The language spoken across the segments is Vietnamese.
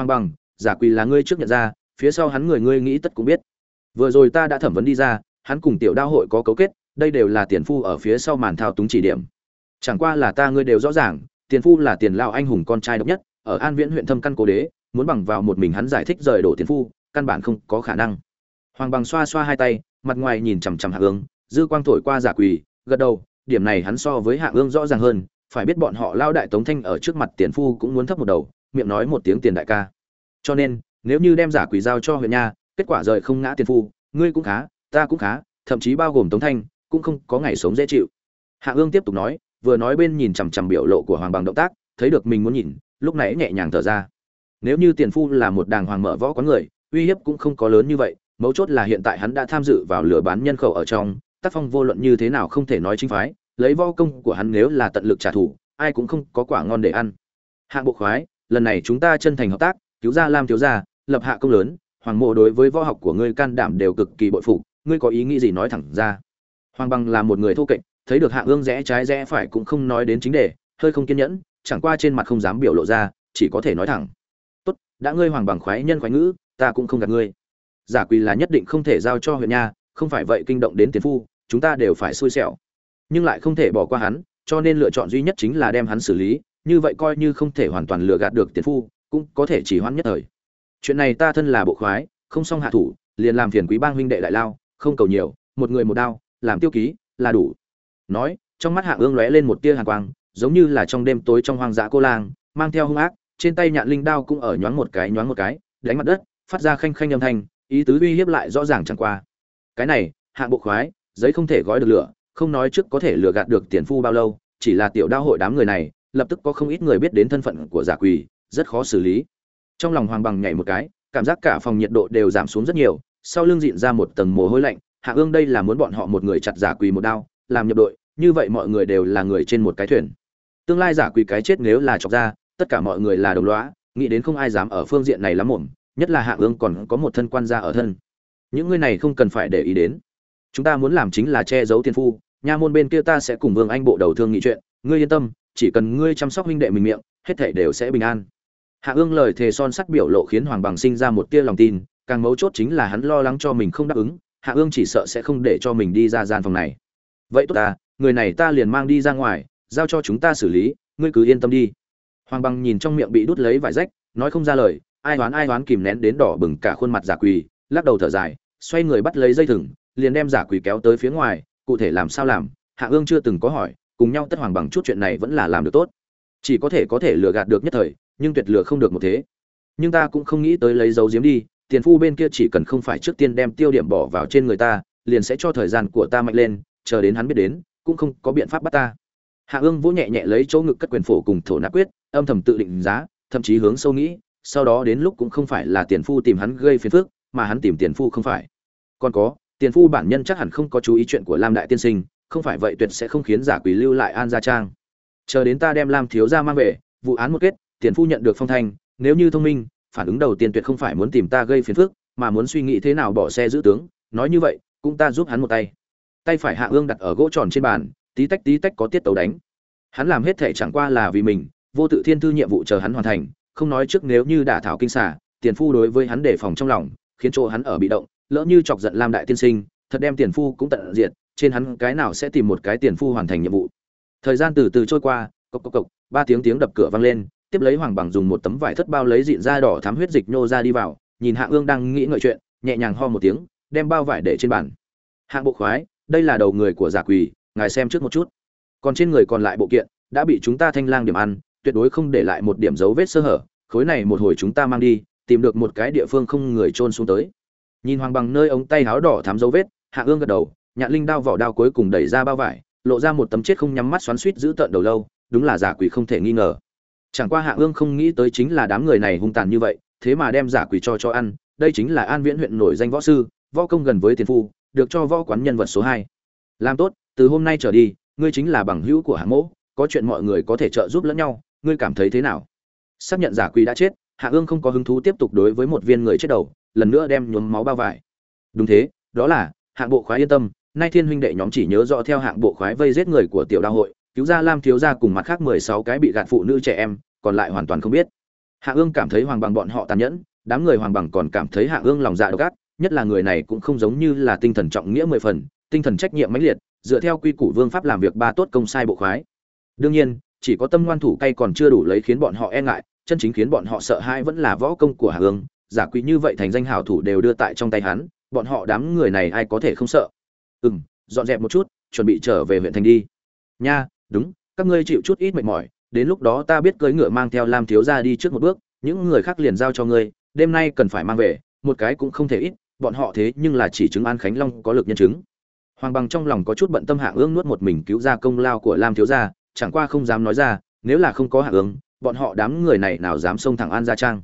hoàng bằng giả quỳ là ngươi trước nhận ra, phía sau hắn người ngươi nghĩ tất cũng biết. Vừa rồi ta đã thẩm vấn đi ra, hắn cùng tiểu đao hội có cấu kết, đây đều là tiền phu ở phía sau màn thao túng chỉ điểm. Chẳng qua là ta ngươi đều rõ ràng, tiền phu là tiền lao anh hùng con trai độc nhất, ở an viễn huyện thâm căn cố đế, muốn bằng vào một mình hắn giải thích rời đổ tiền phu, căn bản không có khả năng. Hoàng bằng xoa xoa hai tay, mặt ngoài nhìn chằm chằm hạ ương, dư quang thổi qua giả quỳ, gật đầu, điểm này hắn so với hạ ương rõ ràng hơn, phải biết bọn họ lao đại tống thanh ở trước mặt tiền phu cũng muốn thấp một đầu miệng nói một tiếng tiền đại ca. Cho nên, nếu như đem giả quỷ giao cho huyện nha, kết quả rời không ngã tiền phu, ngươi cũng khá, ta cũng khá, thậm chí bao gồm tống thanh, cũng không có ngày sống dễ chịu. Hạ ương tiếp tục nói, vừa nói bên nhìn chằm chằm biểu lộ của hoàng bằng động tác, thấy được mình muốn nhìn, lúc nãy nhẹ nhàng thở ra. Nếu như tiền phu là một đàng hoàng mở võ có người, uy hiếp cũng không có lớn như vậy, mấu chốt là hiện tại hắn đã tham dự vào lừa bán nhân khẩu ở trong, tác phong vô luận như thế nào không thể nói chính phái, lấy võ công của hắn nếu là tận lực trả thù, ai cũng không có quả ngon để ăn. Hạng bộ khoái lần này chúng ta chân thành hợp tác, cứu ra lam thiếu gia, lập hạ công lớn, hoàng mộ đối với võ học của ngươi can đảm đều cực kỳ bội phục, ngươi có ý nghĩ gì nói thẳng ra. Hoàng bằng là một người thô kệch, thấy được hạ ương rẽ trái rẽ phải cũng không nói đến chính đề, hơi không kiên nhẫn, chẳng qua trên mặt không dám biểu lộ ra, chỉ có thể nói thẳng. Tốt, đã ngươi hoàng bằng khoái nhân khoái ngữ, ta cũng không gạt ngươi. Giả quỳ là nhất định không thể giao cho huyện nha, không phải vậy kinh động đến tiền phu, chúng ta đều phải xui xẻo. Nhưng lại không thể bỏ qua hắn, cho nên lựa chọn duy nhất chính là đem hắn xử lý như vậy coi như không thể hoàn toàn lừa gạt được tiền phu, cũng có thể chỉ hoãn nhất thời. Chuyện này ta thân là bộ khoái, không xong hạ thủ, liền làm phiền quý bang huynh đệ đại lao, không cầu nhiều, một người một đao, làm tiêu ký, là đủ. Nói, trong mắt hạ ương lóe lên một tia hàn quang, giống như là trong đêm tối trong hoang dã cô lang, mang theo hung ác, trên tay nhạn linh đao cũng ở nhoáng một cái nhoáng một cái, đánh mặt đất, phát ra khanh khanh âm thanh, ý tứ uy hiếp lại rõ ràng chẳng qua. Cái này, hạ bộ khoái, giấy không thể gói được lửa, không nói trước có thể lừa gạt được tiền phu bao lâu, chỉ là tiểu đao hội đám người này lập tức có không ít người biết đến thân phận của giả quỳ, rất khó xử lý. Trong lòng hoàng bằng nhảy một cái, cảm giác cả phòng nhiệt độ đều giảm xuống rất nhiều, sau lưng dịn ra một tầng mồ hôi lạnh, hạ ương đây là muốn bọn họ một người chặt giả quỳ một đao, làm nhập đội, như vậy mọi người đều là người trên một cái thuyền. Tương lai giả quỳ cái chết nếu là chọc ra, tất cả mọi người là đồng lõa, nghĩ đến không ai dám ở phương diện này lắm muộn, nhất là hạ ương còn có một thân quan gia ở thân. Những người này không cần phải để ý đến. Chúng ta muốn làm chính là che giấu thiên phu, nha môn bên kia ta sẽ cùng vương anh bộ đầu thương nghị chuyện, ngươi yên tâm chỉ cần ngươi chăm sóc huynh đệ mình miệng, hết thể đều sẽ bình an. Hạ ương lời thề son sắt biểu lộ khiến hoàng bằng sinh ra một tia lòng tin, càng mấu chốt chính là hắn lo lắng cho mình không đáp ứng, hạ ương chỉ sợ sẽ không để cho mình đi ra gian phòng này. Vậy tốt ta, người này ta liền mang đi ra ngoài, giao cho chúng ta xử lý, ngươi cứ yên tâm đi. Hoàng bằng nhìn trong miệng bị đút lấy vải rách, nói không ra lời, ai đoán ai đoán kìm nén đến đỏ bừng cả khuôn mặt giả quỳ, lắc đầu thở dài, xoay người bắt lấy dây thừng, liền đem giả quỳ kéo tới phía ngoài, cụ thể làm sao làm, hạ ương chưa từng có hỏi cùng nhau tất hoàng bằng chút chuyện này vẫn là làm được tốt. Chỉ có thể có thể lừa gạt được nhất thời, nhưng tuyệt lừa không được một thế. Nhưng ta cũng không nghĩ tới lấy dấu diếm đi, tiền phu bên kia chỉ cần không phải trước tiên đem tiêu điểm bỏ vào trên người ta, liền sẽ cho thời gian của ta mạnh lên, chờ đến hắn biết đến, cũng không có biện pháp bắt ta. Hạ ương vỗ nhẹ nhẹ lấy chỗ ngực cất quyền phổ cùng thổ nạp quyết, âm thầm tự định giá, thậm chí hướng sâu nghĩ, sau đó đến lúc cũng không phải là tiền phu tìm hắn gây phiền phức, mà hắn tìm tiền phu không phải. Còn có, tiền phu bản nhân chắc hẳn không có chú ý chuyện của lam đại tiên sinh không phải vậy tuyệt sẽ không khiến giả quỷ lưu lại an gia trang. Chờ đến ta đem lam thiếu gia mang về, vụ án một kết, tiền phu nhận được phong thanh, nếu như thông minh, phản ứng đầu tiên tuyệt không phải muốn tìm ta gây phiền phức, mà muốn suy nghĩ thế nào bỏ xe giữ tướng, nói như vậy, cũng ta giúp hắn một tay. Tay phải hạ ương đặt ở gỗ tròn trên bàn, tí tách tí tách có tiết tấu đánh. Hắn làm hết thể chẳng qua là vì mình, vô tự thiên thư nhiệm vụ chờ hắn hoàn thành, không nói trước nếu như đả thảo kinh xả tiền phu đối với hắn đề phòng trong lòng, khiến chỗ hắn ở bị động, lỡ như chọc giận lam đại tiên sinh, thật đem tiền phu cũng tận diệt trên hắn cái nào sẽ tìm một cái tiền phu hoàn thành nhiệm vụ. Thời gian từ từ trôi qua, cộc cộc cộc, ba tiếng tiếng đập cửa vang lên, tiếp lấy hoàng bằng dùng một tấm vải thất bao lấy dịn da đỏ thắm huyết dịch nhô ra đi vào, nhìn hạ ương đang nghĩ ngợi chuyện, nhẹ nhàng ho một tiếng, đem bao vải để trên bàn. Hạng bộ khoái, đây là đầu người của giả quỳ, ngài xem trước một chút. Còn trên người còn lại bộ kiện, đã bị chúng ta thanh lang điểm ăn, tuyệt đối không để lại một điểm dấu vết sơ hở, khối này một hồi chúng ta mang đi, tìm được một cái địa phương không người trôn xuống tới. Nhìn hoàng bằng nơi ống tay áo đỏ thắm dấu vết, hạ ương gật đầu nhạn linh đao vỏ đao cuối cùng đẩy ra bao vải, lộ ra một tấm chết không nhắm mắt xoắn suýt giữ tợn đầu lâu, đúng là giả quỷ không thể nghi ngờ. Chẳng qua hạ ương không nghĩ tới chính là đám người này hung tàn như vậy, thế mà đem giả quỷ cho cho ăn, đây chính là an viễn huyện nổi danh võ sư, võ công gần với tiền phu, được cho võ quán nhân vật số hai. Làm tốt, từ hôm nay trở đi, ngươi chính là bằng hữu của hạ mỗ, có chuyện mọi người có thể trợ giúp lẫn nhau, ngươi cảm thấy thế nào? Xác nhận giả quỷ đã chết, hạ ương không có hứng thú tiếp tục đối với một viên người chết đầu, lần nữa đem nhuốm máu bao vải. Đúng thế, đó là hạng bộ khoái yên tâm nay thiên huynh đệ nhóm chỉ nhớ rõ theo hạng bộ khoái vây giết người của tiểu đao hội, cứu ra lam thiếu gia cùng mặt khác mười sáu cái bị gạt phụ nữ trẻ em, còn lại hoàn toàn không biết. Hạ ương cảm thấy hoàng bằng bọn họ tàn nhẫn, đám người hoàng bằng còn cảm thấy hạ ương lòng dạ độc ác, nhất là người này cũng không giống như là tinh thần trọng nghĩa mười phần, tinh thần trách nhiệm mãnh liệt, dựa theo quy củ vương pháp làm việc ba tốt công sai bộ khoái. Đương nhiên, chỉ có tâm ngoan thủ cay còn chưa đủ lấy khiến bọn họ e ngại, chân chính khiến bọn họ sợ hãi vẫn là võ công của hạ ương, giả quý như vậy thành danh hảo thủ đều đưa tại trong tay hắn, bọn họ đám người này ai có thể không sợ? Ừ m dọn dẹp một chút, chuẩn bị trở về huyện thành đi. Nha, đúng, các ngươi chịu chút ít mệt mỏi, đến lúc đó ta biết cưỡi ngựa mang theo lam thiếu ra đi trước một bước, những người khác liền giao cho ngươi, đêm nay cần phải mang về, một cái cũng không thể ít, bọn họ thế nhưng là chỉ chứng an khánh long có lực nhân chứng. Hoàng bằng trong lòng có chút bận tâm hạ ương nuốt một mình cứu ra công lao của lam thiếu gia chẳng qua không dám nói ra, nếu là không có hạ ương, bọn họ đám người này nào dám xông thẳng an gia trang.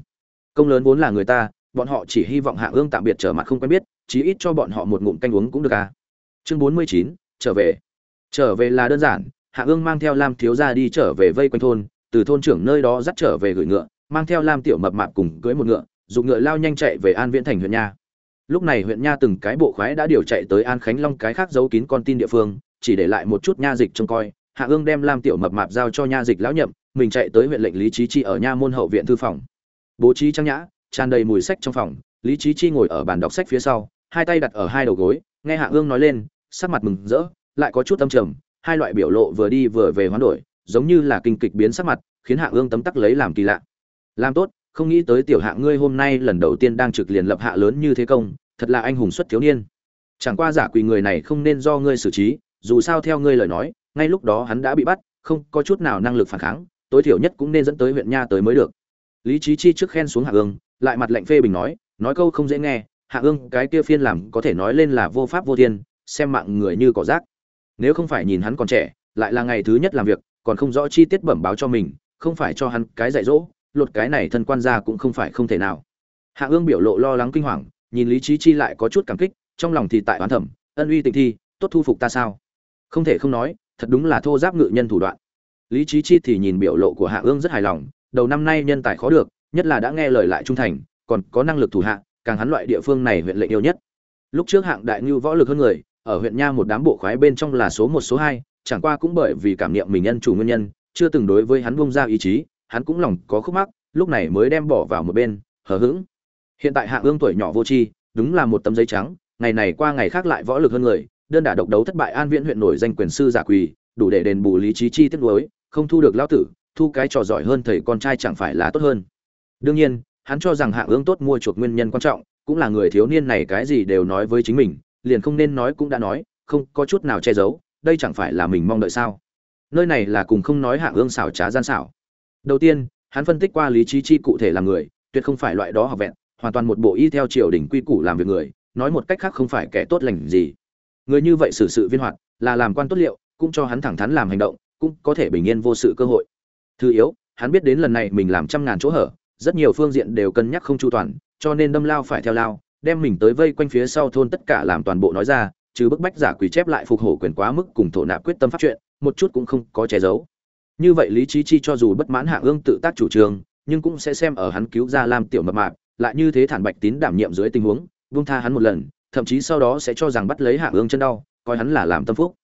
Công lớn vốn là người ta, bọn họ chỉ hy vọng hạ ương tạm biệt trở mặt không quen biết, chí ít cho bọn họ một ngụm canh uống cũng được à chương bốn mươi chín, trở về. Trở về là đơn giản, hạ ương mang theo lam thiếu gia đi trở về vây quanh thôn, từ thôn trưởng nơi đó dắt trở về gửi ngựa, mang theo lam tiểu mập mạp cùng cưới một ngựa, dùng ngựa lao nhanh chạy về an viễn thành huyện nha. Lúc này huyện nha từng cái bộ khoái đã điều chạy tới an khánh long cái khác giấu kín con tin địa phương, chỉ để lại một chút nha dịch trông coi. Hạ ương đem lam tiểu mập mạp giao cho nha dịch lão nhậm, mình chạy tới huyện lệnh lý trí chi ở nha môn hậu viện thư phòng. Bố trí trang nhã, tràn đầy mùi sách trong phòng, lý trí chi ngồi ở bàn đọc sách phía sau, hai tay đặt ở hai đầu gối, nghe hạ ương nói lên sắc mặt mừng rỡ, lại có chút âm trầm, hai loại biểu lộ vừa đi vừa về hoán đổi, giống như là kinh kịch biến sắc mặt, khiến hạ ương tấm tắc lấy làm kỳ lạ. Làm tốt, không nghĩ tới tiểu hạ ngươi hôm nay lần đầu tiên đang trực liền lập hạ lớn như thế công, thật là anh hùng xuất thiếu niên. Chẳng qua giả quỳ người này không nên do ngươi xử trí, dù sao theo ngươi lời nói, ngay lúc đó hắn đã bị bắt, không có chút nào năng lực phản kháng, tối thiểu nhất cũng nên dẫn tới huyện nha tới mới được. Lý trí chi trước khen xuống hạ ương, lại mặt lạnh phê bình nói nói câu không dễ nghe, hạ ương, cái kia phiên làm có thể nói lên là vô pháp vô thiên xem mạng người như cỏ rác. Nếu không phải nhìn hắn còn trẻ, lại là ngày thứ nhất làm việc, còn không rõ chi tiết bẩm báo cho mình, không phải cho hắn cái dạy dỗ lột cái này thân quan ra cũng không phải không thể nào. Hạ ương biểu lộ lo lắng kinh hoàng, nhìn lý trí chi lại có chút cảm kích, trong lòng thì tại oán thẩm ân uy tình thi, tốt thu phục ta sao? Không thể không nói, thật đúng là thô giáp ngự nhân thủ đoạn. Lý trí chi thì nhìn biểu lộ của hạ ương rất hài lòng, đầu năm nay nhân tài khó được, nhất là đã nghe lời lại trung thành, còn có năng lực thủ hạ, càng hắn loại địa phương này huyện lệnh yêu nhất. Lúc trước hạng đại ngưu võ lực hơn người ở huyện nha một đám bộ khoái bên trong là số một, số hai, chẳng qua cũng bởi vì cảm niệm mình nhân chủ nguyên nhân, chưa từng đối với hắn bông ra ý chí, hắn cũng lòng có khúc mắc, lúc này mới đem bỏ vào một bên, hờ hững. Hiện tại hạ ương tuổi nhỏ vô tri, đúng là một tấm giấy trắng, ngày này qua ngày khác lại võ lực hơn người, đơn đả độc đấu thất bại an viễn huyện nổi danh quyền sư giả quỳ, đủ để đền bù lý trí chi tiết đối không thu được lao tử, thu cái trò giỏi hơn thầy con trai chẳng phải là tốt hơn. Đương nhiên, hắn cho rằng hạ ương tốt mua chuộc nguyên nhân quan trọng, cũng là người thiếu niên này cái gì đều nói với chính mình liền không nên nói cũng đã nói, không có chút nào che giấu, đây chẳng phải là mình mong đợi sao? Nơi này là cùng không nói hạng ương xảo trá gian xảo. Đầu tiên, hắn phân tích qua lý trí chi cụ thể là người, tuyệt không phải loại đó học vẹn, hoàn toàn một bộ y theo triều đình quy củ làm việc người, nói một cách khác không phải kẻ tốt lành gì. Người như vậy xử sự viên hoạt, là làm quan tốt liệu, cũng cho hắn thẳng thắn làm hành động, cũng có thể bình yên vô sự cơ hội. Thứ yếu, hắn biết đến lần này mình làm trăm ngàn chỗ hở, rất nhiều phương diện đều cân nhắc không chu toàn, cho nên đâm lao phải theo lao đem mình tới vây quanh phía sau thôn tất cả làm toàn bộ nói ra, trừ bức bách giả quỷ chép lại phục hổ quyền quá mức cùng thổ nạp quyết tâm pháp chuyện, một chút cũng không có che giấu. Như vậy lý trí chi cho dù bất mãn hạ ương tự tác chủ trương, nhưng cũng sẽ xem ở hắn cứu ra làm tiểu mập mạp, lại như thế thản bạch tín đảm nhiệm dưới tình huống, buông tha hắn một lần, thậm chí sau đó sẽ cho rằng bắt lấy hạ ương chân đau, coi hắn là làm tâm phúc.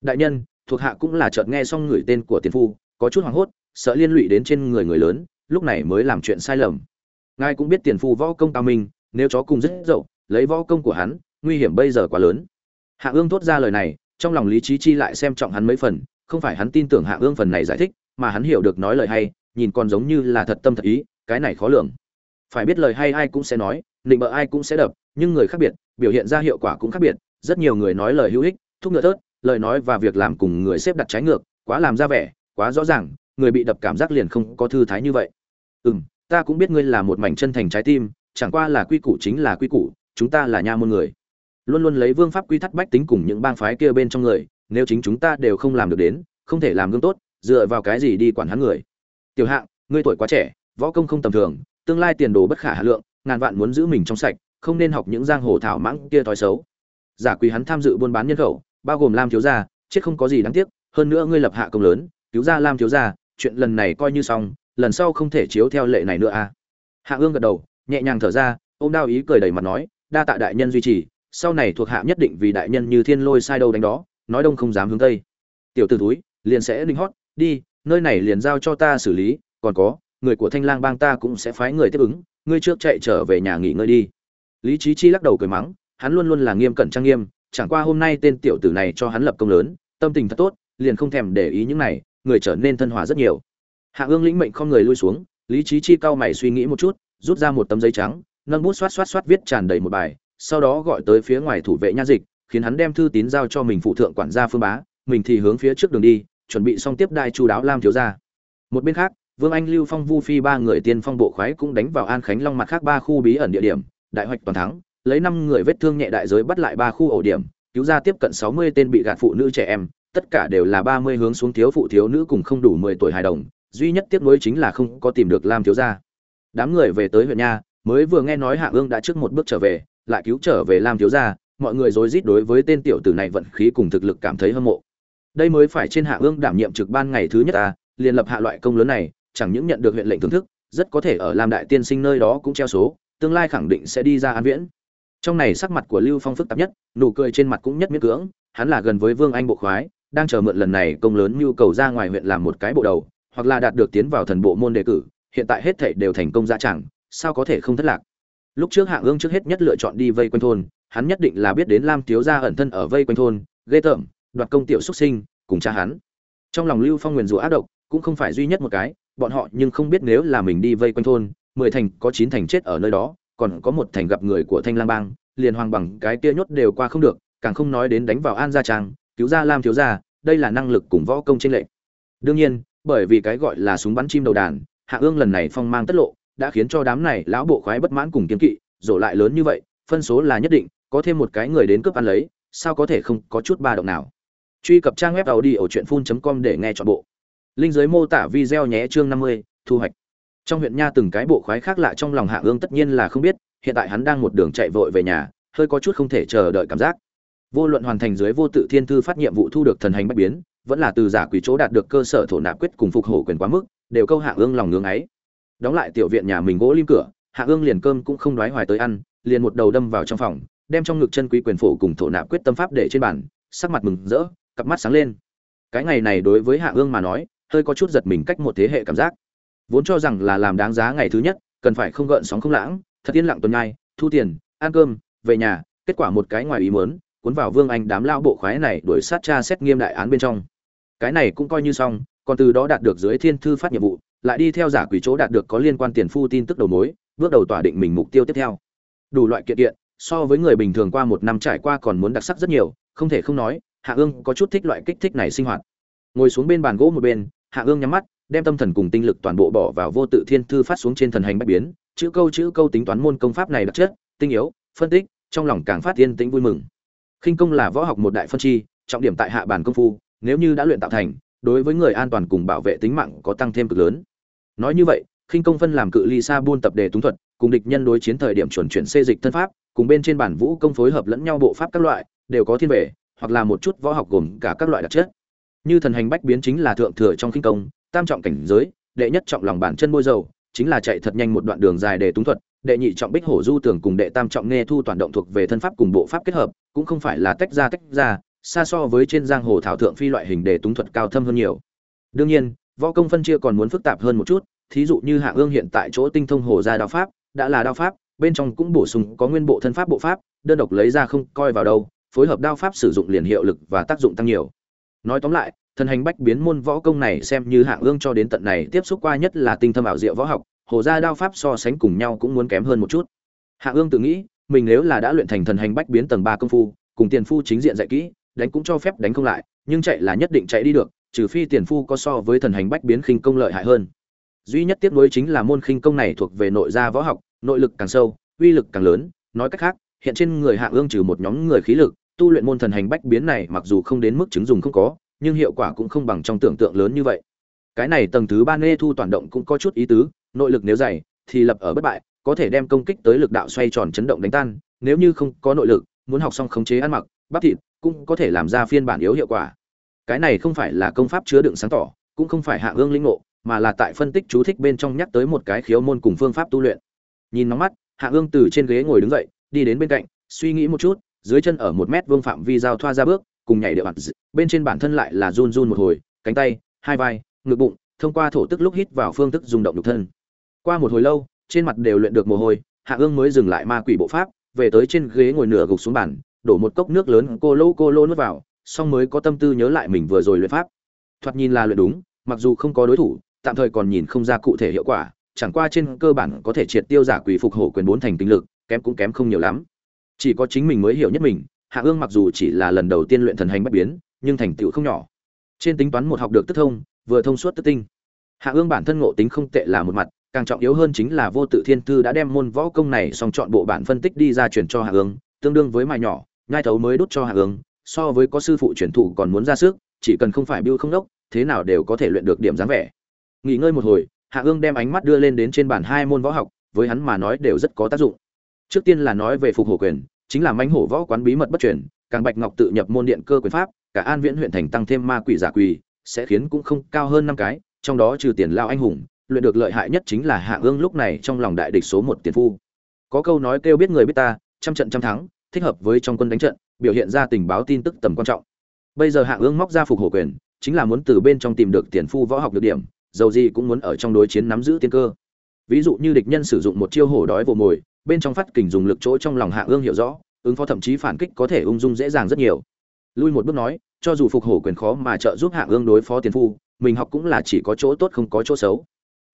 Đại nhân, thuộc hạ cũng là chợt nghe xong người tên của tiền phu, có chút hoảng hốt, sợ liên lụy đến trên người người lớn, lúc này mới làm chuyện sai lầm. Ngài cũng biết tiền phu võ công cao minh nếu chó cùng rất dậu lấy võ công của hắn nguy hiểm bây giờ quá lớn. Hạ ương thốt ra lời này trong lòng lý trí chi lại xem trọng hắn mấy phần không phải hắn tin tưởng hạ ương phần này giải thích mà hắn hiểu được nói lời hay nhìn còn giống như là thật tâm thật ý cái này khó lường. Phải biết lời hay ai cũng sẽ nói định bợ ai cũng sẽ đập nhưng người khác biệt biểu hiện ra hiệu quả cũng khác biệt rất nhiều người nói lời hữu ích thúc ngựa thớt lời nói và việc làm cùng người xếp đặt trái ngược quá làm ra vẻ quá rõ ràng người bị đập cảm giác liền không có thư thái như vậy. Ừ m ta cũng biết ngươi là một mảnh chân thành trái tim chẳng qua là quy củ chính là quy củ, chúng ta là nha môn người. Luôn luôn lấy vương pháp quy thắt bách tính cùng những bang phái kia bên trong người, nếu chính chúng ta đều không làm được đến, không thể làm gương tốt, dựa vào cái gì đi quản hắn người. Tiểu hạng, ngươi tuổi quá trẻ, võ công không tầm thường, tương lai tiền đồ bất khả hà lượng, ngàn vạn muốn giữ mình trong sạch, không nên học những giang hồ thảo mãng kia thói xấu. Giả quý hắn tham dự buôn bán nhân khẩu, bao gồm lam thiếu gia, chết không có gì đáng tiếc, hơn nữa ngươi lập hạ công lớn, cứu ra lam thiếu gia, chuyện lần này coi như xong, lần sau không thể chiếu theo lệ này nữa à. Hạ ương gật đầu nhẹ nhàng thở ra, ôm đao ý cười đầy mặt nói, đa tạ đại nhân duy trì, sau này thuộc hạ nhất định vì đại nhân như thiên lôi sai đâu đánh đó, nói đông không dám hướng tây. Tiểu t ử túi liền sẽ linh hót, đi, nơi này liền giao cho ta xử lý, còn có, người của thanh lang bang ta cũng sẽ phái người tiếp ứng, ngươi trước chạy trở về nhà nghỉ ngơi đi. Lý trí chi lắc đầu cười mắng, hắn luôn luôn là nghiêm cẩn trang nghiêm, chẳng qua hôm nay tên tiểu tử này cho hắn lập công lớn, tâm tình thật tốt, liền không thèm để ý những này, người trở nên thân hòa rất nhiều. Hạ ương lĩnh mệnh không người lui xuống, lý trí chi cao mày suy nghĩ một chút rút ra một tấm giấy trắng, nâng bút xoát xoát xoát viết tràn đầy một bài, sau đó gọi tới phía ngoài thủ vệ nha dịch, khiến hắn đem thư tín giao cho mình phụ thượng quản gia phương bá, mình thì hướng phía trước đường đi, chuẩn bị xong tiếp đai chu đáo lam thiếu gia. Một bên khác, vương anh, lưu phong, vu phi ba người tiên phong bộ khoái cũng đánh vào an khánh long mặt khác ba khu bí ẩn địa điểm, đại hoạch toàn thắng, lấy năm người vết thương nhẹ đại giới bắt lại ba khu ổ điểm, cứu ra tiếp cận sáu mươi tên bị gạt phụ nữ trẻ em, tất cả đều là ba mươi hướng xuống thiếu phụ thiếu nữ cùng không đủ mười tuổi hài đồng, duy nhất tiếc nuối chính là không có tìm được lam thiếu gia đám người về tới huyện nha, mới vừa nghe nói hạ ương đã trước một bước trở về, lại cứu trở về lam thiếu gia, mọi người rối rít đối với tên tiểu tử này vận khí cùng thực lực cảm thấy hâm mộ. Đây mới phải trên hạ ương đảm nhiệm trực ban ngày thứ nhất ta, liền lập hạ loại công lớn này, chẳng những nhận được huyện lệnh thưởng thức, rất có thể ở lam đại tiên sinh nơi đó cũng treo số, tương lai khẳng định sẽ đi ra an viễn. Trong này sắc mặt của lưu phong phức tạp nhất, nụ cười trên mặt cũng nhất miễn cưỡng, hắn là gần với vương anh bộ khoái, đang chờ mượn lần này công lớn nhu cầu ra ngoài huyện làm một cái bộ đầu, hoặc là đạt được tiến vào thần bộ môn đề cử hiện tại hết thảy đều thành công ra chẳng, sao có thể không thất lạc? Lúc trước hạ ương trước hết nhất lựa chọn đi vây quanh thôn, hắn nhất định là biết đến lam thiếu gia ẩn thân ở vây quanh thôn, ghê tởm, đoạt công tiểu xuất sinh, cùng cha hắn. Trong lòng lưu phong nguyền rủa ác độc, cũng không phải duy nhất một cái, bọn họ nhưng không biết nếu là mình đi vây quanh thôn, mười thành có chín thành chết ở nơi đó, còn có một thành gặp người của thanh lang bang, liền hoàng bằng cái kia nhốt đều qua không được, càng không nói đến đánh vào an gia trang, cứu ra lam thiếu gia, đây là năng lực cùng võ công trên lệ đương nhiên, bởi vì cái gọi là súng bắn chim đầu đàn hạ ương lần này phong mang tất lộ, đã khiến cho đám này lão bộ khoái bất mãn cùng kiếm kỵ, rổ lại lớn như vậy, phân số là nhất định, có thêm một cái người đến cướp ăn lấy, sao có thể không có chút ba động nào. Truy cập trang web tàu đi ở truyện phun com để nghe chọn bộ. Linh giới mô tả video nhé chương năm mươi, thu hoạch. Trong huyện nha từng cái bộ khoái khác lạ trong lòng hạ ương tất nhiên là không biết, hiện tại hắn đang một đường chạy vội về nhà, hơi có chút không thể chờ đợi cảm giác. Vô luận hoàn thành dưới vô tự thiên thư phát nhiệm vụ thu được thần hành bách biến vẫn là từ giả quỷ chỗ đạt được cơ sở thổ nạp quyết cùng phục hổ quyền quá mức, đều câu hạ ương lòng ngưỡng ấy. Đóng lại tiểu viện nhà mình gỗ lim cửa, hạ ương liền cơm cũng không đoái hoài tới ăn, liền một đầu đâm vào trong phòng, đem trong ngực chân quý quyền phổ cùng thổ nạp quyết tâm pháp để trên bàn, sắc mặt mừng rỡ, cặp mắt sáng lên. Cái ngày này đối với hạ ương mà nói, hơi có chút giật mình cách một thế hệ cảm giác. Vốn cho rằng là làm đáng giá ngày thứ nhất, cần phải không gợn sóng không lãng, thật yên lặng tuần nhai, thu tiền, ăn cơm, về nhà, kết quả một cái ngoài ý muốn cuốn vào vương anh đám lao bộ khoái này đuổi sát tra xét nghiêm đại án bên trong. Cái này cũng coi như xong, còn từ đó đạt được dưới thiên thư phát nhiệm vụ, lại đi theo giả quỷ chỗ đạt được có liên quan tiền phu tin tức đầu mối, bước đầu tỏa định mình mục tiêu tiếp theo. Đủ loại kiện kiện, so với người bình thường qua một năm trải qua còn muốn đặc sắc rất nhiều, không thể không nói, hạ ương có chút thích loại kích thích này sinh hoạt. Ngồi xuống bên bàn gỗ một bên, hạ ương nhắm mắt, đem tâm thần cùng tinh lực toàn bộ bỏ vào vô tự thiên thư phát xuống trên thần hành bách biến, chữ câu chữ câu tính toán môn công pháp này đặc chất, tinh yếu, phân tích, trong lòng càng phát tiên tĩnh vui mừng khinh công là võ học một đại phân chi, trọng điểm tại hạ bản công phu, nếu như đã luyện tạo thành, đối với người an toàn cùng bảo vệ tính mạng có tăng thêm cực lớn. Nói như vậy, khinh công phân làm cự ly xa buôn tập đề túng thuật, cùng địch nhân đối chiến thời điểm chuẩn chuyển xê dịch thân pháp, cùng bên trên bản vũ công phối hợp lẫn nhau bộ pháp các loại, đều có thiên về hoặc là một chút võ học gồm cả các loại đặc chất. Như thần hành bách biến chính là thượng thừa trong khinh công, tam trọng cảnh giới, đệ nhất trọng lòng bản chân bôi dầu, chính là chạy thật nhanh một đoạn đường dài để túng thuật đệ nhị trọng bích hổ du tường cùng đệ tam trọng nghe thu toàn động thuộc về thân pháp cùng bộ pháp kết hợp, cũng không phải là tách ra tách ra, xa so với trên giang hồ thảo thượng phi loại hình để túng thuật cao thâm hơn nhiều. Đương nhiên, võ công phân chia còn muốn phức tạp hơn một chút, thí dụ như hạ ương hiện tại chỗ tinh thông hồ gia đao pháp, đã là đao pháp, bên trong cũng bổ sung có nguyên bộ thân pháp bộ pháp, đơn độc lấy ra không coi vào đâu, phối hợp đao pháp sử dụng liền hiệu lực và tác dụng tăng nhiều. Nói tóm lại, thần hành bách biến môn võ công này xem như hạng ương cho đến tận này tiếp xúc qua nhất là tinh thâm ảo diệu võ học hồ gia đao pháp so sánh cùng nhau cũng muốn kém hơn một chút. Hạ ương tự nghĩ, mình nếu là đã luyện thành thần hành bách biến tầng ba công phu, cùng tiền phu chính diện dạy kỹ, đánh cũng cho phép đánh không lại, nhưng chạy là nhất định chạy đi được, trừ phi tiền phu có so với thần hành bách biến khinh công lợi hại hơn. Duy nhất tiếp nối chính là môn khinh công này thuộc về nội gia võ học, nội lực càng sâu, uy lực càng lớn, nói cách khác, hiện trên người Hạ ương trừ một nhóm người khí lực, tu luyện môn thần hành bách biến này mặc dù không đến mức chứng dùng không có, nhưng hiệu quả cũng không bằng trong tưởng tượng lớn như vậy. Cái này tầng thứ ba nê thu toàn động cũng có chút ý tứ nội lực nếu dày thì lập ở bất bại có thể đem công kích tới lực đạo xoay tròn chấn động đánh tan nếu như không có nội lực muốn học xong khống chế ăn mặc bắp thịt cũng có thể làm ra phiên bản yếu hiệu quả. Cái này không phải là công pháp chứa đựng sáng tỏ cũng không phải hạ ương linh ngộ mà là tại phân tích chú thích bên trong nhắc tới một cái khiếu môn cùng phương pháp tu luyện. Nhìn nóng mắt hạ ương từ trên ghế ngồi đứng dậy đi đến bên cạnh suy nghĩ một chút dưới chân ở một mét vương phạm vi giao thoa ra bước cùng nhảy điệu bàn, bên trên bản thân lại là run run một hồi cánh tay hai vai ngực bụng thông qua thổ tức lúc hít vào phương thức rung động nhục thân qua một hồi lâu, trên mặt đều luyện được mồ hôi, hạ ương mới dừng lại ma quỷ bộ pháp, về tới trên ghế ngồi nửa gục xuống bàn, đổ một cốc nước lớn cô lô cô lô nuốt vào, xong mới có tâm tư nhớ lại mình vừa rồi luyện pháp. Thoạt nhìn là luyện đúng, mặc dù không có đối thủ, tạm thời còn nhìn không ra cụ thể hiệu quả, chẳng qua trên cơ bản có thể triệt tiêu giả quỷ phục hổ quyền bốn thành tinh lực, kém cũng kém không nhiều lắm. Chỉ có chính mình mới hiểu nhất mình, hạ ương mặc dù chỉ là lần đầu tiên luyện thần hành bất biến, nhưng thành tựu không nhỏ. Trên tính toán một học được tức thông, vừa thông suốt tức tinh. Hạ ương bản thân ngộ tính không tệ là một mặt càng trọng yếu hơn chính là vô tự thiên thư đã đem môn võ công này xong chọn bộ bản phân tích đi ra truyền cho hạ ương tương đương với mài nhỏ, nhai thấu mới đút cho hạ ương so với có sư phụ truyền thụ còn muốn ra sức, chỉ cần không phải biêu không đốc, thế nào đều có thể luyện được điểm dáng vẻ. Nghỉ ngơi một hồi, hạ ương đem ánh mắt đưa lên đến trên bản hai môn võ học, với hắn mà nói đều rất có tác dụng. Trước tiên là nói về phục hổ quyền, chính là mãnh hổ võ quán bí mật bất truyền, càng bạch ngọc tự nhập môn điện cơ quyền pháp, cả an viễn huyện thành tăng thêm ma quỷ giả quỳ, sẽ khiến cũng không cao hơn năm cái, trong đó trừ tiền lao anh hùng luyện được lợi hại nhất chính là hạ ương lúc này trong lòng đại địch số một tiền phu. Có câu nói kêu biết người biết ta, trăm trận trăm thắng, thích hợp với trong quân đánh trận, biểu hiện ra tình báo tin tức tầm quan trọng. Bây giờ hạ ương móc ra phục hổ quyền, chính là muốn từ bên trong tìm được tiền phu võ học được điểm, dầu gì cũng muốn ở trong đối chiến nắm giữ tiên cơ. Ví dụ như địch nhân sử dụng một chiêu hổ đói vồ mồi, bên trong phát kình dùng lực chỗ trong lòng hạ ương hiểu rõ, ứng phó thậm chí phản kích có thể ung dung dễ dàng rất nhiều. Lui một bước nói, cho dù phục hổ quyền khó mà trợ giúp hạ ương đối phó tiền phu, mình học cũng là chỉ có chỗ tốt không có chỗ xấu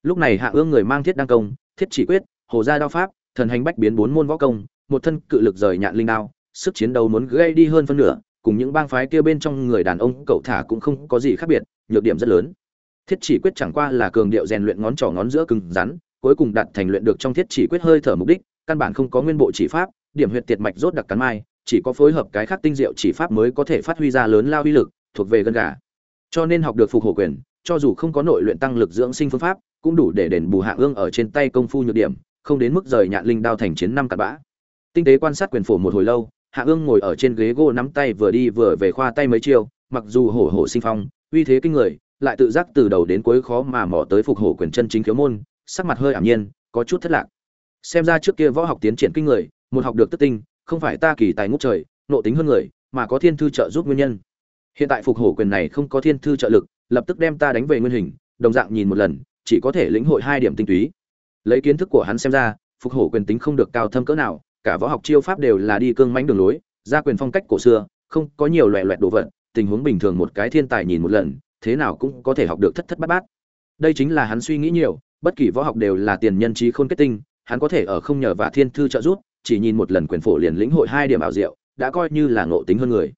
lúc này hạ ương người mang thiết đăng công, thiết chỉ quyết, hồ gia đao pháp, thần hành bách biến bốn môn võ công, một thân cự lực rời nhạn linh đao, sức chiến đấu muốn gây đi hơn phân nửa, cùng những bang phái kia bên trong người đàn ông cậu thả cũng không có gì khác biệt, nhược điểm rất lớn. Thiết chỉ quyết chẳng qua là cường điệu rèn luyện ngón trỏ ngón giữa cứng rắn, cuối cùng đạt thành luyện được trong thiết chỉ quyết hơi thở mục đích, căn bản không có nguyên bộ chỉ pháp, điểm huyệt tiệt mạch rốt đặc cắn mai, chỉ có phối hợp cái khác tinh diệu chỉ pháp mới có thể phát huy ra lớn lao uy lực, thuộc về gần gà. Cho nên học được phục hổ quyền, cho dù không có nội luyện tăng lực dưỡng sinh phương pháp cũng đủ để đền bù hạ ương ở trên tay công phu nhược điểm, không đến mức rời nhạn linh đao thành chiến năm cặp bã. Tinh tế quan sát quyền phổ một hồi lâu hạ ương ngồi ở trên ghế gỗ nắm tay vừa đi vừa về khoa tay mấy chiêu, mặc dù hổ hổ sinh phong, uy thế kinh người, lại tự giác từ đầu đến cuối khó mà mò tới phục hổ quyền chân chính khiếu môn, sắc mặt hơi ảm nhiên, có chút thất lạc. Xem ra trước kia võ học tiến triển kinh người, một học được tất tinh, không phải ta kỳ tài ngút trời, nộ tính hơn người, mà có thiên thư trợ giúp nguyên nhân. Hiện tại phục hổ quyền này không có thiên thư trợ lực, lập tức đem ta đánh về nguyên hình, đồng dạng nhìn một lần chỉ có thể lĩnh hội hai điểm tinh túy. Lấy kiến thức của hắn xem ra, phục hổ quyền tính không được cao thâm cỡ nào, cả võ học chiêu pháp đều là đi cương mãnh đường lối, ra quyền phong cách cổ xưa, không có nhiều loẹ loẹt đồ vật, tình huống bình thường một cái thiên tài nhìn một lần, thế nào cũng có thể học được thất thất bát bát. Đây chính là hắn suy nghĩ nhiều, bất kỳ võ học đều là tiền nhân trí khôn kết tinh, hắn có thể ở không nhờ và thiên thư trợ giúp, chỉ nhìn một lần quyền phổ liền lĩnh hội hai điểm ảo diệu, đã coi như là ngộ tính hơn người.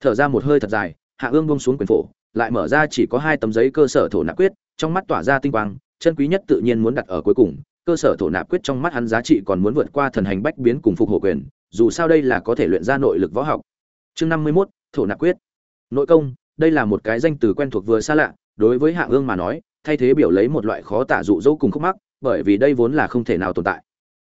Thở ra một hơi thật dài, hạ ương bông xuống quyền phổ lại mở ra chỉ có hai tấm giấy cơ sở thổ nạp quyết trong mắt tỏa ra tinh quang chân quý nhất tự nhiên muốn đặt ở cuối cùng cơ sở thổ nạp quyết trong mắt hắn giá trị còn muốn vượt qua thần hành bách biến cùng phục hộ quyền dù sao đây là có thể luyện ra nội lực võ học. Chương năm mươi 51, thổ nạp quyết. Nội công đây là một cái danh từ quen thuộc vừa xa lạ đối với hạ ương mà nói thay thế biểu lấy một loại khó tả dụ dỗ cùng khúc mắc bởi vì đây vốn là không thể nào tồn tại.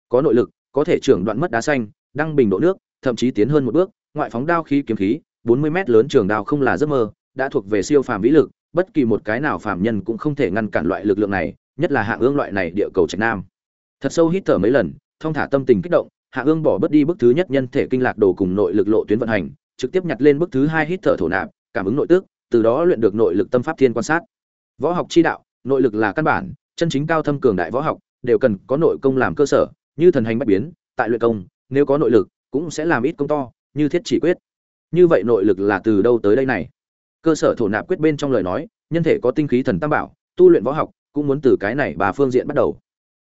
Có nội lực có thể trưởng đoạn mất đá xanh đăng bình độ nước thậm chí tiến hơn một bước ngoại phóng đao khí kiếm khí bốn mươi mét lớn trường đao không là giấc mơ đã thuộc về siêu phàm vĩ lực, bất kỳ một cái nào phàm nhân cũng không thể ngăn cản loại lực lượng này, nhất là hạ ương loại này địa cầu trạch nam. Thật sâu hít thở mấy lần thông thả tâm tình kích động, hạ ương bỏ bất đi bước thứ nhất nhân thể kinh lạc đồ cùng nội lực lộ tuyến vận hành, trực tiếp nhặt lên bước thứ hai hít thở thổ nạp, cảm ứng nội tức, từ đó luyện được nội lực tâm pháp thiên quan sát. Võ học chi đạo, nội lực là căn bản, chân chính cao thâm cường đại võ học, đều cần có nội công làm cơ sở, như thần hành bách biến, tại luyện công, nếu có nội lực, cũng sẽ làm ít công to, như thiết chỉ quyết. Như vậy nội lực là từ đâu tới đây này? Cơ sở thổ nạp quyết bên trong lời nói, nhân thể có tinh khí thần tam bảo, tu luyện võ học, cũng muốn từ cái này bà phương diện bắt đầu.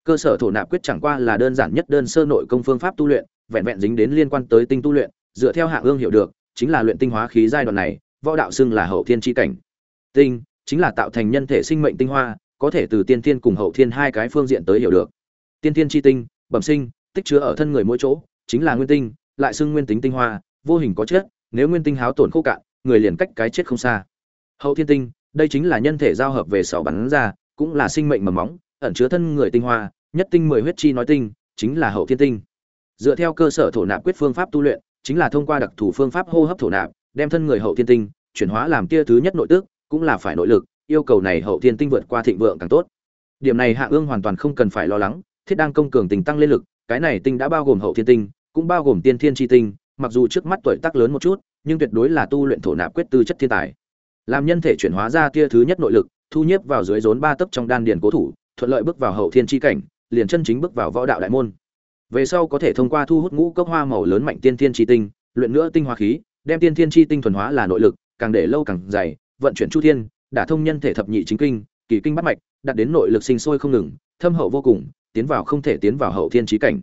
Cơ sở thổ nạp quyết chẳng qua là đơn giản nhất đơn sơ nội công phương pháp tu luyện, vẹn vẹn dính đến liên quan tới tinh tu luyện, dựa theo hạ ương hiểu được, chính là luyện tinh hóa khí giai đoạn này, võ đạo xưng là hậu thiên tri cảnh. Tinh, chính là tạo thành nhân thể sinh mệnh tinh hoa, có thể từ tiên thiên cùng hậu thiên hai cái phương diện tới hiểu được. Tiên thiên tri tinh, bẩm sinh, tích chứa ở thân người mỗi chỗ, chính là nguyên tinh, lại xưng nguyên tính tinh hoa, vô hình có chết nếu nguyên tinh háo tổn khô cạn người liền cách cái chết không xa. Hậu thiên tinh, đây chính là nhân thể giao hợp về sáu bắn ra, cũng là sinh mệnh mầm móng, ẩn chứa thân người tinh hoa, nhất tinh mười huyết chi nói tinh, chính là hậu thiên tinh. Dựa theo cơ sở thổ nạp quyết phương pháp tu luyện, chính là thông qua đặc thù phương pháp hô hấp thổ nạp, đem thân người hậu thiên tinh chuyển hóa làm tia thứ nhất nội tức, cũng là phải nội lực, yêu cầu này hậu thiên tinh vượt qua thịnh vượng càng tốt. Điểm này hạ ương hoàn toàn không cần phải lo lắng, thiết đang công cường tình tăng lên lực, cái này tinh đã bao gồm hậu thiên tinh, cũng bao gồm tiên thiên chi tinh, mặc dù trước mắt tuổi tác lớn một chút nhưng tuyệt đối là tu luyện thổ nạp quyết tư chất thiên tài. Làm nhân thể chuyển hóa ra tia thứ nhất nội lực, thu nhiếp vào dưới rốn ba tấc trong đan điền cố thủ, thuận lợi bước vào hậu thiên chi cảnh, liền chân chính bước vào võ đạo đại môn. Về sau có thể thông qua thu hút ngũ cốc hoa màu lớn mạnh tiên thiên chi tinh, luyện nữa tinh hoa khí, đem tiên thiên chi tinh thuần hóa là nội lực, càng để lâu càng dày, vận chuyển chu thiên, đả thông nhân thể thập nhị chính kinh, kỳ kinh bắt mạch, đạt đến nội lực sinh sôi không ngừng, thâm hậu vô cùng, tiến vào không thể tiến vào hậu thiên trí cảnh.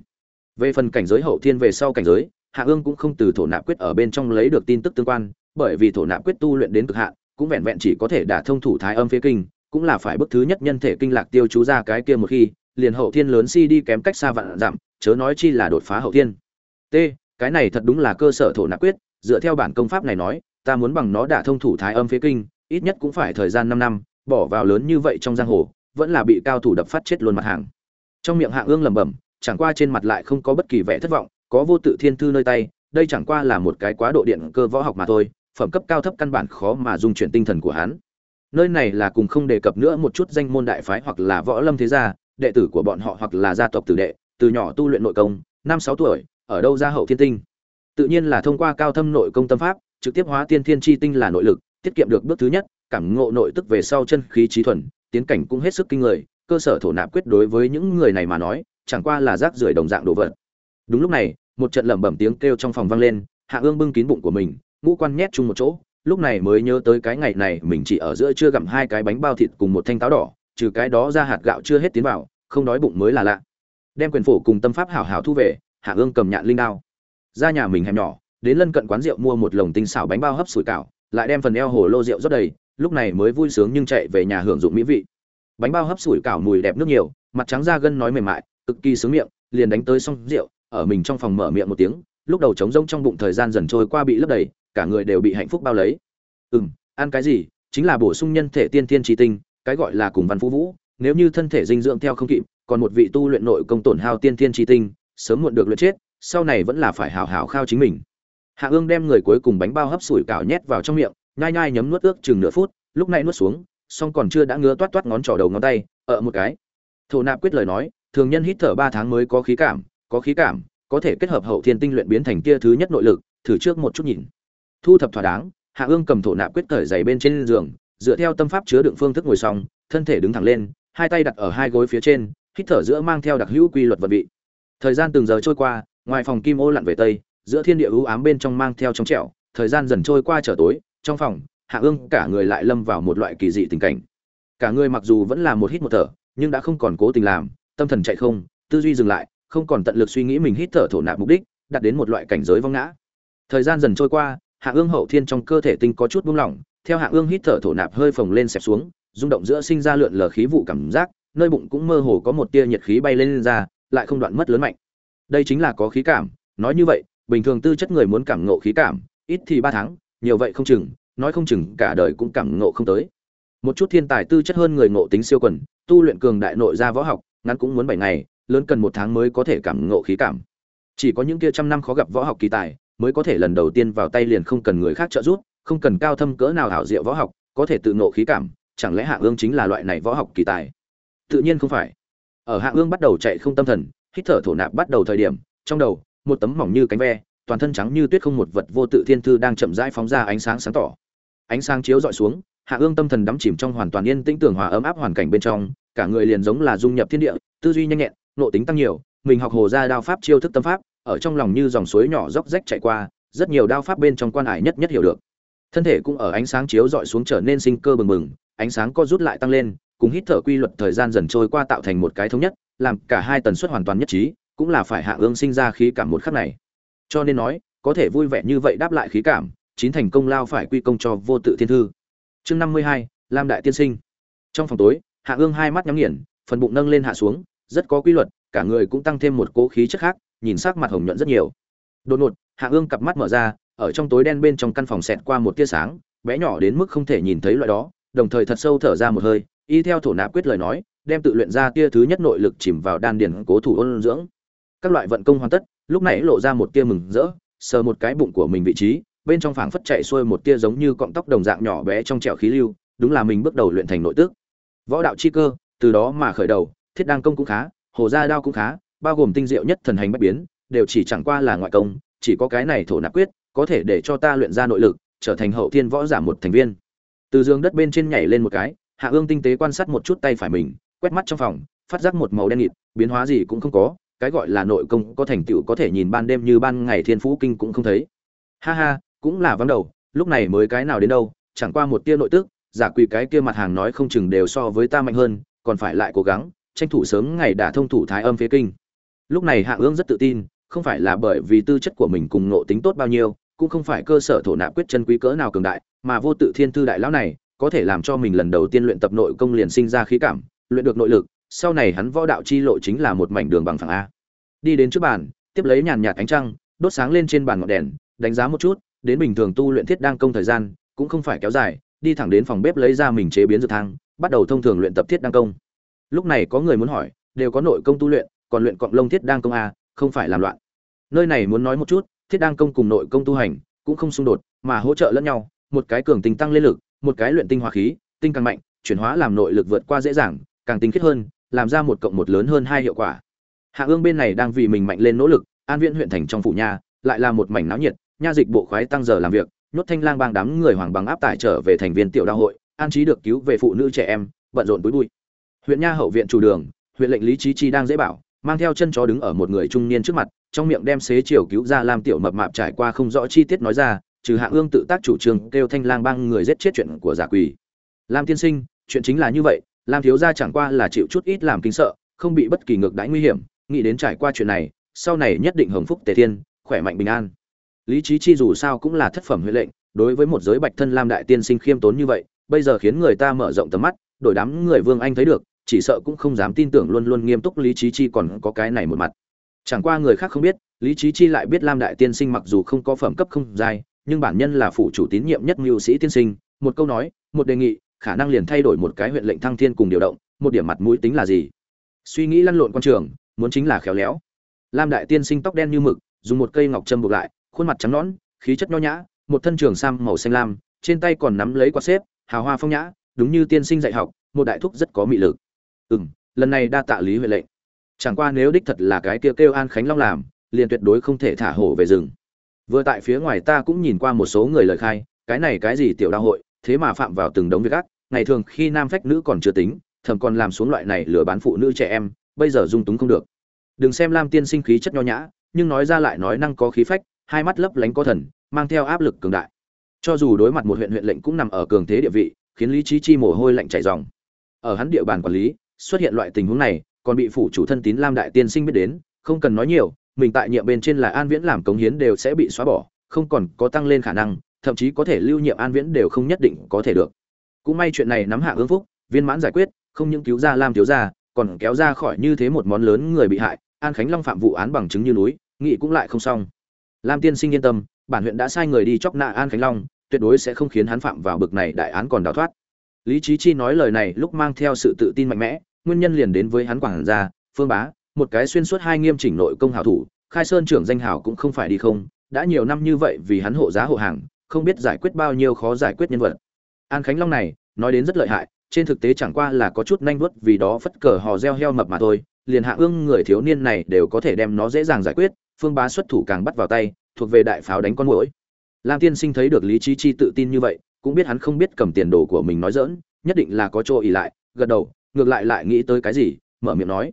Về phần cảnh giới hậu thiên về sau cảnh giới hạ ương cũng không từ thổ nạp quyết ở bên trong lấy được tin tức tương quan, bởi vì thổ nạp quyết tu luyện đến cực hạn, cũng vẹn vẹn chỉ có thể đả thông thủ thái âm phế kinh, cũng là phải bước thứ nhất nhân thể kinh lạc tiêu chú ra cái kia một khi, liền hậu thiên lớn si đi kém cách xa vạn dặm, chớ nói chi là đột phá hậu thiên. T, cái này thật đúng là cơ sở thổ nạp quyết, dựa theo bản công pháp này nói, ta muốn bằng nó đả thông thủ thái âm phế kinh, ít nhất cũng phải thời gian năm năm, bỏ vào lớn như vậy trong giang hồ, vẫn là bị cao thủ đập phát chết luôn mặt hàng. Trong miệng hạ ương lẩm bẩm, chẳng qua trên mặt lại không có bất kỳ vẻ thất vọng có vô tự thiên thư nơi tay, đây chẳng qua là một cái quá độ điện cơ võ học mà thôi, phẩm cấp cao thấp căn bản khó mà dung chuyển tinh thần của hắn. Nơi này là cùng không đề cập nữa một chút danh môn đại phái hoặc là võ lâm thế gia, đệ tử của bọn họ hoặc là gia tộc tử đệ, từ nhỏ tu luyện nội công, năm sáu tuổi, ở đâu ra hậu thiên tinh. Tự nhiên là thông qua cao thâm nội công tâm pháp, trực tiếp hóa tiên thiên chi tinh là nội lực, tiết kiệm được bước thứ nhất, cảm ngộ nội tức về sau chân khí trí thuần, tiến cảnh cũng hết sức kinh người, cơ sở thổ nạp quyết đối với những người này mà nói, chẳng qua là rác rưởi đồng dạng đồ vật đúng lúc này, một trận lẩm bẩm tiếng kêu trong phòng vang lên, hạ ương bưng kín bụng của mình, ngũ quan nhét chung một chỗ. Lúc này mới nhớ tới cái ngày này mình chỉ ở giữa chưa gặm hai cái bánh bao thịt cùng một thanh táo đỏ, trừ cái đó ra hạt gạo chưa hết tiến vào, không đói bụng mới là lạ. Đem quyền phổ cùng tâm pháp hảo hảo thu về, hạ ương cầm nhạn linh đao. Ra nhà mình hẻm nhỏ, đến lân cận quán rượu mua một lồng tinh xảo bánh bao hấp sủi cảo, lại đem phần eo hồ lô rượu rót đầy, lúc này mới vui sướng nhưng chạy về nhà hưởng dụng mỹ vị. Bánh bao hấp sủi cảo mùi đẹp nước nhiều, mặt trắng da gân nói mềm mại, cực kỳ sướng miệng, liền đánh tới xong rượu ở mình trong phòng mở miệng một tiếng, lúc đầu trống rỗng trong bụng thời gian dần trôi qua bị lấp đầy, cả người đều bị hạnh phúc bao lấy. Ừ ăn cái gì? Chính là bổ sung nhân thể tiên tiên trí tinh, cái gọi là cùng văn phú vũ, nếu như thân thể dinh dưỡng theo không kịp, còn một vị tu luyện nội công tổn hao tiên tiên trí tinh, sớm muộn được luyện chết, sau này vẫn là phải hào hào khao chính mình. Hạ ương đem người cuối cùng bánh bao hấp sủi cảo nhét vào trong miệng, nhai nhai nhấm nuốt ước chừng nửa phút, lúc này nuốt xuống, song còn chưa đã ngứa toát toát ngón trỏ đầu ngón tay ở một cái. Thổ nạp quyết lời nói, thường nhân hít thở ba tháng mới có khí cảm có khí cảm, có thể kết hợp hậu thiên tinh luyện biến thành kia thứ nhất nội lực, thử trước một chút nhìn. Thu thập thỏa đáng, hạ ương cầm thổ nạp quyết thời dày bên trên giường, dựa theo tâm pháp chứa đựng phương thức ngồi xong, thân thể đứng thẳng lên, hai tay đặt ở hai gối phía trên, hít thở giữa mang theo đặc hữu quy luật vật vị. Thời gian từng giờ trôi qua, ngoài phòng kim ô lặn về tây, giữa thiên địa ưu ám bên trong mang theo trong trẻo, thời gian dần trôi qua trở tối, trong phòng, hạ ương cả người lại lâm vào một loại kỳ dị tình cảnh. Cả người mặc dù vẫn là một hít một thở, nhưng đã không còn cố tình làm, tâm thần chạy không, tư duy dừng lại không còn tận lực suy nghĩ mình hít thở thổ nạp mục đích đạt đến một loại cảnh giới vong ngã. Thời gian dần trôi qua hạ ương hậu thiên trong cơ thể tinh có chút buông lỏng theo hạ ương hít thở thổ nạp hơi phồng lên xẹp xuống rung động giữa sinh ra lượn lờ khí vụ cảm giác nơi bụng cũng mơ hồ có một tia nhiệt khí bay lên, lên ra lại không đoạn mất lớn mạnh. Đây chính là có khí cảm nói như vậy bình thường tư chất người muốn cảm ngộ khí cảm ít thì ba tháng nhiều vậy không chừng nói không chừng cả đời cũng cảm ngộ không tới. Một chút thiên tài tư chất hơn người ngộ tính siêu quần tu luyện cường đại nội ra võ học ngắn cũng muốn bảy ngày lớn cần một tháng mới có thể cảm ngộ khí cảm. Chỉ có những kia trăm năm khó gặp võ học kỳ tài mới có thể lần đầu tiên vào tay liền không cần người khác trợ giúp, không cần cao thâm cỡ nào hảo diệu võ học, có thể tự ngộ khí cảm, chẳng lẽ hạ ương chính là loại này võ học kỳ tài? Tự nhiên không phải. Ở hạ ương bắt đầu chạy không tâm thần, hít thở thổ nạp bắt đầu thời điểm, trong đầu, một tấm mỏng như cánh ve, toàn thân trắng như tuyết không một vật vô tự thiên thư đang chậm rãi phóng ra ánh sáng sáng tỏ. Ánh sáng chiếu dọi xuống, hạ ương tâm thần đắm chìm trong hoàn toàn yên tĩnh tưởng hòa ấm áp hoàn cảnh bên trong, cả người liền giống là dung nhập thiên địa, tư duy nhanh nhẹn nộ tính tăng nhiều, mình học hồ ra đao pháp chiêu thức tâm pháp, ở trong lòng như dòng suối nhỏ róc rách chạy qua, rất nhiều đao pháp bên trong quan hải nhất nhất hiểu được. Thân thể cũng ở ánh sáng chiếu dọi xuống trở nên sinh cơ bừng bừng, ánh sáng co rút lại tăng lên, cùng hít thở quy luật thời gian dần trôi qua tạo thành một cái thống nhất, làm cả hai tần suất hoàn toàn nhất trí, cũng là phải hạ ương sinh ra khí cảm một khắc này. Cho nên nói, có thể vui vẻ như vậy đáp lại khí cảm, chín thành công lao phải quy công cho vô tự thiên thư. Chương năm mươi hai, lam đại tiên sinh. Trong phòng tối, hạ ương hai mắt nhắm nghiền, phần bụng nâng lên hạ xuống rất có quy luật, cả người cũng tăng thêm một cố khí chất khác, nhìn sắc mặt hồng nhuận rất nhiều. Đột ngột, hạ ương cặp mắt mở ra, ở trong tối đen bên trong căn phòng xẹt qua một tia sáng, bé nhỏ đến mức không thể nhìn thấy loại đó, đồng thời thật sâu thở ra một hơi, y theo thổ nạp quyết lời nói, đem tự luyện ra tia thứ nhất nội lực chìm vào đan điền cố thủ ôn dưỡng. Các loại vận công hoàn tất, lúc này lộ ra một tia mừng rỡ, sờ một cái bụng của mình vị trí, bên trong phảng phất chạy xuôi một tia giống như cọng tóc đồng dạng nhỏ bé trong trẻo khí lưu, đúng là mình bước đầu luyện thành nội tức võ đạo chi cơ, từ đó mà khởi đầu thiết đăng công cũng khá, hồ gia đao cũng khá, bao gồm tinh diệu nhất thần hành bất biến, đều chỉ chẳng qua là ngoại công, chỉ có cái này thổ nạp quyết, có thể để cho ta luyện ra nội lực, trở thành hậu thiên võ giả một thành viên. Từ giường đất bên trên nhảy lên một cái, hạ ương tinh tế quan sát một chút tay phải mình, quét mắt trong phòng, phát giác một màu đen nghịt, biến hóa gì cũng không có, cái gọi là nội công có thành tựu có thể nhìn ban đêm như ban ngày thiên phú kinh cũng không thấy. Ha ha, cũng là vắng đầu, lúc này mới cái nào đến đâu, chẳng qua một tia nội tức, giả quỳ cái kia mặt hàng nói không chừng đều so với ta mạnh hơn, còn phải lại cố gắng tranh thủ sớm ngày đả thông thủ thái âm phế kinh. Lúc này hạ ương rất tự tin, không phải là bởi vì tư chất của mình cùng nộ tính tốt bao nhiêu, cũng không phải cơ sở thổ nạp quyết chân quý cỡ nào cường đại, mà vô tự thiên thư đại lão này, có thể làm cho mình lần đầu tiên luyện tập nội công liền sinh ra khí cảm, luyện được nội lực, sau này hắn võ đạo chi lộ chính là một mảnh đường bằng phẳng a. Đi đến trước bàn, tiếp lấy nhàn nhạt ánh trăng, đốt sáng lên trên bàn ngọn đèn, đánh giá một chút, đến bình thường tu luyện thiết đang công thời gian, cũng không phải kéo dài, đi thẳng đến phòng bếp lấy ra mình chế biến dược thang, bắt đầu thông thường luyện tập thiết đang công lúc này có người muốn hỏi, đều có nội công tu luyện, còn luyện cọng lông thiết đang công a không phải làm loạn. Nơi này muốn nói một chút, thiết đang công cùng nội công tu hành cũng không xung đột, mà hỗ trợ lẫn nhau, một cái cường tình tăng lên lực, một cái luyện tinh hóa khí, tinh càng mạnh, chuyển hóa làm nội lực vượt qua dễ dàng, càng tinh khiết hơn, làm ra một cộng một lớn hơn hai hiệu quả. Hạ ương bên này đang vì mình mạnh lên nỗ lực, an viễn huyện thành trong phủ nha lại là một mảnh náo nhiệt, nha dịch bộ khoái tăng giờ làm việc, nhốt thanh lang bang đám người hoàng bằng áp tải trở về thành viên tiểu đa hội, an trí được cứu về phụ nữ trẻ em, bận rộn túi bụi huyện nha hậu viện chủ đường, huyện lệnh lý trí chi đang dễ bảo, mang theo chân chó đứng ở một người trung niên trước mặt, trong miệng đem xế chiều cứu ra làm tiểu mập mạp trải qua không rõ chi tiết nói ra, trừ hạ ương tự tác chủ trương kêu thanh lang bang người giết chết chuyện của giả quỳ lam tiên sinh, chuyện chính là như vậy, lam thiếu gia chẳng qua là chịu chút ít làm kinh sợ, không bị bất kỳ ngược đãi nguy hiểm, nghĩ đến trải qua chuyện này, sau này nhất định hồng phúc tề thiên, khỏe mạnh bình an. Lý trí chi dù sao cũng là thất phẩm huệ lệnh, đối với một giới bạch thân lam đại tiên sinh khiêm tốn như vậy, bây giờ khiến người ta mở rộng tầm mắt, đổi đám người vương anh thấy được chỉ sợ cũng không dám tin tưởng luôn luôn nghiêm túc lý trí chi còn có cái này một mặt. Chẳng qua người khác không biết, lý trí chi lại biết lam đại tiên sinh mặc dù không có phẩm cấp không dài nhưng bản nhân là phụ chủ tín nhiệm nhất mưu sĩ tiên sinh. Một câu nói, một đề nghị, khả năng liền thay đổi một cái huyện lệnh thăng thiên cùng điều động, một điểm mặt mũi tính là gì? Suy nghĩ lăn lộn quan trường, muốn chính là khéo léo. Lam đại tiên sinh tóc đen như mực, dùng một cây ngọc châm buộc lại, khuôn mặt trắng nõn, khí chất nho nhã, một thân trường sam màu xanh lam, trên tay còn nắm lấy quạt xếp, hào hoa phong nhã, đúng như tiên sinh dạy học, một đại thúc rất có mị lực ừ m lần này đa tạ lý huệ lệnh. Chẳng qua nếu đích thật là cái kêu kêu an khánh long làm, liền tuyệt đối không thể thả hổ về rừng. Vừa tại phía ngoài ta cũng nhìn qua một số người lời khai, cái này cái gì tiểu đa hội, thế mà phạm vào từng đống việc ác. Ngày thường khi nam phách nữ còn chưa tính, thầm còn làm xuống loại này lừa bán phụ nữ trẻ em, bây giờ dung túng không được. Đừng xem lam tiên sinh khí chất nho nhã, nhưng nói ra lại nói năng có khí phách, hai mắt lấp lánh có thần, mang theo áp lực cường đại. Cho dù đối mặt một huyện huyện lệnh cũng nằm ở cường thế địa vị, khiến lý trí chi mồ hôi lạnh chảy ròng. Ở hắn địa bàn quản lý xuất hiện loại tình huống này, còn bị phủ chủ thân tín lam đại tiên sinh biết đến, không cần nói nhiều, mình tại nhiệm bên trên là an viễn làm cống hiến đều sẽ bị xóa bỏ, không còn có tăng lên khả năng, thậm chí có thể lưu nhiệm an viễn đều không nhất định có thể được. Cũng may chuyện này nắm hạ ương phúc, viên mãn giải quyết, không những cứu ra lam thiếu gia, còn kéo ra khỏi như thế một món lớn người bị hại, an khánh long phạm vụ án bằng chứng như núi nghị cũng lại không xong. Lam tiên sinh yên tâm, bản huyện đã sai người đi chóc nạ an khánh long, tuyệt đối sẽ không khiến hắn phạm vào bực này đại án còn đào thoát lý Chí chi nói lời này lúc mang theo sự tự tin mạnh mẽ, nguyên nhân liền đến với hắn quảng gia, phương bá, một cái xuyên suốt hai nghiêm chỉnh nội công hảo thủ, khai sơn trưởng danh hảo cũng không phải đi không, đã nhiều năm như vậy vì hắn hộ giá hộ hàng, không biết giải quyết bao nhiêu khó giải quyết nhân vật an khánh long này, nói đến rất lợi hại, trên thực tế chẳng qua là có chút nhanh vuốt vì đó phất cờ hò reo heo mập mà thôi, liền hạ ương người thiếu niên này đều có thể đem nó dễ dàng giải quyết, phương bá xuất thủ càng bắt vào tay, thuộc về đại pháo đánh con muỗi. lam tiên sinh thấy được lý Chí chi tự tin như vậy cũng biết hắn không biết cầm tiền đồ của mình nói dỡn nhất định là có chỗ ỉ lại, gật đầu, ngược lại lại nghĩ tới cái gì, mở miệng nói.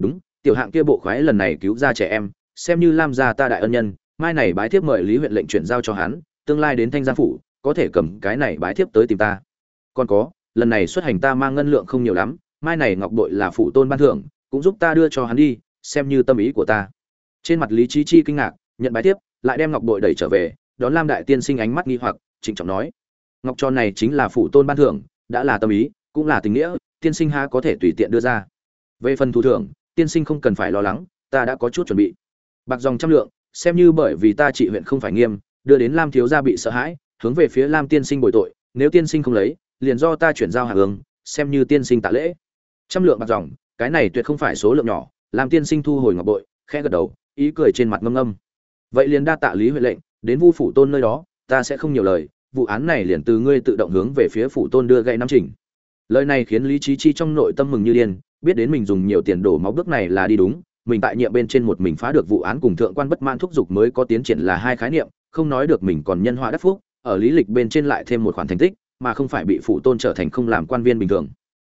Đúng, tiểu hạng kia bộ khoái lần này cứu ra trẻ em, xem như lam gia ta đại ân nhân, mai này bái thiếp mời lý huyện lệnh chuyển giao cho hắn, tương lai đến thanh gia phủ, có thể cầm cái này bái thiếp tới tìm ta. Còn có, lần này xuất hành ta mang ngân lượng không nhiều lắm, mai này ngọc bội là phụ tôn ban thưởng, cũng giúp ta đưa cho hắn đi, xem như tâm ý của ta. Trên mặt lý trí chi kinh ngạc, nhận bái tiếp lại đem ngọc bội đẩy trở về, đón lam đại tiên sinh ánh mắt nghi hoặc, trịnh trọng nói ngọc tròn này chính là phụ tôn ban thưởng, đã là tâm ý, cũng là tình nghĩa, tiên sinh ha có thể tùy tiện đưa ra. Về phần thủ thưởng, tiên sinh không cần phải lo lắng, ta đã có chút chuẩn bị. Bạc dòng trăm lượng, xem như bởi vì ta trị huyện không phải nghiêm, đưa đến lam thiếu gia bị sợ hãi, hướng về phía lam tiên sinh bồi tội, nếu tiên sinh không lấy, liền do ta chuyển giao hạ hướng xem như tiên sinh tạ lễ. Trăm lượng bạc dòng, cái này tuyệt không phải số lượng nhỏ, lam tiên sinh thu hồi ngọc bội, khẽ gật đầu, ý cười trên mặt ngâm ngâm. Vậy liền đa tạ lý huệ lệnh, đến vu phủ tôn nơi đó, ta sẽ không nhiều lời vụ án này liền từ ngươi tự động hướng về phía phủ tôn đưa gậy năm chỉnh. Lời này khiến lý trí chi trong nội tâm mừng như điên, biết đến mình dùng nhiều tiền đổ máu bước này là đi đúng, mình tại nhiệm bên trên một mình phá được vụ án cùng thượng quan bất mãn thúc giục mới có tiến triển là hai khái niệm, không nói được mình còn nhân họa đắc phúc, ở lý lịch bên trên lại thêm một khoản thành tích, mà không phải bị phụ tôn trở thành không làm quan viên bình thường.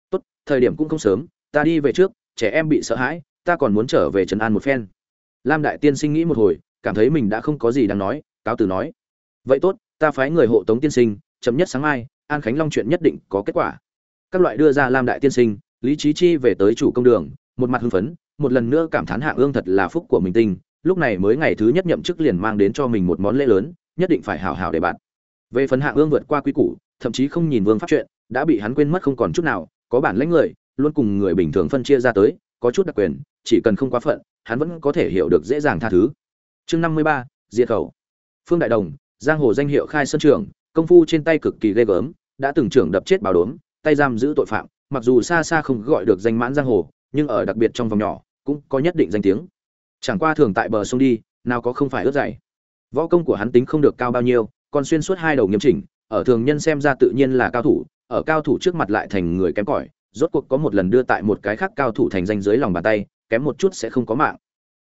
Tốt, thời điểm cũng không sớm, ta đi về trước, trẻ em bị sợ hãi, ta còn muốn trở về trần an một phen. Lam đại tiên sinh nghĩ một hồi, cảm thấy mình đã không có gì đáng nói, cáo từ nói. Vậy tốt ta phái người hộ tống tiên sinh chấm nhất sáng mai, an khánh long chuyện nhất định có kết quả. Các loại đưa ra lam đại tiên sinh, lý trí chi về tới chủ công đường, một mặt hưng phấn, một lần nữa cảm thán hạ ương thật là phúc của mình tinh, lúc này mới ngày thứ nhất nhậm chức liền mang đến cho mình một món lễ lớn, nhất định phải hào hào để bạn. Về phần hạ ương vượt qua quy củ, thậm chí không nhìn vương pháp chuyện, đã bị hắn quên mất không còn chút nào, có bản lãnh người, luôn cùng người bình thường phân chia ra tới, có chút đặc quyền, chỉ cần không quá phận, hắn vẫn có thể hiểu được dễ dàng tha thứ. Chương năm mươi ba, diệt khẩu. Phương đại đồng giang hồ danh hiệu khai sơn trưởng công phu trên tay cực kỳ ghê gớm, đã từng trưởng đập chết bảo đốm, tay giam giữ tội phạm, mặc dù xa xa không gọi được danh mãn giang hồ, nhưng ở đặc biệt trong vòng nhỏ, cũng có nhất định danh tiếng. Chẳng qua thường tại bờ sông đi, nào có không phải ướt dày. Võ công của hắn tính không được cao bao nhiêu, còn xuyên suốt hai đầu nghiêm chỉnh, ở thường nhân xem ra tự nhiên là cao thủ, ở cao thủ trước mặt lại thành người kém cỏi, rốt cuộc có một lần đưa tại một cái khác cao thủ thành danh dưới lòng bàn tay, kém một chút sẽ không có mạng.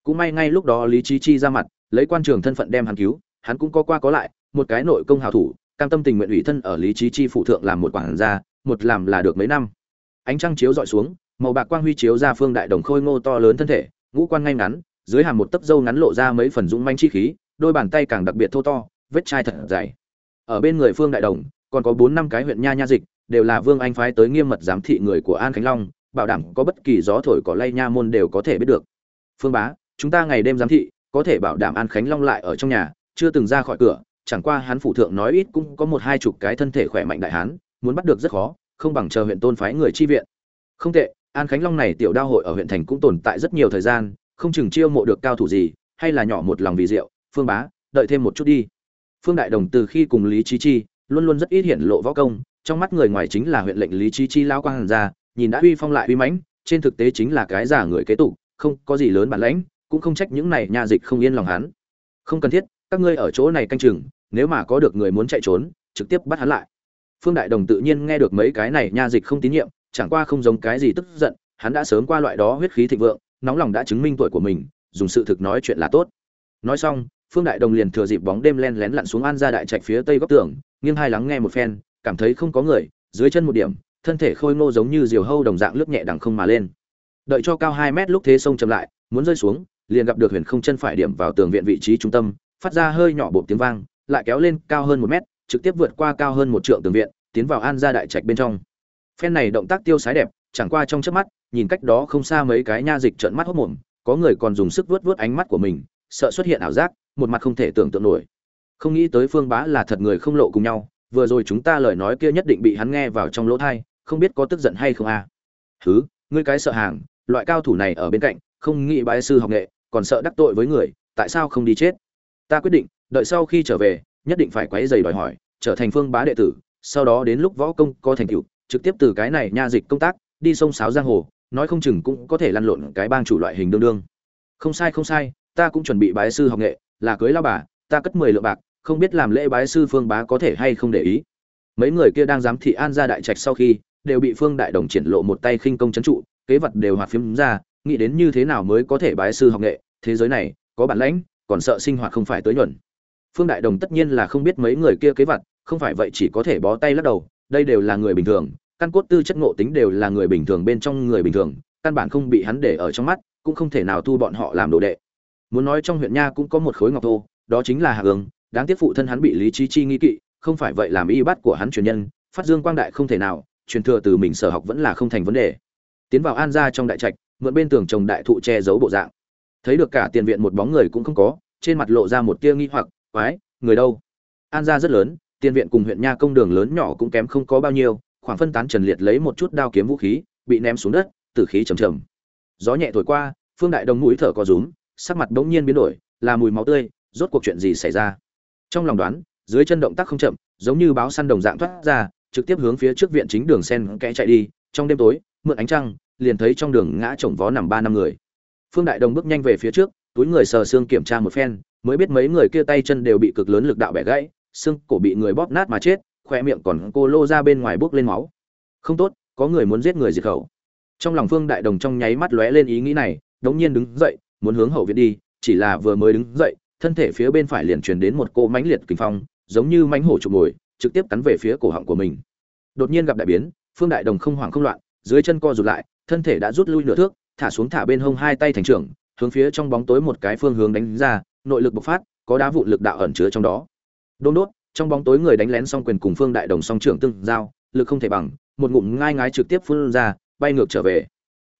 Cũng may ngay lúc đó lý trí chi ra mặt, lấy quan trường thân phận đem hắn cứu hắn cũng có qua có lại, một cái nội công hào thủ, cam tâm tình nguyện ủy thân ở lý trí chi phụ thượng làm một quản gia, một làm là được mấy năm. Ánh trăng chiếu dọi xuống, màu bạc quang huy chiếu ra phương đại đồng khôi ngô to lớn thân thể, ngũ quan ngay ngắn, dưới hàm một tấc râu ngắn lộ ra mấy phần dũng manh chi khí, đôi bàn tay càng đặc biệt thô to, vết chai thật dày. Ở bên người phương đại đồng, còn có bốn năm cái huyện nha nha dịch, đều là vương anh phái tới nghiêm mật giám thị người của an khánh long, bảo đảm có bất kỳ gió thổi có lay nha môn đều có thể biết được. Phương bá, chúng ta ngày đêm giám thị, có thể bảo đảm an khánh long lại ở trong nhà chưa từng ra khỏi cửa, chẳng qua hắn phủ thượng nói ít cũng có một hai chục cái thân thể khỏe mạnh đại hán, muốn bắt được rất khó, không bằng chờ huyện tôn phái người chi viện. Không tệ, an khánh long này tiểu đao hội ở huyện thành cũng tồn tại rất nhiều thời gian, không chừng chiêu mộ được cao thủ gì, hay là nhỏ một lòng vì rượu, phương bá, đợi thêm một chút đi. Phương đại đồng từ khi cùng lý trí chi, luôn luôn rất ít hiện lộ võ công, trong mắt người ngoài chính là huyện lệnh lý trí chi lao quang hàn ra nhìn đã uy phong lại uy mãnh, trên thực tế chính là cái giả người kế tục, không có gì lớn bản lãnh, cũng không trách những này nha dịch không yên lòng hắn. Không cần thiết các ngươi ở chỗ này canh chừng, nếu mà có được người muốn chạy trốn, trực tiếp bắt hắn lại. Phương đại đồng tự nhiên nghe được mấy cái này nha dịch không tín nhiệm, chẳng qua không giống cái gì tức giận, hắn đã sớm qua loại đó huyết khí thịnh vượng, nóng lòng đã chứng minh tuổi của mình, dùng sự thực nói chuyện là tốt. Nói xong, phương đại đồng liền thừa dịp bóng đêm len lén lặn xuống an ra đại trạch phía tây góc tường, nghiêng hai lắng nghe một phen, cảm thấy không có người, dưới chân một điểm, thân thể khôi ngô giống như diều hâu đồng dạng lướt nhẹ đằng không mà lên. Đợi cho cao hai mét lúc thế sông chậm lại, muốn rơi xuống, liền gặp được huyền không chân phải điểm vào tường viện vị trí trung tâm phát ra hơi nhỏ bộ tiếng vang lại kéo lên cao hơn một mét trực tiếp vượt qua cao hơn một trượng tường viện tiến vào an gia đại trạch bên trong. Phen này động tác tiêu sái đẹp chẳng qua trong chớp mắt nhìn cách đó không xa mấy cái nha dịch trợn mắt hốt mồm có người còn dùng sức vuốt vuốt ánh mắt của mình sợ xuất hiện ảo giác một mặt không thể tưởng tượng nổi. Không nghĩ tới phương bá là thật người không lộ cùng nhau vừa rồi chúng ta lời nói kia nhất định bị hắn nghe vào trong lỗ tai, không biết có tức giận hay không a. À? thứ ngươi cái sợ hàng loại cao thủ này ở bên cạnh không nghĩ bái sư học nghệ còn sợ đắc tội với người tại sao không đi chết? Ta quyết định, đợi sau khi trở về, nhất định phải quấy giày đòi hỏi, trở thành phương bá đệ tử, sau đó đến lúc võ công có thành tựu, trực tiếp từ cái này nha dịch công tác, đi sông sáo giang hồ, nói không chừng cũng có thể lăn lộn cái bang chủ loại hình đương đương. Không sai không sai, ta cũng chuẩn bị bái sư học nghệ, là cưới lao bà, ta cất mười lượng bạc, không biết làm lễ bái sư phương bá có thể hay không để ý. Mấy người kia đang giám thị an ra đại trạch sau khi, đều bị phương đại đồng triển lộ một tay khinh công c trụ, kế vật đều hoạt phiếm ra, nghĩ đến như thế nào mới có thể bái sư học nghệ, thế giới này, có bản lãnh còn sợ sinh hoạt không phải tới nhuận. Phương đại đồng tất nhiên là không biết mấy người kia kế vật không phải vậy chỉ có thể bó tay lắc đầu, đây đều là người bình thường, căn cốt tư chất ngộ tính đều là người bình thường bên trong người bình thường, căn bản không bị hắn để ở trong mắt, cũng không thể nào thu bọn họ làm đồ đệ. Muốn nói trong huyện nha cũng có một khối ngọc thô, đó chính là hạ ương đáng tiếc phụ thân hắn bị lý trí chi nghi kỵ, không phải vậy làm y bắt của hắn truyền nhân, phát dương quang đại không thể nào, truyền thừa từ mình sở học vẫn là không thành vấn đề. Tiến vào an gia trong đại trạch, mượn bên tường trồng đại thụ che giấu bộ dạng thấy được cả tiền viện một bóng người cũng không có, trên mặt lộ ra một tia nghi hoặc, quái, người đâu? An gia rất lớn, tiền viện cùng huyện nha công đường lớn nhỏ cũng kém không có bao nhiêu, khoảng phân tán trần liệt lấy một chút đao kiếm vũ khí, bị ném xuống đất, tử khí trầm trầm. Gió nhẹ thổi qua, phương đại đồng mũi thở có rúm, sắc mặt bỗng nhiên biến đổi, là mùi máu tươi, rốt cuộc chuyện gì xảy ra? Trong lòng đoán, dưới chân động tác không chậm, giống như báo săn đồng dạng thoát ra, trực tiếp hướng phía trước viện chính đường sen kẽ chạy đi, trong đêm tối, mượn ánh trăng, liền thấy trong đường ngã chồng vó nằm ba năm người phương đại đồng bước nhanh về phía trước, túi người sờ xương kiểm tra một phen, mới biết mấy người kia tay chân đều bị cực lớn lực đạo bẻ gãy, xương cổ bị người bóp nát mà chết khoe miệng còn cô lô ra bên ngoài bốc lên máu. Không tốt, có người muốn giết người diệt khẩu. Trong lòng phương đại đồng trong nháy mắt lóe lên ý nghĩ này, đống nhiên đứng dậy, muốn hướng hậu viện đi, chỉ là vừa mới đứng dậy, thân thể phía bên phải liền truyền đến một cô mãnh liệt kinh phong, giống như mãnh hổ chụp ngồi, trực tiếp cắn về phía cổ họng của mình. Đột nhiên gặp đại biến, phương đại đồng không hoảng không loạn, dưới chân co rụt lại, thân thể đã rút lui nửa thước thả xuống thả bên hông hai tay thành trưởng, hướng phía trong bóng tối một cái phương hướng đánh ra, nội lực bộc phát, có đá vụn lực đạo ẩn chứa trong đó. Đôn đốt, trong bóng tối người đánh lén song quyền cùng phương đại đồng song trưởng tương giao, lực không thể bằng, một ngụm ngai ngái trực tiếp phun ra, bay ngược trở về.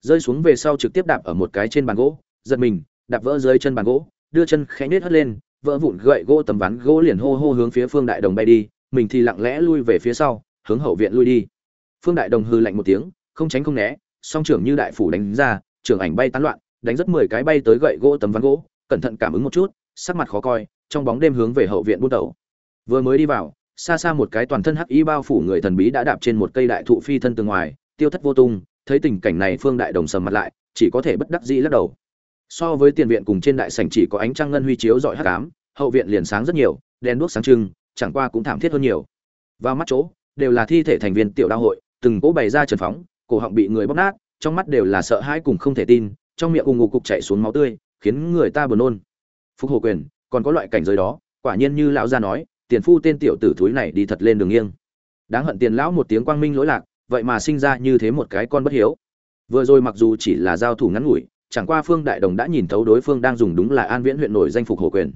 Rơi xuống về sau trực tiếp đạp ở một cái trên bàn gỗ, giật mình, đạp vỡ dưới chân bàn gỗ, đưa chân khẽ nết hất lên, vỡ vụn gậy gỗ tầm ván gỗ liền hô hô hướng phía phương đại đồng bay đi, mình thì lặng lẽ lui về phía sau, hướng hậu viện lui đi. Phương đại đồng hư lạnh một tiếng, không tránh không né, song trưởng như đại phủ đánh ra trưởng ảnh bay tán loạn, đánh rất mười cái bay tới gậy gỗ tấm ván gỗ, cẩn thận cảm ứng một chút, sắc mặt khó coi, trong bóng đêm hướng về hậu viện buôn đậu. vừa mới đi vào, xa xa một cái toàn thân hắc y bao phủ người thần bí đã đạp trên một cây đại thụ phi thân từ ngoài, tiêu thất vô tung, thấy tình cảnh này phương đại đồng sầm mặt lại, chỉ có thể bất đắc dĩ lắc đầu so với tiền viện cùng trên đại sảnh chỉ có ánh trăng ngân huy chiếu rọi hắc ám, hậu viện liền sáng rất nhiều, đèn đuốc sáng trưng, chẳng qua cũng thảm thiết hơn nhiều vào mắt chỗ, đều là thi thể thành viên tiểu đao hội, từng cỗ bày ra trần phóng, cổ họng bị người bóp nát trong mắt đều là sợ hãi cùng không thể tin, trong miệng ù ngục cục chảy xuống máu tươi, khiến người ta buồn nôn. Phục Hổ quyền, còn có loại cảnh giới đó, quả nhiên như lão gia nói, tiền phu tên tiểu tử thúi này đi thật lên đường nghiêng. Đáng hận tiền lão một tiếng quang minh lỗi lạc, vậy mà sinh ra như thế một cái con bất hiếu. Vừa rồi mặc dù chỉ là giao thủ ngắn ngủi, chẳng qua phương đại đồng đã nhìn thấu đối phương đang dùng đúng là an viễn huyện nổi danh phục Hổ quyền.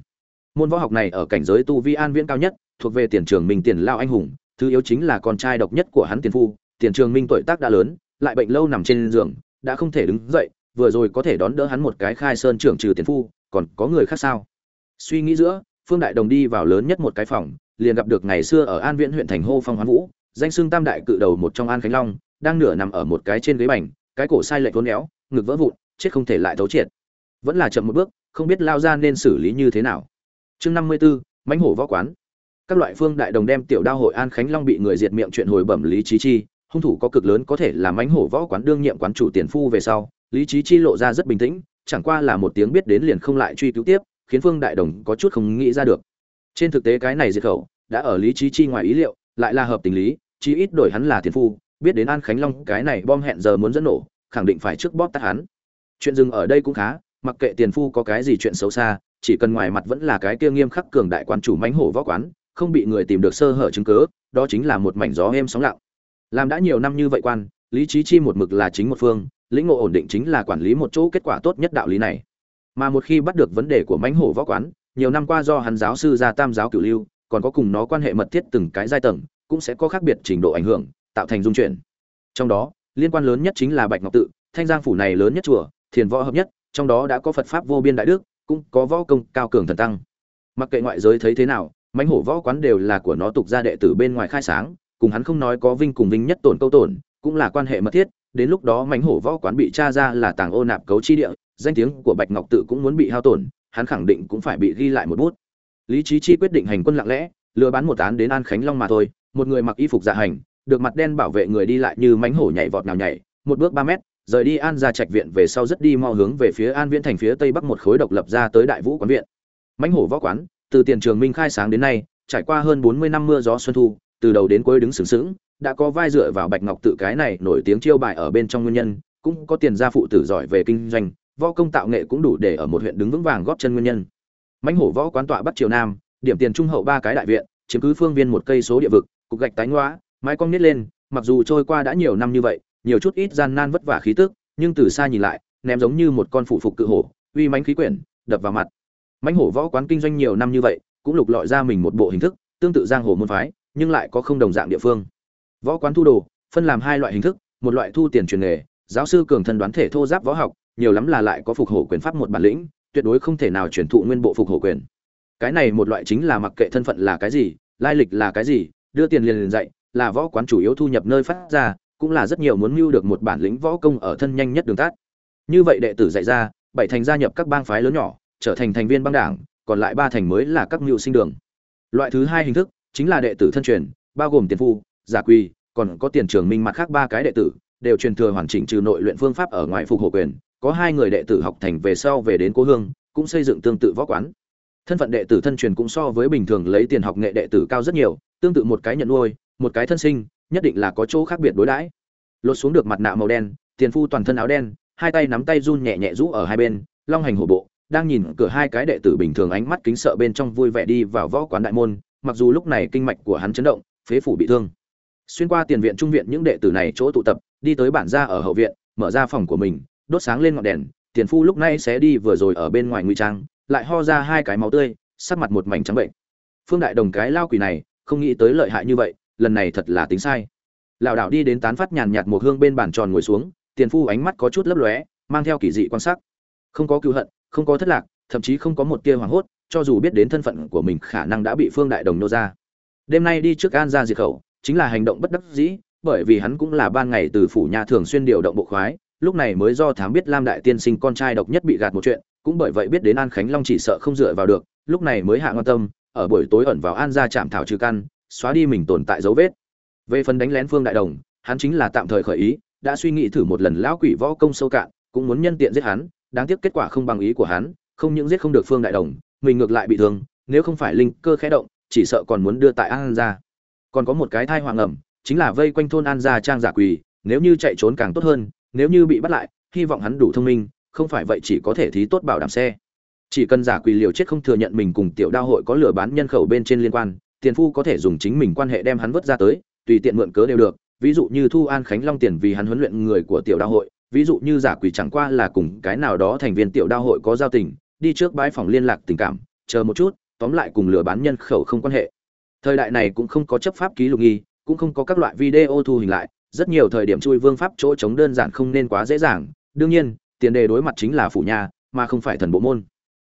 Môn võ học này ở cảnh giới tu vi an viễn cao nhất, thuộc về tiền trường minh tiền lao anh hùng, thứ yếu chính là con trai độc nhất của hắn tiền phu, tiền trường minh tuổi tác đã lớn lại bệnh lâu nằm trên giường đã không thể đứng dậy vừa rồi có thể đón đỡ hắn một cái khai sơn trưởng trừ tiền phu còn có người khác sao? Suy nghĩ giữa phương đại đồng đi vào lớn nhất một cái phòng liền gặp được ngày xưa ở an viễn huyện thành hô phong hoán vũ danh xưng tam đại cự đầu một trong an khánh long đang nửa nằm ở một cái trên ghế bành cái cổ sai lệch vốn éo ngực vỡ vụn chết không thể lại thấu triệt. Vẫn là chậm một bước không biết lao ra nên xử lý như thế nào. Chương năm mươi 54, mãnh hổ võ quán. Các loại phương đại đồng đem tiểu đao hội an khánh long bị người diệt miệng chuyện hồi bẩm lý trí chi hung thủ có cực lớn có thể là mãnh hổ võ quán đương nhiệm quán chủ tiền phu về sau, lý trí chi lộ ra rất bình tĩnh, chẳng qua là một tiếng biết đến liền không lại truy cứu tiếp, khiến phương đại đồng có chút không nghĩ ra được. Trên thực tế cái này diệt khẩu, đã ở lý trí chi ngoài ý liệu, lại là hợp tình lý chi ít đổi hắn là tiền phu, biết đến an khánh long cái này bom hẹn giờ muốn dẫn nổ, khẳng định phải trước bóp tắt hắn. Chuyện dừng ở đây cũng khá, mặc kệ tiền phu có cái gì chuyện xấu xa, chỉ cần ngoài mặt vẫn là cái kia nghiêm khắc cường đại quán chủ mãnh hổ võ quán, không bị người tìm được sơ hở chứng cớ đó chính là một mảnh gió êm sóng lặng làm đã nhiều năm như vậy quan, lý trí chi một mực là chính một phương, lĩnh ngộ ổn định chính là quản lý một chỗ kết quả tốt nhất đạo lý này. Mà một khi bắt được vấn đề của mãnh hổ võ quán, nhiều năm qua do hắn giáo sư gia tam giáo cửu lưu, còn có cùng nó quan hệ mật thiết từng cái giai tầng, cũng sẽ có khác biệt trình độ ảnh hưởng, tạo thành dung chuyển. Trong đó, liên quan lớn nhất chính là bạch ngọc tự, thanh giang phủ này lớn nhất chùa, thiền võ hợp nhất, trong đó đã có phật pháp vô biên đại đức, cũng có võ công cao cường thần tăng. Mặc kệ ngoại giới thấy thế nào, mãnh hổ võ quán đều là của nó tục gia đệ tử bên ngoài khai sáng cùng hắn không nói có vinh cùng vinh nhất tổn câu tổn, cũng là quan hệ mật thiết, đến lúc đó mãnh hổ võ quán bị tra ra là tàng ô nạp cấu chi địa, danh tiếng của bạch ngọc tự cũng muốn bị hao tổn, hắn khẳng định cũng phải bị ghi lại một bút. Lý trí chi quyết định hành quân lặng lẽ, lừa bán một án đến an khánh long mà thôi, một người mặc y phục dạ hành, được mặt đen bảo vệ người đi lại như mánh hổ nhảy vọt nào nhảy, một bước ba mét, rời đi an ra trạch viện về sau rất đi mau hướng về phía an viễn thành phía tây bắc một khối độc lập ra tới đại vũ quán viện. Mánh hổ võ quán, từ tiền trường minh khai sáng đến nay, trải qua hơn bốn mươi năm mưa gió xuân thu từ đầu đến cuối đứng sướng sướng đã có vai dựa vào bạch ngọc tự cái này nổi tiếng chiêu bài ở bên trong nguyên nhân, cũng có tiền gia phụ tử giỏi về kinh doanh, võ công tạo nghệ cũng đủ để ở một huyện đứng vững vàng góp chân nguyên nhân. Mãnh hổ võ quán tọa bắc triều nam, điểm tiền trung hậu ba cái đại viện, chiếm cứ phương viên một cây số địa vực, cục gạch tái ngoã mái cong nít lên, mặc dù trôi qua đã nhiều năm như vậy, nhiều chút ít gian nan vất vả khí tức, nhưng từ xa nhìn lại, ném giống như một con phụ phục cự hổ, uy mãnh khí quyển, đập vào mặt. Mãnh hổ võ quán kinh doanh nhiều năm như vậy, cũng lục lọi ra mình một bộ hình thức, tương tự giang hồ môn phái nhưng lại có không đồng dạng địa phương. Võ quán thu đồ, phân làm hai loại hình thức, một loại thu tiền truyền nghề, giáo sư cường thân đoán thể thô giáp võ học, nhiều lắm là lại có phục hổ quyền pháp một bản lĩnh, tuyệt đối không thể nào truyền thụ nguyên bộ phục hổ quyền. Cái này một loại chính là mặc kệ thân phận là cái gì, lai lịch là cái gì, đưa tiền liền liền dạy, là võ quán chủ yếu thu nhập nơi phát ra, cũng là rất nhiều muốn mưu được một bản lĩnh võ công ở thân nhanh nhất đường tát như vậy đệ tử dạy ra, bảy thành gia nhập các bang phái lớn nhỏ, trở thành thành viên băng đảng, còn lại ba thành mới là các mưu sinh đường. Loại thứ hai hình thức chính là đệ tử thân truyền, bao gồm tiền phu, giả quy còn có tiền trường minh mặt khác ba cái đệ tử, đều truyền thừa hoàn chỉnh trừ nội luyện phương pháp ở ngoài phục hộ quyền. Có hai người đệ tử học thành về sau về đến cố hương, cũng xây dựng tương tự võ quán. Thân phận đệ tử thân truyền cũng so với bình thường lấy tiền học nghệ đệ tử cao rất nhiều, tương tự một cái nhận nuôi, một cái thân sinh, nhất định là có chỗ khác biệt đối đãi. Lột xuống được mặt nạ màu đen, tiền phu toàn thân áo đen, hai tay nắm tay run nhẹ nhẹ rũ ở hai bên, long hành hổ bộ, đang nhìn cửa hai cái đệ tử bình thường ánh mắt kính sợ bên trong vui vẻ đi vào võ quán đại môn mặc dù lúc này kinh mạch của hắn chấn động, phế phủ bị thương. Xuyên qua tiền viện, trung viện những đệ tử này chỗ tụ tập, đi tới bản gia ở hậu viện, mở ra phòng của mình, đốt sáng lên ngọn đèn, tiền phu lúc này sẽ đi vừa rồi ở bên ngoài nguy trang, lại ho ra hai cái máu tươi, sắc mặt một mảnh trắng bệnh. Phương đại đồng cái lao quỷ này, không nghĩ tới lợi hại như vậy, lần này thật là tính sai. Lão đạo đi đến tán phát nhàn nhạt một hương bên bàn tròn ngồi xuống, tiền phu ánh mắt có chút lấp lóe, mang theo kỳ dị quan sát không có cựu hận, không có thất lạc, thậm chí không có một tia hoảng hốt cho dù biết đến thân phận của mình khả năng đã bị phương đại đồng nô ra. Đêm nay đi trước an ra diệt khẩu, chính là hành động bất đắc dĩ, bởi vì hắn cũng là ban ngày từ phủ nhà thường xuyên điều động bộ khoái, lúc này mới do thám biết lam đại tiên sinh con trai độc nhất bị gạt một chuyện, cũng bởi vậy biết đến an khánh long chỉ sợ không dựa vào được, lúc này mới hạ ngon tâm, ở buổi tối ẩn vào an ra chạm thảo trừ căn, xóa đi mình tồn tại dấu vết. Về phần đánh lén phương đại đồng, hắn chính là tạm thời khởi ý, đã suy nghĩ thử một lần lão quỷ võ công sâu cạn, cũng muốn nhân tiện giết hắn, đáng tiếc kết quả không bằng ý của hắn, không những giết không được phương đại đồng mình ngược lại bị thương, nếu không phải linh cơ khẽ động, chỉ sợ còn muốn đưa tại an ra còn có một cái thai hoàng ẩm, chính là vây quanh thôn an gia trang giả quỳ, nếu như chạy trốn càng tốt hơn, nếu như bị bắt lại, hy vọng hắn đủ thông minh, không phải vậy chỉ có thể thí tốt bảo đảm xe. Chỉ cần giả quỳ liều chết không thừa nhận mình cùng tiểu đao hội có lừa bán nhân khẩu bên trên liên quan, tiền phu có thể dùng chính mình quan hệ đem hắn vớt ra tới, tùy tiện mượn cớ đều được. Ví dụ như thu an khánh long tiền vì hắn huấn luyện người của tiểu đao hội, ví dụ như giả quỷ chẳng qua là cùng cái nào đó thành viên tiểu đao hội có giao tình đi trước bãi phòng liên lạc tình cảm, chờ một chút, tóm lại cùng lừa bán nhân khẩu không quan hệ. Thời đại này cũng không có chấp pháp ký lục nghi, cũng không có các loại video thu hình lại, rất nhiều thời điểm chui vương pháp chỗ chống đơn giản không nên quá dễ dàng. Đương nhiên, tiền đề đối mặt chính là phủ nhà, mà không phải thần bộ môn.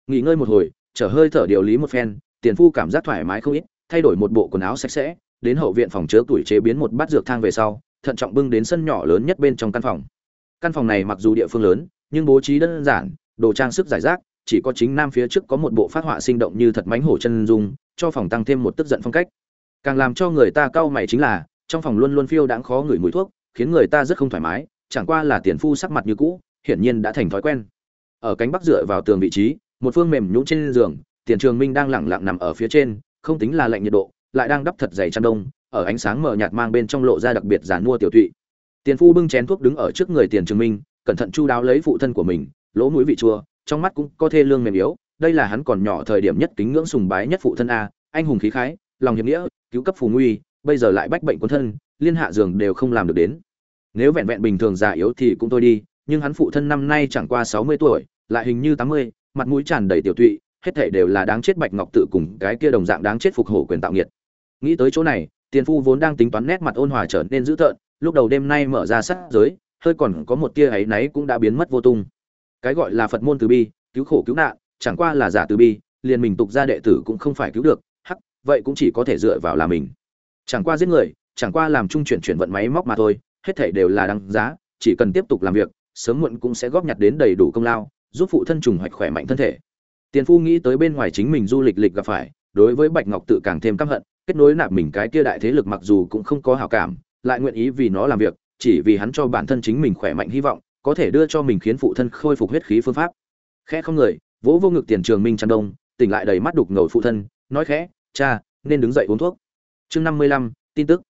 Nghỉ ngơi một hồi, trở hơi thở điều lý một phen, tiền phu cảm giác thoải mái không ít, thay đổi một bộ quần áo sạch sẽ, đến hậu viện phòng chứa tuổi chế biến một bát dược thang về sau, thận trọng bưng đến sân nhỏ lớn nhất bên trong căn phòng. Căn phòng này mặc dù địa phương lớn, nhưng bố trí đơn giản, đồ trang sức giải rác chỉ có chính nam phía trước có một bộ phát họa sinh động như thật mánh hổ chân dung, cho phòng tăng thêm một tức giận phong cách. Càng làm cho người ta cau mày chính là, trong phòng luôn luôn phiêu đãng khó ngửi mùi thuốc, khiến người ta rất không thoải mái, chẳng qua là tiền phu sắc mặt như cũ, hiển nhiên đã thành thói quen. Ở cánh bắc dựa vào tường vị trí, một phương mềm nhũng trên giường, tiền trường minh đang lẳng lặng nằm ở phía trên, không tính là lạnh nhiệt độ, lại đang đắp thật dày chăn đông, ở ánh sáng mờ nhạt mang bên trong lộ ra đặc biệt giản mua tiểu thụy tiền phu bưng chén thuốc đứng ở trước người tiền trường minh, cẩn thận chu đáo lấy phụ thân của mình, lỗ mũi vị chua trong mắt cũng có thê lương mềm yếu, đây là hắn còn nhỏ thời điểm nhất kính ngưỡng sùng bái nhất phụ thân a, anh hùng khí khái, lòng hiệp nghĩa, cứu cấp phù nguy, bây giờ lại bách bệnh quân thân, liên hạ giường đều không làm được đến. Nếu vẹn vẹn bình thường già yếu thì cũng thôi đi, nhưng hắn phụ thân năm nay chẳng qua sáu mươi tuổi, lại hình như tám mươi, mặt mũi tràn đầy tiểu tụy, hết thảy đều là đáng chết bạch ngọc tự cùng cái kia đồng dạng đáng chết phục hổ quyền tạo nghiệt. Nghĩ tới chỗ này, tiền phu vốn đang tính toán nét mặt ôn hòa trở nên dữ tợn, lúc đầu đêm nay mở ra sát giới, hơi còn có một tia ấy náy cũng đã biến mất vô tung cái gọi là phật môn từ bi, cứu khổ cứu nạn, chẳng qua là giả từ bi, liền mình tục ra đệ tử cũng không phải cứu được, hắc, vậy cũng chỉ có thể dựa vào là mình. Chẳng qua giết người, chẳng qua làm trung chuyển chuyển vận máy móc mà thôi, hết thảy đều là đáng giá, chỉ cần tiếp tục làm việc, sớm muộn cũng sẽ góp nhặt đến đầy đủ công lao, giúp phụ thân trùng hoạch khỏe mạnh thân thể. Tiền phu nghĩ tới bên ngoài chính mình du lịch lịch gặp phải, đối với bạch ngọc tự càng thêm căm hận, kết nối nạp mình cái kia đại thế lực mặc dù cũng không có hảo cảm, lại nguyện ý vì nó làm việc, chỉ vì hắn cho bản thân chính mình khỏe mạnh hy vọng có thể đưa cho mình khiến phụ thân khôi phục huyết khí phương pháp. Khẽ không người, vỗ vô ngực tiền trường minh trăn đông, tỉnh lại đầy mắt đục ngầu phụ thân, nói khẽ, cha, nên đứng dậy uống thuốc. Chương năm mươi lăm, tin tức.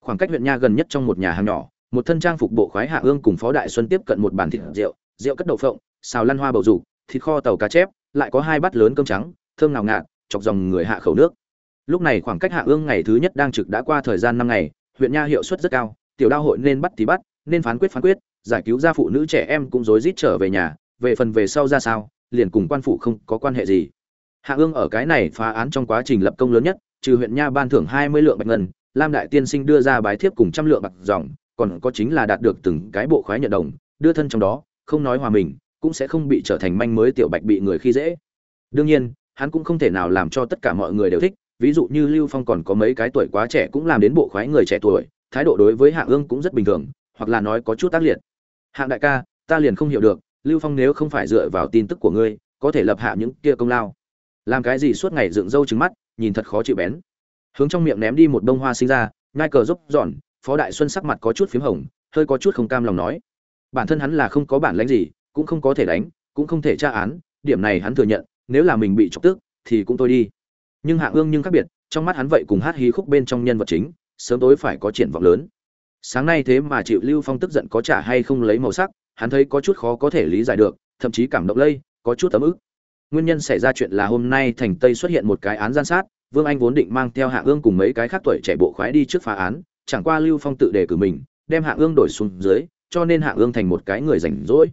Khoảng cách huyện nha gần nhất trong một nhà hàng nhỏ, một thân trang phục bộ khoái hạ ương cùng phó đại xuân tiếp cận một bàn thịt rượu rượu cất đậu phộng, xào lăn hoa bầu dục, thịt kho tàu cá chép, lại có hai bát lớn cơm trắng, thơm nào ngạt, chọc dòng người hạ khẩu nước. Lúc này khoảng cách hạ ương ngày thứ nhất đang trực đã qua thời gian năm ngày, huyện nha hiệu suất rất cao, tiểu đao hội nên bắt thì bắt, nên phán quyết phán quyết giải cứu ra phụ nữ trẻ em cũng rối rít trở về nhà, về phần về sau ra sao, liền cùng quan phụ không có quan hệ gì. Hạ ương ở cái này phá án trong quá trình lập công lớn nhất, trừ huyện nha ban thưởng hai mươi lượng bạch ngân, lam đại tiên sinh đưa ra bái thiếp cùng trăm lượng bạc dòng, còn có chính là đạt được từng cái bộ khoái nhận đồng, đưa thân trong đó, không nói hòa mình, cũng sẽ không bị trở thành manh mới tiểu bạch bị người khi dễ. Đương nhiên, hắn cũng không thể nào làm cho tất cả mọi người đều thích, ví dụ như lưu phong còn có mấy cái tuổi quá trẻ cũng làm đến bộ khoái người trẻ tuổi, thái độ đối với hạ ương cũng rất bình thường, hoặc là nói có chút tác liệt hạng đại ca, ta liền không hiểu được, lưu phong nếu không phải dựa vào tin tức của ngươi, có thể lập hạ những kia công lao. Làm cái gì suốt ngày dựng râu trứng mắt, nhìn thật khó chịu bén. Hướng trong miệng ném đi một bông hoa sinh ra ngai cờ dốc giòn, phó đại xuân sắc mặt có chút p h í m hồng, hơi có chút không cam lòng nói. Bản thân hắn là không có bản lãnh gì, cũng không có thể đánh, cũng không thể tra án, điểm này hắn thừa nhận, nếu là mình bị chọc tức, thì cũng thôi đi. Nhưng hạng ương nhưng khác biệt, trong mắt hắn vậy cùng hát hí khúc bên trong nhân vật chính, sớm tối phải có triển vọng lớn sáng nay thế mà chịu lưu phong tức giận có trả hay không lấy màu sắc, hắn thấy có chút khó có thể lý giải được, thậm chí cảm động lây, có chút tấm ức. Nguyên nhân xảy ra chuyện là hôm nay thành tây xuất hiện một cái án gian sát, vương anh vốn định mang theo hạ ương cùng mấy cái khác tuổi trẻ bộ khoái đi trước phá án, chẳng qua lưu phong tự đề cử mình, đem hạ ương đổi xuống dưới, cho nên hạ ương thành một cái người rảnh rỗi.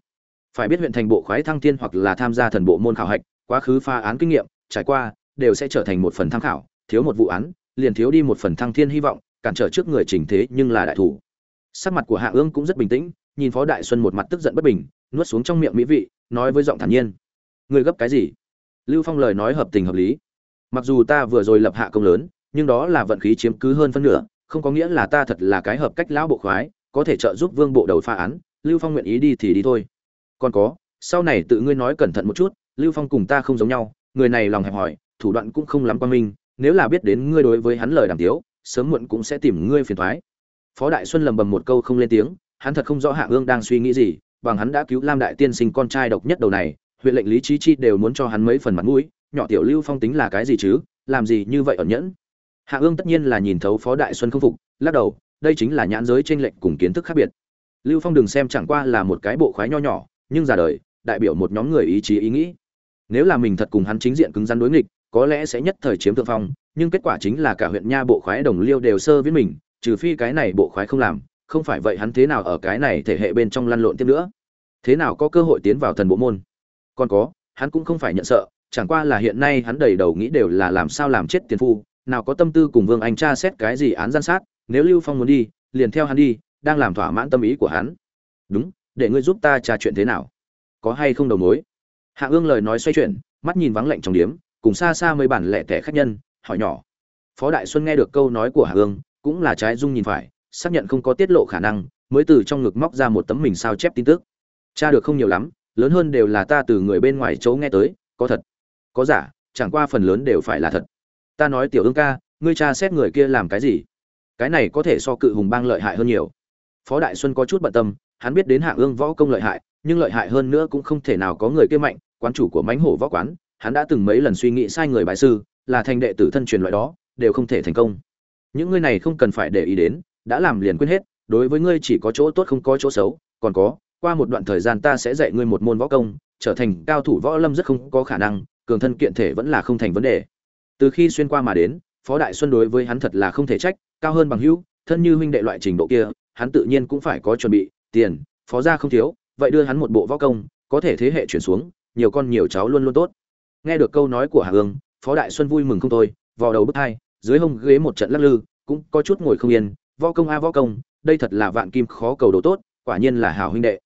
Phải biết huyện thành bộ khoái thăng thiên hoặc là tham gia thần bộ môn khảo hạch, quá khứ phá án kinh nghiệm, trải qua, đều sẽ trở thành một phần tham khảo, thiếu một vụ án, liền thiếu đi một phần thăng thiên hy vọng cản trở trước người trình thế nhưng là đại thủ. Sắc mặt của hạ ương cũng rất bình tĩnh, nhìn phó đại xuân một mặt tức giận bất bình, nuốt xuống trong miệng mỹ vị, nói với giọng thản nhiên. Người gấp cái gì? Lưu phong lời nói hợp tình hợp lý. Mặc dù ta vừa rồi lập hạ công lớn, nhưng đó là vận khí chiếm cứ hơn phân nửa, không có nghĩa là ta thật là cái hợp cách lão bộ khoái, có thể trợ giúp vương bộ đầu phá án, lưu phong nguyện ý đi thì đi thôi. Còn có, sau này tự ngươi nói cẩn thận một chút, lưu phong cùng ta không giống nhau, người này lòng hẹp hòi, thủ đoạn cũng không lắm quan minh, nếu là biết đến ngươi đối với hắn lời đàm tiếu sớm muộn cũng sẽ tìm ngươi phiền toái. phó đại xuân lầm bầm một câu không lên tiếng, hắn thật không rõ hạ ương đang suy nghĩ gì, bằng hắn đã cứu lam đại tiên sinh con trai độc nhất đầu này, huyện lệnh lý Chí chi đều muốn cho hắn mấy phần mặt mũi, nhỏ tiểu lưu phong tính là cái gì chứ, làm gì như vậy ẩn nhẫn. Hạ ương tất nhiên là nhìn thấu phó đại xuân không phục, lắc đầu, đây chính là nhãn giới tranh lệch cùng kiến thức khác biệt. Lưu phong đừng xem chẳng qua là một cái bộ khoái nho nhỏ, nhưng già đời, đại biểu một nhóm người ý chí ý nghĩ. Nếu là mình thật cùng hắn chính diện cứng rắn đối nghịch, có lẽ sẽ nhất thời chiếm thượng phong nhưng kết quả chính là cả huyện nha bộ khoái đồng liêu đều sơ viết mình, trừ phi cái này bộ khoái không làm, không phải vậy hắn thế nào ở cái này thể hệ bên trong lăn lộn tiếp nữa? Thế nào có cơ hội tiến vào thần bộ môn? Còn có, hắn cũng không phải nhận sợ, chẳng qua là hiện nay hắn đầy đầu nghĩ đều là làm sao làm chết tiền phu, nào có tâm tư cùng vương anh tra xét cái gì án gian sát, nếu lưu phong muốn đi, liền theo hắn đi, đang làm thỏa mãn tâm ý của hắn. Đúng, để ngươi giúp ta tra chuyện thế nào? Có hay không đầu mối? Hạ ương lời nói xoay chuyển, mắt nhìn vắng lạnh trong điếm, cùng xa xa mấy bản lẻ tẻ khách nhân hỏi nhỏ. Phó đại xuân nghe được câu nói của hạ ương cũng là trái dung nhìn phải, xác nhận không có tiết lộ khả năng, mới từ trong ngực móc ra một tấm mình sao chép tin tức. Tra được không nhiều lắm, lớn hơn đều là ta từ người bên ngoài chỗ nghe tới, có thật. Có giả, chẳng qua phần lớn đều phải là thật. Ta nói tiểu ương ca, ngươi cha xét người kia làm cái gì? Cái này có thể so cự hùng bang lợi hại hơn nhiều. Phó đại xuân có chút bận tâm, hắn biết đến hạng ương võ công lợi hại, nhưng lợi hại hơn nữa cũng không thể nào có người kia mạnh, quán chủ của mánh hổ võ quán, hắn đã từng mấy lần suy nghĩ sai người bài sư là thành đệ tử thân truyền loại đó, đều không thể thành công. Những ngươi này không cần phải để ý đến, đã làm liền quên hết, đối với ngươi chỉ có chỗ tốt không có chỗ xấu, còn có, qua một đoạn thời gian ta sẽ dạy ngươi một môn võ công, trở thành cao thủ võ lâm rất không có khả năng, cường thân kiện thể vẫn là không thành vấn đề. Từ khi xuyên qua mà đến, phó đại xuân đối với hắn thật là không thể trách, cao hơn bằng hữu, thân như huynh đệ loại trình độ kia, hắn tự nhiên cũng phải có chuẩn bị, tiền, phó gia không thiếu, vậy đưa hắn một bộ võ công, có thể thế hệ chuyển xuống, nhiều con nhiều cháu luôn luôn tốt. Nghe được câu nói của hạ ương phó đại xuân vui mừng không thôi, vò đầu bức hai dưới hông ghế một trận lắc lư, cũng có chút ngồi không yên, võ công a võ công, đây thật là vạn kim khó cầu đồ tốt, quả nhiên là hảo huynh đệ.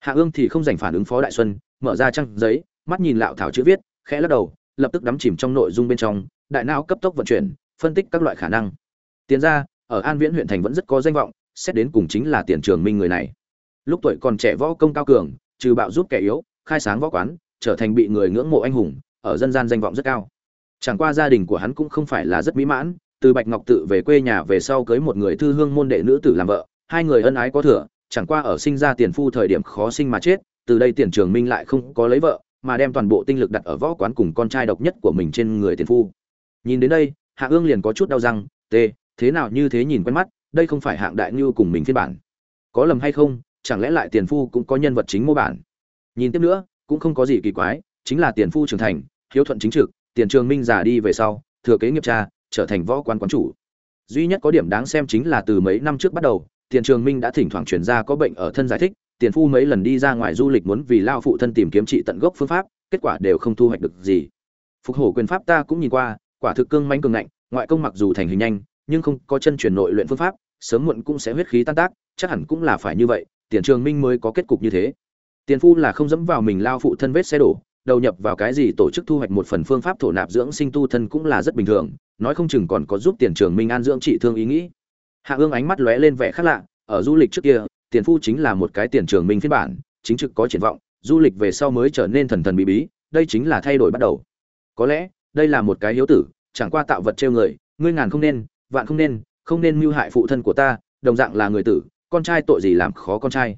Hạ ương thì không dành phản ứng phó đại xuân, mở ra trang giấy, mắt nhìn lạo thảo chữ viết, khẽ lắc đầu, lập tức đắm chìm trong nội dung bên trong, đại não cấp tốc vận chuyển, phân tích các loại khả năng. Tiền ra ở an viễn huyện thành vẫn rất có danh vọng, xét đến cùng chính là tiền trường minh người này. Lúc tuổi còn trẻ võ công cao cường, trừ bạo giúp kẻ yếu, khai sáng võ quán, trở thành bị người ngưỡng mộ anh hùng, ở dân gian danh vọng rất cao chẳng qua gia đình của hắn cũng không phải là rất mỹ mãn, từ bạch ngọc tự về quê nhà về sau cưới một người thư hương môn đệ nữ tử làm vợ, hai người ân ái có thừa, chẳng qua ở sinh ra tiền phu thời điểm khó sinh mà chết, từ đây tiền trường minh lại không có lấy vợ, mà đem toàn bộ tinh lực đặt ở võ quán cùng con trai độc nhất của mình trên người tiền phu. Nhìn đến đây, hạ ương liền có chút đau răng t thế nào như thế nhìn quen mắt, đây không phải hạng đại ngưu cùng mình phiên bản. Có lầm hay không, chẳng lẽ lại tiền phu cũng có nhân vật chính mô bản? Nhìn tiếp nữa, cũng không có gì kỳ quái, chính là tiền phu trưởng thành, hiếu thuận chính trực tiền trường minh già đi về sau, thừa kế nghiệp cha, trở thành võ quan quán chủ. Duy nhất có điểm đáng xem chính là từ mấy năm trước bắt đầu, tiền trường minh đã thỉnh thoảng chuyển ra có bệnh ở thân giải thích, tiền phu mấy lần đi ra ngoài du lịch muốn vì lao phụ thân tìm kiếm trị tận gốc phương pháp, kết quả đều không thu hoạch được gì. Phục hổ quyền pháp ta cũng nhìn qua, quả thực cương manh cường ngạnh, ngoại công mặc dù thành hình nhanh, nhưng không có chân truyền nội luyện phương pháp, sớm muộn cũng sẽ huyết khí tan tác, chắc hẳn cũng là phải như vậy, tiền trường minh mới có kết cục như thế. Tiền phu là không dẫm vào mình lao phụ thân vết xe đổ đầu nhập vào cái gì tổ chức thu hoạch một phần phương pháp thổ nạp dưỡng sinh tu thân cũng là rất bình thường, nói không chừng còn có giúp tiền trường minh an dưỡng trị thương ý nghĩ. Hạ ương ánh mắt lóe lên vẻ khác lạ, ở du lịch trước kia, tiền phu chính là một cái tiền trường minh phiên bản, chính trực có triển vọng, du lịch về sau mới trở nên thần thần bí bí, đây chính là thay đổi bắt đầu. Có lẽ, đây là một cái hiếu tử, chẳng qua tạo vật trêu người, ngươi ngàn không nên, vạn không nên không nên mưu hại phụ thân của ta, đồng dạng là người tử, con trai tội gì làm khó con trai.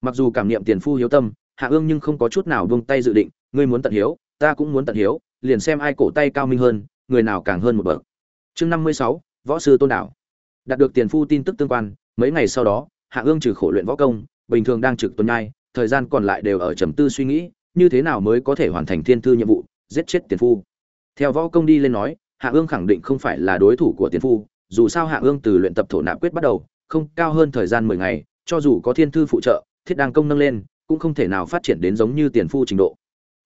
Mặc dù cảm niệm tiền phu hiếu tâm, hạ ương nhưng không có chút nào buông tay dự định ngươi muốn tận hiếu, ta cũng muốn tận hiếu, liền xem ai cổ tay cao minh hơn, người nào càng hơn một bậc. Chương năm mươi sáu, võ sư tôn đảo. Đạt được tiền phu tin tức tương quan, mấy ngày sau đó, hạ ương trừ khổ luyện võ công, bình thường đang trực tuần nhai, thời gian còn lại đều ở trầm tư suy nghĩ, như thế nào mới có thể hoàn thành thiên thư nhiệm vụ, giết chết tiền phu. Theo võ công đi lên nói, hạ ương khẳng định không phải là đối thủ của tiền phu, dù sao hạ ương từ luyện tập thổ nạp quyết bắt đầu, không cao hơn thời gian mười ngày, cho dù có thiên thư phụ trợ, thiết đang công nâng lên, cũng không thể nào phát triển đến giống như tiền phu trình độ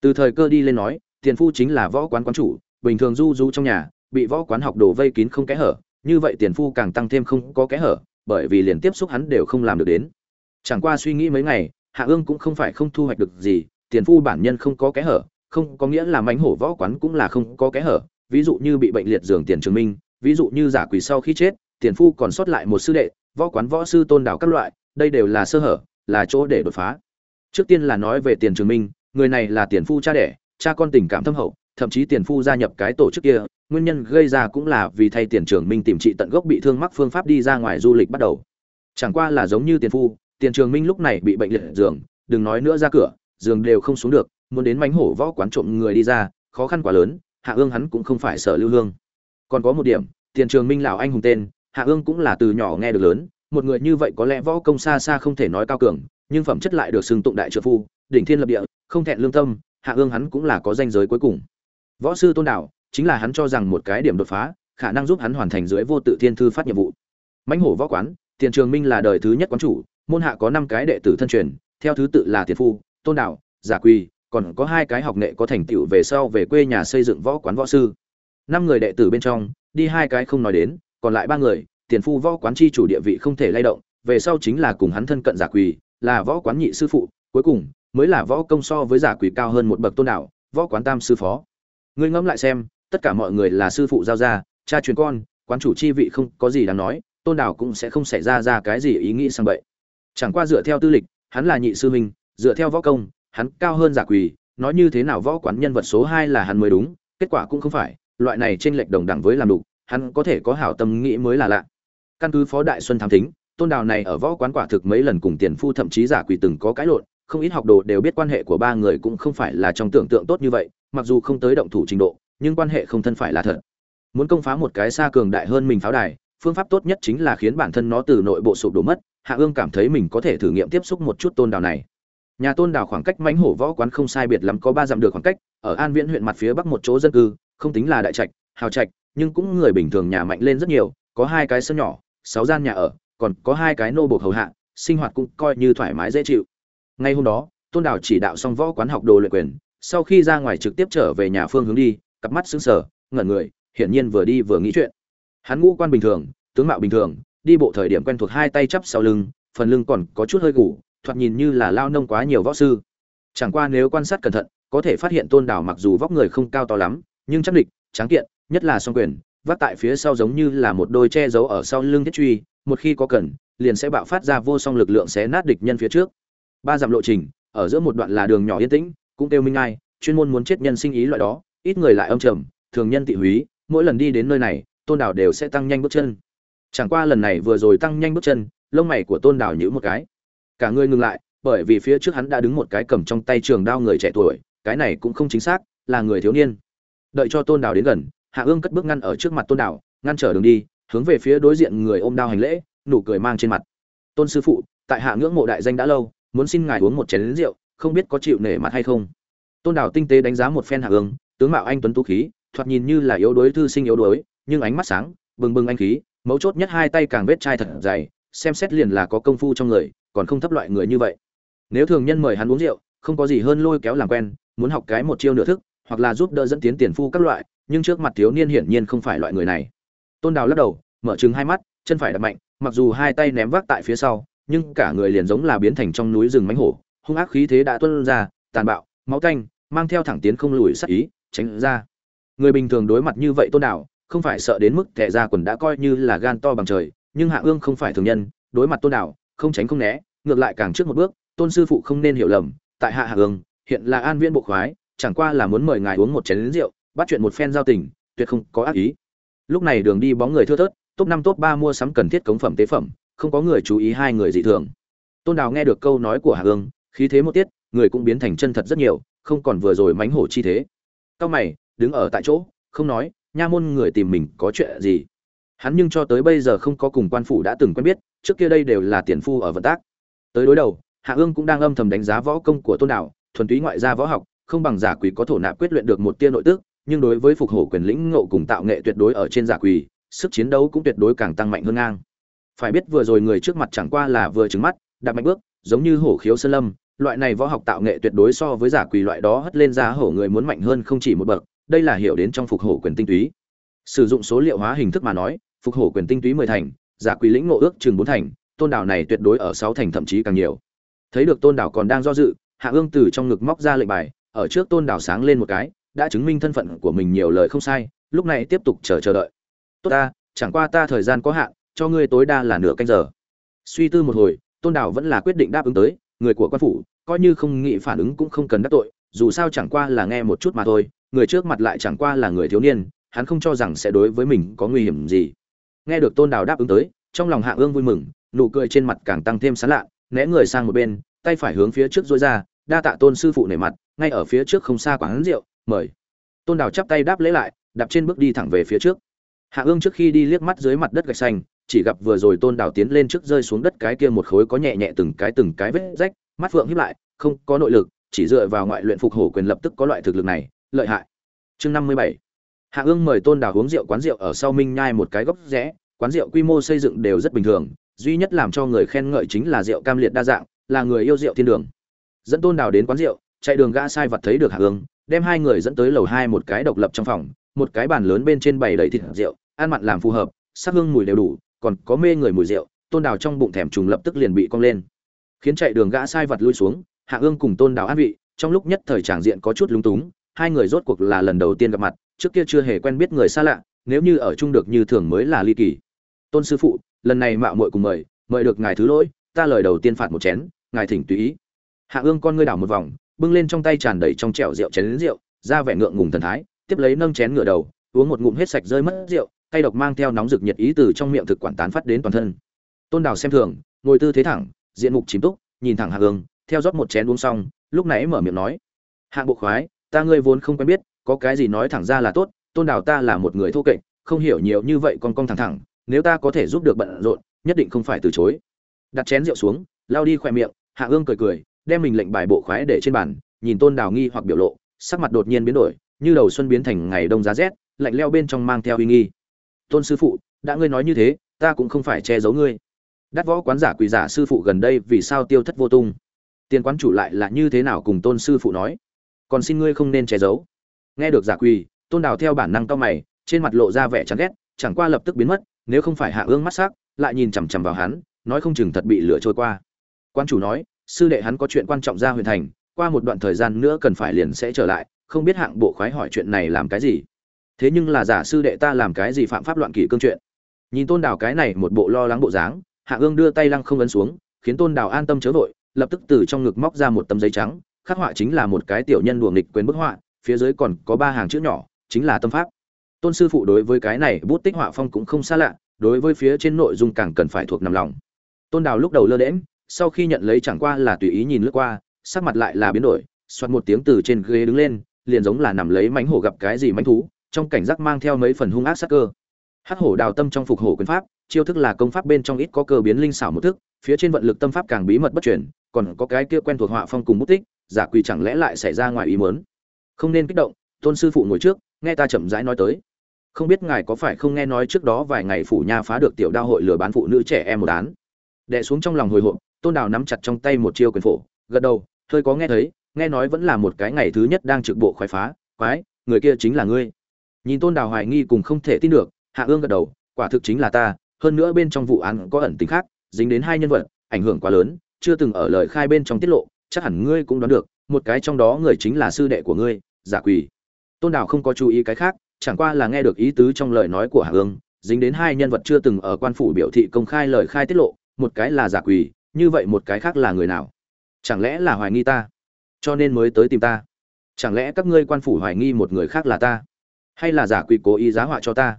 từ thời cơ đi lên nói, tiền phu chính là võ quán quán chủ, bình thường du du trong nhà, bị võ quán học đồ vây kín không kẽ hở, như vậy tiền phu càng tăng thêm không có kẽ hở, bởi vì liền tiếp xúc hắn đều không làm được đến. Chẳng qua suy nghĩ mấy ngày, hạ ương cũng không phải không thu hoạch được gì, tiền phu bản nhân không có kẽ hở, không có nghĩa là mánh hổ võ quán cũng là không có kẽ hở, ví dụ như bị bệnh liệt giường tiền trường minh, ví dụ như giả quỳ sau khi chết, tiền phu còn sót lại một sư đệ, võ quán võ sư tôn đảo các loại, đây đều là sơ hở, là chỗ để đột phá. Trước tiên là nói về tiền trường minh người này là tiền phu cha đẻ, cha con tình cảm thâm hậu, thậm chí tiền phu gia nhập cái tổ chức kia, nguyên nhân gây ra cũng là vì thay tiền trường minh tìm trị tận gốc bị thương mắc phương pháp đi ra ngoài du lịch bắt đầu. Chẳng qua là giống như tiền phu, tiền trường minh lúc này bị bệnh liệt giường, đừng nói nữa ra cửa, giường đều không xuống được, muốn đến mánh hổ võ quán trộm người đi ra, khó khăn quá lớn, hạ ương hắn cũng không phải sợ lưu hương. Còn có một điểm, tiền trường minh lão anh hùng tên, hạ ương cũng là từ nhỏ nghe được lớn, một người như vậy có lẽ võ công xa xa không thể nói cao cường, nhưng phẩm chất lại được xưng tụng đại trợ phu, đỉnh thiên lập địa không thẹn lương tâm, hạ ương hắn cũng là có danh giới cuối cùng. Võ sư tôn đạo, chính là hắn cho rằng một cái điểm đột phá, khả năng giúp hắn hoàn thành dưới vô tự thiên thư phát nhiệm vụ. Mãnh hổ võ quán, tiền trường minh là đời thứ nhất quán chủ, môn hạ có năm cái đệ tử thân truyền, theo thứ tự là tiền phu, tôn đạo, giả quy còn có hai cái học nghệ có thành tựu về sau về quê nhà xây dựng võ quán võ sư. Năm người đệ tử bên trong, đi hai cái không nói đến, còn lại ba người, tiền phu võ quán chi chủ địa vị không thể lay động, về sau chính là cùng hắn thân cận giả quỳ, là võ quán nhị sư phụ, cuối cùng mới là võ công so với giả quỷ cao hơn một bậc tôn đạo, võ quán tam sư phó. Ngươi ngẫm lại xem, tất cả mọi người là sư phụ giao ra cha truyền con, quán chủ chi vị không có gì đáng nói, tôn đảo cũng sẽ không xảy ra ra cái gì ý nghĩ sang vậy chẳng qua dựa theo tư lịch, hắn là nhị sư minh dựa theo võ công, hắn cao hơn giả quỳ nói như thế nào võ quán nhân vật số hai là hắn mới đúng, kết quả cũng không phải, loại này trên lệch đồng đẳng với làm đủ, hắn có thể có hảo tâm nghĩ mới là lạ. Căn cứ phó đại xuân thám thính, tôn đào này ở võ quán quả thực mấy lần cùng tiền phu thậm chí giả quỳ từng có cãi lộn không ít học đồ đều biết quan hệ của ba người cũng không phải là trong tưởng tượng tốt như vậy, mặc dù không tới động thủ trình độ, nhưng quan hệ không thân phải là thật. Muốn công phá một cái xa cường đại hơn mình pháo đài, phương pháp tốt nhất chính là khiến bản thân nó từ nội bộ sụp đổ mất, hạ ương cảm thấy mình có thể thử nghiệm tiếp xúc một chút tôn đào này. Nhà tôn đào khoảng cách mãnh hổ võ quán không sai biệt lắm có ba dặm được khoảng cách, ở an viễn huyện mặt phía bắc một chỗ dân cư, không tính là đại trạch, hào trạch, nhưng cũng người bình thường nhà mạnh lên rất nhiều, có hai cái sân nhỏ, sáu gian nhà ở, còn có hai cái nô buộc hầu hạ, sinh hoạt cũng coi như thoải mái dễ chịu ngay hôm đó, tôn đào chỉ đạo xong võ quán học đồ luyện quyền, sau khi ra ngoài trực tiếp trở về nhà phương hướng đi, cặp mắt sững sờ, ngẩn người, hiển nhiên vừa đi vừa nghĩ chuyện. Hắn ngũ quan bình thường, tướng mạo bình thường, đi bộ thời điểm quen thuộc hai tay chắp sau lưng, phần lưng còn có chút hơi gù, thoạt nhìn như là lao nông quá nhiều võ sư. Chẳng qua nếu quan sát cẩn thận, có thể phát hiện tôn đào mặc dù vóc người không cao to lắm, nhưng chắc địch, tráng kiện, nhất là song quyền, vác tại phía sau giống như là một đôi che giấu ở sau lưng thiết truy, một khi có cần, liền sẽ bạo phát ra vô song lực lượng xé nát địch nhân phía trước ba dặm lộ trình, ở giữa một đoạn là đường nhỏ yên tĩnh, cũng kêu minh ai, chuyên môn muốn chết nhân sinh ý loại đó, ít người lại âm trầm, thường nhân tị húy, mỗi lần đi đến nơi này, tôn đảo đều sẽ tăng nhanh bước chân. Chẳng qua lần này vừa rồi tăng nhanh bước chân, lông mày của tôn đảo nhữ một cái. Cả người ngừng lại, bởi vì phía trước hắn đã đứng một cái cầm trong tay trường đao người trẻ tuổi, cái này cũng không chính xác, là người thiếu niên. Đợi cho tôn đảo đến gần, hạ ương cất bước ngăn ở trước mặt tôn đảo, ngăn trở đường đi, hướng về phía đối diện người ôm đao hành lễ, nụ cười mang trên mặt. Tôn sư phụ, tại hạ ngưỡng mộ đại danh đã lâu muốn xin ngài uống một chén rượu, không biết có chịu nể mặt hay không. Tôn đảo tinh tế đánh giá một phen hạ ương tướng mạo anh tuấn tú khí, thoạt nhìn như là yếu đuối, thư sinh yếu đuối, nhưng ánh mắt sáng, bừng bừng anh khí, mấu chốt nhất hai tay càng vết chai thật dày, xem xét liền là có công phu trong người, còn không thấp loại người như vậy. Nếu thường nhân mời hắn uống rượu, không có gì hơn lôi kéo làm quen, muốn học cái một chiêu nửa thức, hoặc là giúp đỡ dẫn tiến tiền phu các loại, nhưng trước mặt thiếu niên hiển nhiên không phải loại người này. Tôn đào lắc đầu, mở trừng hai mắt, chân phải đập mạnh, mặc dù hai tay ném vác tại phía sau nhưng cả người liền giống là biến thành trong núi rừng mánh hổ, hung ác khí thế đã tuân ra, tàn bạo, máu tanh, mang theo thẳng tiến không lùi sắc ý, tránh ra. Người bình thường đối mặt như vậy tôn đảo không phải sợ đến mức thẻ ra quần đã coi như là gan to bằng trời, nhưng hạ ương không phải thường nhân, đối mặt tôn đảo không tránh không né, ngược lại càng trước một bước, tôn sư phụ không nên hiểu lầm, tại hạ hạ ương, hiện là an viên bộ khoái, chẳng qua là muốn mời ngài uống một chén rượu, bắt chuyện một phen giao tình, tuyệt không có ác ý. Lúc này đường đi bóng người thưa thớt, top năm top ba mua sắm cần thiết cống phẩm tế phẩm không có người chú ý hai người dị thường. Tôn đào nghe được câu nói của hạ ương khí thế một tiết người cũng biến thành chân thật rất nhiều không còn vừa rồi mánh hổ chi thế. Cao mày đứng ở tại chỗ không nói nha môn người tìm mình có chuyện gì? Hắn nhưng cho tới bây giờ không có cùng quan phủ đã từng quen biết trước kia đây đều là tiền phu ở vận tác. Tới đối đầu hạ ương cũng đang âm thầm đánh giá võ công của tôn Đào, thuần túy ngoại gia võ học không bằng giả quỷ có thổ nạp quyết luyện được một tia nội tức nhưng đối với phục hổ quyền lĩnh ngộ cùng tạo nghệ tuyệt đối ở trên giả quỳ sức chiến đấu cũng tuyệt đối càng tăng mạnh hơn ngang phải biết vừa rồi người trước mặt chẳng qua là vừa trứng mắt, đạp mạnh bước, giống như hổ khiếu sơn lâm, loại này võ học tạo nghệ tuyệt đối so với giả quỳ loại đó hất lên giá hổ người muốn mạnh hơn không chỉ một bậc, đây là hiểu đến trong phục hổ quyền tinh túy. Sử dụng số liệu hóa hình thức mà nói, phục hổ quyền tinh túy mười thành, giả quỳ lĩnh ngộ ước chừng bốn thành, tôn đảo này tuyệt đối ở sáu thành thậm chí càng nhiều. Thấy được tôn đảo còn đang do dự, hạ ương từ trong ngực móc ra lệnh bài, ở trước tôn đảo sáng lên một cái, đã chứng minh thân phận của mình nhiều lời không sai, lúc này tiếp tục chờ chờ đợi. Tốt ta, chẳng qua ta thời gian có hạn cho ngươi tối đa là nửa canh giờ. Suy tư một hồi, tôn đảo vẫn là quyết định đáp ứng tới, người của quan phủ, coi như không nghĩ phản ứng cũng không cần đắc tội, dù sao chẳng qua là nghe một chút mà thôi, người trước mặt lại chẳng qua là người thiếu niên, hắn không cho rằng sẽ đối với mình có nguy hiểm gì. Nghe được tôn đảo đáp ứng tới, trong lòng hạ ương vui mừng, nụ cười trên mặt càng tăng thêm sán lạ, né người sang một bên, tay phải hướng phía trước dối ra, đa tạ tôn sư phụ nể mặt, ngay ở phía trước không xa quán rượu, mời. Tôn đào chắp tay đáp lễ lại, đạp trên bước đi thẳng về phía trước. Hạ ương trước khi đi liếc mắt dưới mặt đất gạch xanh chỉ gặp vừa rồi tôn đảo tiến lên trước rơi xuống đất cái kia một khối có nhẹ nhẹ từng cái từng cái vết rách, mắt phượng hiếp lại, không có nội lực, chỉ dựa vào ngoại luyện phục hổ quyền lập tức có loại thực lực này, lợi hại. Chương năm mươi bảy. Hạ ương mời tôn đảo uống rượu quán rượu ở sau minh nhai một cái góc rẽ, quán rượu quy mô xây dựng đều rất bình thường, duy nhất làm cho người khen ngợi chính là rượu cam liệt đa dạng, là người yêu rượu thiên đường. Dẫn tôn đảo đến quán rượu, chạy đường gã sai vật thấy được hạ ương, đem hai người dẫn tới lầu hai một cái độc lập trong phòng, một cái bàn lớn bên trên bày đầy thịt rượu, ăn mặn làm phù hợp, sắc hương mùi đều đủ còn có mê người mùi rượu, tôn đào trong bụng thèm trùng lập tức liền bị cong lên. Khiến chạy đường gã sai vật lui xuống, hạ ương cùng tôn đào an vị, trong lúc nhất thời tràng diện có chút lúng túng, hai người rốt cuộc là lần đầu tiên gặp mặt, trước kia chưa hề quen biết người xa lạ, nếu như ở chung được như thường mới là ly kỳ. Tôn sư phụ, lần này mạo muội cùng mời mời được ngài thứ lỗi, ta lời đầu tiên phạt một chén, ngài thỉnh tùy ý. Hạ ương con ngươi đảo một vòng, bưng lên trong tay tràn đầy trong chẻo rượu chén đến rượu, ra vẻ ngượng ngùng thần thái, tiếp lấy nâng chén ngửa đầu, uống một ngụm hết sạch rơi mất rượu cay độc mang theo nóng rực nhiệt ý từ trong miệng thực quản tán phát đến toàn thân. Tôn đào xem thường, ngồi tư thế thẳng, diện mục chìm túc, nhìn thẳng hạ ương theo rót một chén uống xong, lúc nãy mở miệng nói hạng bộ khoái, ta ngươi vốn không quen biết, có cái gì nói thẳng ra là tốt, tôn đào ta là một người thô kệch, không hiểu nhiều như vậy con con thẳng thẳng, nếu ta có thể giúp được bận rộn, nhất định không phải từ chối. Đặt chén rượu xuống lao đi khỏe miệng, hạ ương cười cười, đem mình lệnh bài bộ khoái để trên bàn, nhìn tôn đào nghi hoặc biểu lộ, sắc mặt đột nhiên biến đổi, như đầu xuân biến thành ngày đông giá rét, lạnh leo bên trong mang theo uy nghi tôn sư phụ, đã ngươi nói như thế, ta cũng không phải che giấu ngươi. Đắt võ quán giả quỳ giả sư phụ gần đây vì sao tiêu thất vô tung? Tiền quán chủ lại là như thế nào cùng tôn sư phụ nói? Còn xin ngươi không nên che giấu. Nghe được giả quỳ, tôn đào theo bản năng to mày, trên mặt lộ ra vẻ chán ghét, chẳng qua lập tức biến mất, nếu không phải hạ ương mắt sắc, lại nhìn chằm chằm vào hắn, nói không chừng thật bị lửa trôi qua. Quan chủ nói, sư đệ hắn có chuyện quan trọng ra huyền thành, qua một đoạn thời gian nữa cần phải liền sẽ trở lại, không biết hạng bộ khoái hỏi chuyện này làm cái gì thế nhưng là giả sư đệ ta làm cái gì phạm pháp loạn kỷ cương chuyện? Nhìn tôn đào cái này một bộ lo lắng bộ dáng, hạ ương đưa tay lăng không ấn xuống, khiến tôn đào an tâm chớ vội, lập tức từ trong ngực móc ra một tấm giấy trắng, khắc họa chính là một cái tiểu nhân đùa nghịch quên bức họa, phía dưới còn có ba hàng chữ nhỏ, chính là tâm pháp. Tôn sư phụ đối với cái này bút tích họa phong cũng không xa lạ, đối với phía trên nội dung càng cần phải thuộc nằm lòng. Tôn đào lúc đầu lơ đễm sau khi nhận lấy chẳng qua là tùy ý nhìn lướt qua, sắc mặt lại là biến đổi xoắt một tiếng từ trên ghế đứng lên, liền giống là nằm lấy mánh hổ gặp cái gì mánh thú trong cảnh giác mang theo mấy phần hung ác sắc cơ. Hắc hổ đào tâm trong phục hổ quyền pháp, chiêu thức là công pháp bên trong ít có cơ biến linh xảo một thức, phía trên vận lực tâm pháp càng bí mật bất truyền, còn có cái kia quen thuộc họa phong cùng bút tích, giả quỳ chẳng lẽ lại xảy ra ngoài ý muốn? Không nên kích động, tôn sư phụ ngồi trước, nghe ta chậm rãi nói tới. Không biết ngài có phải không nghe nói trước đó vài ngày phủ nha phá được tiểu đao hội lừa bán phụ nữ trẻ em một án. Đè xuống trong lòng hồi hộp, tôn đào nắm chặt trong tay một chiêu quyền phổ, gật đầu thôi có nghe thấy, nghe nói vẫn là một cái ngày thứ nhất đang trực bộ khoái phá, quái, người kia chính là ngươi nhìn tôn đào hoài nghi cùng không thể tin được, hạ ương gật đầu, quả thực chính là ta, hơn nữa bên trong vụ án có ẩn tính khác, dính đến hai nhân vật, ảnh hưởng quá lớn, chưa từng ở lời khai bên trong tiết lộ, chắc hẳn ngươi cũng đoán được, một cái trong đó người chính là sư đệ của ngươi, giả quỳ. Tôn đào không có chú ý cái khác, chẳng qua là nghe được ý tứ trong lời nói của hạ ương, dính đến hai nhân vật chưa từng ở quan phủ biểu thị công khai lời khai tiết lộ, một cái là giả quỳ, như vậy một cái khác là người nào? Chẳng lẽ là hoài nghi ta? Cho nên mới tới tìm ta. Chẳng lẽ các ngươi quan phủ hoài nghi một người khác là ta? Hay là giả quỷ cố ý giá họa cho ta?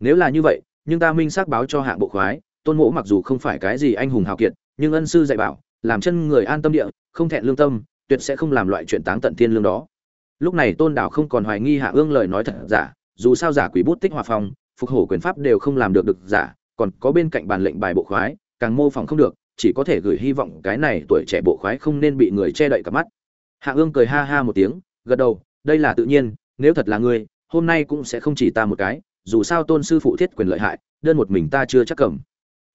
Nếu là như vậy, nhưng ta minh xác báo cho hạng bộ khoái, tôn mỗ mặc dù không phải cái gì anh hùng hào kiệt, nhưng ân sư dạy bảo, làm chân người an tâm địa, không thẹn lương tâm, tuyệt sẽ không làm loại chuyện táng tận thiên lương đó. Lúc này tôn đảo không còn hoài nghi hạ ương lời nói thật giả, dù sao giả quỷ bút tích hòa phong, phục hổ quyền pháp đều không làm được được giả, còn có bên cạnh bàn lệnh bài bộ khoái, càng mô phỏng không được, chỉ có thể gửi hy vọng cái này tuổi trẻ bộ khoái không nên bị người che đậy cả mắt. Hạ ương cười ha ha một tiếng, gật đầu, đây là tự nhiên, nếu thật là ngươi hôm nay cũng sẽ không chỉ ta một cái, dù sao tôn sư phụ thiết quyền lợi hại, đơn một mình ta chưa chắc cầm.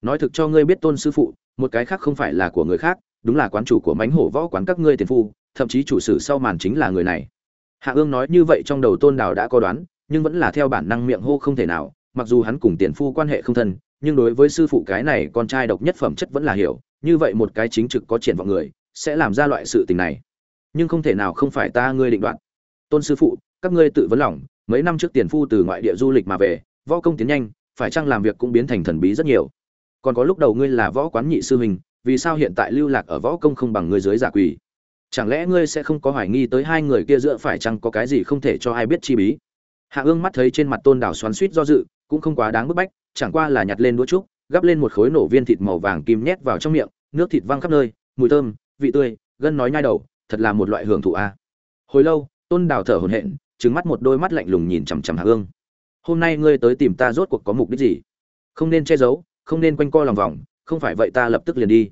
Nói thực cho ngươi biết tôn sư phụ, một cái khác không phải là của người khác, đúng là quán chủ của mánh hổ võ quán các ngươi tiền phu, thậm chí chủ sử sau màn chính là người này. Hạ ương nói như vậy trong đầu tôn đào đã có đoán, nhưng vẫn là theo bản năng miệng hô không thể nào, mặc dù hắn cùng tiền phu quan hệ không thân, nhưng đối với sư phụ cái này con trai độc nhất phẩm chất vẫn là hiểu, như vậy một cái chính trực có triển vọng người, sẽ làm ra loại sự tình này. Nhưng không thể nào không phải ta ngươi định đoạn tôn sư phụ, các ngươi tự vấn lòng mấy năm trước tiền phu từ ngoại địa du lịch mà về, võ công tiến nhanh, phải chăng làm việc cũng biến thành thần bí rất nhiều. Còn có lúc đầu ngươi là võ quán nhị sư huynh, vì sao hiện tại lưu lạc ở võ công không bằng ngươi dưới giả quỷ chẳng lẽ ngươi sẽ không có hoài nghi tới hai người kia giữa phải chăng có cái gì không thể cho ai biết chi bí? Hạ ương mắt thấy trên mặt tôn đảo xoắn suýt do dự, cũng không quá đáng bức bách, chẳng qua là nhặt lên đũa trúc, gắp lên một khối nổ viên thịt màu vàng kim nhét vào trong miệng, nước thịt văng khắp nơi, mùi thơm, vị tươi, gân nói nhai đầu, thật là một loại hưởng thụ a. Hồi lâu, tôn đào thở hổn hển trừng mắt một đôi mắt lạnh lùng nhìn chằm chằm hạ ương hôm nay ngươi tới tìm ta rốt cuộc có mục đích gì? Không nên che giấu, không nên quanh co lòng vòng, không phải vậy ta lập tức liền đi.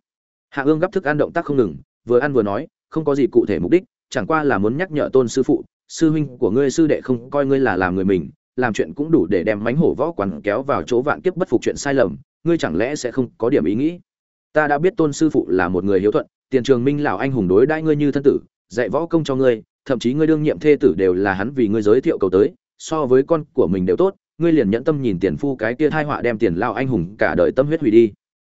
Hạ ương gấp thức ăn động tác không ngừng, vừa ăn vừa nói, không có gì cụ thể mục đích, chẳng qua là muốn nhắc nhở tôn sư phụ, sư huynh của ngươi sư đệ không coi ngươi là làm người mình, làm chuyện cũng đủ để đem mánh hổ võ quán kéo vào chỗ vạn kiếp bất phục chuyện sai lầm, ngươi chẳng lẽ sẽ không có điểm ý nghĩ? Ta đã biết tôn sư phụ là một người hiếu thuận, tiền trường minh lão anh hùng đối đãi ngươi như thân tử, dạy võ công cho ngươi thậm chí ngươi đương nhiệm thê tử đều là hắn vì ngươi giới thiệu cầu tới, so với con của mình đều tốt, ngươi liền nhẫn tâm nhìn tiền phu cái kia thai họa đem tiền lao anh hùng cả đời tâm huyết hủy đi.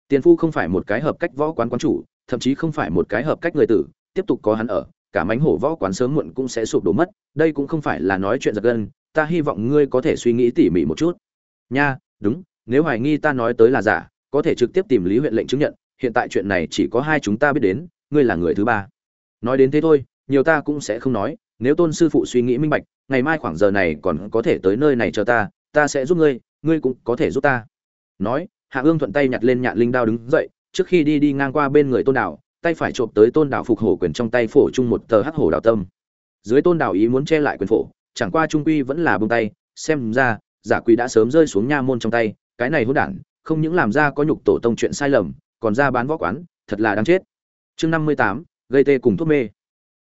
Tiền phu không phải một cái hợp cách võ quán quán chủ, thậm chí không phải một cái hợp cách người tử, tiếp tục có hắn ở, cả mánh hổ võ quán sớm muộn cũng sẽ sụp đổ mất, đây cũng không phải là nói chuyện giật gân, ta hy vọng ngươi có thể suy nghĩ tỉ mỉ một chút. Nha, đúng, nếu hoài nghi ta nói tới là giả, có thể trực tiếp tìm lý huyện lệnh chứng nhận, hiện tại chuyện này chỉ có hai chúng ta biết đến, ngươi là người thứ ba. Nói đến thế thôi nhiều ta cũng sẽ không nói, nếu tôn sư phụ suy nghĩ minh bạch, ngày mai khoảng giờ này còn có thể tới nơi này cho ta ta sẽ giúp ngươi ngươi cũng có thể giúp ta. Nói, hạ ương thuận tay nhặt lên nhạn linh đao đứng dậy, trước khi đi đi ngang qua bên người tôn đảo, tay phải trộm tới tôn đảo phục hổ quyền trong tay phổ chung một tờ hắc hổ đào tâm. Dưới tôn đảo ý muốn che lại quyền phổ, chẳng qua trung quy vẫn là bông tay, xem ra, giả quỷ đã sớm rơi xuống nha môn trong tay, cái này hỗn đản, không những làm ra có nhục tổ tông chuyện sai lầm, còn ra bán võ quán, thật là đáng chết. Chương năm mươi tám, gây tê cùng thuốc mê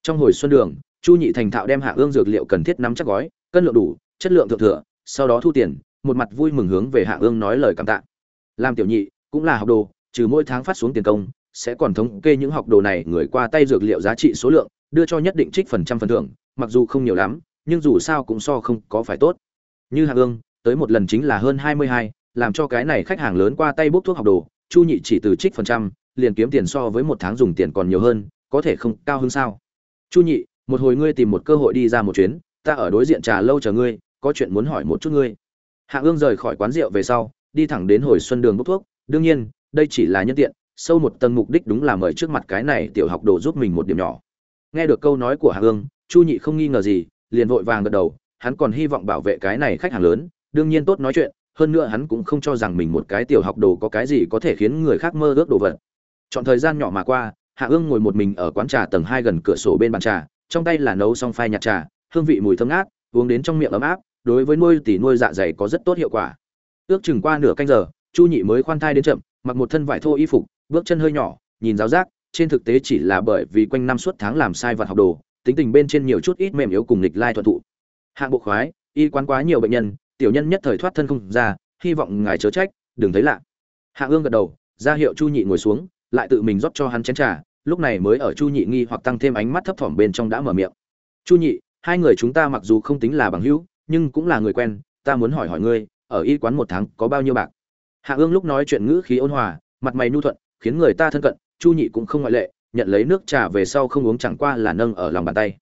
trong hồi xuân đường, chu nhị thành thạo đem hạ ương dược liệu cần thiết nắm chắc gói, cân lượng đủ, chất lượng thượng thừa, sau đó thu tiền, một mặt vui mừng hướng về hạ ương nói lời cảm tạ. Làm tiểu nhị, cũng là học đồ, trừ mỗi tháng phát xuống tiền công, sẽ còn thống kê những học đồ này người qua tay dược liệu giá trị số lượng, đưa cho nhất định trích phần trăm phần thưởng, mặc dù không nhiều lắm, nhưng dù sao cũng so không có phải tốt. Như hạ ương, tới một lần chính là hơn hai mươi hai, làm cho cái này khách hàng lớn qua tay bốc thuốc học đồ, chu nhị chỉ từ trích phần trăm, liền kiếm tiền so với một tháng dùng tiền còn nhiều hơn, có thể không cao hơn sao? Chu nhị, một hồi ngươi tìm một cơ hội đi ra một chuyến, ta ở đối diện trà lâu chờ ngươi, có chuyện muốn hỏi một chút ngươi. Hạ ương rời khỏi quán rượu về sau, đi thẳng đến hồi xuân đường bốc thuốc. Đương nhiên, đây chỉ là nhân tiện, sâu một tầng mục đích đúng là mời trước mặt cái này tiểu học đồ giúp mình một điểm nhỏ. Nghe được câu nói của hạ ương, chu nhị không nghi ngờ gì, liền vội vàng gật đầu, hắn còn hy vọng bảo vệ cái này khách hàng lớn, đương nhiên tốt nói chuyện, hơn nữa hắn cũng không cho rằng mình một cái tiểu học đồ có cái gì có thể khiến người khác mơ ước đồ vật. Chọn thời gian nhỏ mà qua hạ ương ngồi một mình ở quán trà tầng hai gần cửa sổ bên bàn trà, trong tay là nấu xong phai nhạt trà, hương vị mùi thơm ngát, uống đến trong miệng ấm áp, đối với nuôi tỉ nuôi dạ dày có rất tốt hiệu quả. Ước chừng qua nửa canh giờ, chu nhị mới khoan thai đến chậm, mặc một thân vải thô y phục, bước chân hơi nhỏ, nhìn giáo giác, trên thực tế chỉ là bởi vì quanh năm suốt tháng làm sai vật học đồ, tính tình bên trên nhiều chút ít mềm yếu cùng nghịch lai thuận thụ. Hạng bộ khoái, y quán quá nhiều bệnh nhân, tiểu nhân nhất thời thoát thân không ra, hy vọng ngài chớ trách, đừng thấy lạ. Hạng ương gật đầu, ra hiệu chu nhị ngồi xuống, lại tự mình rót cho hắn chén trà lúc này mới ở chu nhị nghi hoặc tăng thêm ánh mắt thấp thỏm bên trong đã mở miệng. Chu nhị, hai người chúng ta mặc dù không tính là bằng hữu, nhưng cũng là người quen, ta muốn hỏi hỏi ngươi, ở y quán một tháng có bao nhiêu bạc? Hạ ương lúc nói chuyện ngữ khí ôn hòa, mặt mày nhu thuận, khiến người ta thân cận, chu nhị cũng không ngoại lệ, nhận lấy nước trà về sau không uống chẳng qua là nâng ở lòng bàn tay.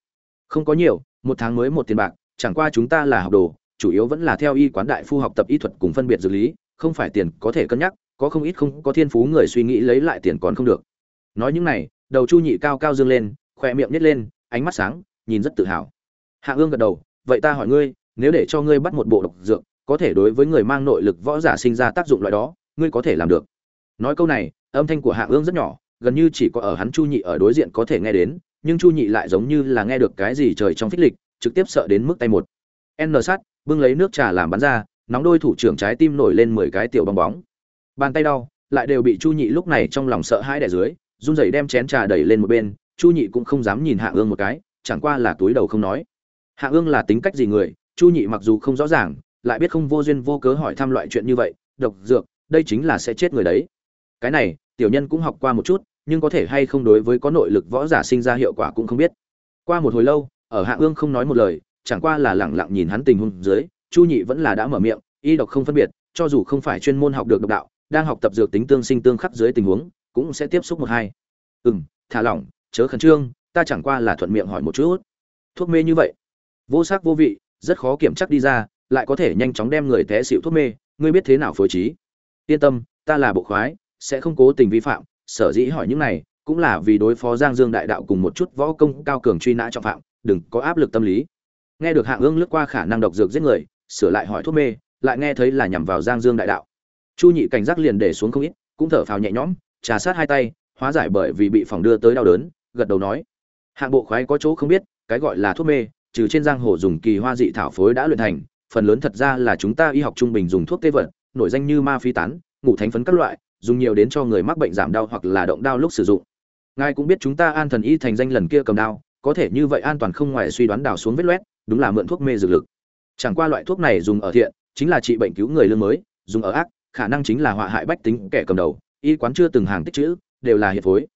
Không có nhiều, một tháng mới một tiền bạc, chẳng qua chúng ta là học đồ, chủ yếu vẫn là theo y quán đại phu học tập y thuật cùng phân biệt dược lý, không phải tiền có thể cân nhắc, có không ít không có thiên phú người suy nghĩ lấy lại tiền còn không được nói những này, đầu chu nhị cao cao dương lên khoe miệng nhét lên, ánh mắt sáng, nhìn rất tự hào. Hạ ương gật đầu, vậy ta hỏi ngươi, nếu để cho ngươi bắt một bộ độc dược, có thể đối với người mang nội lực võ giả sinh ra tác dụng loại đó, ngươi có thể làm được? Nói câu này, âm thanh của hạ ương rất nhỏ, gần như chỉ có ở hắn chu nhị ở đối diện có thể nghe đến, nhưng chu nhị lại giống như là nghe được cái gì trời trong phích lịch, trực tiếp sợ đến mức tay một. N sát bưng lấy nước trà làm bắn ra, nóng đôi thủ trưởng trái tim nổi lên mười cái tiểu bong bóng. Bàn tay đau, lại đều bị chu nhị lúc này trong lòng sợ hãi đẻ dưới run rẩy đem chén trà đẩy lên một bên, chu nhị cũng không dám nhìn hạ ương một cái, chẳng qua là túi đầu không nói. Hạ ương là tính cách gì người? Chu nhị mặc dù không rõ ràng, lại biết không vô duyên vô cớ hỏi thăm loại chuyện như vậy, độc, dược, đây chính là sẽ chết người đấy. Cái này, tiểu nhân cũng học qua một chút, nhưng có thể hay không đối với có nội lực võ giả sinh ra hiệu quả cũng không biết. Qua một hồi lâu, ở hạ ương không nói một lời, chẳng qua là lẳng lặng nhìn hắn tình huống dưới, chu nhị vẫn là đã mở miệng, y độc không phân biệt, cho dù không phải chuyên môn học được độc đạo, đang học tập dược tính tương sinh tương khắc dưới tình huống cũng sẽ tiếp xúc một hai. Ừ m thả lỏng, chớ khẩn trương, ta chẳng qua là thuận miệng hỏi một chút. Thuốc mê như vậy. Vô sắc vô vị, rất khó kiểm chắc đi ra, lại có thể nhanh chóng đem người té xịu thuốc mê, ngươi biết thế nào phối trí? Yên tâm, ta là bộ khoái, sẽ không cố tình vi phạm, sở dĩ hỏi những này, cũng là vì đối phó giang dương đại đạo cùng một chút võ công cao cường truy nã trọng phạm, đừng có áp lực tâm lý. Nghe được hạng ương lướt qua khả năng độc dược giết người, sửa lại hỏi thuốc mê, lại nghe thấy là nhằm vào giang dương đại đạo. Chu nhị cảnh giác liền để xuống không ít, cũng thở phào nhẹ nhõm trà sát hai tay, hóa giải bởi vì bị phòng đưa tới đau đớn, gật đầu nói. Hạng bộ khoái có chỗ không biết, cái gọi là thuốc mê, trừ trên giang hồ dùng kỳ hoa dị thảo phối đã luyện thành, phần lớn thật ra là chúng ta y học trung bình dùng thuốc tê vật, nổi danh như ma phi tán, ngủ thánh phấn các loại, dùng nhiều đến cho người mắc bệnh giảm đau hoặc là động đau lúc sử dụng. Ngài cũng biết chúng ta an thần y thành danh lần kia cầm đao, có thể như vậy an toàn không ngoài suy đoán đào xuống vết loét, đúng là mượn thuốc mê dược lực. Chẳng qua loại thuốc này dùng ở thiện, chính là trị bệnh cứu người lương mới, dùng ở ác, khả năng chính là họa hại bách tính kẻ cầm đầu y quán chưa từng hàng tích chữ, đều là hiệp phối.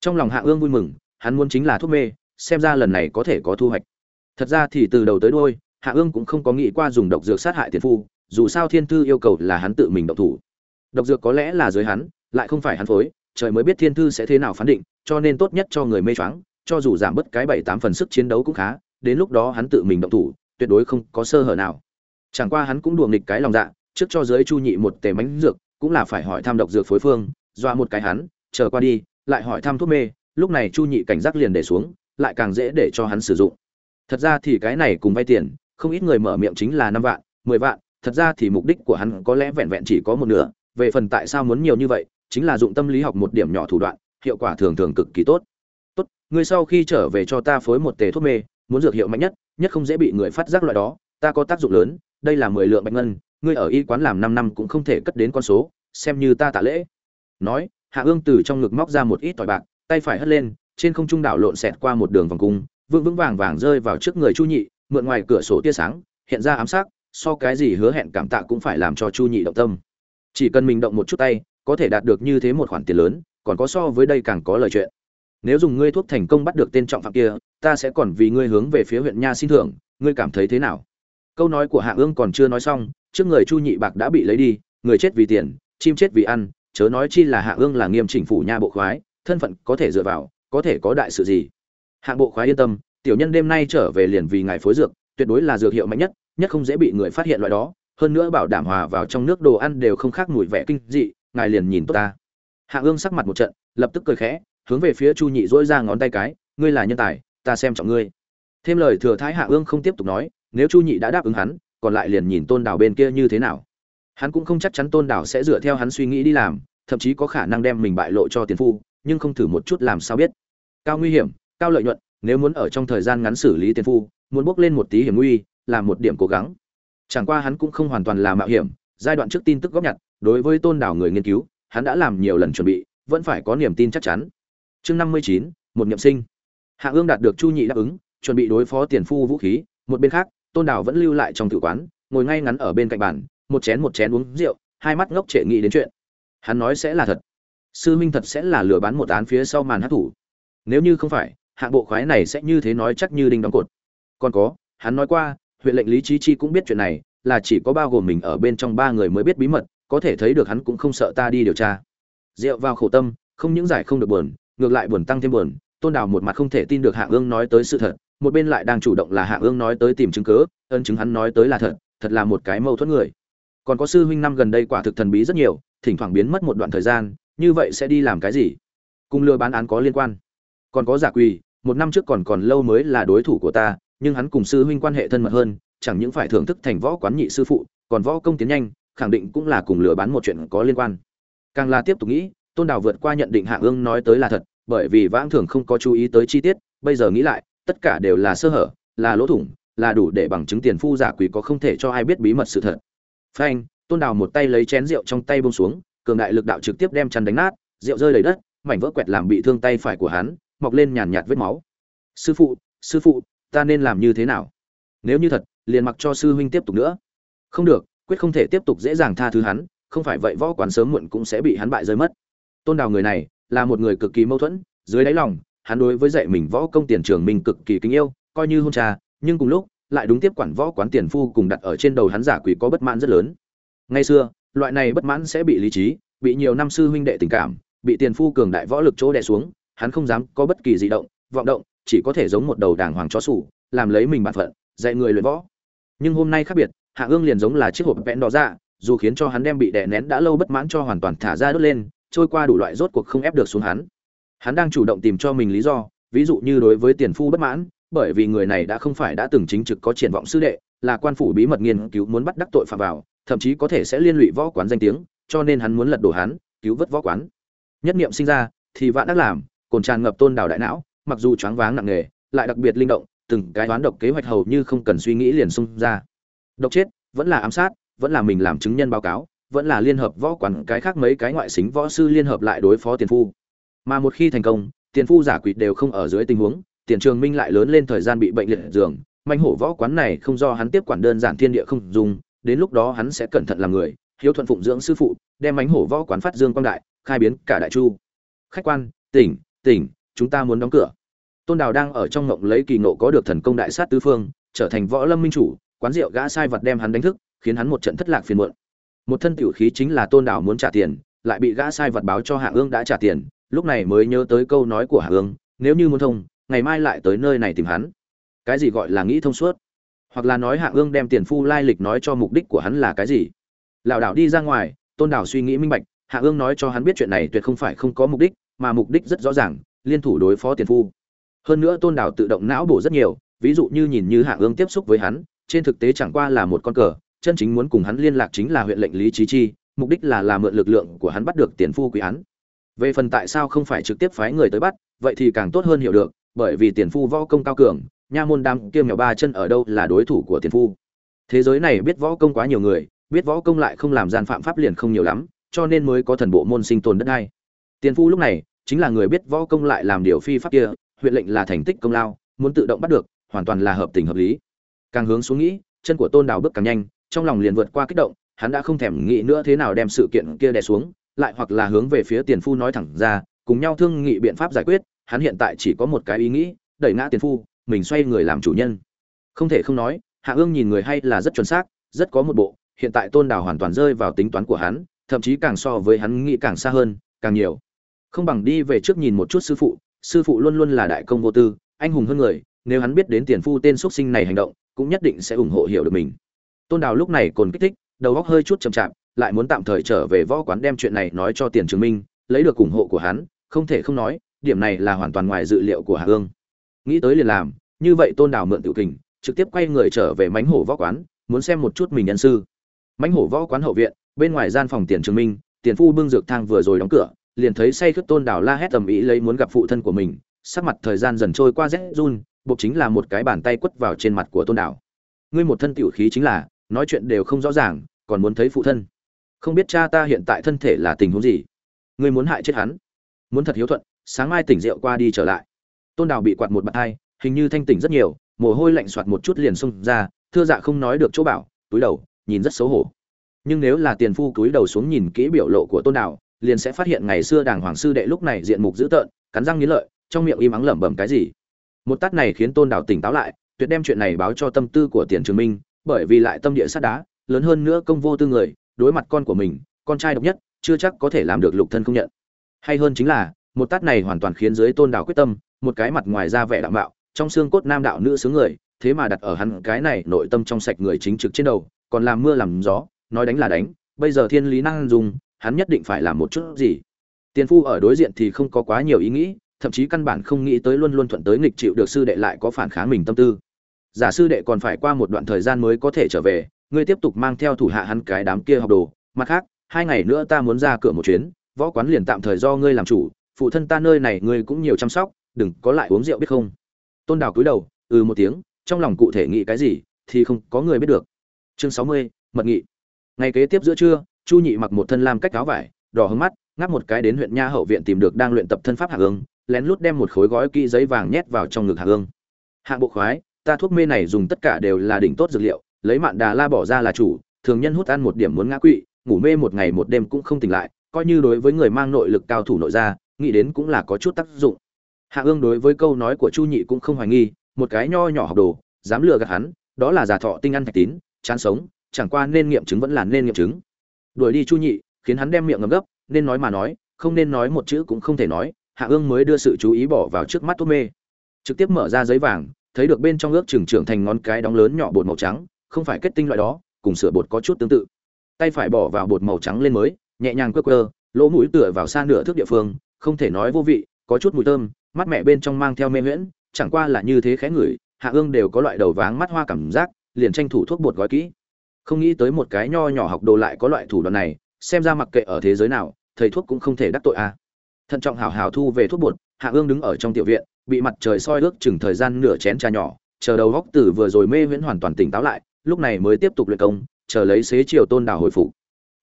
Trong lòng hạ ương vui mừng, hắn muốn chính là thuốc mê, xem ra lần này có thể có thu hoạch. Thật ra thì từ đầu tới đôi hạ ương cũng không có nghĩ qua dùng độc dược sát hại tiền phu, dù sao thiên thư yêu cầu là hắn tự mình độc thủ. Độc dược có lẽ là dưới hắn, lại không phải hắn phối, trời mới biết thiên thư sẽ thế nào phán định, cho nên tốt nhất cho người mê choáng, cho dù giảm bớt cái bảy tám phần sức chiến đấu cũng khá, đến lúc đó hắn tự mình động thủ, tuyệt đối không có sơ hở nào. Chẳng qua hắn cũng đùa nghịch cái lòng dạ trước cho giới chu nhị một tề mánh dược, cũng là phải hỏi thăm độc dược phối phương dọa một cái hắn, chờ qua đi, lại hỏi thăm thuốc mê, lúc này chu nhị cảnh giác liền để xuống, lại càng dễ để cho hắn sử dụng. Thật ra thì cái này cùng vay tiền, không ít người mở miệng chính là năm vạn, mười vạn, thật ra thì mục đích của hắn có lẽ vẹn vẹn chỉ có một nửa, về phần tại sao muốn nhiều như vậy, chính là dụng tâm lý học một điểm nhỏ thủ đoạn, hiệu quả thường thường cực kỳ tốt. Tốt, người sau khi trở về cho ta phối một tề thuốc mê, muốn dược hiệu mạnh nhất nhất không dễ bị người phát giác loại đó, ta có tác dụng lớn, đây là mười lượng bạch ngân, ngươi ở y quán làm năm năm cũng không thể cất đến con số, xem như ta tạ lễ nói, hạ ương từ trong ngực móc ra một ít tỏi bạc, tay phải hất lên, trên không trung đảo lộn xẹt qua một đường vòng cung, vững vững vàng vàng rơi vào trước người chu nhị, mượn ngoài cửa sổ tia sáng, hiện ra ám sát so cái gì hứa hẹn cảm tạ cũng phải làm cho chu nhị động tâm. Chỉ cần mình động một chút tay, có thể đạt được như thế một khoản tiền lớn, còn có so với đây càng có lời chuyện. Nếu dùng ngươi thuốc thành công bắt được tên trọng phạm kia, ta sẽ còn vì ngươi hướng về phía huyện nha xin thưởng, ngươi cảm thấy thế nào? Câu nói của hạ ương còn chưa nói xong, trước người chu nhị bạc đã bị lấy đi, người chết vì tiền, chim chết vì ăn chớ nói chi là hạ ương là nghiêm chỉnh phủ nha bộ khoái, thân phận có thể dựa vào, có thể có đại sự gì. Hạng bộ khoái yên tâm, tiểu nhân đêm nay trở về liền vì ngài phối dược, tuyệt đối là dược hiệu mạnh nhất nhất không dễ bị người phát hiện loại đó, hơn nữa bảo đảm hòa vào trong nước đồ ăn đều không khác mùi vẻ kinh dị, ngài liền nhìn tốt ta. Hạ ương sắc mặt một trận, lập tức cười khẽ, hướng về phía chu nhị dỗi ra ngón tay cái, ngươi là nhân tài, ta xem trọng ngươi. Thêm lời thừa thái hạ ương không tiếp tục nói, nếu chu nhị đã đáp ứng hắn, còn lại liền nhìn tôn đào bên kia như thế nào hắn cũng không chắc chắn tôn đảo sẽ dựa theo hắn suy nghĩ đi làm, thậm chí có khả năng đem mình bại lộ cho tiền phu, nhưng không thử một chút làm sao biết. Cao nguy hiểm, cao lợi nhuận, nếu muốn ở trong thời gian ngắn xử lý tiền phu, muốn bước lên một tí hiểm nguy, là một điểm cố gắng. Chẳng qua hắn cũng không hoàn toàn là mạo hiểm, giai đoạn trước tin tức góp nhặt, đối với tôn đảo người nghiên cứu, hắn đã làm nhiều lần chuẩn bị, vẫn phải có niềm tin chắc chắn. Chương năm mươi chín, một nhậm sinh. Hạ ương đạt được chu nhị đáp ứng, chuẩn bị đối phó tiền phu vũ khí, một bên khác, tôn đảo vẫn lưu lại trong tử quán, ngồi ngay ngắn ở bên cạnh bàn một chén một chén uống rượu, hai mắt ngốc trệ nghĩ đến chuyện. Hắn nói sẽ là thật. Sư minh thật sẽ là lừa bán một án phía sau màn hát thủ. Nếu như không phải, hạng bộ khoái này sẽ như thế nói chắc như đinh đóng cột. Còn có, hắn nói qua, huyện lệnh lý trí chi cũng biết chuyện này, là chỉ có bao gồm mình ở bên trong ba người mới biết bí mật, có thể thấy được hắn cũng không sợ ta đi điều tra. Rượu vào khổ tâm, không những giải không được buồn, ngược lại buồn tăng thêm buồn, tôn đào một mặt không thể tin được hạ ương nói tới sự thật, một bên lại đang chủ động là hạ ương nói tới tìm chứng cớ ân chứng hắn nói tới là thật thật là một cái mâu thuẫn người còn có sư huynh năm gần đây quả thực thần bí rất nhiều, thỉnh thoảng biến mất một đoạn thời gian, như vậy sẽ đi làm cái gì? Cùng lừa bán án có liên quan. Còn có giả quỳ, một năm trước còn còn lâu mới là đối thủ của ta, nhưng hắn cùng sư huynh quan hệ thân mật hơn, chẳng những phải thưởng thức thành võ quán nhị sư phụ, còn võ công tiến nhanh, khẳng định cũng là cùng lừa bán một chuyện có liên quan. Càng là tiếp tục nghĩ, tôn đào vượt qua nhận định hạ ương nói tới là thật, bởi vì vãng thường không có chú ý tới chi tiết, bây giờ nghĩ lại, tất cả đều là sơ hở, là lỗ thủng, là đủ để bằng chứng tiền phu giả quỷ có không thể cho ai biết bí mật sự thật phanh tôn đào một tay lấy chén rượu trong tay bông xuống cường đại lực đạo trực tiếp đem chăn đánh nát rượu rơi đầy đất mảnh vỡ quẹt làm bị thương tay phải của hắn mọc lên nhàn nhạt vết máu. Sư phụ sư phụ ta nên làm như thế nào? Nếu như thật liền mặc cho sư huynh tiếp tục nữa. Không được quyết không thể tiếp tục dễ dàng tha thứ hắn không phải vậy võ quán sớm muộn cũng sẽ bị hắn bại rơi mất. Tôn đào người này là một người cực kỳ mâu thuẫn dưới đáy lòng hắn đối với dạy mình võ công tiền trường mình cực kỳ kính yêu coi như hôn trà, nhưng cùng lúc lại đúng tiếp quản võ quán tiền phu cùng đặt ở trên đầu hắn giả quỷ có bất mãn rất lớn. Ngày xưa, loại này bất mãn sẽ bị lý trí, bị nhiều năm sư huynh đệ tình cảm, bị tiền phu cường đại võ lực chỗ đè xuống, hắn không dám có bất kỳ dị động, vọng động, chỉ có thể giống một đầu đàng hoàng chó sủ, làm lấy mình bản phận, dạy người luyện võ. Nhưng hôm nay khác biệt, hạ ương liền giống là chiếc hộp vẽn đỏ ra dù khiến cho hắn đem bị đè nén đã lâu bất mãn cho hoàn toàn thả ra đốt lên, trôi qua đủ loại rốt cuộc không ép được xuống hắn. Hắn đang chủ động tìm cho mình lý do, ví dụ như đối với tiền phu bất mãn bởi vì người này đã không phải đã từng chính trực có triển vọng sư đệ, là quan phủ bí mật nghiên cứu muốn bắt đắc tội phạm vào, thậm chí có thể sẽ liên lụy võ quán danh tiếng, cho nên hắn muốn lật đổ hắn, cứu vớt võ quán. Nhất niệm sinh ra, thì vạn đắc làm, cồn tràn ngập tôn đảo đại não, mặc dù choáng váng nặng nề, lại đặc biệt linh động, từng cái đoán độc kế hoạch hầu như không cần suy nghĩ liền xung ra. Độc chết, vẫn là ám sát, vẫn là mình làm chứng nhân báo cáo, vẫn là liên hợp võ quán, cái khác mấy cái ngoại xính võ sư liên hợp lại đối phó tiền phu. Mà một khi thành công, tiền phu giả quỷ đều không ở dưới tình huống tiền trường minh lại lớn lên thời gian bị bệnh liệt giường manh hổ võ quán này không do hắn tiếp quản đơn giản thiên địa không dùng, đến lúc đó hắn sẽ cẩn thận làm người, hiếu thuận phụng dưỡng sư phụ, đem mánh hổ võ quán phát dương quang đại, khai biến cả đại chu. Khách quan, tỉnh tỉnh, chúng ta muốn đóng cửa. Tôn đào đang ở trong ngộng lấy kỳ ngộ có được thần công đại sát tứ phương, trở thành võ lâm minh chủ, quán rượu gã sai vật đem hắn đánh thức, khiến hắn một trận thất lạc phiền muộn. Một thân tiểu khí chính là tôn đào muốn trả tiền, lại bị gã sai vật báo cho hạ ương đã trả tiền, lúc này mới nhớ tới câu nói của hạ ương, nếu như muốn thông ngày mai lại tới nơi này tìm hắn. Cái gì gọi là nghĩ thông suốt? Hoặc là nói hạ ương đem tiền phu lai lịch nói cho mục đích của hắn là cái gì? Lảo đảo đi ra ngoài, tôn đảo suy nghĩ minh bạch hạ ương nói cho hắn biết chuyện này tuyệt không phải không có mục đích, mà mục đích rất rõ ràng, liên thủ đối phó tiền phu. Hơn nữa tôn đảo tự động não bổ rất nhiều, ví dụ như nhìn như hạ ương tiếp xúc với hắn, trên thực tế chẳng qua là một con cờ, chân chính muốn cùng hắn liên lạc chính là huyện lệnh lý trí chi, mục đích là làm mượn lực lượng của hắn bắt được tiền phu quý án. Về phần tại sao không phải trực tiếp phái người tới bắt, vậy thì càng tốt hơn hiểu được bởi vì tiền phu võ công cao cường, nha môn đam kiêm mèo ba chân ở đâu là đối thủ của tiền phu. Thế giới này biết võ công quá nhiều người, biết võ công lại không làm gian phạm pháp liền không nhiều lắm, cho nên mới có thần bộ môn sinh tồn đất đai. Tiền phu lúc này chính là người biết võ công lại làm điều phi pháp kia, huyện lệnh là thành tích công lao, muốn tự động bắt được, hoàn toàn là hợp tình hợp lý. Càng hướng xuống nghĩ, chân của tôn đào bước càng nhanh, trong lòng liền vượt qua kích động, hắn đã không thèm nghĩ nữa thế nào đem sự kiện kia đè xuống, lại hoặc là hướng về phía tiền phu nói thẳng ra, cùng nhau thương nghị biện pháp giải quyết hắn hiện tại chỉ có một cái ý nghĩ, đẩy ngã tiền phu, mình xoay người làm chủ nhân. Không thể không nói, hạ ương nhìn người hay là rất chuẩn xác, rất có một bộ, hiện tại tôn đào hoàn toàn rơi vào tính toán của hắn, thậm chí càng so với hắn nghĩ càng xa hơn, càng nhiều. Không bằng đi về trước nhìn một chút sư phụ sư phụ luôn luôn là đại công vô tư, anh hùng hơn người, nếu hắn biết đến tiền phu tên xuất sinh này hành động, cũng nhất định sẽ ủng hộ hiểu được mình. Tôn đào lúc này còn kích thích, đầu óc hơi chút chậm chạp, lại muốn tạm thời trở về võ quán đem chuyện này nói cho tiền chứng minh, lấy được ủng hộ của hắn, không thể không nói điểm này là hoàn toàn ngoài dự liệu của hạ ương nghĩ tới liền làm, như vậy tôn đào mượn tiểu kình, trực tiếp quay người trở về mánh hổ võ quán, muốn xem một chút mình nhân sư. Mánh hổ võ quán hậu viện, bên ngoài gian phòng tiền chứng minh, tiền phu bưng dược thang vừa rồi đóng cửa, liền thấy say khướt tôn đào la hét tầm ý lấy muốn gặp phụ thân của mình, sắc mặt thời gian dần trôi qua rét run, buộc chính là một cái bàn tay quất vào trên mặt của tôn đào. Ngươi một thân tiểu khí chính là, nói chuyện đều không rõ ràng, còn muốn thấy phụ thân. Không biết cha ta hiện tại thân thể là tình huống gì? Ngươi muốn hại chết hắn? Muốn thật hiếu thuận sáng mai tỉnh rượu qua đi trở lại. Tôn đào bị quạt một bạt hai, hình như thanh tỉnh rất nhiều, mồ hôi lạnh soạt một chút liền xông ra, thưa dạ không nói được chỗ bảo, túi đầu, nhìn rất xấu hổ. Nhưng nếu là tiền phu túi đầu xuống nhìn kỹ biểu lộ của tôn đào, liền sẽ phát hiện ngày xưa đảng hoàng sư đệ lúc này diện mục dữ tợn, cắn răng nghiến lợi, trong miệng im ắng lẩm bẩm cái gì. Một tát này khiến tôn đào tỉnh táo lại, tuyệt đem chuyện này báo cho tâm tư của tiền trường minh, bởi vì lại tâm địa sát đá, lớn hơn nữa công vô tư người, đối mặt con của mình, con trai độc nhất, chưa chắc có thể làm được lục thân không nhận. Hay hơn chính là một tát này hoàn toàn khiến dưới tôn đảo quyết tâm, một cái mặt ngoài ra vẻ đạo mạo, trong xương cốt nam đạo nữ xứ người, thế mà đặt ở hắn cái này nội tâm trong sạch người chính trực trên đầu, còn làm mưa làm gió, nói đánh là đánh, bây giờ thiên lý năng dùng, hắn nhất định phải làm một chút gì. Tiền phu ở đối diện thì không có quá nhiều ý nghĩ, thậm chí căn bản không nghĩ tới luôn luôn thuận tới nghịch chịu được sư đệ lại có phản kháng mình tâm tư. Giả sư đệ còn phải qua một đoạn thời gian mới có thể trở về, ngươi tiếp tục mang theo thủ hạ hắn cái đám kia học đồ. Mặt khác, hai ngày nữa ta muốn ra cửa một chuyến, võ quán liền tạm thời do ngươi làm chủ phụ thân ta nơi này ngươi cũng nhiều chăm sóc, đừng có lại uống rượu biết không? Tôn đào cúi đầu ừ một tiếng, trong lòng cụ thể nghĩ cái gì thì không có người biết được. Chương sáu mươi, mật nghị. Ngày kế tiếp giữa trưa, chu nhị mặc một thân lam cách áo vải, đỏ hứng mắt, ngáp một cái đến huyện nha hậu viện tìm được đang luyện tập thân pháp hạ ương lén lút đem một khối gói kỹ giấy vàng nhét vào trong ngực hạ ương hạng bộ khoái, ta thuốc mê này dùng tất cả đều là đỉnh tốt dược liệu, lấy mạn đà la bỏ ra là chủ, thường nhân hút ăn một điểm muốn ngã quỵ, ngủ mê một ngày một đêm cũng không tỉnh lại, coi như đối với người mang nội lực cao thủ nội ra nghĩ đến cũng là có chút tác dụng. Hạ ương đối với câu nói của chu nhị cũng không hoài nghi, một cái nho nhỏ học đồ, dám lừa gạt hắn, đó là giả thọ tinh ăn thạch tín, chán sống, chẳng qua nên nghiệm chứng vẫn là nên nghiệm chứng. Đuổi đi chu nhị, khiến hắn đem miệng ngấm gấp, nên nói mà nói, không nên nói một chữ cũng không thể nói, hạ ương mới đưa sự chú ý bỏ vào trước mắt thuốc mê. Trực tiếp mở ra giấy vàng, thấy được bên trong ước trưởng trưởng thành ngón cái đóng lớn nhỏ bột màu trắng, không phải kết tinh loại đó, cùng sửa bột có chút tương tự. Tay phải bỏ vào bột màu trắng lên mới, nhẹ nhàng quơ quơ, lỗ mũi tựa vào xa nửa thước địa phương không thể nói vô vị, có chút mùi thơm, mắt mẹ bên trong mang theo mê miễn chẳng qua là như thế khẽ ngửi, hạ ương đều có loại đầu váng mắt hoa cảm giác, liền tranh thủ thuốc bột gói kỹ không nghĩ tới một cái nho nhỏ học đồ lại có loại thủ đoạn này, xem ra mặc kệ ở thế giới nào, thầy thuốc cũng không thể đắc tội a à. thận trọng hào hào thu về thuốc bột, hạ ương đứng ở trong tiểu viện, bị mặt trời soi ước chừng thời gian nửa chén trà nhỏ, chờ đầu góc tử vừa rồi mê viễn hoàn toàn tỉnh táo lại, lúc này mới tiếp tục luyện công, chờ lấy xế chiều tôn đảo hồi phục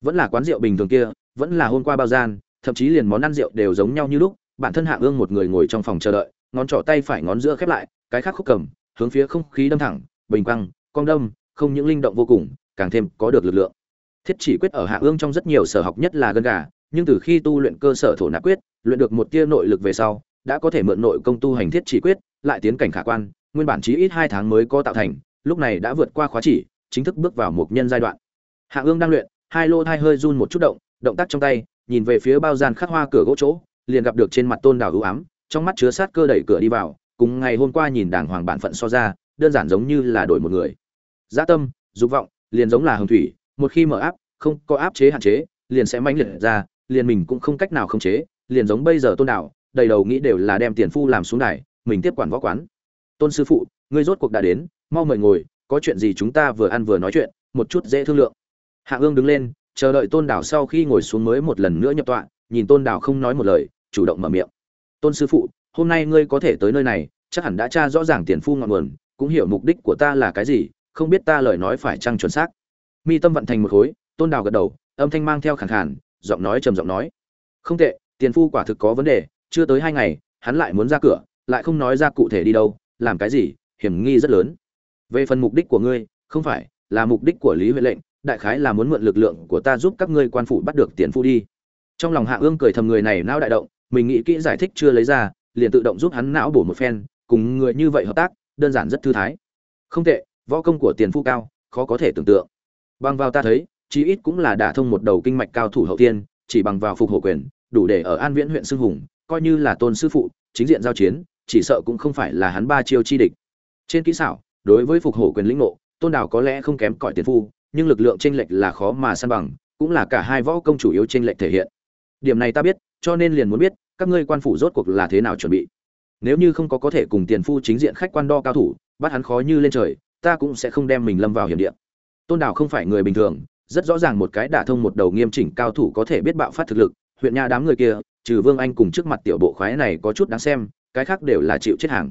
vẫn là quán rượu bình thường kia, vẫn là hôm qua bao gian thậm chí liền món ăn rượu đều giống nhau như lúc, bản thân hạ ương một người ngồi trong phòng chờ đợi, ngón trỏ tay phải ngón giữa khép lại, cái khác khúc cầm, hướng phía không khí đâm thẳng, bình quăng cong đâm, không những linh động vô cùng, càng thêm có được lực lượng. Thiết chỉ quyết ở hạ ương trong rất nhiều sở học nhất là gân gà, nhưng từ khi tu luyện cơ sở thổ nạp quyết, luyện được một tia nội lực về sau, đã có thể mượn nội công tu hành thiết chỉ quyết, lại tiến cảnh khả quan, nguyên bản chí ít hai tháng mới có tạo thành, lúc này đã vượt qua khóa chỉ, chính thức bước vào một nhân giai đoạn. Hạ ương đang luyện, hai lô thai hơi run một chút động động tác trong tay nhìn về phía bao gian khắc hoa cửa gỗ chỗ, liền gặp được trên mặt tôn đào ưu ám, trong mắt chứa sát cơ đẩy cửa đi vào, cùng ngày hôm qua nhìn đàng hoàng bản phận so ra, đơn giản giống như là đổi một người. Dã tâm, dục vọng, liền giống là hồng thủy, một khi mở áp, không có áp chế hạn chế, liền sẽ mãnh liệt ra, liền mình cũng không cách nào khống chế, liền giống bây giờ tôn đảo đầy đầu nghĩ đều là đem tiền phu làm xuống đài, mình tiếp quản võ quán. Tôn sư phụ, ngươi rốt cuộc đã đến, mau mời ngồi, có chuyện gì chúng ta vừa ăn vừa nói chuyện, một chút dễ thương lượng. Hạ ương đứng lên chờ đợi tôn đảo sau khi ngồi xuống mới một lần nữa nhập tọa, nhìn tôn đảo không nói một lời, chủ động mở miệng. Tôn sư phụ, hôm nay ngươi có thể tới nơi này, chắc hẳn đã tra rõ ràng tiền phu ngọn nguồn, cũng hiểu mục đích của ta là cái gì, không biết ta lời nói phải chăng chuẩn xác. Mi tâm vận thành một khối, tôn đảo gật đầu, âm thanh mang theo khẳng khàn, giọng nói trầm giọng nói. Không tệ, tiền phu quả thực có vấn đề, chưa tới hai ngày, hắn lại muốn ra cửa, lại không nói ra cụ thể đi đâu, làm cái gì, hiểm nghi rất lớn. Về phần mục đích của ngươi, không phải, là mục đích của lý huệ lệnh đại khái là muốn mượn lực lượng của ta giúp các ngươi quan phủ bắt được tiền phu đi. Trong lòng hạ ương cười thầm người này não đại động, mình nghĩ kỹ giải thích chưa lấy ra, liền tự động giúp hắn não bổ một phen, cùng người như vậy hợp tác, đơn giản rất thư thái. Không tệ, võ công của tiền phu cao, khó có thể tưởng tượng. Bằng vào ta thấy, chí ít cũng là đả thông một đầu kinh mạch cao thủ hậu tiên chỉ bằng vào phục hộ quyền, đủ để ở an viễn huyện xưng hùng, coi như là tôn sư phụ, chính diện giao chiến, chỉ sợ cũng không phải là hắn ba chiêu chi địch. Trên kỹ xảo, đối với phục hộ quyền lĩnh ngộ, tôn đảo có lẽ không kém cỏi tiền phu nhưng lực lượng chênh lệch là khó mà san bằng, cũng là cả hai võ công chủ yếu chênh lệch thể hiện. Điểm này ta biết, cho nên liền muốn biết, các ngươi quan phủ rốt cuộc là thế nào chuẩn bị? Nếu như không có có thể cùng tiền phu chính diện khách quan đo cao thủ, bắt hắn khó như lên trời, ta cũng sẽ không đem mình lâm vào hiểm địa. Tôn Đào không phải người bình thường, rất rõ ràng một cái đả thông một đầu nghiêm chỉnh cao thủ có thể biết bạo phát thực lực, huyện nha đám người kia, trừ vương anh cùng trước mặt tiểu bộ khoái này có chút đáng xem, cái khác đều là chịu chết hàng.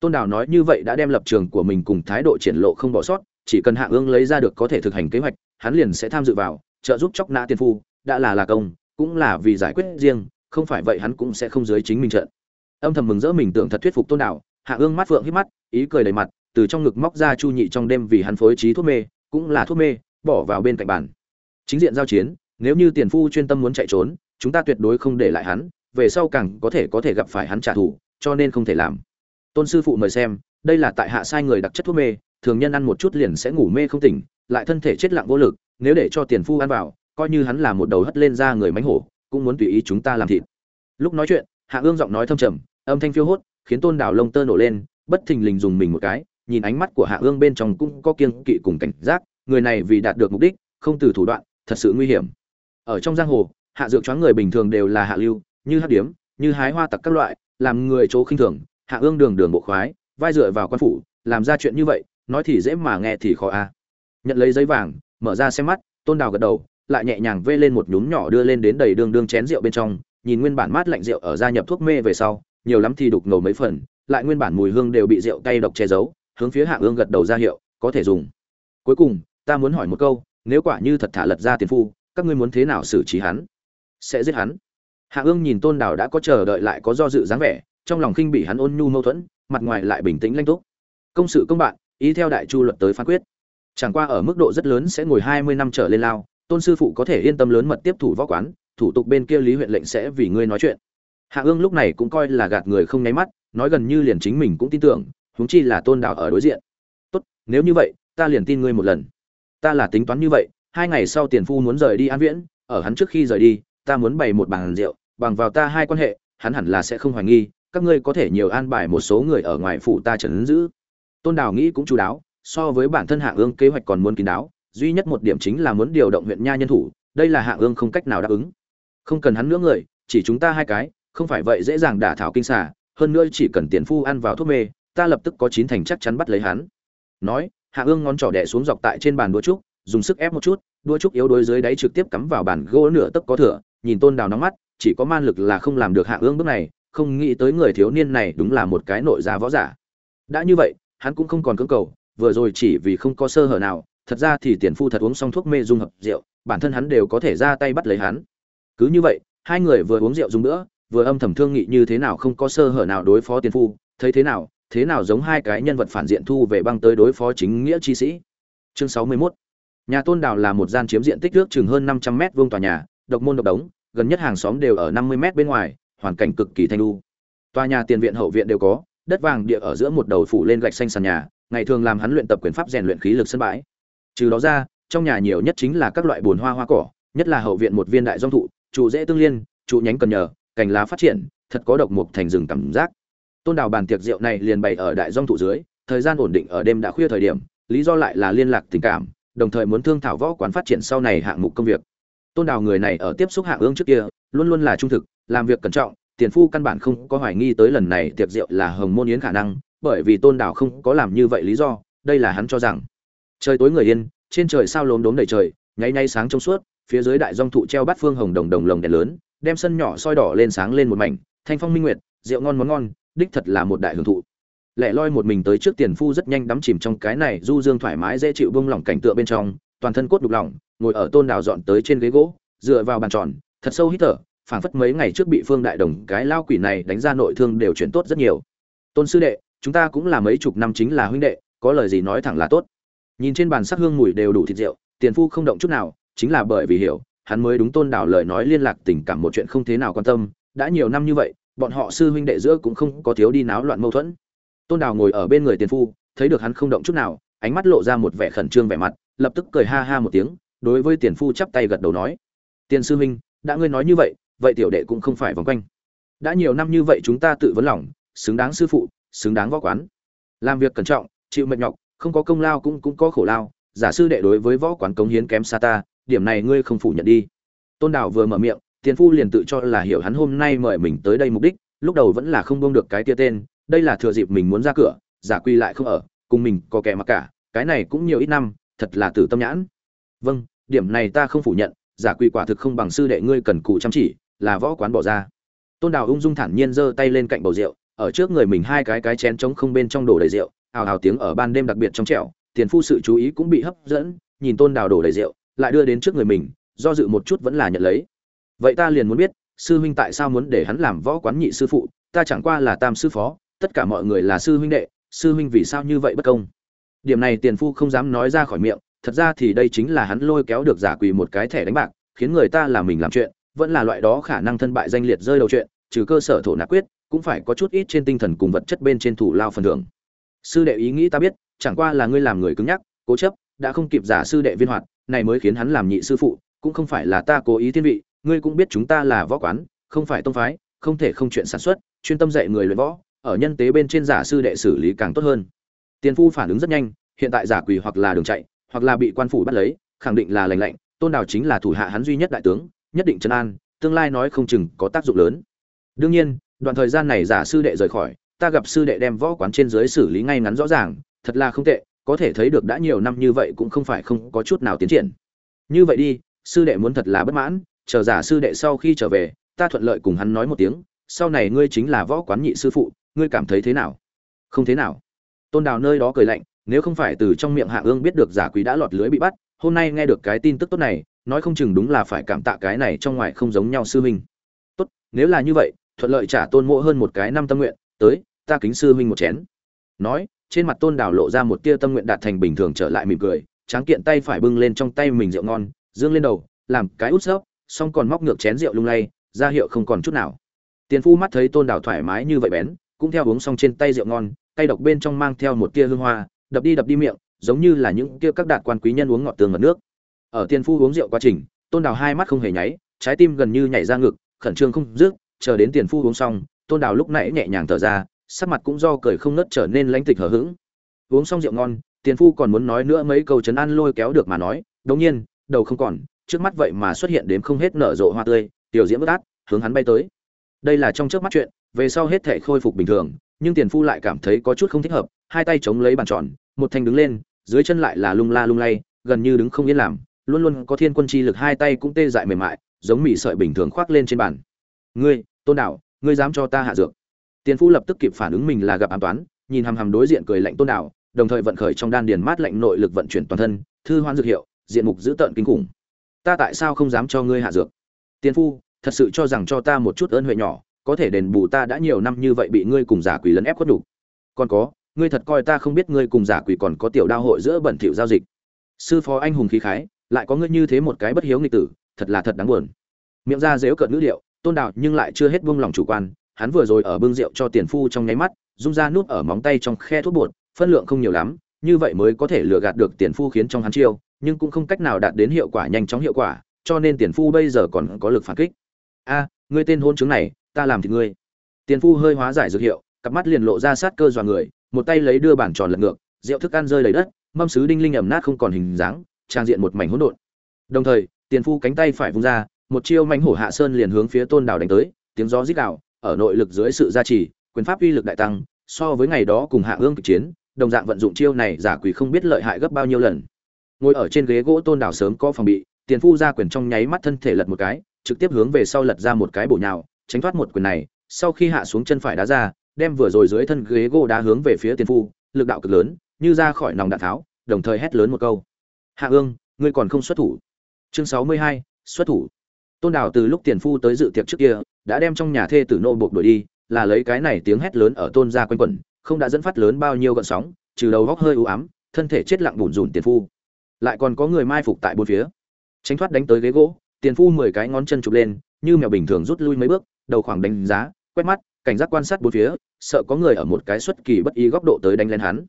Tôn Đào nói như vậy đã đem lập trường của mình cùng thái độ triển lộ không bỏ sót chỉ cần hạ ương lấy ra được có thể thực hành kế hoạch, hắn liền sẽ tham dự vào, trợ giúp chóc nã tiên phu, đã là là công, cũng là vì giải quyết riêng, không phải vậy hắn cũng sẽ không dưới chính mình trận. Âm thầm mừng rỡ mình tưởng thật thuyết phục tôn đạo hạ ương mắt phượng hít mắt, ý cười đầy mặt, từ trong ngực móc ra chu nhị trong đêm vì hắn phối trí thuốc mê, cũng là thuốc mê, bỏ vào bên cạnh bàn. Chính diện giao chiến, nếu như tiền phu chuyên tâm muốn chạy trốn, chúng ta tuyệt đối không để lại hắn, về sau càng có thể có thể gặp phải hắn trả thù, cho nên không thể làm. Tôn sư phụ mời xem, đây là tại hạ sai người đặc chất thuốc mê thường nhân ăn một chút liền sẽ ngủ mê không tỉnh, lại thân thể chết lặng vô lực, nếu để cho tiền phu ăn vào, coi như hắn là một đầu hất lên ra người mánh hổ, cũng muốn tùy ý chúng ta làm thịt. Lúc nói chuyện, hạ ương giọng nói thâm trầm, âm thanh phiêu hốt, khiến tôn Đào lông tơ nổ lên, bất thình lình dùng mình một cái, nhìn ánh mắt của hạ ương bên trong cũng có kiêng kỵ cùng cảnh giác, người này vì đạt được mục đích, không từ thủ đoạn, thật sự nguy hiểm. Ở trong giang hồ, hạ dược choáng người bình thường đều là hạ lưu, như hát điếm, như hái hoa tặc các loại, làm người chỗ khinh thường, hạ ương đường đường bộ khoái, vai dựa vào quan phủ, làm ra chuyện như vậy nói thì dễ mà nghe thì khó a. Nhận lấy giấy vàng, mở ra xem mắt, tôn đào gật đầu, lại nhẹ nhàng vê lên một nhúm nhỏ đưa lên đến đầy đường đương chén rượu bên trong, nhìn nguyên bản mát lạnh rượu ở gia nhập thuốc mê về sau, nhiều lắm thì đục ngầu mấy phần, lại nguyên bản mùi hương đều bị rượu cay độc che giấu, hướng phía hạ ương gật đầu ra hiệu, có thể dùng. Cuối cùng, ta muốn hỏi một câu, nếu quả như thật thả lật ra tiền phu, các ngươi muốn thế nào xử trí hắn? Sẽ giết hắn. Hạ ương nhìn tôn đào đã có chờ đợi lại có do dự dáng vẻ, trong lòng khinh bị hắn ôn nhu mâu thuẫn, mặt ngoài lại bình tĩnh lanh túc. Công sự công bạn ý theo đại chu luật tới phán quyết. Chẳng qua ở mức độ rất lớn sẽ ngồi hai mươi năm trở lên lao, tôn sư phụ có thể yên tâm lớn mật tiếp thủ võ quán, thủ tục bên kia lý huyện lệnh sẽ vì ngươi nói chuyện. Hạ ương lúc này cũng coi là gạt người không nháy mắt, nói gần như liền chính mình cũng tin tưởng, huống chi là tôn đạo ở đối diện. Tốt, nếu như vậy, ta liền tin ngươi một lần. Ta là tính toán như vậy, hai ngày sau tiền phu muốn rời đi an viễn, ở hắn trước khi rời đi, ta muốn bày một bàn rượu, bằng vào ta hai quan hệ, hắn hẳn là sẽ không hoài nghi, các ngươi có thể nhiều an bài một số người ở ngoài phủ ta trấn giữ tôn đào nghĩ cũng chú đáo, so với bản thân hạ ương kế hoạch còn muốn kín đáo, duy nhất một điểm chính là muốn điều động huyện nha nhân thủ, đây là hạ ương không cách nào đáp ứng. Không cần hắn nữa người, chỉ chúng ta hai cái, không phải vậy dễ dàng đả thảo kinh xả hơn nữa chỉ cần tiền phu ăn vào thuốc mê, ta lập tức có chín thành chắc chắn bắt lấy hắn. Nói, hạ ương ngón trỏ đẻ xuống dọc tại trên bàn đũa trúc, dùng sức ép một chút, đũa trúc yếu đuối dưới đáy trực tiếp cắm vào bàn gỗ nửa tấc có thừa, nhìn tôn đào nóng mắt, chỉ có man lực là không làm được hạ ương bước này, không nghĩ tới người thiếu niên này đúng là một cái nội gia võ giả. Đã như vậy hắn cũng không còn cưỡng cầu, vừa rồi chỉ vì không có sơ hở nào, thật ra thì tiền phu thật uống xong thuốc mê dung hợp rượu, bản thân hắn đều có thể ra tay bắt lấy hắn. Cứ như vậy, hai người vừa uống rượu dùng nữa, vừa âm thầm thương nghị như thế nào không có sơ hở nào đối phó tiền phu, thấy thế nào thế nào giống hai cái nhân vật phản diện thu về băng tới đối phó chính nghĩa chi sĩ. Chương sáu mươi 61 nhà tôn đào là một gian chiếm diện tích ước chừng hơn năm trăm mét vuông tòa nhà, độc môn độc đống, gần nhất hàng xóm đều ở năm mươi mét bên ngoài, hoàn cảnh cực kỳ thanh lưu tòa nhà tiền viện hậu viện đều có đất vàng địa ở giữa một đầu phủ lên gạch xanh sàn nhà, ngày thường làm hắn luyện tập quyền pháp rèn luyện khí lực sân bãi. Trừ đó ra, trong nhà nhiều nhất chính là các loại bồn hoa hoa cỏ, nhất là hậu viện một viên đại dong thụ, trụ dễ tương liên, trụ nhánh cần nhờ, cành lá phát triển, thật có độc mục thành rừng cảm giác. Tôn đào bàn tiệc rượu này liền bày ở đại dong thụ dưới, thời gian ổn định ở đêm đã khuya thời điểm, lý do lại là liên lạc tình cảm, đồng thời muốn thương thảo võ quán phát triển sau này hạng mục công việc. Tôn đào người này ở tiếp xúc hạng ương trước kia, luôn luôn là trung thực, làm việc cẩn trọng tiền phu căn bản không có hoài nghi tới lần này tiệc rượu là hồng môn yến khả năng, bởi vì tôn đảo không có làm như vậy lý do, đây là hắn cho rằng. Trời tối người yên, trên trời sao lốm đốm đầy trời, nháy nháy sáng trong suốt, phía dưới đại dong thụ treo bát phương hồng đồng đồng lồng đèn lớn, đem sân nhỏ soi đỏ lên sáng lên một mảnh, thanh phong minh nguyệt, rượu ngon món ngon, đích thật là một đại hưởng thụ. Lẻ loi một mình tới trước tiền phu rất nhanh đắm chìm trong cái này du dương thoải mái dễ chịu bông lỏng cảnh tượng bên trong, toàn thân cốt đục lỏng, ngồi ở tôn đào dọn tới trên ghế gỗ, dựa vào bàn tròn, thật sâu hít thở phảng phất mấy ngày trước bị phương đại đồng cái lao quỷ này đánh ra nội thương đều chuyển tốt rất nhiều. Tôn sư đệ, chúng ta cũng là mấy chục năm chính là huynh đệ, có lời gì nói thẳng là tốt. Nhìn trên bàn sắc hương mùi đều đủ thịt rượu, tiền phu không động chút nào, chính là bởi vì hiểu, hắn mới đúng tôn đảo lời nói liên lạc tình cảm một chuyện không thế nào quan tâm. Đã nhiều năm như vậy, bọn họ sư huynh đệ giữa cũng không có thiếu đi náo loạn mâu thuẫn. Tôn đảo ngồi ở bên người tiền phu, thấy được hắn không động chút nào, ánh mắt lộ ra một vẻ khẩn trương vẻ mặt, lập tức cười ha ha một tiếng, đối với tiền phu chắp tay gật đầu nói, tiền sư huynh, đã ngươi nói như vậy vậy tiểu đệ cũng không phải vòng quanh. Đã nhiều năm như vậy chúng ta tự vấn lòng, xứng đáng sư phụ, xứng đáng võ quán. Làm việc cẩn trọng, chịu mệt nhọc, không có công lao cũng cũng có khổ lao. Giả sư đệ đối với võ quán cống hiến kém xa ta, điểm này ngươi không phủ nhận đi. Tôn đảo vừa mở miệng, tiền phu liền tự cho là hiểu hắn hôm nay mời mình tới đây mục đích, lúc đầu vẫn là không bông được cái tia tên, đây là thừa dịp mình muốn ra cửa, giả quy lại không ở, cùng mình có kẻ mặc cả, cái này cũng nhiều ít năm, thật là tử tâm nhãn. Vâng điểm này ta không phủ nhận, giả quy quả thực không bằng sư đệ ngươi cần cù chăm chỉ là võ quán bỏ ra. Tôn đào ung dung thản nhiên giơ tay lên cạnh bầu rượu, ở trước người mình hai cái cái chén trống không bên trong đổ đầy rượu Hào hào tiếng ở ban đêm đặc biệt trong trẻo, tiền phu sự chú ý cũng bị hấp dẫn, nhìn tôn đào đổ đầy rượu, lại đưa đến trước người mình, do dự một chút vẫn là nhận lấy. Vậy ta liền muốn biết, sư huynh tại sao muốn để hắn làm võ quán nhị sư phụ, ta chẳng qua là tam sư phó, tất cả mọi người là sư huynh đệ, sư huynh vì sao như vậy bất công? Điểm này tiền phu không dám nói ra khỏi miệng, thật ra thì đây chính là hắn lôi kéo được giả quỳ một cái thẻ đánh bạc, khiến người ta làm mình làm chuyện vẫn là loại đó khả năng thân bại danh liệt rơi đầu chuyện, trừ cơ sở thổ nạp quyết, cũng phải có chút ít trên tinh thần cùng vật chất bên trên thủ lao phần thưởng. Sư đệ ý nghĩ ta biết, chẳng qua là ngươi làm người cứng nhắc, cố chấp, đã không kịp giả sư đệ viên hoạt, này mới khiến hắn làm nhị sư phụ, cũng không phải là ta cố ý thiên vị, ngươi cũng biết chúng ta là võ quán, không phải tông phái, không thể không chuyện sản xuất, chuyên tâm dạy người luyện võ, ở nhân tế bên trên giả sư đệ xử lý càng tốt hơn. Tiền phu phản ứng rất nhanh, hiện tại giả quỳ hoặc là đường chạy, hoặc là bị quan phủ bắt lấy, khẳng định là lành lạnh, tôn đào chính là thủ hạ hắn duy nhất đại tướng nhất định trấn an, tương lai nói không chừng có tác dụng lớn. Đương nhiên, đoạn thời gian này giả sư đệ rời khỏi, ta gặp sư đệ đem võ quán trên dưới xử lý ngay ngắn rõ ràng, thật là không tệ, có thể thấy được đã nhiều năm như vậy cũng không phải không có chút nào tiến triển. Như vậy đi, sư đệ muốn thật là bất mãn, chờ giả sư đệ sau khi trở về, ta thuận lợi cùng hắn nói một tiếng, sau này ngươi chính là võ quán nhị sư phụ, ngươi cảm thấy thế nào? Không thế nào. Tôn đào nơi đó cười lạnh, nếu không phải từ trong miệng hạ ương biết được giả quý đã lọt lưới bị bắt, hôm nay nghe được cái tin tức tốt này nói không chừng đúng là phải cảm tạ cái này trong ngoài không giống nhau sư huynh. Tốt, nếu là như vậy, thuận lợi trả tôn mộ hơn một cái năm tâm nguyện, tới, ta kính sư huynh một chén. Nói, trên mặt tôn đảo lộ ra một tia tâm nguyện đạt thành bình thường trở lại mỉm cười, tráng kiện tay phải bưng lên trong tay mình rượu ngon, dương lên đầu, làm cái út xớp xong còn móc ngược chén rượu lung lay, ra hiệu không còn chút nào. Tiền phu mắt thấy tôn đảo thoải mái như vậy bén, cũng theo uống xong trên tay rượu ngon, tay độc bên trong mang theo một tia hương hoa, đập đi đập đi miệng, giống như là những kia các đạt quan quý nhân uống ngọt tường ngọt nước ở tiên phu uống rượu quá trình, tôn đào hai mắt không hề nháy, trái tim gần như nhảy ra ngực khẩn trương không dứt, chờ đến tiền phu uống xong, tôn đào lúc nãy nhẹ nhàng thở ra, sắc mặt cũng do cười không nớt trở nên lãnh tịch hờ hững. Uống xong rượu ngon, tiền phu còn muốn nói nữa mấy câu chấn an lôi kéo được mà nói, đống nhiên, đầu không còn, trước mắt vậy mà xuất hiện đến không hết nở rộ hoa tươi, tiểu diễm bất át, hướng hắn bay tới. Đây là trong trước mắt chuyện, về sau hết thể khôi phục bình thường, nhưng tiền phu lại cảm thấy có chút không thích hợp, hai tay chống lấy bàn tròn, một thanh đứng lên, dưới chân lại là lung la lung lay, gần như đứng không yên làm luôn luôn có thiên quân chi lực hai tay cũng tê dại mềm mại giống mị sợi bình thường khoác lên trên bàn. Ngươi tôn đảo, ngươi dám cho ta hạ dược. Tiền phu lập tức kịp phản ứng mình là gặp an toán nhìn hằm hằm đối diện cười lạnh tôn đảo, đồng thời vận khởi trong đan điền mát lạnh nội lực vận chuyển toàn thân thư hoan dược hiệu diện mục dữ tợn kinh khủng. Ta tại sao không dám cho ngươi hạ dược? Tiền phu thật sự cho rằng cho ta một chút ơn huệ nhỏ có thể đền bù ta đã nhiều năm như vậy bị ngươi cùng giả quỷ lấn ép khuất đủ còn có ngươi thật coi ta không biết ngươi cùng giả quỷ còn có tiểu đao hội giữa bẩn thỉu giao dịch. Sư phó anh hùng khí khái lại có ngươi như thế một cái bất hiếu nghịch tử, thật là thật đáng buồn. Miệng ra dếu cợt ngữ điệu, tôn đạo nhưng lại chưa hết buông lòng chủ quan, hắn vừa rồi ở bưng rượu cho tiền phu trong nháy mắt, rung ra nút ở móng tay trong khe thuốc bột, phân lượng không nhiều lắm, như vậy mới có thể lừa gạt được tiền phu khiến trong hắn chiêu, nhưng cũng không cách nào đạt đến hiệu quả nhanh chóng hiệu quả, cho nên tiền phu bây giờ còn có lực phản kích. A, ngươi tên hôn chứng này, ta làm thì ngươi. Tiền phu hơi hóa giải dược hiệu, cặp mắt liền lộ ra sát cơ dọa người, một tay lấy đưa bản tròn lật ngược, rượu thức ăn rơi lấy đất, mâm sứ đinh linh ẩm nát không còn hình dáng trang diện một mảnh hỗn độn. Đồng thời tiền phu cánh tay phải vung ra một chiêu mãnh hổ hạ sơn liền hướng phía tôn đảo đánh tới tiếng gió rít gào, ở nội lực dưới sự gia trì quyền pháp uy lực đại tăng so với ngày đó cùng hạ ương kịch chiến đồng dạng vận dụng chiêu này giả quỷ không biết lợi hại gấp bao nhiêu lần. Ngồi ở trên ghế gỗ tôn đảo sớm có phòng bị tiền phu ra quyền trong nháy mắt thân thể lật một cái trực tiếp hướng về sau lật ra một cái bổ nhào tránh thoát một quyền này sau khi hạ xuống chân phải đá ra đem vừa rồi dưới thân ghế gỗ đá hướng về phía tiền phu lực đạo cực lớn như ra khỏi nòng đạn tháo đồng thời hét lớn một câu hạ ương, ngươi còn không xuất thủ. Chương sáu mươi hai, xuất thủ. Tôn đảo từ lúc tiền phu tới dự tiệc trước kia, đã đem trong nhà thê tử nô buộc đuổi đi, là lấy cái này tiếng hét lớn ở tôn gia quanh quẩn, không đã dẫn phát lớn bao nhiêu gợn sóng, trừ đầu góc hơi u ám, thân thể chết lặng bùn rùn tiền phu. Lại còn có người mai phục tại bốn phía. Tránh thoát đánh tới ghế gỗ, tiền phu mười cái ngón chân chụp lên, như mèo bình thường rút lui mấy bước, đầu khoảng đánh giá, quét mắt, cảnh giác quan sát bốn phía, sợ có người ở một cái xuất kỳ bất ý góc độ tới đánh lên hắn.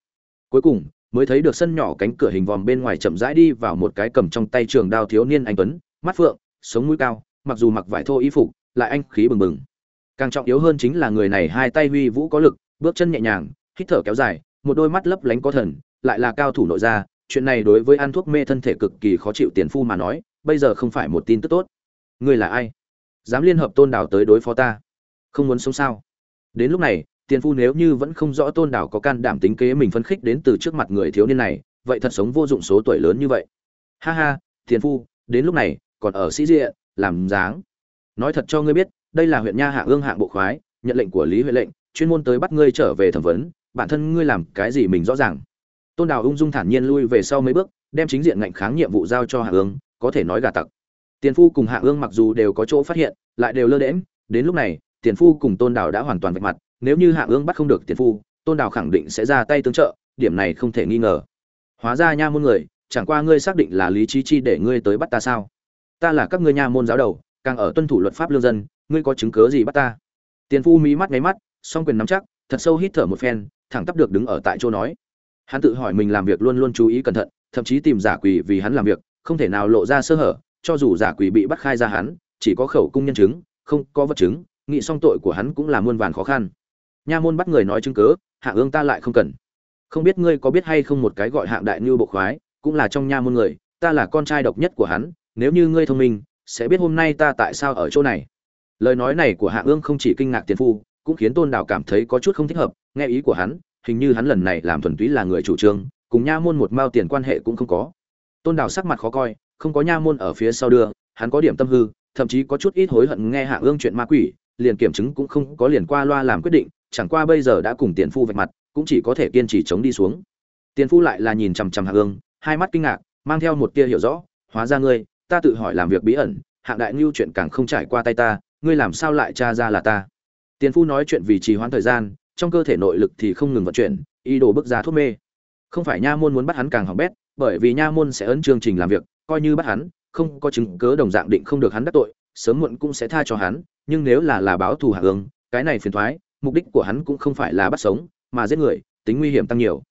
Cuối cùng mới thấy được sân nhỏ cánh cửa hình vòm bên ngoài chậm rãi đi vào một cái cầm trong tay trường đao thiếu niên anh tuấn, mắt phượng, sống mũi cao, mặc dù mặc vải thô y phục, lại anh khí bừng bừng. Càng trọng yếu hơn chính là người này hai tay huy vũ có lực, bước chân nhẹ nhàng, hít thở kéo dài, một đôi mắt lấp lánh có thần, lại là cao thủ nội gia, chuyện này đối với ăn thuốc mê thân thể cực kỳ khó chịu tiền phu mà nói, bây giờ không phải một tin tức tốt. Ngươi là ai? Dám liên hợp tôn đảo tới đối phó ta? Không muốn sống sao? Đến lúc này tiền phu nếu như vẫn không rõ tôn đảo có can đảm tính kế mình phân khích đến từ trước mặt người thiếu niên này, vậy thật sống vô dụng số tuổi lớn như vậy. Ha ha tiền phu, đến lúc này, còn ở sĩ diện, làm dáng. Nói thật cho ngươi biết, đây là huyện nha hạ ương hạng bộ khoái, nhận lệnh của lý huệ lệnh, chuyên môn tới bắt ngươi trở về thẩm vấn, bản thân ngươi làm cái gì mình rõ ràng. Tôn đào ung dung thản nhiên lui về sau mấy bước, đem chính diện ngạnh kháng nhiệm vụ giao cho hạ ương, có thể nói gà tặc. Tiền phu cùng hạ ương mặc dù đều có chỗ phát hiện, lại đều lơ đễm đến lúc này tiền phu cùng tôn đào đã hoàn toàn vạch mặt nếu như hạ ương bắt không được tiền phu, tôn đào khẳng định sẽ ra tay tương trợ, điểm này không thể nghi ngờ. Hóa ra nha môn người, chẳng qua ngươi xác định là lý trí chi để ngươi tới bắt ta sao? Ta là các ngươi nha môn giáo đầu, càng ở tuân thủ luật pháp lương dân, ngươi có chứng cớ gì bắt ta? Tiền phu mí mắt nháy mắt, song quyền nắm chắc, thật sâu hít thở một phen, thẳng tắp được đứng ở tại chỗ nói. Hắn tự hỏi mình làm việc luôn luôn chú ý cẩn thận, thậm chí tìm giả quỷ vì hắn làm việc, không thể nào lộ ra sơ hở, cho dù giả quỷ bị bắt khai ra hắn, chỉ có khẩu cung nhân chứng, không có vật chứng nghị song tội của hắn cũng là muôn vàn khó khăn nha môn bắt người nói chứng cớ hạ ương ta lại không cần. Không biết ngươi có biết hay không một cái gọi hạng đại như bộ khoái, cũng là trong nha môn người, ta là con trai độc nhất của hắn, nếu như ngươi thông minh, sẽ biết hôm nay ta tại sao ở chỗ này. Lời nói này của hạ ương không chỉ kinh ngạc tiền phu, cũng khiến tôn đào cảm thấy có chút không thích hợp, nghe ý của hắn, hình như hắn lần này làm thuần túy là người chủ trương, cùng nha môn một mao tiền quan hệ cũng không có. Tôn đào sắc mặt khó coi, không có nha môn ở phía sau đưa, hắn có điểm tâm hư, thậm chí có chút ít hối hận nghe hạ ương chuyện ma quỷ liền kiểm chứng cũng không có liền qua loa làm quyết định chẳng qua bây giờ đã cùng tiền phu vạch mặt cũng chỉ có thể kiên trì chống đi xuống. Tiền phu lại là nhìn chằm chằm hạ gương, hai mắt kinh ngạc mang theo một tia hiểu rõ hóa ra ngươi ta tự hỏi làm việc bí ẩn hạng đại ngưu chuyện càng không trải qua tay ta ngươi làm sao lại tra ra là ta? Tiền phu nói chuyện vì trì hoãn thời gian trong cơ thể nội lực thì không ngừng vận chuyển ý đồ bước ra thuốc mê. Không phải nha môn muốn bắt hắn càng hỏng bét bởi vì nha môn sẽ ấn chương trình làm việc coi như bắt hắn không có chứng cớ đồng dạng định không được hắn đắc tội sớm muộn cũng sẽ tha cho hắn nhưng nếu là là báo thù hạ ương cái này phiền thoái, mục đích của hắn cũng không phải là bắt sống, mà giết người, tính nguy hiểm tăng nhiều.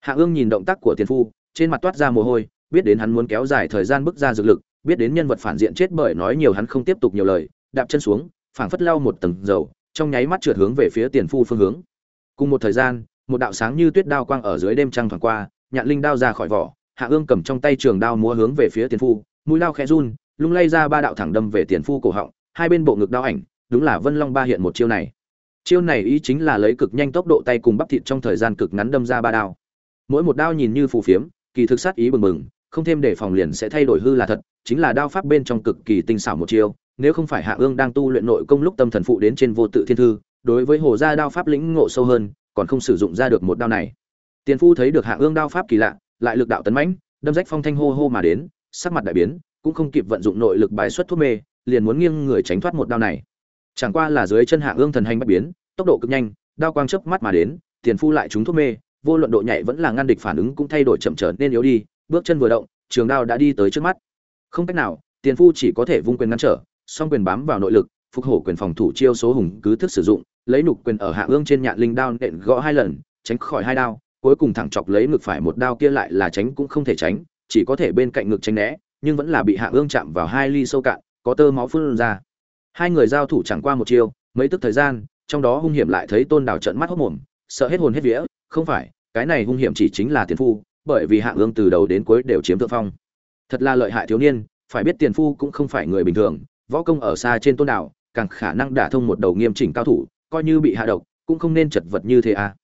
Hạ ương nhìn động tác của tiền phu, trên mặt toát ra mồ hôi, biết đến hắn muốn kéo dài thời gian bước ra dược lực, biết đến nhân vật phản diện chết bởi nói nhiều hắn không tiếp tục nhiều lời, đạp chân xuống, phảng phất lau một tầng dầu, trong nháy mắt trượt hướng về phía tiền phu phương hướng. Cùng một thời gian, một đạo sáng như tuyết đao quang ở dưới đêm trăng thoảng qua, nhạn linh đao ra khỏi vỏ, hạ ương cầm trong tay trường đao múa hướng về phía tiền phu, mũi lao khẽ run, lung lay ra ba đạo thẳng đâm về tiền phu cổ họng hai bên bộ ngực đao ảnh, đúng là vân long ba hiện một chiêu này. Chiêu này ý chính là lấy cực nhanh tốc độ tay cùng bắp thịt trong thời gian cực ngắn đâm ra ba đao. Mỗi một đao nhìn như phù phiếm, kỳ thực sát ý bừng bừng, không thêm để phòng liền sẽ thay đổi hư là thật, chính là đao pháp bên trong cực kỳ tinh xảo một chiêu, nếu không phải hạ ương đang tu luyện nội công lúc tâm thần phụ đến trên vô tự thiên thư, đối với hồ gia đao pháp lĩnh ngộ sâu hơn, còn không sử dụng ra được một đao này. Tiền phu thấy được hạ ương đao pháp kỳ lạ, lại lực đạo tấn mãnh, đâm rách phong thanh hô hô mà đến, sắc mặt đại biến, cũng không kịp vận dụng nội lực bài xuất thuốc mê liền muốn nghiêng người tránh thoát một đao này. Chẳng qua là dưới chân hạ ương thần hành bất biến, tốc độ cực nhanh, đao quang chớp mắt mà đến, tiền phu lại trúng thuốc mê, vô luận độ nhạy vẫn là ngăn địch phản ứng cũng thay đổi chậm trở nên yếu đi, bước chân vừa động, trường đao đã đi tới trước mắt. Không cách nào, tiền phu chỉ có thể vung quyền ngăn trở, song quyền bám vào nội lực, phục hổ quyền phòng thủ chiêu số hùng cứ thức sử dụng, lấy nục quyền ở hạ ương trên nhạn linh đao nện gõ hai lần, tránh khỏi hai đao, cuối cùng thẳng chọc lấy ngực phải một đao kia lại là tránh cũng không thể tránh, chỉ có thể bên cạnh ngực tránh né, nhưng vẫn là bị hạ ương chạm vào hai ly sâu cạn có tơ máu phun ra. Hai người giao thủ chẳng qua một chiêu, mấy tức thời gian, trong đó hung hiểm lại thấy tôn đảo trận mắt hốc mồm, sợ hết hồn hết vía, không phải, cái này hung hiểm chỉ chính là tiền phu, bởi vì hạ ương từ đầu đến cuối đều chiếm thượng phong. Thật là lợi hại thiếu niên, phải biết tiền phu cũng không phải người bình thường, võ công ở xa trên tôn đảo càng khả năng đả thông một đầu nghiêm chỉnh cao thủ, coi như bị hạ độc, cũng không nên chật vật như thế à.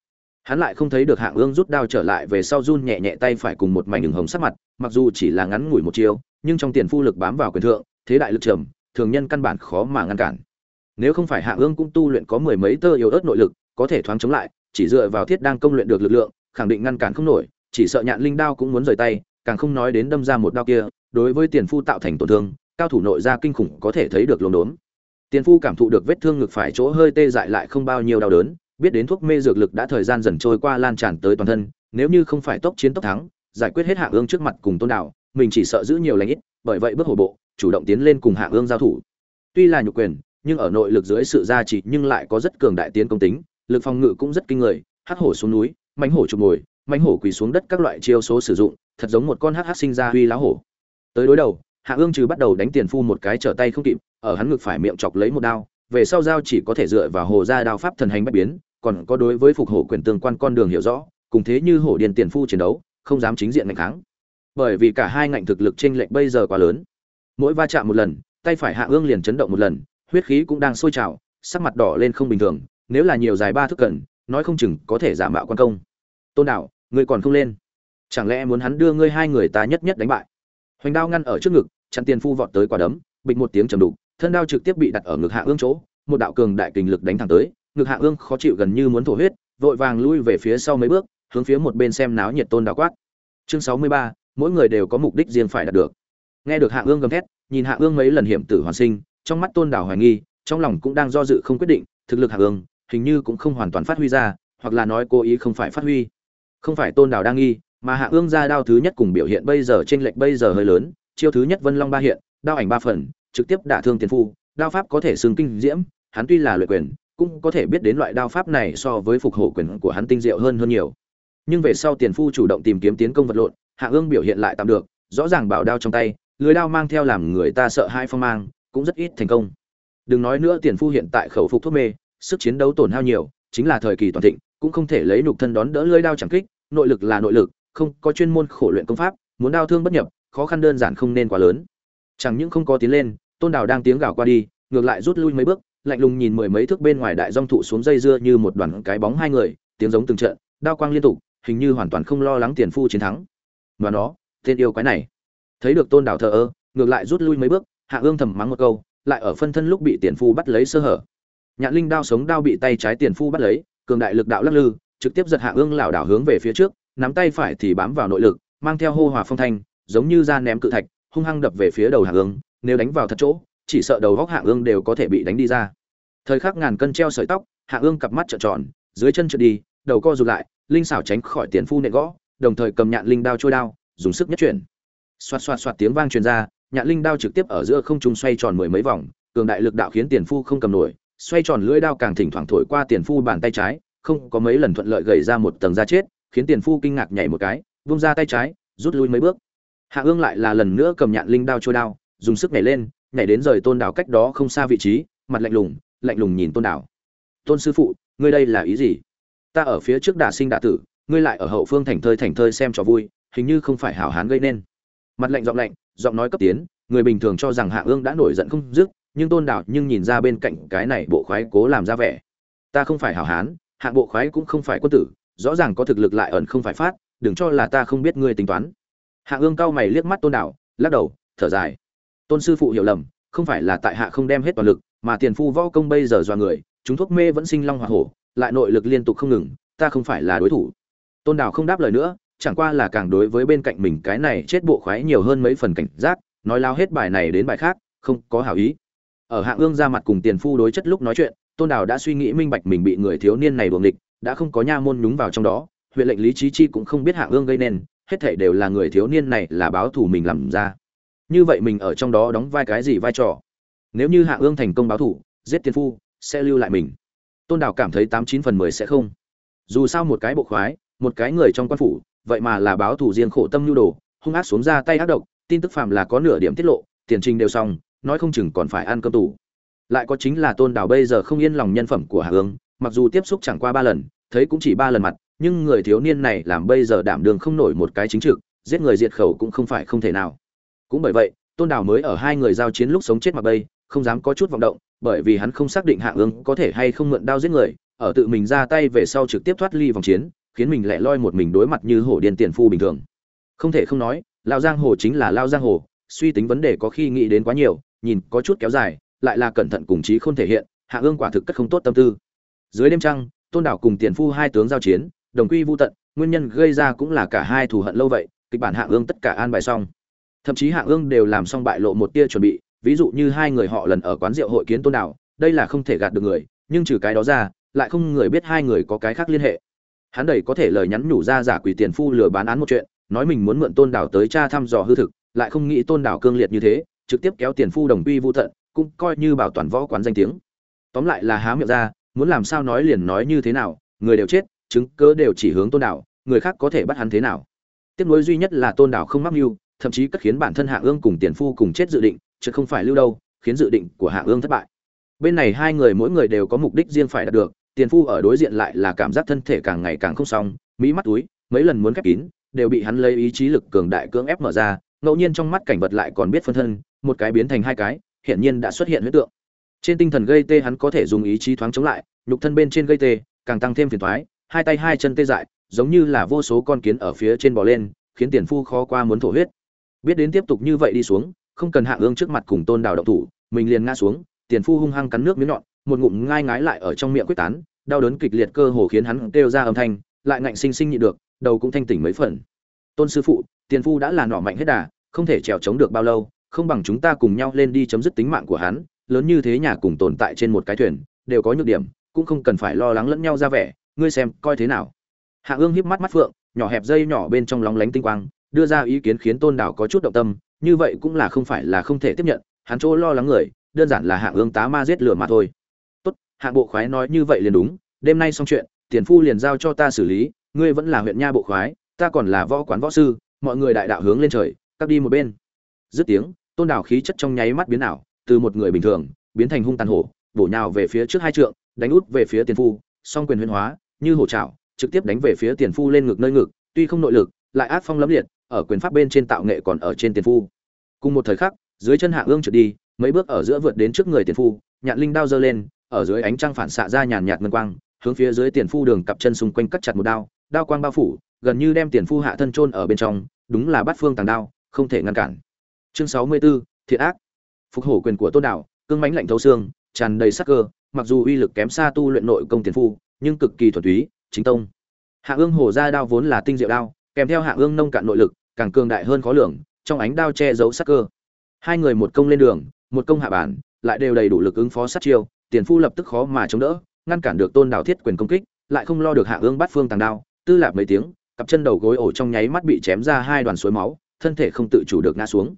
Hắn lại không thấy được hạng ương rút đao trở lại về sau run nhẹ nhẹ tay phải cùng một mảnh đường hồng sắc mặt, mặc dù chỉ là ngắn ngủi một chiêu, nhưng trong tiền phu lực bám vào quyền thượng thế đại lực trầm, thường nhân căn bản khó mà ngăn cản. Nếu không phải hạ ương cũng tu luyện có mười mấy tơ yếu ớt nội lực, có thể thoáng chống lại, chỉ dựa vào thiết đang công luyện được lực lượng, khẳng định ngăn cản không nổi, chỉ sợ nhạn linh đao cũng muốn rời tay, càng không nói đến đâm ra một đao kia, đối với tiền phu tạo thành tổn thương, cao thủ nội gia kinh khủng có thể thấy được lồn đốn. Tiền phu cảm thụ được vết thương ngực phải chỗ hơi tê dại lại không bao nhiêu đau đớn, biết đến thuốc mê dược lực đã thời gian dần trôi qua lan tràn tới toàn thân, nếu như không phải tốc chiến tốc thắng, giải quyết hết hạ ương trước mặt cùng tôn đạo, mình chỉ sợ giữ nhiều lãnh ít, bởi vậy bước hổ bộ chủ động tiến lên cùng hạ ương giao thủ. Tuy là nhục quyền, nhưng ở nội lực dưới sự gia trì nhưng lại có rất cường đại tiến công tính, lực phòng ngự cũng rất kinh người, hắc hổ xuống núi mánh hổ chụp ngồi mánh hổ quỳ xuống đất các loại chiêu số sử dụng, thật giống một con hắc hắc sinh ra huy lá hổ. Tới đối đầu hạ ương trừ bắt đầu đánh tiền phu một cái trở tay không kịp, ở hắn ngực phải miệng chọc lấy một đao, về sau dao chỉ có thể dựa vào hồ gia đao pháp thần hành bất biến, còn có đối với phục hổ quyền tương quan con đường hiểu rõ, cùng thế như hổ điền tiền phu chiến đấu, không dám chính diện ngạnh kháng. Bởi vì cả hai ngạnh thực lực chênh lệch bây giờ quá lớn mỗi va chạm một lần tay phải hạ ương liền chấn động một lần huyết khí cũng đang sôi trào sắc mặt đỏ lên không bình thường nếu là nhiều dài ba thước cần, nói không chừng có thể giả mạo quan công. Tôn đạo ngươi còn không lên. Chẳng lẽ muốn hắn đưa ngươi hai người ta nhất nhất đánh bại? Hoành đao ngăn ở trước ngực chặn tiền phu vọt tới quả đấm bịch một tiếng trầm đục thân đao trực tiếp bị đặt ở ngực hạ ương chỗ một đạo cường đại kình lực đánh thẳng tới ngực hạ ương khó chịu gần như muốn thổ huyết vội vàng lui về phía sau mấy bước hướng phía một bên xem náo nhiệt tôn đao quát. Chương sáu mươi ba mỗi người đều có mục đích riêng phải đạt được nghe được hạ ương gầm thét, nhìn hạ ương mấy lần hiểm tử hoàn sinh, trong mắt tôn đảo hoài nghi, trong lòng cũng đang do dự không quyết định, thực lực hạ ương, hình như cũng không hoàn toàn phát huy ra, hoặc là nói cố ý không phải phát huy. Không phải tôn đảo đang nghi, mà hạ ương ra đao thứ nhất cùng biểu hiện bây giờ trên lệch bây giờ hơi lớn, chiêu thứ nhất vân long ba hiện, đao ảnh ba phần, trực tiếp đả thương tiền phu, đao pháp có thể xưng kinh diễm, hắn tuy là luyện quyền, cũng có thể biết đến loại đao pháp này so với phục hộ quyền của hắn tinh diệu hơn hơn nhiều. Nhưng về sau tiền phu chủ động tìm kiếm tiến công vật lộn, hạ ương biểu hiện lại tạm được, rõ ràng bảo đao trong tay lưới đao mang theo làm người ta sợ hai phong mang, cũng rất ít thành công. Đừng nói nữa, tiền phu hiện tại khẩu phục thuốc mê, sức chiến đấu tổn hao nhiều, chính là thời kỳ toàn thịnh, cũng không thể lấy nục thân đón đỡ lưới đao chẳng kích, nội lực là nội lực, không có chuyên môn khổ luyện công pháp, muốn đao thương bất nhập, khó khăn đơn giản không nên quá lớn. Chẳng những không có tiến lên, tôn đào đang tiếng gào qua đi, ngược lại rút lui mấy bước, lạnh lùng nhìn mười mấy thước bên ngoài đại dong thụ xuống dây dưa như một đoàn cái bóng hai người, tiếng giống từng trận, đao quang liên tục, hình như hoàn toàn không lo lắng tiền phu chiến thắng. Và nó, tên yêu quái này thấy được tôn đảo thờ ơ, ngược lại rút lui mấy bước, hạ ương thầm mắng một câu, lại ở phân thân lúc bị tiền phu bắt lấy sơ hở. Nhạn linh đao sống đao bị tay trái tiền phu bắt lấy, cường đại lực đạo lắc lư, trực tiếp giật hạ ương lảo đảo hướng về phía trước, nắm tay phải thì bám vào nội lực, mang theo hô hòa phong thanh, giống như ra ném cự thạch, hung hăng đập về phía đầu hạ ương nếu đánh vào thật chỗ, chỉ sợ đầu góc hạ ương đều có thể bị đánh đi ra. Thời khắc ngàn cân treo sợi tóc, hạ ương cặp mắt trợn tròn, dưới chân trượt đi, đầu co rụt lại, linh xảo tránh khỏi tiền phu nện gõ, đồng thời cầm nhạn linh đao trôi đao, dùng sức nhất chuyển xoạt xoạt xoạt tiếng vang truyền ra, nhạn linh đao trực tiếp ở giữa không trung xoay tròn mười mấy vòng, cường đại lực đạo khiến tiền phu không cầm nổi, xoay tròn lưỡi đao càng thỉnh thoảng thổi qua tiền phu bàn tay trái, không có mấy lần thuận lợi gầy ra một tầng da chết, khiến tiền phu kinh ngạc nhảy một cái, vung ra tay trái, rút lui mấy bước. Hạ ương lại là lần nữa cầm nhạn linh đao trôi đao, dùng sức nhảy lên, nhảy đến rời tôn đảo cách đó không xa vị trí, mặt lạnh lùng lạnh lùng nhìn tôn đảo. Tôn sư phụ, ngươi đây là ý gì? Ta ở phía trước đả sinh đả tử, ngươi lại ở hậu phương thành thơi thành thơi xem cho vui, hình như không phải hảo hán gây nên mặt lạnh giọng lạnh, giọng nói cấp tiến, người bình thường cho rằng hạ ương đã nổi giận không dứt, nhưng tôn đảo nhưng nhìn ra bên cạnh cái này bộ khoái cố làm ra vẻ. Ta không phải hảo hán hạng bộ khoái cũng không phải quân tử, rõ ràng có thực lực lại ẩn không phải phát, đừng cho là ta không biết ngươi tính toán. Hạ ương cao mày liếc mắt tôn đảo lắc đầu, thở dài. Tôn sư phụ hiểu lầm, không phải là tại hạ không đem hết toàn lực, mà tiền phu võ công bây giờ dọa người, chúng thuốc mê vẫn sinh long hoa hổ, lại nội lực liên tục không ngừng, ta không phải là đối thủ. Tôn đảo không đáp lời nữa chẳng qua là càng đối với bên cạnh mình cái này chết bộ khoái nhiều hơn mấy phần cảnh giác, nói lao hết bài này đến bài khác, không có hảo ý. Ở hạng ương ra mặt cùng tiền phu đối chất lúc nói chuyện, tôn đào đã suy nghĩ minh bạch mình bị người thiếu niên này đuổi địch đã không có nha môn nhúng vào trong đó, huyện lệnh lý trí chi cũng không biết hạng ương gây nên, hết thảy đều là người thiếu niên này là báo thù mình làm ra. Như vậy mình ở trong đó đóng vai cái gì vai trò? Nếu như hạng ương thành công báo thù, giết tiền phu, sẽ lưu lại mình. Tôn đào cảm thấy tám chín phần mười sẽ không. Dù sao một cái bộ khoái, một cái người trong quan phủ vậy mà là báo thủ riêng khổ tâm nhu đồ, hung ác xuống ra tay ác độc, tin tức phạm là có nửa điểm tiết lộ, tiền trình đều xong, nói không chừng còn phải ăn cơm tù. Lại có chính là tôn đảo bây giờ không yên lòng nhân phẩm của hạ ương mặc dù tiếp xúc chẳng qua ba lần, thấy cũng chỉ ba lần mặt, nhưng người thiếu niên này làm bây giờ đảm đường không nổi một cái chính trực, giết người diệt khẩu cũng không phải không thể nào. Cũng bởi vậy, tôn đảo mới ở hai người giao chiến lúc sống chết mặc bây, không dám có chút vọng động, bởi vì hắn không xác định hạ ương có thể hay không mượn đao giết người, ở tự mình ra tay về sau trực tiếp thoát ly vòng chiến khiến mình lẻ loi một mình đối mặt như hổ điên tiền phu bình thường. Không thể không nói, lao giang hồ chính là lao giang hồ, suy tính vấn đề có khi nghĩ đến quá nhiều, nhìn có chút kéo dài, lại là cẩn thận cùng chí không thể hiện, hạ ương quả thực cất không tốt tâm tư. Dưới đêm trăng, tôn đảo cùng tiền phu hai tướng giao chiến, đồng quy vô tận, nguyên nhân gây ra cũng là cả hai thù hận lâu vậy, kịch bản hạ ương tất cả an bài xong. Thậm chí hạ ương đều làm xong bại lộ một tia chuẩn bị, ví dụ như hai người họ lần ở quán rượu hội kiến tôn đảo, đây là không thể gạt được người, nhưng trừ cái đó ra, lại không người biết hai người có cái khác liên hệ hắn đầy có thể lời nhắn nhủ ra giả quỷ tiền phu lừa bán án một chuyện, nói mình muốn mượn tôn đảo tới cha thăm dò hư thực, lại không nghĩ tôn đảo cương liệt như thế, trực tiếp kéo tiền phu đồng quy vô tận, cũng coi như bảo toàn võ quán danh tiếng. Tóm lại là há miệng ra, muốn làm sao nói liền nói như thế nào, người đều chết, chứng cớ đều chỉ hướng tôn đảo, người khác có thể bắt hắn thế nào. Tiếp nối duy nhất là tôn đảo không mắc mưu, thậm chí cất khiến bản thân hạ ương cùng tiền phu cùng chết dự định, chứ không phải lưu đâu, khiến dự định của hạ ương thất bại. Bên này hai người mỗi người đều có mục đích riêng phải đạt được tiền phu ở đối diện lại là cảm giác thân thể càng ngày càng không xong mỹ mắt túi mấy lần muốn khép kín đều bị hắn lấy ý chí lực cường đại cưỡng ép mở ra ngẫu nhiên trong mắt cảnh vật lại còn biết phân thân một cái biến thành hai cái hiển nhiên đã xuất hiện huyết tượng. Trên tinh thần gây tê hắn có thể dùng ý chí thoáng chống lại, nhục thân bên trên gây tê, càng tăng thêm phiền toái, hai tay hai chân tê dại, giống như là vô số con kiến ở phía trên bò lên, khiến tiền phu khó qua muốn thổ huyết. Biết đến tiếp tục như vậy đi xuống, không cần hạ ương trước mặt cùng Tôn Đào động thủ, mình liền ngã xuống, tiền phu hung hăng cắn nước miếng nhọn, một ngụm ngai ngái lại ở trong miệng quyết tán, đau đớn kịch liệt cơ hồ khiến hắn kêu ra âm thanh, lại ngạnh sinh sinh nhịn được, đầu cũng thanh tỉnh mấy phần. Tôn sư phụ, tiền phu đã là nọ mạnh hết đà, không thể trèo chống được bao lâu, không bằng chúng ta cùng nhau lên đi chấm dứt tính mạng của hắn lớn như thế nhà cùng tồn tại trên một cái thuyền đều có nhược điểm cũng không cần phải lo lắng lẫn nhau ra vẻ ngươi xem coi thế nào hạ ương híp mắt mắt phượng nhỏ hẹp dây nhỏ bên trong lóng lánh tinh quang đưa ra ý kiến khiến tôn đảo có chút động tâm như vậy cũng là không phải là không thể tiếp nhận hắn chỗ lo lắng người đơn giản là hạ ương tá ma giết lửa mà thôi hạng hạ bộ khoái nói như vậy liền đúng, đêm nay xong chuyện, tiền phu liền giao cho ta xử lý, ngươi vẫn là huyện nha bộ khoái, ta còn là võ quán võ sư, mọi người đại đạo hướng lên trời cắt đi một bên. Dứt tiếng, tôn đảo khí chất trong nháy mắt biến ảo, từ một người bình thường, biến thành hung tàn hổ, bổ nhào về phía trước hai trượng, đánh út về phía tiền phu, song quyền huyên hóa, như hổ trảo, trực tiếp đánh về phía tiền phu lên ngực nơi ngực, tuy không nội lực, lại ác phong lấm liệt, ở quyền pháp bên trên tạo nghệ còn ở trên tiền phu. Cùng một thời khắc, dưới chân hạ ương trượt đi, mấy bước ở giữa vượt đến trước người tiền phu, nhạn linh đao giơ lên ở dưới ánh trăng phản xạ ra nhàn nhạt ngân quang hướng phía dưới tiền phu đường cặp chân xung quanh cắt chặt một đao đao quang bao phủ gần như đem tiền phu hạ thân chôn ở bên trong đúng là bắt phương tàng đao không thể ngăn cản. Chương sáu mươi 64, thiện ác. Phục hổ quyền của tôn đạo cương mãnh lạnh thấu xương tràn đầy sắc cơ mặc dù uy lực kém xa tu luyện nội công tiền phu nhưng cực kỳ thuần túy chính tông. Hạ ương hổ ra đao vốn là tinh diệu đao kèm theo hạ ương nông cạn nội lực càng cường đại hơn khó lường trong ánh đao che giấu sắc cơ. Hai người một công lên đường một công hạ bản lại đều đầy đủ lực ứng phó sát chiêu tiền phu lập tức khó mà chống đỡ, ngăn cản được tôn đào thiết quyền công kích, lại không lo được hạ ương bắt phương tàng đao, tư lạp mấy tiếng, cặp chân đầu gối ổ trong nháy mắt bị chém ra hai đoàn suối máu, thân thể không tự chủ được ngã xuống.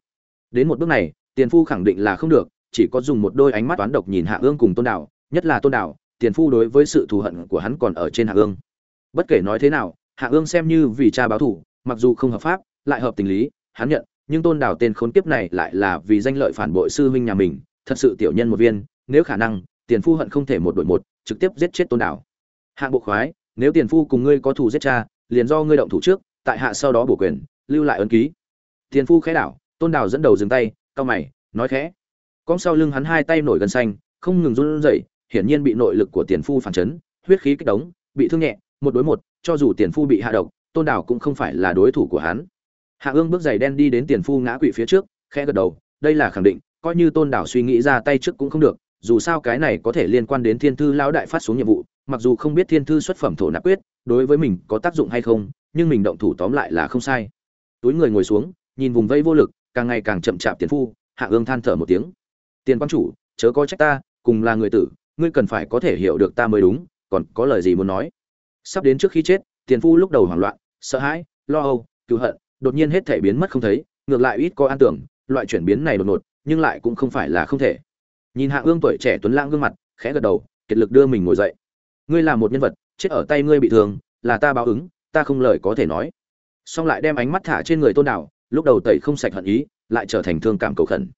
Đến một bước này, tiền phu khẳng định là không được, chỉ có dùng một đôi ánh mắt toán độc nhìn hạ ương cùng tôn đào, nhất là tôn đào, tiền phu đối với sự thù hận của hắn còn ở trên hạ ương. Bất kể nói thế nào, hạ ương xem như vì cha báo thù, mặc dù không hợp pháp, lại hợp tình lý, hắn nhận, nhưng tôn đào tên khốn kiếp này lại là vì danh lợi phản bội sư huynh nhà mình, thật sự tiểu nhân một viên, nếu khả năng tiền phu hận không thể một đội một, trực tiếp giết chết tôn đảo. Hạng bộ khoái, nếu tiền phu cùng ngươi có thù giết cha, liền do ngươi động thủ trước, tại hạ sau đó bổ quyền, lưu lại ấn ký. Tiền phu khẽ đảo, tôn đảo dẫn đầu dừng tay cao mày, nói khẽ. Cong sau lưng hắn hai tay nổi gần xanh, không ngừng run rẩy, hiển nhiên bị nội lực của tiền phu phản chấn, huyết khí kích đống bị thương nhẹ, một đối một, cho dù tiền phu bị hạ độc, tôn đảo cũng không phải là đối thủ của hắn. Hạ ương bước giày đen đi đến tiền phu ngã quỵ phía trước, khẽ gật đầu, đây là khẳng định, coi như tôn đảo suy nghĩ ra tay trước cũng không được dù sao cái này có thể liên quan đến thiên thư lão đại phát xuống nhiệm vụ, mặc dù không biết thiên thư xuất phẩm thổ nạp quyết đối với mình có tác dụng hay không, nhưng mình động thủ tóm lại là không sai. Túi người ngồi xuống, nhìn vùng vây vô lực, càng ngày càng chậm chạp tiền phu, hạ ương than thở một tiếng. Tiền quan chủ, chớ có trách ta, cùng là người tử, ngươi cần phải có thể hiểu được ta mới đúng, còn có lời gì muốn nói? Sắp đến trước khi chết, tiền phu lúc đầu hoảng loạn, sợ hãi, lo âu cứu hận, đột nhiên hết thể biến mất không thấy, ngược lại ít có an tưởng, loại chuyển biến này đột ngột, nhưng lại cũng không phải là không thể nhìn hạ ương tuổi trẻ tuấn lãng gương mặt, khẽ gật đầu, kiệt lực đưa mình ngồi dậy. Ngươi là một nhân vật, chết ở tay ngươi bị thương, là ta báo ứng, ta không lời có thể nói. Xong lại đem ánh mắt thả trên người tôn đảo lúc đầu tẩy không sạch hận ý, lại trở thành thương cảm cầu khẩn.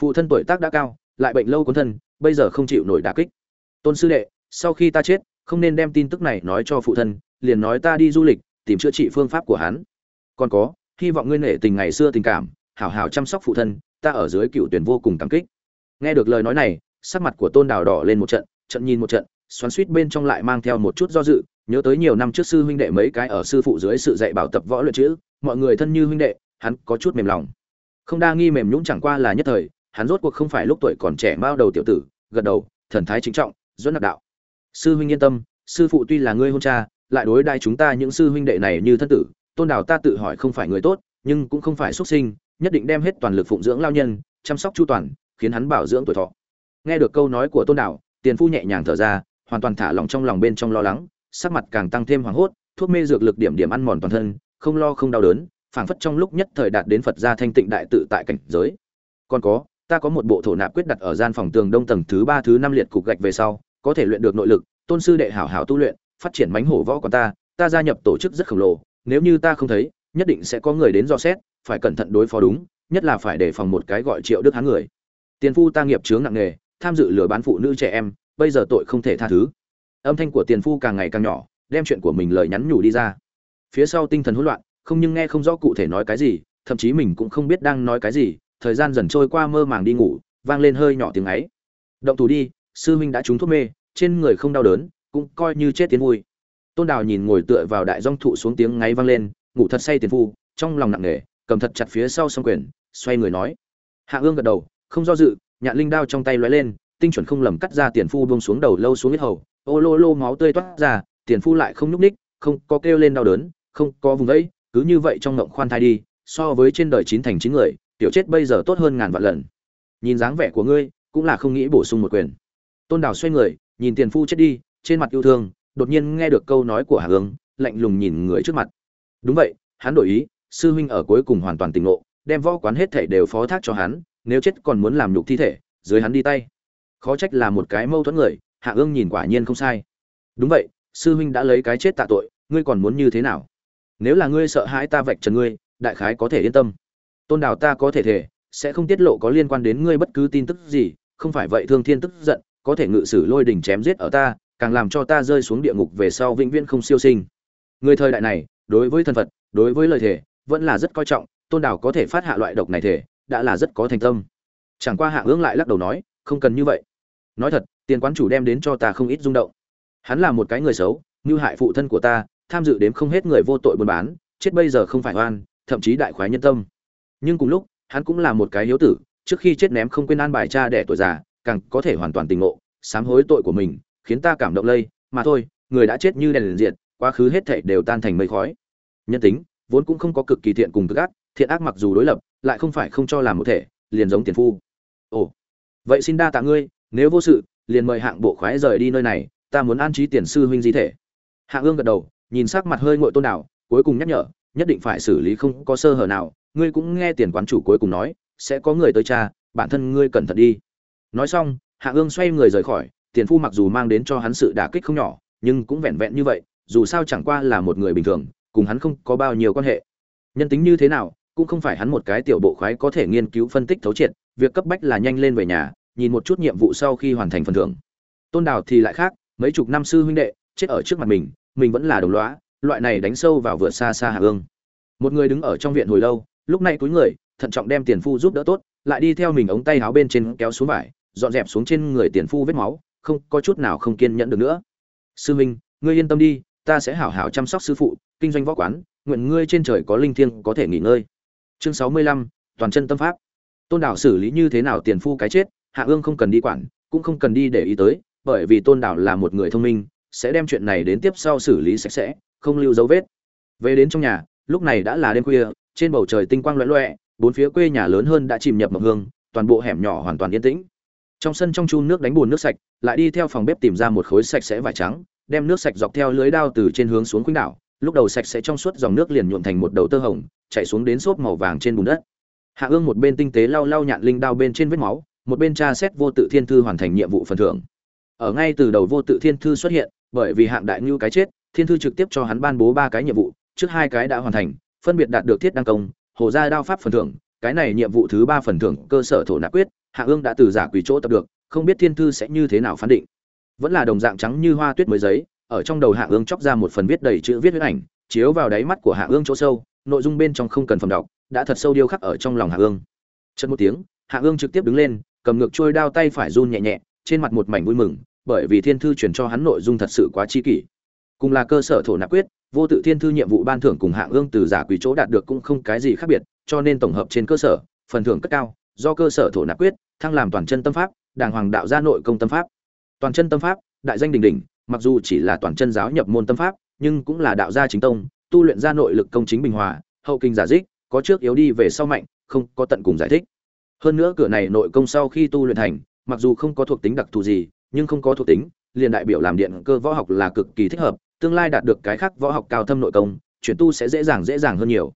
Phụ thân tuổi tác đã cao, lại bệnh lâu cuốn thân, bây giờ không chịu nổi đả kích. Tôn sư đệ, sau khi ta chết, không nên đem tin tức này nói cho phụ thân, liền nói ta đi du lịch, tìm chữa trị phương pháp của hắn. Còn có, hy vọng ngươi nể tình ngày xưa tình cảm, hảo hảo chăm sóc phụ thân, ta ở dưới cựu tuyển vô cùng cảm kích nghe được lời nói này, sắc mặt của tôn đào đỏ lên một trận trận nhìn một trận, xoắn suýt bên trong lại mang theo một chút do dự, nhớ tới nhiều năm trước sư huynh đệ mấy cái ở sư phụ dưới sự dạy bảo tập võ luyện chữ, mọi người thân như huynh đệ, hắn có chút mềm lòng. Không đa nghi mềm nhũng chẳng qua là nhất thời, hắn rốt cuộc không phải lúc tuổi còn trẻ mao đầu tiểu tử, gật đầu, thần thái chính trọng dẫn nạp đạo. Sư huynh yên tâm, sư phụ tuy là ngươi hôn cha, lại đối đai chúng ta những sư huynh đệ này như thân tử, tôn đào ta tự hỏi không phải người tốt, nhưng cũng không phải xuất sinh, nhất định đem hết toàn lực phụng dưỡng lao nhân, chăm sóc chu toàn khiến hắn bảo dưỡng tuổi thọ. Nghe được câu nói của tôn đảo tiền phu nhẹ nhàng thở ra, hoàn toàn thả lỏng trong lòng bên trong lo lắng, sắc mặt càng tăng thêm hoảng hốt, thuốc mê dược lực điểm điểm ăn mòn toàn thân, không lo không đau đớn, phảng phất trong lúc nhất thời đạt đến phật gia thanh tịnh đại tự tại cảnh giới. Còn có, ta có một bộ thổ nạp quyết đặt ở gian phòng tường đông tầng thứ ba thứ năm liệt cục gạch về sau, có thể luyện được nội lực, tôn sư đệ hảo hảo tu luyện, phát triển mánh hổ võ của ta ta gia nhập tổ chức rất khổng lồ, nếu như ta không thấy, nhất định sẽ có người đến dò xét, phải cẩn thận đối phó đúng, nhất là phải đề phòng một cái gọi triệu đức hán người tiền phu ta nghiệp chướng nặng nề, tham dự lừa bán phụ nữ trẻ em, bây giờ tội không thể tha thứ. Âm thanh của tiền phu càng ngày càng nhỏ, đem chuyện của mình lời nhắn nhủ đi ra. Phía sau tinh thần hỗn loạn, không nhưng nghe không rõ cụ thể nói cái gì, thậm chí mình cũng không biết đang nói cái gì, thời gian dần trôi qua mơ màng đi ngủ, vang lên hơi nhỏ tiếng ấy. Động thủ đi, sư huynh đã trúng thuốc mê, trên người không đau đớn, cũng coi như chết tiến vui. Tôn đào nhìn ngồi tựa vào đại dong thụ xuống tiếng ngáy vang lên, ngủ thật say tiền phu, trong lòng nặng nề, cầm thật chặt phía sau song quyền, xoay người nói. Hạ ương gật đầu không do dự, nhạn linh đao trong tay lóe lên, tinh chuẩn không lầm cắt ra tiền phu buông xuống đầu lâu xuống hết hầu. Ô lô lô máu tươi toát ra, tiền phu lại không nhúc ních không có kêu lên đau đớn, không có vùng vẫy, cứ như vậy trong ngộng khoan thai đi, so với trên đời chín thành chín người, tiểu chết bây giờ tốt hơn ngàn vạn lần. Nhìn dáng vẻ của ngươi, cũng là không nghĩ bổ sung một quyền. Tôn đào xoay người, nhìn tiền phu chết đi, trên mặt yêu thương, đột nhiên nghe được câu nói của hà hương, lạnh lùng nhìn người trước mặt. Đúng vậy, hắn đổi ý, sư huynh ở cuối cùng hoàn toàn tỉnh ngộ, đem võ quán hết thể đều phó thác cho hắn nếu chết còn muốn làm nhục thi thể, dưới hắn đi tay. Khó trách là một cái mâu thuẫn người, hạ ương nhìn quả nhiên không sai. Đúng vậy, sư huynh đã lấy cái chết tạ tội, ngươi còn muốn như thế nào? Nếu là ngươi sợ hãi ta vạch trần ngươi, đại khái có thể yên tâm. Tôn đào ta có thể thể, sẽ không tiết lộ có liên quan đến ngươi bất cứ tin tức gì, không phải vậy thương thiên tức giận, có thể ngự sử lôi đình chém giết ở ta, càng làm cho ta rơi xuống địa ngục về sau vĩnh viễn không siêu sinh. Người thời đại này, đối với thân phật, đối với lời thể, vẫn là rất coi trọng, tôn đảo có thể phát hạ loại độc này thể đã là rất có thành tâm. Chẳng qua hạ ương lại lắc đầu nói, không cần như vậy. Nói thật, tiền quán chủ đem đến cho ta không ít rung động. Hắn là một cái người xấu như hại phụ thân của ta, tham dự đến không hết người vô tội buôn bán, chết bây giờ không phải oan, thậm chí đại khoái nhân tâm. Nhưng cùng lúc, hắn cũng là một cái hiếu tử, trước khi chết ném không quên an bài cha đẻ tuổi già, càng có thể hoàn toàn tình ngộ, sám hối tội của mình, khiến ta cảm động lây, mà thôi, người đã chết như đèn liền diện quá khứ hết thảy đều tan thành mây khói. Nhân tính, vốn cũng không có cực kỳ thiện cùng cực ác thiện ác mặc dù đối lập, lại không phải không cho làm một thể, liền giống tiền phu. Ồ, vậy xin đa tạ ngươi, nếu vô sự, liền mời hạng bộ khoái rời đi nơi này, ta muốn an trí tiền sư huynh di thể. Hạng ương gật đầu, nhìn sắc mặt hơi ngội tôn đảo, cuối cùng nhắc nhở, nhất định phải xử lý không có sơ hở nào, ngươi cũng nghe tiền quán chủ cuối cùng nói, sẽ có người tới cha bản thân ngươi cẩn thận đi. Nói xong hạ ương xoay người rời khỏi, tiền phu mặc dù mang đến cho hắn sự đả kích không nhỏ, nhưng cũng vẹn vẹn như vậy, dù sao chẳng qua là một người bình thường, cùng hắn không có bao nhiêu quan hệ. Nhân tính như thế nào cũng không phải hắn một cái tiểu bộ khoái có thể nghiên cứu phân tích thấu triệt, việc cấp bách là nhanh lên về nhà, nhìn một chút nhiệm vụ sau khi hoàn thành phần thưởng. Tôn đào thì lại khác, mấy chục năm sư huynh đệ, chết ở trước mặt mình mình vẫn là đồng lõa, loại này đánh sâu vào vượt xa xa hạ ương. Một người đứng ở trong viện hồi lâu, lúc này túi người, thận trọng đem tiền phu giúp đỡ tốt, lại đi theo mình ống tay áo bên trên kéo xuống vải, dọn dẹp xuống trên người tiền phu vết máu, không có chút nào không kiên nhẫn được nữa. Sư minh ngươi yên tâm đi, ta sẽ hảo hảo chăm sóc sư phụ, kinh doanh võ quán, nguyện ngươi trên trời có linh thiêng có thể nghỉ ngơi chương sáu mươi lăm, toàn chân tâm pháp. Tôn đảo xử lý như thế nào tiền phu cái chết, hạ ương không cần đi quản, cũng không cần đi để ý tới, bởi vì tôn đảo là một người thông minh, sẽ đem chuyện này đến tiếp sau xử lý sạch sẽ, không lưu dấu vết. Về đến trong nhà, lúc này đã là đêm khuya, trên bầu trời tinh quang loẹ loẹ bốn phía quê nhà lớn hơn đã chìm nhập mộng hương, toàn bộ hẻm nhỏ hoàn toàn yên tĩnh. Trong sân trong chun nước đánh bùn nước sạch, lại đi theo phòng bếp tìm ra một khối sạch sẽ vải trắng, đem nước sạch dọc theo lưới đao từ trên hướng xuống khuynh đảo lúc đầu sạch sẽ trong suốt dòng nước liền nhuộm thành một đầu tơ hồng chạy xuống đến xốp màu vàng trên bùn đất. Hạ ương một bên tinh tế lau lau nhạn linh đao bên trên vết máu, một bên tra xét vô tự thiên thư hoàn thành nhiệm vụ phần thưởng. Ở ngay từ đầu vô tự thiên thư xuất hiện, bởi vì hạng đại ngưu cái chết, thiên thư trực tiếp cho hắn ban bố ba cái nhiệm vụ, trước hai cái đã hoàn thành, phân biệt đạt được thiết đăng công, hồ gia đao pháp phần thưởng, cái này nhiệm vụ thứ ba phần thưởng cơ sở thổ nạp quyết, hạ ương đã từ giả quỷ chỗ tập được, không biết thiên thư sẽ như thế nào phán định. Vẫn là đồng dạng trắng như hoa tuyết mới giấy ở trong đầu hạ ương chóc ra một phần viết đầy chữ viết huyết ảnh, chiếu vào đáy mắt của hạ ương chỗ sâu, nội dung bên trong không cần phẩm đọc, đã thật sâu điêu khắc ở trong lòng hạ ương. Chân một tiếng, hạ ương trực tiếp đứng lên, cầm ngược trôi đao tay phải run nhẹ nhẹ, trên mặt một mảnh vui mừng, bởi vì thiên thư chuyển cho hắn nội dung thật sự quá chi kỷ. Cùng là cơ sở thổ nạp quyết, vô tự thiên thư nhiệm vụ ban thưởng cùng hạ ương từ giả quỷ chỗ đạt được cũng không cái gì khác biệt, cho nên tổng hợp trên cơ sở, phần thưởng cất cao, do cơ sở thổ nạp quyết, thăng làm toàn chân tâm pháp, đàng hoàng đạo gia nội công tâm pháp. Toàn chân tâm pháp, đại danh đình đình mặc dù chỉ là toàn chân giáo nhập môn tâm pháp, nhưng cũng là đạo gia chính tông, tu luyện ra nội lực công chính bình hòa, hậu kinh giả dích, có trước yếu đi về sau mạnh, không có tận cùng giải thích. Hơn nữa cửa này nội công sau khi tu luyện thành, mặc dù không có thuộc tính đặc thù gì, nhưng không có thuộc tính, liền đại biểu làm điện cơ võ học là cực kỳ thích hợp, tương lai đạt được cái khác võ học cao thâm nội công, chuyển tu sẽ dễ dàng dễ dàng hơn nhiều.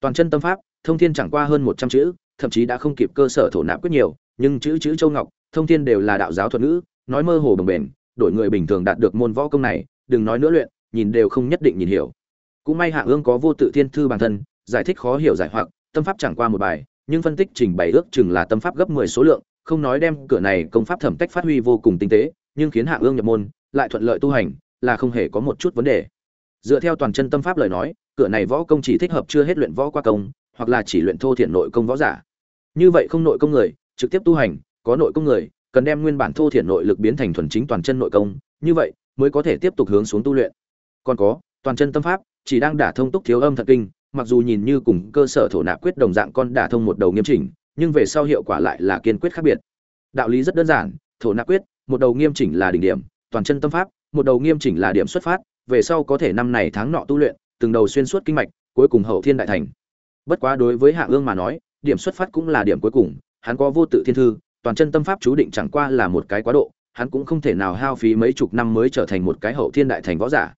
Toàn chân tâm pháp, thông thiên chẳng qua hơn một trăm chữ, thậm chí đã không kịp cơ sở thổ nạp quyết nhiều, nhưng chữ chữ châu ngọc, thông thiên đều là đạo giáo thuật ngữ, nói mơ hồ đồng bền đổi người bình thường đạt được môn võ công này, đừng nói nữa luyện, nhìn đều không nhất định nhìn hiểu. Cũng may hạ ương có vô tự thiên thư bản thân, giải thích khó hiểu giải hoặc, tâm pháp chẳng qua một bài, nhưng phân tích trình bày ước chừng là tâm pháp gấp mười số lượng, không nói đem cửa này công pháp thẩm tách phát huy vô cùng tinh tế, nhưng khiến hạ ương nhập môn, lại thuận lợi tu hành, là không hề có một chút vấn đề. Dựa theo toàn chân tâm pháp lời nói, cửa này võ công chỉ thích hợp chưa hết luyện võ qua công, hoặc là chỉ luyện thô thiện nội công võ giả. Như vậy không nội công người, trực tiếp tu hành, có nội công người cần đem nguyên bản thô thiện nội lực biến thành thuần chính toàn chân nội công, như vậy mới có thể tiếp tục hướng xuống tu luyện. Còn có, toàn chân tâm pháp, chỉ đang đả thông túc thiếu âm thật kinh, mặc dù nhìn như cùng cơ sở thổ nạp quyết đồng dạng con đả thông một đầu nghiêm chỉnh, nhưng về sau hiệu quả lại là kiên quyết khác biệt. Đạo lý rất đơn giản, thổ nạp quyết, một đầu nghiêm chỉnh là đỉnh điểm, toàn chân tâm pháp, một đầu nghiêm chỉnh là điểm xuất phát, về sau có thể năm này tháng nọ tu luyện, từng đầu xuyên suốt kinh mạch, cuối cùng hậu thiên đại thành. Bất quá đối với hạ ương mà nói, điểm xuất phát cũng là điểm cuối cùng, hắn có vô tự thiên thư toàn chân tâm pháp chú định chẳng qua là một cái quá độ, hắn cũng không thể nào hao phí mấy chục năm mới trở thành một cái hậu thiên đại thành võ giả.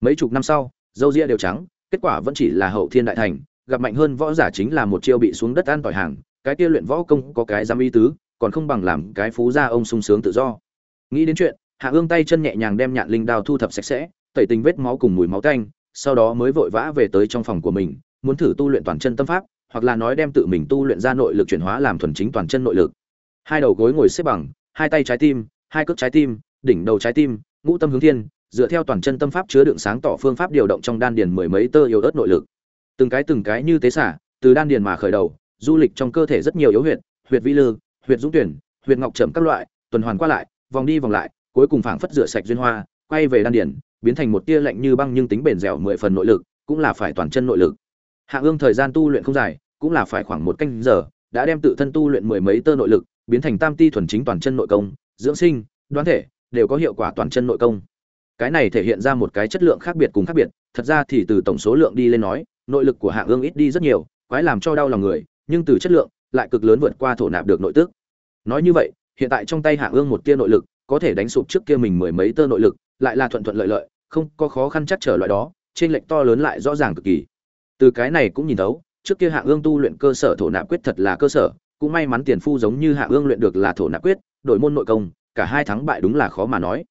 Mấy chục năm sau, dâu ria đều trắng, kết quả vẫn chỉ là hậu thiên đại thành, gặp mạnh hơn võ giả chính là một chiêu bị xuống đất an tỏi hàng, cái kia luyện võ công có cái dám ý tứ, còn không bằng làm cái phú gia ông sung sướng tự do. Nghĩ đến chuyện, hạ ương tay chân nhẹ nhàng đem nhạn linh đao thu thập sạch sẽ, tẩy tình vết máu cùng mùi máu tanh, sau đó mới vội vã về tới trong phòng của mình, muốn thử tu luyện toàn chân tâm pháp, hoặc là nói đem tự mình tu luyện ra nội lực chuyển hóa làm thuần chính toàn chân nội lực hai đầu gối ngồi xếp bằng, hai tay trái tim, hai cước trái tim, đỉnh đầu trái tim, ngũ tâm hướng thiên, dựa theo toàn chân tâm pháp chứa đựng sáng tỏ phương pháp điều động trong đan điền mười mấy tơ yếu ớt nội lực. Từng cái từng cái như tế xả, từ đan điền mà khởi đầu, du lịch trong cơ thể rất nhiều yếu huyệt huyệt vi lư, huyệt dũng tuyển, huyệt ngọc trầm các loại, tuần hoàn qua lại, vòng đi vòng lại, cuối cùng phảng phất rửa sạch duyên hoa, quay về đan điền, biến thành một tia lạnh như băng nhưng tính bền dẻo mười phần nội lực, cũng là phải toàn chân nội lực. Hạ ương thời gian tu luyện không dài, cũng là phải khoảng một canh giờ, đã đem tự thân tu luyện mười mấy tơ nội lực biến thành tam ti thuần chính toàn chân nội công, dưỡng sinh, đoán thể, đều có hiệu quả toàn chân nội công. Cái này thể hiện ra một cái chất lượng khác biệt cùng khác biệt, thật ra thì từ tổng số lượng đi lên nói, nội lực của hạ ương ít đi rất nhiều, quái làm cho đau lòng người, nhưng từ chất lượng, lại cực lớn vượt qua thổ nạp được nội tức. Nói như vậy, hiện tại trong tay hạ ương một tia nội lực, có thể đánh sụp trước kia mình mười mấy tơ nội lực, lại là thuận thuận lợi lợi, không có khó khăn chắc trở loại đó, trên lệnh to lớn lại rõ ràng cực kỳ. Từ cái này cũng nhìn thấu, trước kia hạ ương tu luyện cơ sở thổ nạp quyết thật là cơ sở cũng may mắn tiền phu giống như hạ ương luyện được là thổ nạp quyết đổi môn nội công, cả hai thắng bại đúng là khó mà nói.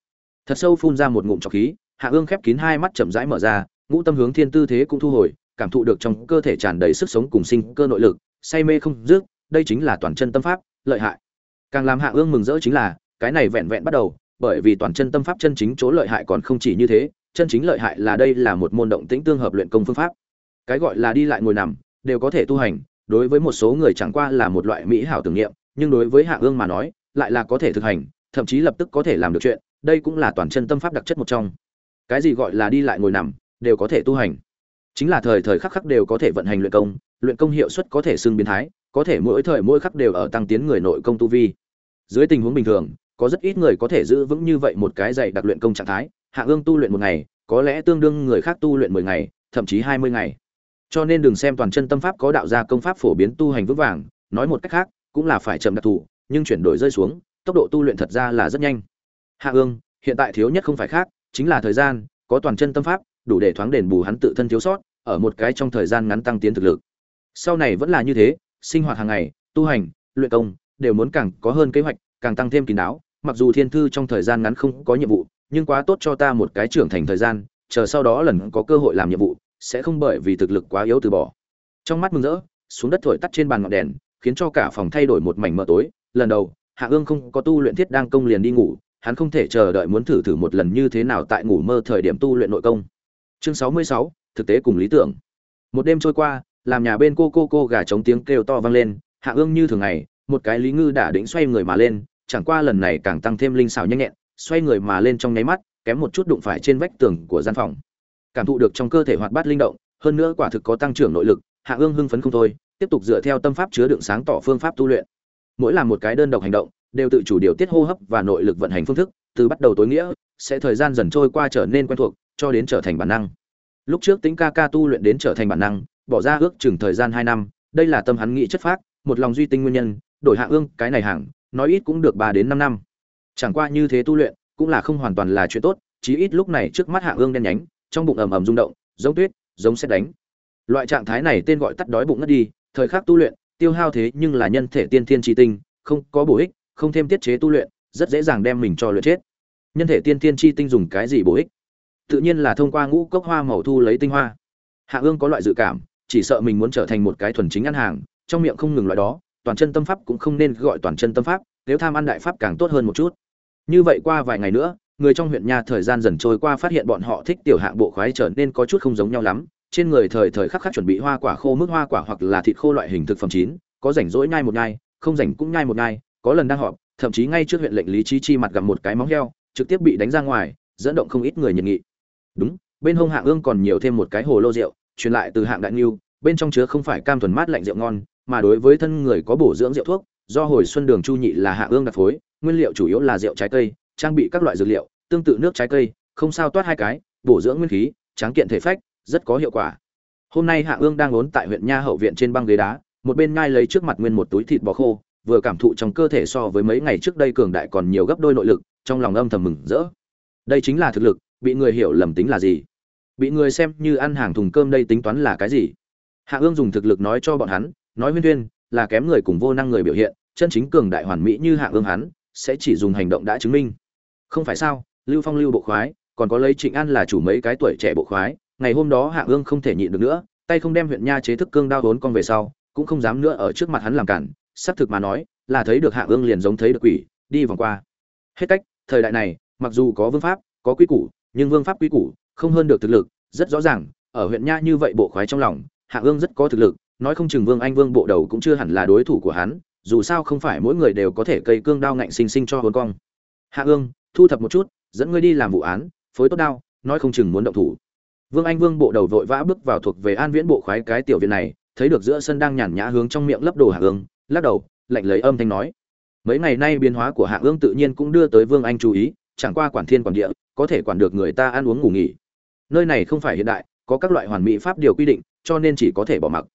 Thật sâu phun ra một ngụm trọc khí, hạ ương khép kín hai mắt chậm rãi mở ra, ngũ tâm hướng thiên tư thế cũng thu hồi, cảm thụ được trong cơ thể tràn đầy sức sống cùng sinh cơ nội lực, say mê không dứt, đây chính là toàn chân tâm pháp, lợi hại. Càng làm hạ ương mừng rỡ chính là, cái này vẹn vẹn bắt đầu, bởi vì toàn chân tâm pháp chân chính chỗ lợi hại còn không chỉ như thế, chân chính lợi hại là đây là một môn động tĩnh tương hợp luyện công phương pháp. Cái gọi là đi lại ngồi nằm, đều có thể tu hành đối với một số người chẳng qua là một loại mỹ hảo tưởng niệm, nhưng đối với hạ ương mà nói, lại là có thể thực hành, thậm chí lập tức có thể làm được chuyện, đây cũng là toàn chân tâm pháp đặc chất một trong. Cái gì gọi là đi lại ngồi nằm, đều có thể tu hành. Chính là thời thời khắc khắc đều có thể vận hành luyện công luyện công hiệu suất có thể xưng biến thái, có thể mỗi thời mỗi khắc đều ở tăng tiến người nội công tu vi. Dưới tình huống bình thường, có rất ít người có thể giữ vững như vậy một cái dạy đặc luyện công trạng thái. Hạ ương tu luyện một ngày, có lẽ tương đương người khác tu luyện mười ngày, thậm chí hai mươi ngày cho nên đừng xem toàn chân tâm pháp có đạo gia công pháp phổ biến tu hành vững vàng, nói một cách khác, cũng là phải chậm đặc thù, nhưng chuyển đổi rơi xuống, tốc độ tu luyện thật ra là rất nhanh. Hạ ương, hiện tại thiếu nhất không phải khác, chính là thời gian, có toàn chân tâm pháp, đủ để thoáng đền bù hắn tự thân thiếu sót, ở một cái trong thời gian ngắn tăng tiến thực lực. Sau này vẫn là như thế, sinh hoạt hàng ngày, tu hành, luyện công, đều muốn càng có hơn kế hoạch, càng tăng thêm kín đáo, mặc dù thiên thư trong thời gian ngắn không có nhiệm vụ, nhưng quá tốt cho ta một cái trưởng thành thời gian, chờ sau đó lần có cơ hội làm nhiệm vụ sẽ không bởi vì thực lực quá yếu từ bỏ. Trong mắt mừng rỡ, xuống đất thổi tắt trên bàn ngọn đèn, khiến cho cả phòng thay đổi một mảnh mờ tối. Lần đầu, hạ ương không có tu luyện thiết đang công liền đi ngủ, hắn không thể chờ đợi muốn thử thử một lần như thế nào tại ngủ mơ thời điểm tu luyện nội công. Chương sáu mươi sáu, thực tế cùng lý tưởng. Một đêm trôi qua, làm nhà bên cô cô cô gà trống tiếng kêu to vang lên. Hạ ương như thường ngày, một cái lý ngư đã đĩnh xoay người mà lên, chẳng qua lần này càng tăng thêm linh xảo nhanh nhẹn, xoay người mà lên trong nháy mắt, kém một chút đụng phải trên vách tường của gian phòng cảm thụ được trong cơ thể hoạt bát linh động, hơn nữa quả thực có tăng trưởng nội lực, hạ ương hưng phấn không thôi, tiếp tục dựa theo tâm pháp chứa đựng sáng tỏ phương pháp tu luyện. Mỗi làm một cái đơn độc hành động, đều tự chủ điều tiết hô hấp và nội lực vận hành phương thức, từ bắt đầu tối nghĩa, sẽ thời gian dần trôi qua trở nên quen thuộc, cho đến trở thành bản năng. Lúc trước tính ca ca tu luyện đến trở thành bản năng, bỏ ra ước chừng thời gian hai năm, đây là tâm hắn nghĩ chất phác, một lòng duy tinh nguyên nhân, đổi hạ ương, cái này hàng nói ít cũng được ba đến năm năm. Chẳng qua như thế tu luyện, cũng là không hoàn toàn là chuyện tốt, chí ít lúc này trước mắt hạ ương đen nhánh trong bụng ầm ầm rung động, giống tuyết, giống xét đánh. Loại trạng thái này tên gọi tắt đói bụng ngất đi, thời khắc tu luyện, tiêu hao thế nhưng là nhân thể tiên thiên tri tinh, không có bổ ích, không thêm tiết chế tu luyện, rất dễ dàng đem mình cho luyện chết. Nhân thể tiên thiên tri tinh dùng cái gì bổ ích? Tự nhiên là thông qua ngũ cốc hoa màu thu lấy tinh hoa. Hạ ương có loại dự cảm, chỉ sợ mình muốn trở thành một cái thuần chính ăn hàng, trong miệng không ngừng loại đó, toàn chân tâm pháp cũng không nên gọi toàn chân tâm pháp, nếu tham ăn đại pháp càng tốt hơn một chút. Như vậy qua vài ngày nữa người trong huyện nha thời gian dần trôi qua phát hiện bọn họ thích tiểu hạng bộ khoái trở nên có chút không giống nhau lắm. Trên người thời thời khắc khắc chuẩn bị hoa quả khô mức hoa quả hoặc là thịt khô loại hình thực phẩm chín, có rảnh rỗi nhai một nhai, không rảnh cũng nhai một nhai, có lần đang họp, thậm chí ngay trước huyện lệnh lý trí chi mặt gặp một cái móng heo, trực tiếp bị đánh ra ngoài, dẫn động không ít người nhiệt nghị. Đúng, bên hông hạng ương còn nhiều thêm một cái hồ lô rượu, truyền lại từ hạng đại nghiêu bên trong chứa không phải cam thuần mát lạnh rượu ngon, mà đối với thân người có bổ dưỡng rượu thuốc, do hồi xuân đường chu nhị là hạng ương đặt phối, nguyên liệu chủ yếu là rượu trái cây trang bị các loại dược liệu, tương tự nước trái cây, không sao toát hai cái, bổ dưỡng nguyên khí, tráng kiện thể phách, rất có hiệu quả. Hôm nay hạ ương đang ốn tại huyện nha hậu viện trên băng ghế đá, một bên ngai lấy trước mặt nguyên một túi thịt bò khô, vừa cảm thụ trong cơ thể so với mấy ngày trước đây cường đại còn nhiều gấp đôi nội lực, trong lòng âm thầm mừng rỡ. Đây chính là thực lực, bị người hiểu lầm tính là gì? Bị người xem như ăn hàng thùng cơm đây tính toán là cái gì? Hạ ương dùng thực lực nói cho bọn hắn, nói huyên huyên là kém người cùng vô năng người biểu hiện, chân chính cường đại hoàn mỹ như hạ ương hắn, sẽ chỉ dùng hành động đã chứng minh không phải sao, lưu phong lưu bộ khoái, còn có lấy trịnh an là chủ mấy cái tuổi trẻ bộ khoái, ngày hôm đó hạ ương không thể nhịn được nữa, tay không đem huyện nha chế thức cương đao vốn con về sau, cũng không dám nữa ở trước mặt hắn làm cản. Xác thực mà nói, là thấy được hạ ương liền giống thấy được quỷ, đi vòng qua. Hết cách, thời đại này, mặc dù có vương pháp, có quy củ, nhưng vương pháp quy củ, không hơn được thực lực, rất rõ ràng, ở huyện nha như vậy bộ khoái trong lòng, hạ ương rất có thực lực, nói không chừng vương anh vương bộ đầu cũng chưa hẳn là đối thủ của hắn, dù sao không phải mỗi người đều có thể cây cương đao ngạnh sinh sinh cho hồn cong. Hạ ương thu thập một chút, dẫn ngươi đi làm vụ án, phối tốt đao, nói không chừng muốn động thủ. Vương anh vương bộ đầu vội vã bước vào thuộc về an viễn bộ khoái cái tiểu viện này, thấy được giữa sân đang nhàn nhã hướng trong miệng lấp đồ hạ ương, lắc đầu, lạnh lấy âm thanh nói. Mấy ngày nay biến hóa của hạ ương tự nhiên cũng đưa tới vương anh chú ý, chẳng qua quản thiên quản địa, có thể quản được người ta ăn uống ngủ nghỉ. Nơi này không phải hiện đại, có các loại hoàn mỹ pháp điều quy định, cho nên chỉ có thể bỏ mặc.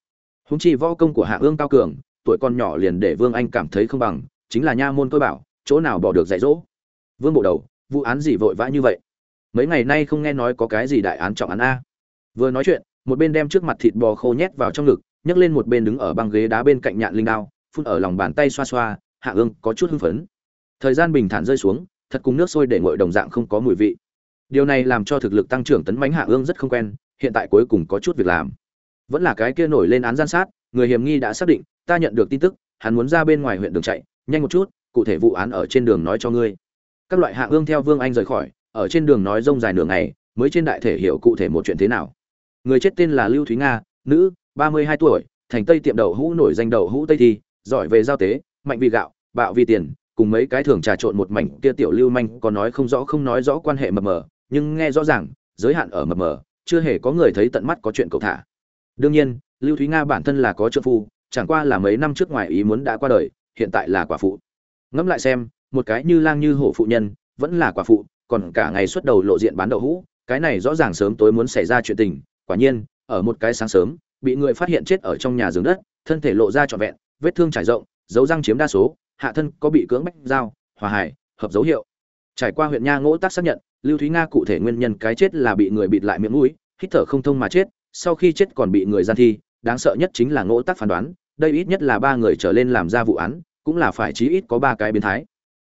Húng chi võ công của hạ ương cao cường, tuổi con nhỏ liền để vương anh cảm thấy không bằng, chính là nha môn tôi bảo, chỗ nào bỏ được dạy dỗ vương bộ đầu, vụ án gì vội vã như vậy? Mấy ngày nay không nghe nói có cái gì đại án trọng án a. Vừa nói chuyện, một bên đem trước mặt thịt bò khô nhét vào trong ngực, nhấc lên một bên đứng ở băng ghế đá bên cạnh nhạn linh đao, phun ở lòng bàn tay xoa xoa, hạ ương có chút hưng phấn. Thời gian bình thản rơi xuống, thật cùng nước sôi để nguội đồng dạng không có mùi vị. Điều này làm cho thực lực tăng trưởng tấn bánh hạ ương rất không quen, hiện tại cuối cùng có chút việc làm. Vẫn là cái kia nổi lên án gian sát, người hiểm nghi đã xác định, ta nhận được tin tức, hắn muốn ra bên ngoài huyện đường chạy, nhanh một chút, cụ thể vụ án ở trên đường nói cho ngươi các loại hạ ương theo vương anh rời khỏi, ở trên đường nói rông dài nửa ngày, mới trên đại thể hiểu cụ thể một chuyện thế nào. Người chết tên là lưu thúy nga, nữ, ba mươi hai tuổi, thành tây tiệm đậu hũ nổi danh đậu hũ tây thi, giỏi về giao tế, mạnh vì gạo, bạo vì tiền, cùng mấy cái thường trà trộn một mảnh kia tiểu lưu manh có nói không rõ không nói rõ quan hệ mập mờ, nhưng nghe rõ ràng, giới hạn ở mập mờ, chưa hề có người thấy tận mắt có chuyện cầu thả. Đương nhiên, lưu thúy nga bản thân là có trợ phu, chẳng qua là mấy năm trước ngoài ý muốn đã qua đời, hiện tại là quả phụ. Ngẫm lại xem một cái như lang như hổ phụ nhân, vẫn là quả phụ, còn cả ngày xuất đầu lộ diện bán đậu hũ, cái này rõ ràng sớm tối muốn xảy ra chuyện tình, quả nhiên, ở một cái sáng sớm, bị người phát hiện chết ở trong nhà giường đất, thân thể lộ ra trọn vẹn, vết thương trải rộng, dấu răng chiếm đa số, hạ thân có bị cưỡng bách dao hòa hải hợp dấu hiệu. Trải qua huyện nha ngỗ tác xác nhận, lưu thúy nga cụ thể nguyên nhân cái chết là bị người bịt lại miệng mũi, hít thở không thông mà chết, sau khi chết còn bị người gian thi, đáng sợ nhất chính là ngỗ tác phán đoán, đây ít nhất là ba người trở lên làm ra vụ án, cũng là phải chí ít có ba cái biến thái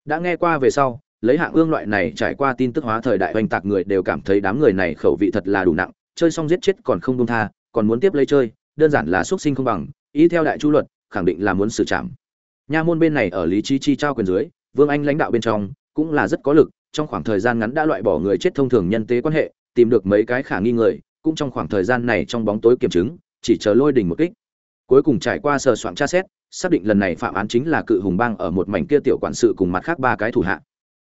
đã nghe qua về sau, lấy hạng ương loại này trải qua tin tức hóa thời đại oanh tạc người đều cảm thấy đám người này khẩu vị thật là đủ nặng, chơi xong giết chết còn không công tha, còn muốn tiếp lấy chơi, đơn giản là xuất sinh không bằng ý theo đại chu luật, khẳng định là muốn xử trảm. Nha môn bên này ở lý trí chi trao quyền dưới, vương anh lãnh đạo bên trong, cũng là rất có lực, trong khoảng thời gian ngắn đã loại bỏ người chết thông thường nhân tế quan hệ, tìm được mấy cái khả nghi người, cũng trong khoảng thời gian này trong bóng tối kiểm chứng, chỉ chờ lôi đình một kích cuối cùng trải qua sờ soạn tra xét, xác định lần này phạm án chính là cự hùng bang ở một mảnh kia tiểu quản sự cùng mặt khác ba cái thủ hạ.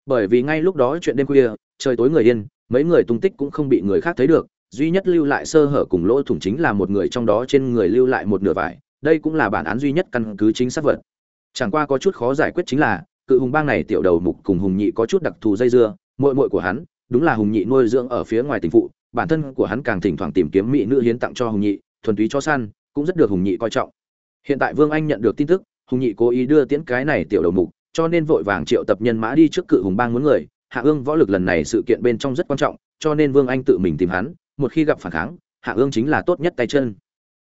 Bởi vì ngay lúc đó chuyện đêm khuya, trời tối người yên, mấy người tung tích cũng không bị người khác thấy được, duy nhất lưu lại sơ hở cùng lỗ thủng chính là một người trong đó trên người lưu lại một nửa vải, đây cũng là bản án duy nhất căn cứ chính xác vật. Chẳng qua có chút khó giải quyết chính là, cự hùng bang này tiểu đầu mục cùng hùng nhị có chút đặc thù dây dưa, muội muội của hắn, đúng là hùng nhị nuôi dưỡng ở phía ngoài tình phụ, bản thân của hắn càng thỉnh thoảng tìm kiếm mỹ nữ hiến tặng cho hùng nhị, thuần túy cho săn cũng rất được hùng nhị coi trọng. Hiện tại vương anh nhận được tin tức, hùng nhị cố ý đưa tiễn cái này tiểu đầu mục, cho nên vội vàng triệu tập nhân mã đi trước cự hùng bang muốn người. Hạ ương võ lực lần này sự kiện bên trong rất quan trọng, cho nên vương anh tự mình tìm hắn, một khi gặp phản kháng, hạ ương chính là tốt nhất tay chân.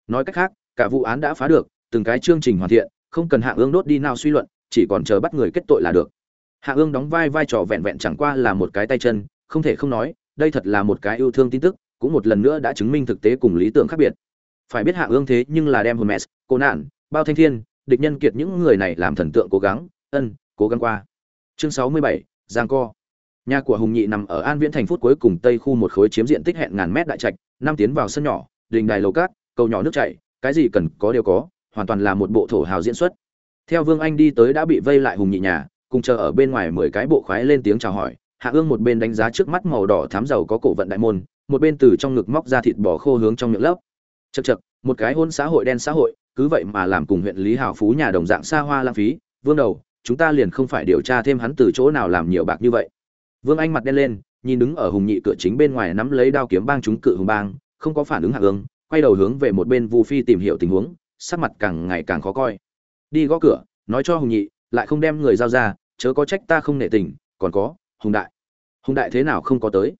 Nói cách khác, cả vụ án đã phá được, từng cái chương trình hoàn thiện, không cần hạ ương đốt đi nào suy luận, chỉ còn chờ bắt người kết tội là được. Hạ ương đóng vai vai trò vẹn vẹn chẳng qua là một cái tay chân, không thể không nói, đây thật là một cái yêu thương tin tức, cũng một lần nữa đã chứng minh thực tế cùng lý tưởng khác biệt phải biết hạ ương thế nhưng là đem hermes cô nạn, bao thanh thiên, địch nhân kiệt những người này làm thần tượng cố gắng, ân, cố gắng qua. Chương sáu mươi bảy, giang co. Nhà của hùng nhị nằm ở an viễn thành phút cuối cùng tây khu một khối chiếm diện tích hẹn ngàn mét đại trạch, năm tiến vào sân nhỏ, đình đài lầu cát, cầu nhỏ nước chảy, cái gì cần có đều có, hoàn toàn là một bộ thổ hào diễn xuất. Theo vương anh đi tới đã bị vây lại hùng nhị nhà, cùng chờ ở bên ngoài mười cái bộ khoái lên tiếng chào hỏi, hạ ương một bên đánh giá trước mắt màu đỏ thám dầu có cổ vận đại môn, một bên từ trong ngực móc ra thịt bò khô hướng trong miệng lớp chật chật một cái hôn xã hội đen xã hội, cứ vậy mà làm cùng huyện lý hào phú nhà đồng dạng xa hoa lãng phí. Vương đầu, chúng ta liền không phải điều tra thêm hắn từ chỗ nào làm nhiều bạc như vậy. Vương anh mặt đen lên, nhìn đứng ở hùng nhị cửa chính bên ngoài nắm lấy đao kiếm bang chúng cự hùng bang, không có phản ứng hạ ương quay đầu hướng về một bên vu phi tìm hiểu tình huống, sắc mặt càng ngày càng khó coi. Đi gõ cửa, nói cho hùng nhị, lại không đem người giao ra, chớ có trách ta không nể tình, còn có, hùng đại. Hùng đại thế nào không có tới?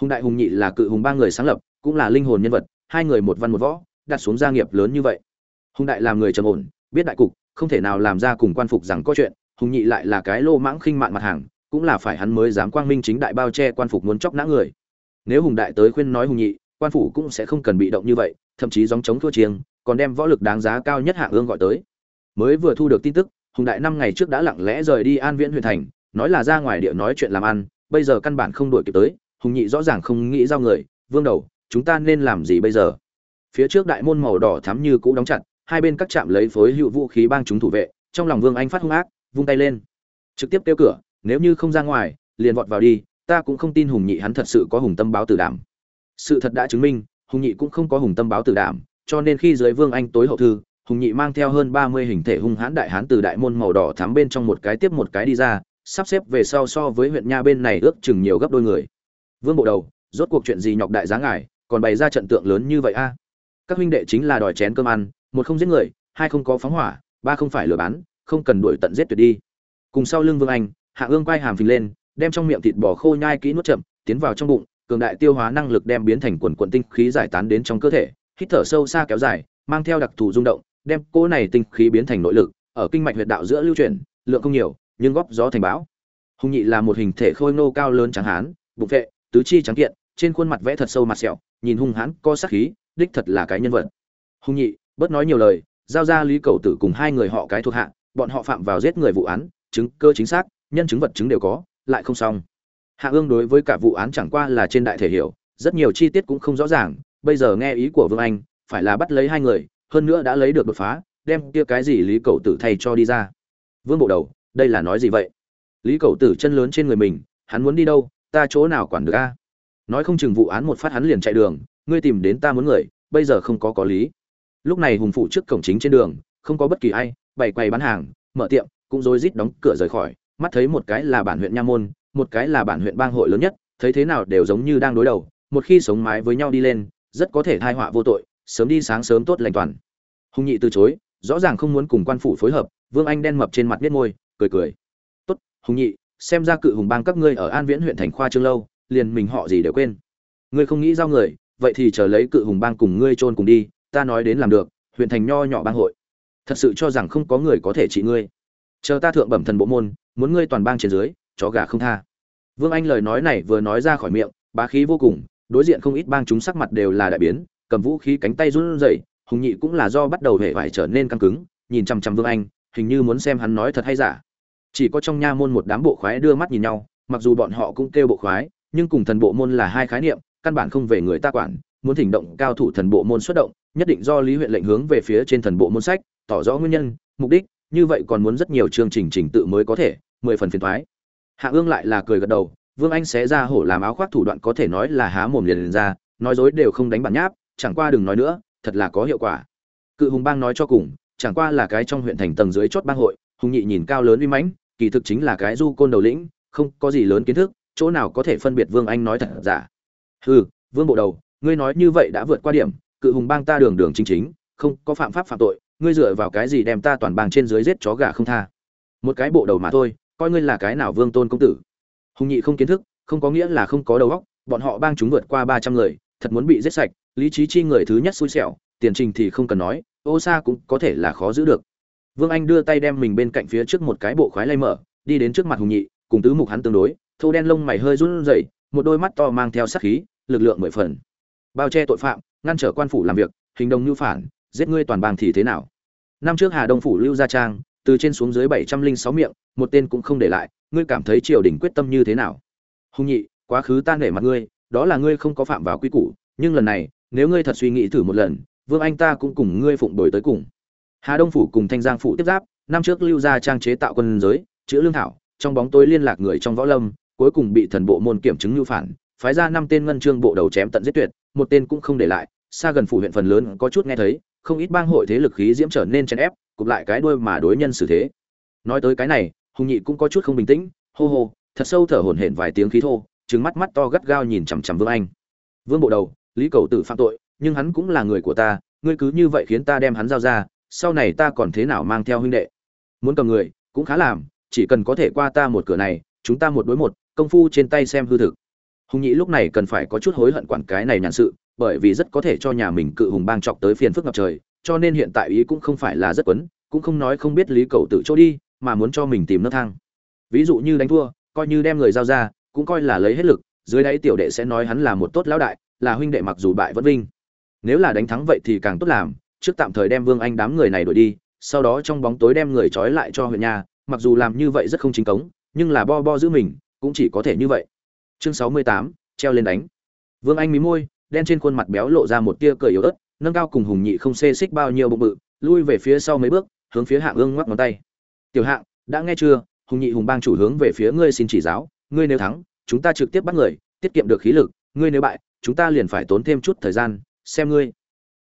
Hùng đại hùng nhị là cự hùng ba người sáng lập, cũng là linh hồn nhân vật hai người một văn một võ, đặt xuống gia nghiệp lớn như vậy. Hùng đại làm người trầm ổn, biết đại cục, không thể nào làm ra cùng quan phục rằng có chuyện, hùng nhị lại là cái lô mãng khinh mạn mặt hàng, cũng là phải hắn mới dám quang minh chính đại bao che quan phục muốn chóc nã người. Nếu hùng đại tới khuyên nói hùng nhị, quan phủ cũng sẽ không cần bị động như vậy, thậm chí gióng chống thua chiêng, còn đem võ lực đáng giá cao nhất hạ ương gọi tới. Mới vừa thu được tin tức, hùng đại năm ngày trước đã lặng lẽ rời đi an viễn huyện thành, nói là ra ngoài địa nói chuyện làm ăn, bây giờ căn bản không đuổi kịp tới, hùng nhị rõ ràng không nghĩ giao người, vương đầu chúng ta nên làm gì bây giờ? Phía trước đại môn màu đỏ thắm như cũ đóng chặt, hai bên các trạm lấy phối hữu vũ khí bang chúng thủ vệ, trong lòng vương anh phát hung ác, vung tay lên. Trực tiếp kêu cửa, nếu như không ra ngoài, liền vọt vào đi, ta cũng không tin hùng nhị hắn thật sự có hùng tâm báo tử đảm. Sự thật đã chứng minh, hùng nhị cũng không có hùng tâm báo tử đảm, cho nên khi dưới vương anh tối hậu thư, hùng nhị mang theo hơn ba mươi hình thể hung hãn đại hán từ đại môn màu đỏ thắm bên trong một cái tiếp một cái đi ra, sắp xếp về sau so với huyện nha bên này ước chừng nhiều gấp đôi người. Vương bộ đầu, rốt cuộc chuyện gì nhọc đại giá ngài còn bày ra trận tượng lớn như vậy a? Các huynh đệ chính là đòi chén cơm ăn, một không giết người, hai không có phóng hỏa, ba không phải lừa bán, không cần đuổi tận giết tuyệt đi. Cùng sau lưng vương anh, hạ ương quay hàm phình lên, đem trong miệng thịt bò khô nhai kỹ nuốt chậm, tiến vào trong bụng, cường đại tiêu hóa năng lực đem biến thành quần quần tinh khí giải tán đến trong cơ thể, hít thở sâu xa kéo dài, mang theo đặc thù rung động, đem cỗ này tinh khí biến thành nội lực, ở kinh mạch huyệt đạo giữa lưu chuyển, lượng không nhiều, nhưng góp gió thành bão. Hùng nhị là một hình thể khôi nô cao lớn trắng hán, bụng vệ tứ chi trắng kiện trên khuôn mặt vẽ thật sâu mặt sẹo, nhìn hung hãn, có sắc khí, đích thật là cái nhân vật. Hung nhị, bớt nói nhiều lời, giao ra lý cầu tử cùng hai người họ cái thuộc hạ, bọn họ phạm vào giết người vụ án, chứng cơ chính xác, nhân chứng vật chứng đều có, lại không xong. Hạ ương đối với cả vụ án chẳng qua là trên đại thể hiểu, rất nhiều chi tiết cũng không rõ ràng, bây giờ nghe ý của vương anh, phải là bắt lấy hai người, hơn nữa đã lấy được đột phá, đem kia cái gì lý cầu tử thay cho đi ra. Vương bộ đầu, đây là nói gì vậy? Lý cầu tử chân lớn trên người mình, hắn muốn đi đâu, ta chỗ nào quản được a? Nói không chừng vụ án một phát hắn liền chạy đường, ngươi tìm đến ta muốn người, bây giờ không có có lý. Lúc này hùng phụ trước cổng chính trên đường, không có bất kỳ ai, bày quầy bán hàng, mở tiệm, cũng rối rít đóng cửa rời khỏi, mắt thấy một cái là bản huyện nha môn, một cái là bản huyện bang hội lớn nhất, thấy thế nào đều giống như đang đối đầu, một khi sống mái với nhau đi lên, rất có thể thai họa vô tội, sớm đi sáng sớm tốt lành toàn. Hùng nhị từ chối, rõ ràng không muốn cùng quan phủ phối hợp, vương anh đen mập trên mặt biết môi, cười cười. Tốt, hùng nhị, xem ra cự hùng bang các ngươi ở an viễn huyện thành khoa trương lâu liền mình họ gì đều quên. Ngươi không nghĩ giao người, vậy thì chờ lấy cự hùng bang cùng ngươi chôn cùng đi, ta nói đến làm được, huyện thành nho nhỏ bang hội. Thật sự cho rằng không có người có thể trị ngươi. Chờ ta thượng bẩm thần bộ môn, muốn ngươi toàn bang trên dưới, chó gà không tha. Vương anh lời nói này vừa nói ra khỏi miệng, bá khí vô cùng, đối diện không ít bang chúng sắc mặt đều là đại biến, cầm vũ khí cánh tay run rẩy, hùng nhị cũng là do bắt đầu hệ vải trở nên căng cứng, nhìn chăm chăm vương anh, hình như muốn xem hắn nói thật hay giả. Chỉ có trong nha môn một đám bộ khoái đưa mắt nhìn nhau, mặc dù bọn họ cũng kêu bộ khoái nhưng cùng thần bộ môn là hai khái niệm căn bản không về người ta quản muốn thỉnh động cao thủ thần bộ môn xuất động nhất định do lý huyện lệnh hướng về phía trên thần bộ môn sách tỏ rõ nguyên nhân mục đích như vậy còn muốn rất nhiều chương trình trình tự mới có thể mười phần phiền toái. hạ ương lại là cười gật đầu vương anh xé ra hổ làm áo khoác thủ đoạn có thể nói là há mồm liền, liền ra nói dối đều không đánh bản nháp chẳng qua đừng nói nữa thật là có hiệu quả cự hùng bang nói cho cùng chẳng qua là cái trong huyện thành tầng dưới chót bang hội hùng nhị nhìn cao lớn uy mãnh kỳ thực chính là cái du côn đầu lĩnh không có gì lớn kiến thức chỗ nào có thể phân biệt vương anh nói thật giả? Hừ, vương bộ đầu, ngươi nói như vậy đã vượt qua điểm, cự hùng bang ta đường đường chính chính, không, có phạm pháp phạm tội, ngươi dựa vào cái gì đem ta toàn bang trên dưới giết chó gà không tha? Một cái bộ đầu mà thôi, coi ngươi là cái nào vương tôn công tử? Hùng nhị không kiến thức, không có nghĩa là không có đầu óc, bọn họ bang chúng vượt qua ba trăm người, thật muốn bị giết sạch, lý trí chi người thứ nhất xui xẻo, tiền trình thì không cần nói, ô xa cũng có thể là khó giữ được. Vương anh đưa tay đem mình bên cạnh phía trước một cái bộ khoái lay mở, đi đến trước mặt hùng nhị, cùng tứ mục hắn tương đối thô đen lông mày hơi run rẩy, một đôi mắt to mang theo sát khí, lực lượng mười phần. Bao che tội phạm, ngăn trở quan phủ làm việc, hình đồng như phản, giết ngươi toàn bang thì thế nào? Năm trước hà đông phủ lưu gia trang, từ trên xuống dưới bảy trăm linh sáu miệng, một tên cũng không để lại, ngươi cảm thấy triều đình quyết tâm như thế nào? Hùng nhị, quá khứ ta nể mặt ngươi, đó là ngươi không có phạm vào quy củ, nhưng lần này, nếu ngươi thật suy nghĩ thử một lần, vương anh ta cũng cùng ngươi phụng đổi tới cùng. Hà đông phủ cùng thanh giang phủ tiếp giáp, năm trước lưu gia trang chế tạo quân giới, chữ lương thảo, trong bóng tối liên lạc người trong võ lâm cuối cùng bị thần bộ môn kiểm chứng như phản, phái ra năm tên ngân trương bộ đầu chém tận giết tuyệt, một tên cũng không để lại xa gần phủ huyện phần lớn có chút nghe thấy, không ít bang hội thế lực khí diễm trở nên chèn ép, cụp lại cái đuôi mà đối nhân xử thế. Nói tới cái này, hùng nhị cũng có chút không bình tĩnh, hô hô, thật sâu thở hổn hển vài tiếng khí thô, trừng mắt mắt to gắt gao nhìn chằm chằm vương anh. Vương bộ đầu, lý cầu tử phạm tội, nhưng hắn cũng là người của ta, ngươi cứ như vậy khiến ta đem hắn giao ra, sau này ta còn thế nào mang theo huynh đệ? Muốn cầm người, cũng khá làm, chỉ cần có thể qua ta một cửa này, chúng ta một đối một công phu trên tay xem hư thực. Hùng nhị lúc này cần phải có chút hối hận quản cái này nhàn sự, bởi vì rất có thể cho nhà mình cự hùng bang chọc tới phiền phức ngập trời, cho nên hiện tại ý cũng không phải là rất quấn, cũng không nói không biết lý cầu tự chỗ đi, mà muốn cho mình tìm nấc thang. Ví dụ như đánh thua, coi như đem người giao ra, cũng coi là lấy hết lực, dưới đáy tiểu đệ sẽ nói hắn là một tốt lão đại, là huynh đệ mặc dù bại vẫn vinh. Nếu là đánh thắng vậy thì càng tốt làm, trước tạm thời đem vương anh đám người này đuổi đi, sau đó trong bóng tối đem người trói lại cho huyện nhà, mặc dù làm như vậy rất không chính cống, nhưng là bo bo giữ mình cũng chỉ có thể như vậy. Chương sáu mươi tám, treo lên đánh. Vương anh mí môi, đen trên khuôn mặt béo lộ ra một tia cười yếu ớt, nâng cao cùng hùng nhị không xê xích bao nhiêu bụng bự, lui về phía sau mấy bước, hướng phía hạng ương ngoắc ngón tay. Tiểu hạng, đã nghe chưa? Hùng nhị, hùng bang chủ hướng về phía ngươi xin chỉ giáo, ngươi nếu thắng, chúng ta trực tiếp bắt người, tiết kiệm được khí lực, ngươi nếu bại, chúng ta liền phải tốn thêm chút thời gian, xem ngươi.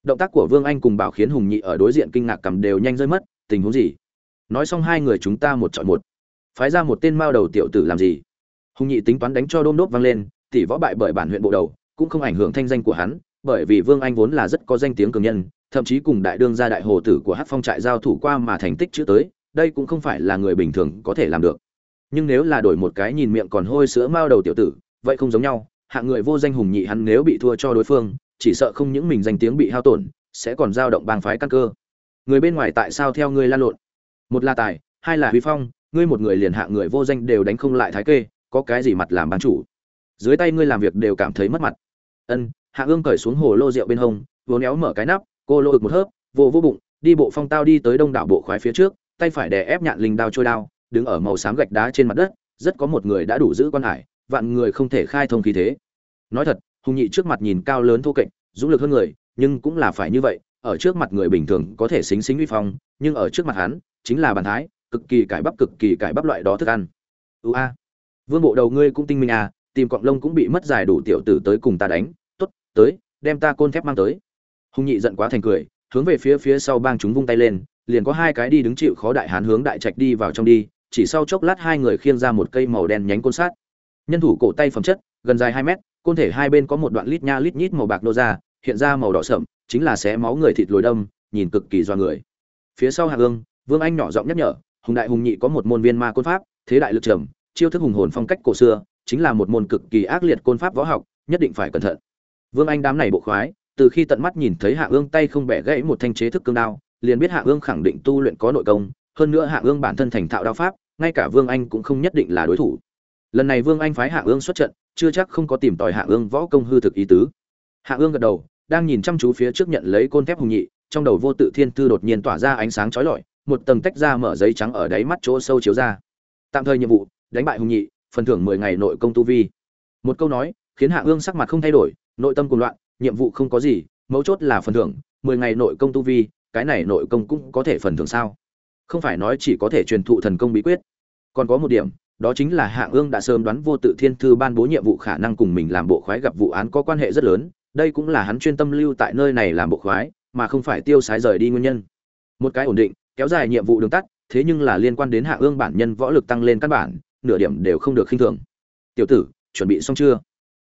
Động tác của vương anh cùng bảo khiến hùng nhị ở đối diện kinh ngạc cầm đều nhanh rơi mất, tình huống gì? Nói xong hai người chúng ta một chọn một. Phái ra một tên mao đầu tiểu tử làm gì? Hùng nhị tính toán đánh cho đôm đốp vang lên, tỷ võ bại bởi bản huyện bộ đầu, cũng không ảnh hưởng thanh danh của hắn, bởi vì vương anh vốn là rất có danh tiếng cường nhân, thậm chí cùng đại đương gia đại hồ tử của hát phong trại giao thủ qua mà thành tích chữ tới, đây cũng không phải là người bình thường có thể làm được. Nhưng nếu là đổi một cái nhìn miệng còn hôi sữa mao đầu tiểu tử, vậy không giống nhau, hạng người vô danh hùng nhị hắn nếu bị thua cho đối phương, chỉ sợ không những mình danh tiếng bị hao tổn, sẽ còn dao động bang phái căn cơ. Người bên ngoài tại sao theo ngươi lan lộn? Một là tài, hai là huy phong, ngươi một người liền hạng người vô danh đều đánh không lại thái kê có cái gì mặt làm ban chủ? Dưới tay ngươi làm việc đều cảm thấy mất mặt. Ân, hạ ương cởi xuống hồ lô rượu bên hông vốn éo mở cái nắp, cô lô ực một hớp, vô vô bụng, đi bộ phong tao đi tới đông đảo bộ khoái phía trước, tay phải đè ép nhạn linh đao trôi đao, đứng ở màu xám gạch đá trên mặt đất, rất có một người đã đủ giữ quan hải, vạn người không thể khai thông khí thế. Nói thật, hùng nhị trước mặt nhìn cao lớn thô kệch, dũng lực hơn người, nhưng cũng là phải như vậy, ở trước mặt người bình thường có thể xính xính uy phong, nhưng ở trước mặt hắn, chính là bàn thái, cực kỳ cải bắp cực kỳ cải bắp loại đó thức ăn. Ưu a vương bộ đầu ngươi cũng tinh minh à tìm cọng lông cũng bị mất giải đủ tiểu tử tới cùng ta đánh. Tốt, tới, đem ta côn thép mang tới. Hùng nhị giận quá thành cười, hướng về phía phía sau bang chúng vung tay lên, liền có hai cái đi đứng chịu khó đại hán hướng đại trạch đi vào trong đi, chỉ sau chốc lát hai người khiêng ra một cây màu đen nhánh côn sát nhân thủ cổ tay phẩm chất, gần dài hai mét, côn thể hai bên có một đoạn lít nha lít nhít màu bạc nô ra, hiện ra màu đỏ sậm, chính là xé máu người thịt lồi đâm, nhìn cực kỳ do người. Phía sau hạ ương vương anh nhỏ giọng nhắc nhở, hùng đại hùng nhị có một môn viên ma côn pháp, thế đại lực trầm chiêu thức hùng hồn phong cách cổ xưa, chính là một môn cực kỳ ác liệt côn pháp võ học, nhất định phải cẩn thận. Vương anh đám này bộ khoái, từ khi tận mắt nhìn thấy hạ ương tay không bẻ gãy một thanh chế thức cương đao, liền biết hạ ương khẳng định tu luyện có nội công, hơn nữa hạ ương bản thân thành thạo đao pháp, ngay cả vương anh cũng không nhất định là đối thủ. Lần này vương anh phái hạ ương xuất trận, chưa chắc không có tìm tòi hạ ương võ công hư thực ý tứ. Hạ ương gật đầu, đang nhìn chăm chú phía trước nhận lấy côn thép hùng nhị, trong đầu vô tự thiên thư đột nhiên tỏa ra ánh sáng chói lọi, một tầng tách ra mở giấy trắng ở đáy mắt chỗ sâu chiếu ra. Tạm thời nhiệm vụ đánh bại hùng nhị, phần thưởng mười ngày nội công tu vi. Một câu nói, khiến hạ ương sắc mặt không thay đổi, nội tâm cuồng loạn, nhiệm vụ không có gì, mấu chốt là phần thưởng, mười ngày nội công tu vi, cái này nội công cũng có thể phần thưởng sao? Không phải nói chỉ có thể truyền thụ thần công bí quyết. Còn có một điểm, đó chính là hạ ương đã sớm đoán vô tự thiên thư ban bố nhiệm vụ khả năng cùng mình làm bộ khoái gặp vụ án có quan hệ rất lớn, đây cũng là hắn chuyên tâm lưu tại nơi này làm bộ khoái, mà không phải tiêu sái rời đi nguyên nhân. Một cái ổn định, kéo dài nhiệm vụ đường tắt, thế nhưng là liên quan đến hạ ương bản nhân võ lực tăng lên căn bản nửa điểm đều không được khinh thường. Tiểu tử, chuẩn bị xong chưa?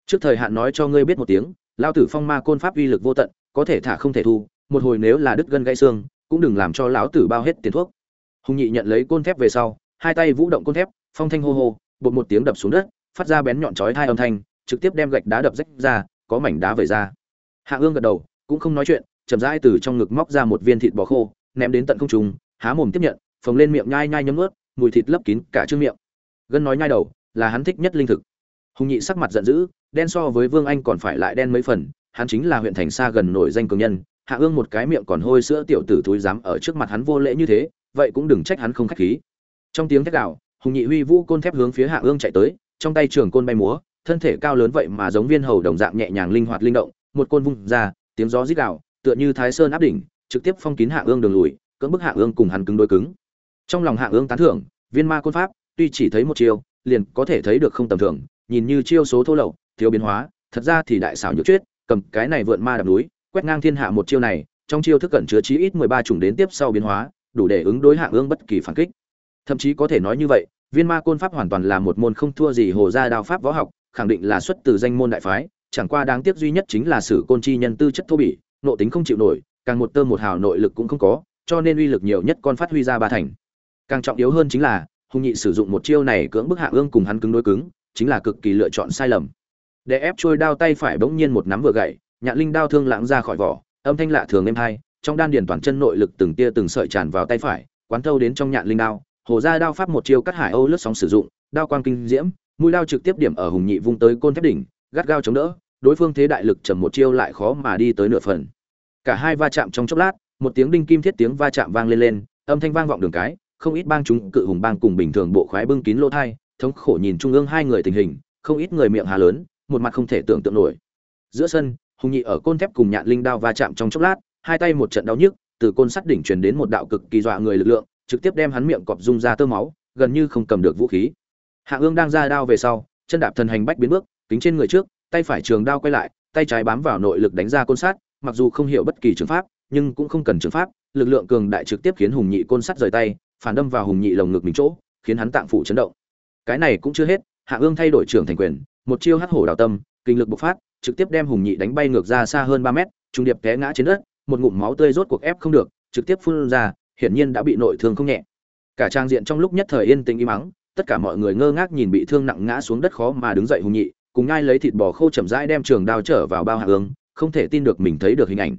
Trước thời hạn nói cho ngươi biết một tiếng lao tử phong ma côn pháp uy lực vô tận, có thể thả không thể thu, một hồi nếu là đứt gân gãy xương, cũng đừng làm cho lão tử bao hết tiền thuốc. Hùng nhị nhận lấy côn thép về sau, hai tay vũ động côn thép, phong thanh hô hô, bột một tiếng đập xuống đất, phát ra bén nhọn chói hai âm thanh, trực tiếp đem gạch đá đập rách ra, có mảnh đá vẩy ra. Hạ ương gật đầu, cũng không nói chuyện, chậm rãi từ trong ngực móc ra một viên thịt bò khô, ném đến tận không trung, há mồm tiếp nhận, phồng lên miệng nhai nhai nhấm ướt mùi thịt lấp kín cả trương miệng gân nói nhai đầu, là hắn thích nhất linh thực. Hùng nhị sắc mặt giận dữ, đen so với vương anh còn phải lại đen mấy phần, hắn chính là huyện thành xa gần nổi danh cường nhân, hạ ương một cái miệng còn hôi sữa tiểu tử thúi dám ở trước mặt hắn vô lễ như thế, vậy cũng đừng trách hắn không khách khí. Trong tiếng thét gạo hùng nhị huy vũ côn thép hướng phía hạ ương chạy tới, trong tay trường côn bay múa, thân thể cao lớn vậy mà giống viên hầu đồng dạng nhẹ nhàng linh hoạt linh động, một côn vung ra, tiếng gió rít gạo tựa như thái sơn áp đỉnh, trực tiếp phong kín hạ ương đường lùi, cưỡng bức hạ ương cùng hắn cứng đối cứng. Trong lòng hạ ương tán thưởng, viên ma côn pháp tuy chỉ thấy một chiêu, liền có thể thấy được không tầm thường, nhìn như chiêu số thô lậu, thiếu biến hóa, thật ra thì đại xảo nhược chuyết cầm cái này vượn ma đạp núi, quét ngang thiên hạ một chiêu này, trong chiêu thức cẩn chứa chí ít mười ba chủng đến tiếp sau biến hóa, đủ để ứng đối hạ ương bất kỳ phản kích. Thậm chí có thể nói như vậy, viên ma côn pháp hoàn toàn là một môn không thua gì hồ gia đao pháp võ học, khẳng định là xuất từ danh môn đại phái, chẳng qua đáng tiếc duy nhất chính là sử côn chi nhân tư chất thô bỉ nộ tính không chịu nổi, càng một tơ một hào nội lực cũng không có, cho nên uy lực nhiều nhất con phát huy ra ba thành. Càng trọng yếu hơn chính là hùng nhị sử dụng một chiêu này cưỡng bức hạ ương cùng hắn cứng đối cứng, chính là cực kỳ lựa chọn sai lầm. Để ép trôi đao tay phải bỗng nhiên một nắm vừa gậy, nhạn linh đao thương lãng ra khỏi vỏ, âm thanh lạ thường êm hai, trong đan điền toàn chân nội lực từng tia từng sợi tràn vào tay phải, quán thâu đến trong nhạn linh đao, hồ ra đao pháp một chiêu cắt hải âu lướt sóng sử dụng, đao quang kinh diễm, mũi đao trực tiếp điểm ở hùng nhị vung tới côn thép đỉnh, gắt gao chống đỡ, đối phương thế đại lực trầm một chiêu lại khó mà đi tới nửa phần. Cả hai va chạm trong chốc lát, một tiếng đinh kim thiết tiếng va chạm vang lên lên, âm thanh vang vọng đường cái không ít bang chúng cự hùng bang cùng bình thường bộ khoái bưng kín lỗ thai, thống khổ nhìn trung ương hai người tình hình, không ít người miệng hà lớn, một mặt không thể tưởng tượng nổi. Giữa sân, hùng nhị ở côn thép cùng nhạn linh đao va chạm trong chốc lát, hai tay một trận đau nhức, từ côn sắt đỉnh truyền đến một đạo cực kỳ dọa người lực lượng, trực tiếp đem hắn miệng cọp rung ra tơ máu, gần như không cầm được vũ khí. Hạ ương đang ra đao về sau, chân đạp thần hành bách biến bước, kính trên người trước, tay phải trường đao quay lại, tay trái bám vào nội lực đánh ra côn sắt, mặc dù không hiểu bất kỳ trường pháp, nhưng cũng không cần trường pháp, lực lượng cường đại trực tiếp khiến hùng nhị côn sắt rời tay phản đâm vào hùng nhị lồng ngực mình chỗ, khiến hắn tạng phủ chấn động. Cái này cũng chưa hết, hạ ương thay đổi trưởng thành quyền, một chiêu hắc hổ đào tâm, kinh lực bộc phát, trực tiếp đem hùng nhị đánh bay ngược ra xa hơn ba mét, trung điệp té ngã trên đất, một ngụm máu tươi rốt cuộc ép không được, trực tiếp phun ra, hiển nhiên đã bị nội thương không nhẹ. Cả trang diện trong lúc nhất thời yên tĩnh im mắng tất cả mọi người ngơ ngác nhìn bị thương nặng ngã xuống đất khó mà đứng dậy hùng nhị, cùng ngai lấy thịt bò khô chậm rãi đem trường đao trở vào bao hạ ương, không thể tin được mình thấy được hình ảnh.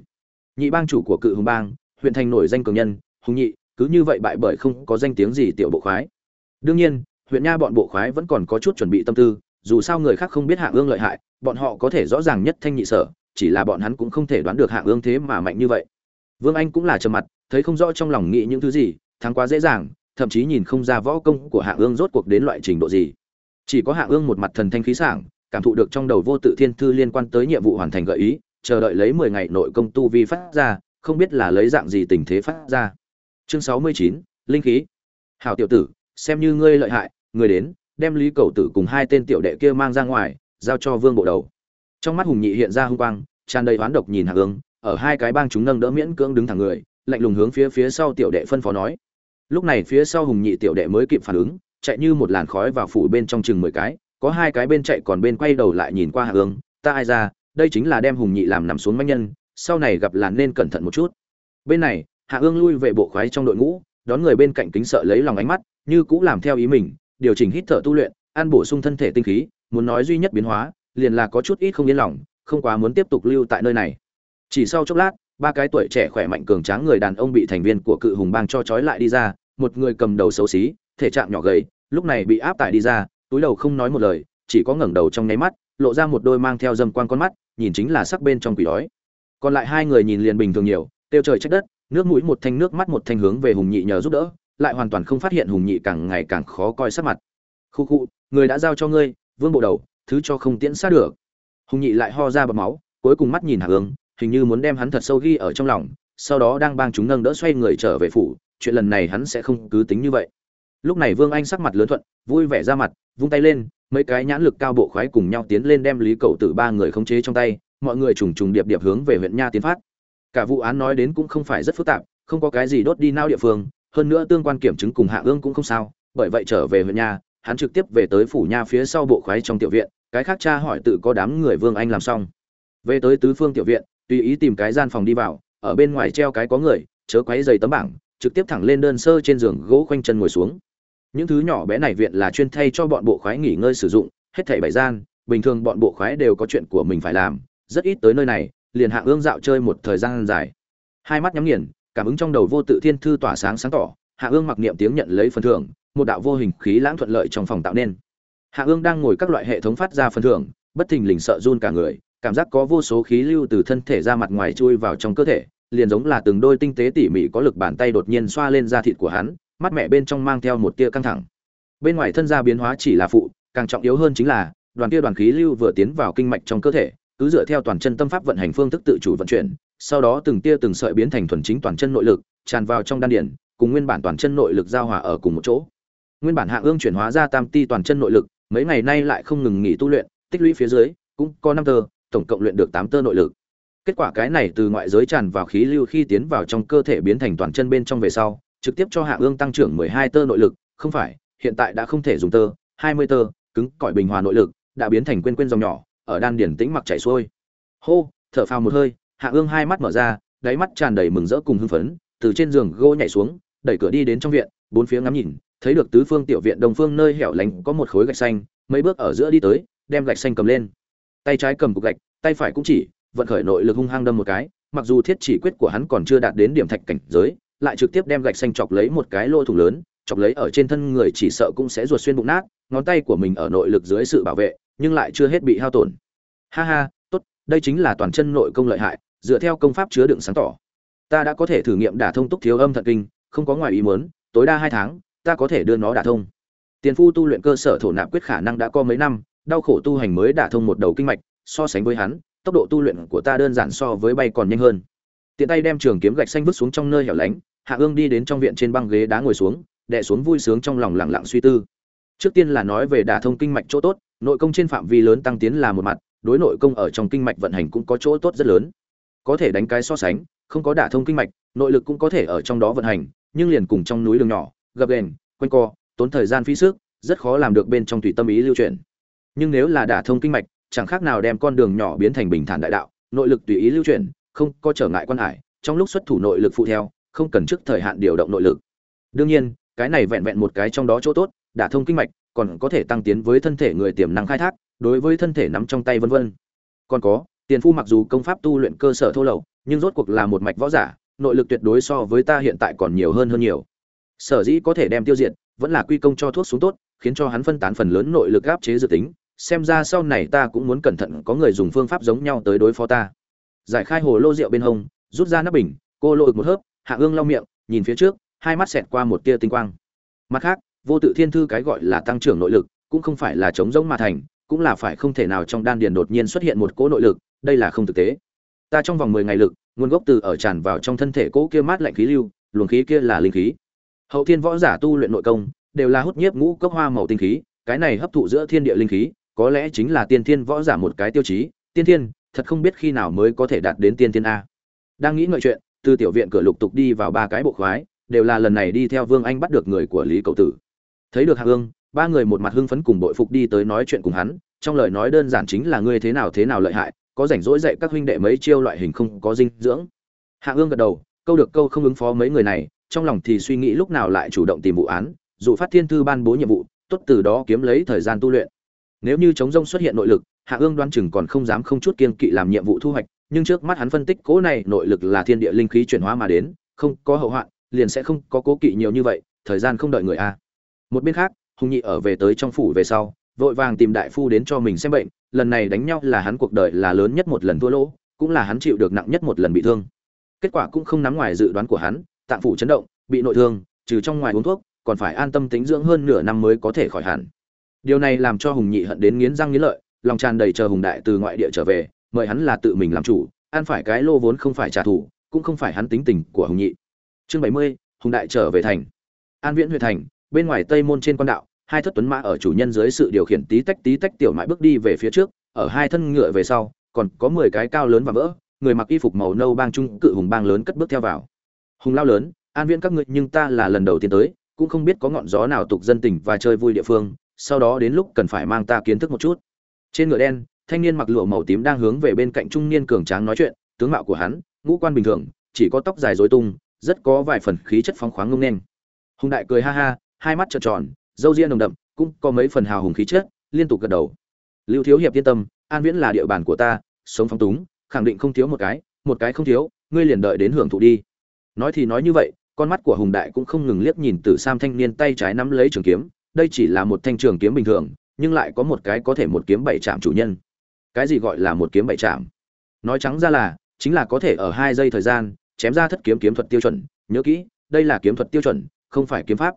Nhị bang chủ của cự hùng bang, huyện thành nổi danh cường nhân, hùng nhị cứ như vậy bại bởi không có danh tiếng gì tiểu bộ khoái. Đương nhiên, huyện nha bọn bộ khoái vẫn còn có chút chuẩn bị tâm tư, dù sao người khác không biết hạ ương lợi hại, bọn họ có thể rõ ràng nhất thanh nhị sở, chỉ là bọn hắn cũng không thể đoán được hạ ương thế mà mạnh như vậy. Vương anh cũng là trầm mặt, thấy không rõ trong lòng nghĩ những thứ gì, thắng quá dễ dàng, thậm chí nhìn không ra võ công của hạ ương rốt cuộc đến loại trình độ gì. Chỉ có hạ ương một mặt thần thanh khí sảng, cảm thụ được trong đầu vô tự thiên thư liên quan tới nhiệm vụ hoàn thành gợi ý, chờ đợi lấy mười ngày nội công tu vi phát ra, không biết là lấy dạng gì tình thế phát ra chương sáu mươi chín, linh khí. Hảo tiểu tử, xem như ngươi lợi hại người đến, đem lý cầu tử cùng hai tên tiểu đệ kia mang ra ngoài, giao cho vương bộ đầu. Trong mắt hùng nhị hiện ra hung quang, tràn đầy oán độc nhìn hạ ương ở hai cái bang chúng nâng đỡ miễn cưỡng đứng thẳng người, lạnh lùng hướng phía phía sau tiểu đệ phân phó nói. Lúc này phía sau hùng nhị tiểu đệ mới kịp phản ứng, chạy như một làn khói vào phủ bên trong chừng mười cái, có hai cái bên chạy còn bên quay đầu lại nhìn qua hạ ương ta ai ra, đây chính là đem hùng nhị làm nằm xuống manh nhân, sau này gặp là nên cẩn thận một chút. Bên này hạ ương lui về bộ khoái trong đội ngũ, đón người bên cạnh kính sợ lấy lòng ánh mắt, như cũng làm theo ý mình, điều chỉnh hít thở tu luyện, ăn bổ sung thân thể tinh khí, muốn nói duy nhất biến hóa, liền là có chút ít không yên lòng, không quá muốn tiếp tục lưu tại nơi này. Chỉ sau chốc lát, ba cái tuổi trẻ khỏe mạnh cường tráng người đàn ông bị thành viên của cự hùng bang cho trói lại đi ra, một người cầm đầu xấu xí, thể trạng nhỏ gầy, lúc này bị áp tải đi ra, túi đầu không nói một lời, chỉ có ngẩng đầu trong nháy mắt, lộ ra một đôi mang theo dâm quan con mắt, nhìn chính là sắc bên trong quỷ đói. Còn lại hai người nhìn liền bình thường nhiều tiêu trời trách đất nước mũi một thanh nước mắt một thanh hướng về hùng nhị nhờ giúp đỡ, lại hoàn toàn không phát hiện hùng nhị càng ngày càng khó coi sắc mặt. Khu khu, người đã giao cho ngươi, vương bộ đầu, thứ cho không tiễn xa được. Hùng nhị lại ho ra bọt máu, cuối cùng mắt nhìn hạ hướng, hình như muốn đem hắn thật sâu ghi ở trong lòng, sau đó đang bang chúng nâng đỡ xoay người trở về phủ, chuyện lần này hắn sẽ không cứ tính như vậy. Lúc này vương anh sắc mặt lớn thuận, vui vẻ ra mặt, vung tay lên, mấy cái nhãn lực cao bộ khoái cùng nhau tiến lên đem lý cậu tử ba người khống chế trong tay, mọi người trùng trùng điệp điệp hướng về huyện nha tiến phát cả vụ án nói đến cũng không phải rất phức tạp, không có cái gì đốt đi nao địa phương, hơn nữa tương quan kiểm chứng cùng hạ ương cũng không sao, bởi vậy trở về huyện nhà, hắn trực tiếp về tới phủ nha phía sau bộ khoái trong tiểu viện, cái khác cha hỏi tự có đám người vương anh làm xong. Về tới tứ phương tiểu viện, tùy ý tìm cái gian phòng đi vào, ở bên ngoài treo cái có người, chớ quấy dày tấm bảng, trực tiếp thẳng lên đơn sơ trên giường gỗ khoanh chân ngồi xuống. Những thứ nhỏ bé này viện là chuyên thay cho bọn bộ khoái nghỉ ngơi sử dụng, hết thảy bảy gian, bình thường bọn bộ khoái đều có chuyện của mình phải làm, rất ít tới nơi này liền hạ ương dạo chơi một thời gian dài. Hai mắt nhắm nghiền, cảm ứng trong đầu vô tự thiên thư tỏa sáng sáng tỏ, hạ ương mặc niệm tiếng nhận lấy phần thưởng, một đạo vô hình khí lãng thuận lợi trong phòng tạo nên. Hạ ương đang ngồi các loại hệ thống phát ra phần thưởng, bất thình lình sợ run cả người, cảm giác có vô số khí lưu từ thân thể ra mặt ngoài chui vào trong cơ thể, liền giống là từng đôi tinh tế tỉ mỉ có lực bàn tay đột nhiên xoa lên da thịt của hắn, mắt mẹ bên trong mang theo một tia căng thẳng. Bên ngoài thân gia biến hóa chỉ là phụ, càng trọng yếu hơn chính là, đoàn kia đoàn khí lưu vừa tiến vào kinh mạch trong cơ thể cứ dựa theo toàn chân tâm pháp vận hành phương thức tự chủ vận chuyển, sau đó từng tia từng sợi biến thành thuần chính toàn chân nội lực, tràn vào trong đan điển cùng nguyên bản toàn chân nội lực giao hòa ở cùng một chỗ. Nguyên bản hạ ương chuyển hóa ra tam ti toàn chân nội lực, mấy ngày nay lại không ngừng nghỉ tu luyện, tích lũy phía dưới, cũng có năm tơ, tổng cộng luyện được tám tơ nội lực. Kết quả cái này từ ngoại giới tràn vào khí lưu khi tiến vào trong cơ thể biến thành toàn chân bên trong về sau, trực tiếp cho hạ ương tăng trưởng mười hai tơ nội lực, không phải, hiện tại đã không thể dùng tơ, hai mươi tơ, cứng cỏi bình hòa nội lực, đã biến thành quên quên dòng nhỏ ở đan điển tĩnh mặc chảy xuôi. Hô, thở phào một hơi, hạ ương hai mắt mở ra, đáy mắt tràn đầy mừng rỡ cùng hưng phấn, từ trên giường gỗ nhảy xuống, đẩy cửa đi đến trong viện, bốn phía ngắm nhìn, thấy được tứ phương tiểu viện đồng phương nơi hẻo lánh có một khối gạch xanh, mấy bước ở giữa đi tới, đem gạch xanh cầm lên. Tay trái cầm cục gạch, tay phải cũng chỉ, vận khởi nội lực hung hăng đâm một cái, mặc dù thiết chỉ quyết của hắn còn chưa đạt đến điểm thạch cảnh giới, lại trực tiếp đem gạch xanh chọc lấy một cái lỗ thủng lớn chọc lấy ở trên thân người chỉ sợ cũng sẽ ruột xuyên bụng nát, ngón tay của mình ở nội lực dưới sự bảo vệ, nhưng lại chưa hết bị hao tổn. Ha ha, tốt, đây chính là toàn chân nội công lợi hại, dựa theo công pháp chứa đựng sáng tỏ. Ta đã có thể thử nghiệm đả thông túc thiếu âm thận kinh, không có ngoài ý muốn, tối đa hai tháng, ta có thể đưa nó đả thông. Tiền phu tu luyện cơ sở thổ nạp quyết khả năng đã có mấy năm, đau khổ tu hành mới đả thông một đầu kinh mạch, so sánh với hắn, tốc độ tu luyện của ta đơn giản so với bay còn nhanh hơn. Tiện tay đem trường kiếm gạch xanh vứt xuống trong nơi hẻo lánh, hạ ương đi đến trong viện trên băng ghế đá ngồi xuống đè xuống vui sướng trong lòng lặng lặng suy tư. Trước tiên là nói về đả thông kinh mạch chỗ tốt, nội công trên phạm vi lớn tăng tiến là một mặt, đối nội công ở trong kinh mạch vận hành cũng có chỗ tốt rất lớn. Có thể đánh cái so sánh, không có đả thông kinh mạch, nội lực cũng có thể ở trong đó vận hành, nhưng liền cùng trong núi đường nhỏ, gập ghềnh, quanh co, tốn thời gian phí sức, rất khó làm được bên trong tùy tâm ý lưu chuyển. Nhưng nếu là đả thông kinh mạch, chẳng khác nào đem con đường nhỏ biến thành bình thản đại đạo, nội lực tùy ý lưu chuyển, không có trở ngại quan hải, trong lúc xuất thủ nội lực phụ theo, không cần trước thời hạn điều động nội lực. Đương nhiên cái này vẹn vẹn một cái trong đó chỗ tốt đả thông kinh mạch, còn có thể tăng tiến với thân thể người tiềm năng khai thác, đối với thân thể nắm trong tay vân vân. Còn có, tiền phu mặc dù công pháp tu luyện cơ sở thô lậu, nhưng rốt cuộc là một mạch võ giả, nội lực tuyệt đối so với ta hiện tại còn nhiều hơn hơn nhiều. Sở dĩ có thể đem tiêu diệt, vẫn là quy công cho thuốc xuống tốt, khiến cho hắn phân tán phần lớn nội lực áp chế dự tính, xem ra sau này ta cũng muốn cẩn thận có người dùng phương pháp giống nhau tới đối phó ta. Giải khai hồ lô rượu bên hông, rút ra nắp bình, cô lội một hớp, hạ ương lau miệng, nhìn phía trước hai mắt xẹt qua một tia tinh quang. Mặt khác, vô tự thiên thư cái gọi là tăng trưởng nội lực, cũng không phải là chống rỗng mà thành, cũng là phải không thể nào trong đan điền đột nhiên xuất hiện một cỗ nội lực, đây là không thực tế. Ta trong vòng mười ngày lực, nguồn gốc từ ở tràn vào trong thân thể cỗ kia mát lạnh khí lưu, luồng khí kia là linh khí. Hậu thiên võ giả tu luyện nội công, đều là hút nhiếp ngũ cốc hoa màu tinh khí, cái này hấp thụ giữa thiên địa linh khí, có lẽ chính là tiên thiên võ giả một cái tiêu chí. Tiên thiên, thật không biết khi nào mới có thể đạt đến tiên thiên a. Đang nghĩ ngợi chuyện, từ tiểu viện cửa lục tục đi vào ba cái bộ khoái đều là lần này đi theo vương anh bắt được người của lý cầu tử. Thấy được hạ ương ba người một mặt hưng phấn cùng bội phục đi tới nói chuyện cùng hắn, trong lời nói đơn giản chính là ngươi thế nào thế nào lợi hại, có rảnh rỗi dạy các huynh đệ mấy chiêu loại hình không có dinh dưỡng. Hạ ương gật đầu, câu được câu không ứng phó mấy người này, trong lòng thì suy nghĩ lúc nào lại chủ động tìm vụ án dụ phát thiên thư ban bố nhiệm vụ, tốt từ đó kiếm lấy thời gian tu luyện. Nếu như chống rông xuất hiện nội lực, hạ ương đoan chừng còn không dám không chút kiên kỵ làm nhiệm vụ thu hoạch, nhưng trước mắt hắn phân tích cố này nội lực là thiên địa linh khí chuyển hóa mà đến, không có hậu hoạn liền sẽ không có cố kỵ nhiều như vậy, thời gian không đợi người a. Một bên khác, hùng nhị ở về tới trong phủ về sau, vội vàng tìm đại phu đến cho mình xem bệnh, lần này đánh nhau là hắn cuộc đời là lớn nhất một lần thua lỗ, cũng là hắn chịu được nặng nhất một lần bị thương. Kết quả cũng không nắm ngoài dự đoán của hắn, tạng phủ chấn động, bị nội thương, trừ trong ngoài uống thuốc, còn phải an tâm tính dưỡng hơn nửa năm mới có thể khỏi hẳn. Điều này làm cho hùng nhị hận đến nghiến răng nghiến lợi, lòng tràn đầy chờ hùng đại từ ngoại địa trở về, mời hắn là tự mình làm chủ, ăn phải cái lô vốn không phải trả thù, cũng không phải hắn tính tình của hùng nhị chương bảy mươi, hùng đại trở về thành. An viễn huyện thành, bên ngoài tây môn trên quan đạo, hai thất tuấn mã ở chủ nhân dưới sự điều khiển tí tách tí tách tiểu mãi bước đi về phía trước, ở hai thân ngựa về sau, còn có mười cái cao lớn và vỡ, người mặc y phục màu nâu bang trung, cự hùng bang lớn cất bước theo vào. Hùng lao lớn, an viễn các ngươi nhưng ta là lần đầu tiên tới, cũng không biết có ngọn gió nào tục dân tình và chơi vui địa phương, sau đó đến lúc cần phải mang ta kiến thức một chút. Trên ngựa đen, thanh niên mặc lụa màu tím đang hướng về bên cạnh trung niên cường tráng nói chuyện, tướng mạo của hắn, ngũ quan bình thường, chỉ có tóc dài rối tung rất có vài phần khí chất phóng khoáng ngông nên. Hùng đại cười ha ha, hai mắt trợn tròn, râu ria nồng đậm, cũng có mấy phần hào hùng khí chất, liên tục gật đầu. Lưu thiếu hiệp yên tâm, an viễn là địa bàn của ta, sống phóng túng, khẳng định không thiếu một cái một cái không thiếu, ngươi liền đợi đến hưởng thụ đi. Nói thì nói như vậy, con mắt của hùng đại cũng không ngừng liếc nhìn từ sam thanh niên tay trái nắm lấy trường kiếm, đây chỉ là một thanh trường kiếm bình thường, nhưng lại có một cái có thể một kiếm bảy chạm chủ nhân. Cái gì gọi là một kiếm bảy chạm? Nói trắng ra là, chính là có thể ở hai giây thời gian chém ra thất kiếm kiếm thuật tiêu chuẩn, nhớ kỹ, đây là kiếm thuật tiêu chuẩn, không phải kiếm pháp.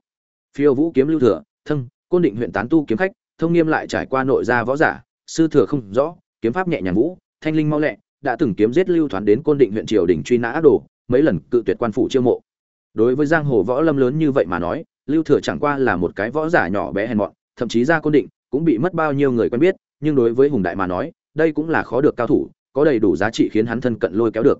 Phiêu vũ kiếm lưu thừa thân côn định huyện tán tu kiếm khách, thông nghiêm lại trải qua nội gia võ giả, sư thừa không rõ, kiếm pháp nhẹ nhàng vũ, thanh linh mau lẹ, đã từng kiếm giết lưu thoán đến côn định huyện triều đình truy nã ác đồ, mấy lần cự tuyệt quan phủ chiêu mộ. Đối với giang hồ võ lâm lớn như vậy mà nói, lưu thừa chẳng qua là một cái võ giả nhỏ bé hèn mọn, thậm chí ra côn định cũng bị mất bao nhiêu người quen biết, nhưng đối với hùng đại mà nói, đây cũng là khó được cao thủ, có đầy đủ giá trị khiến hắn thân cận lôi kéo được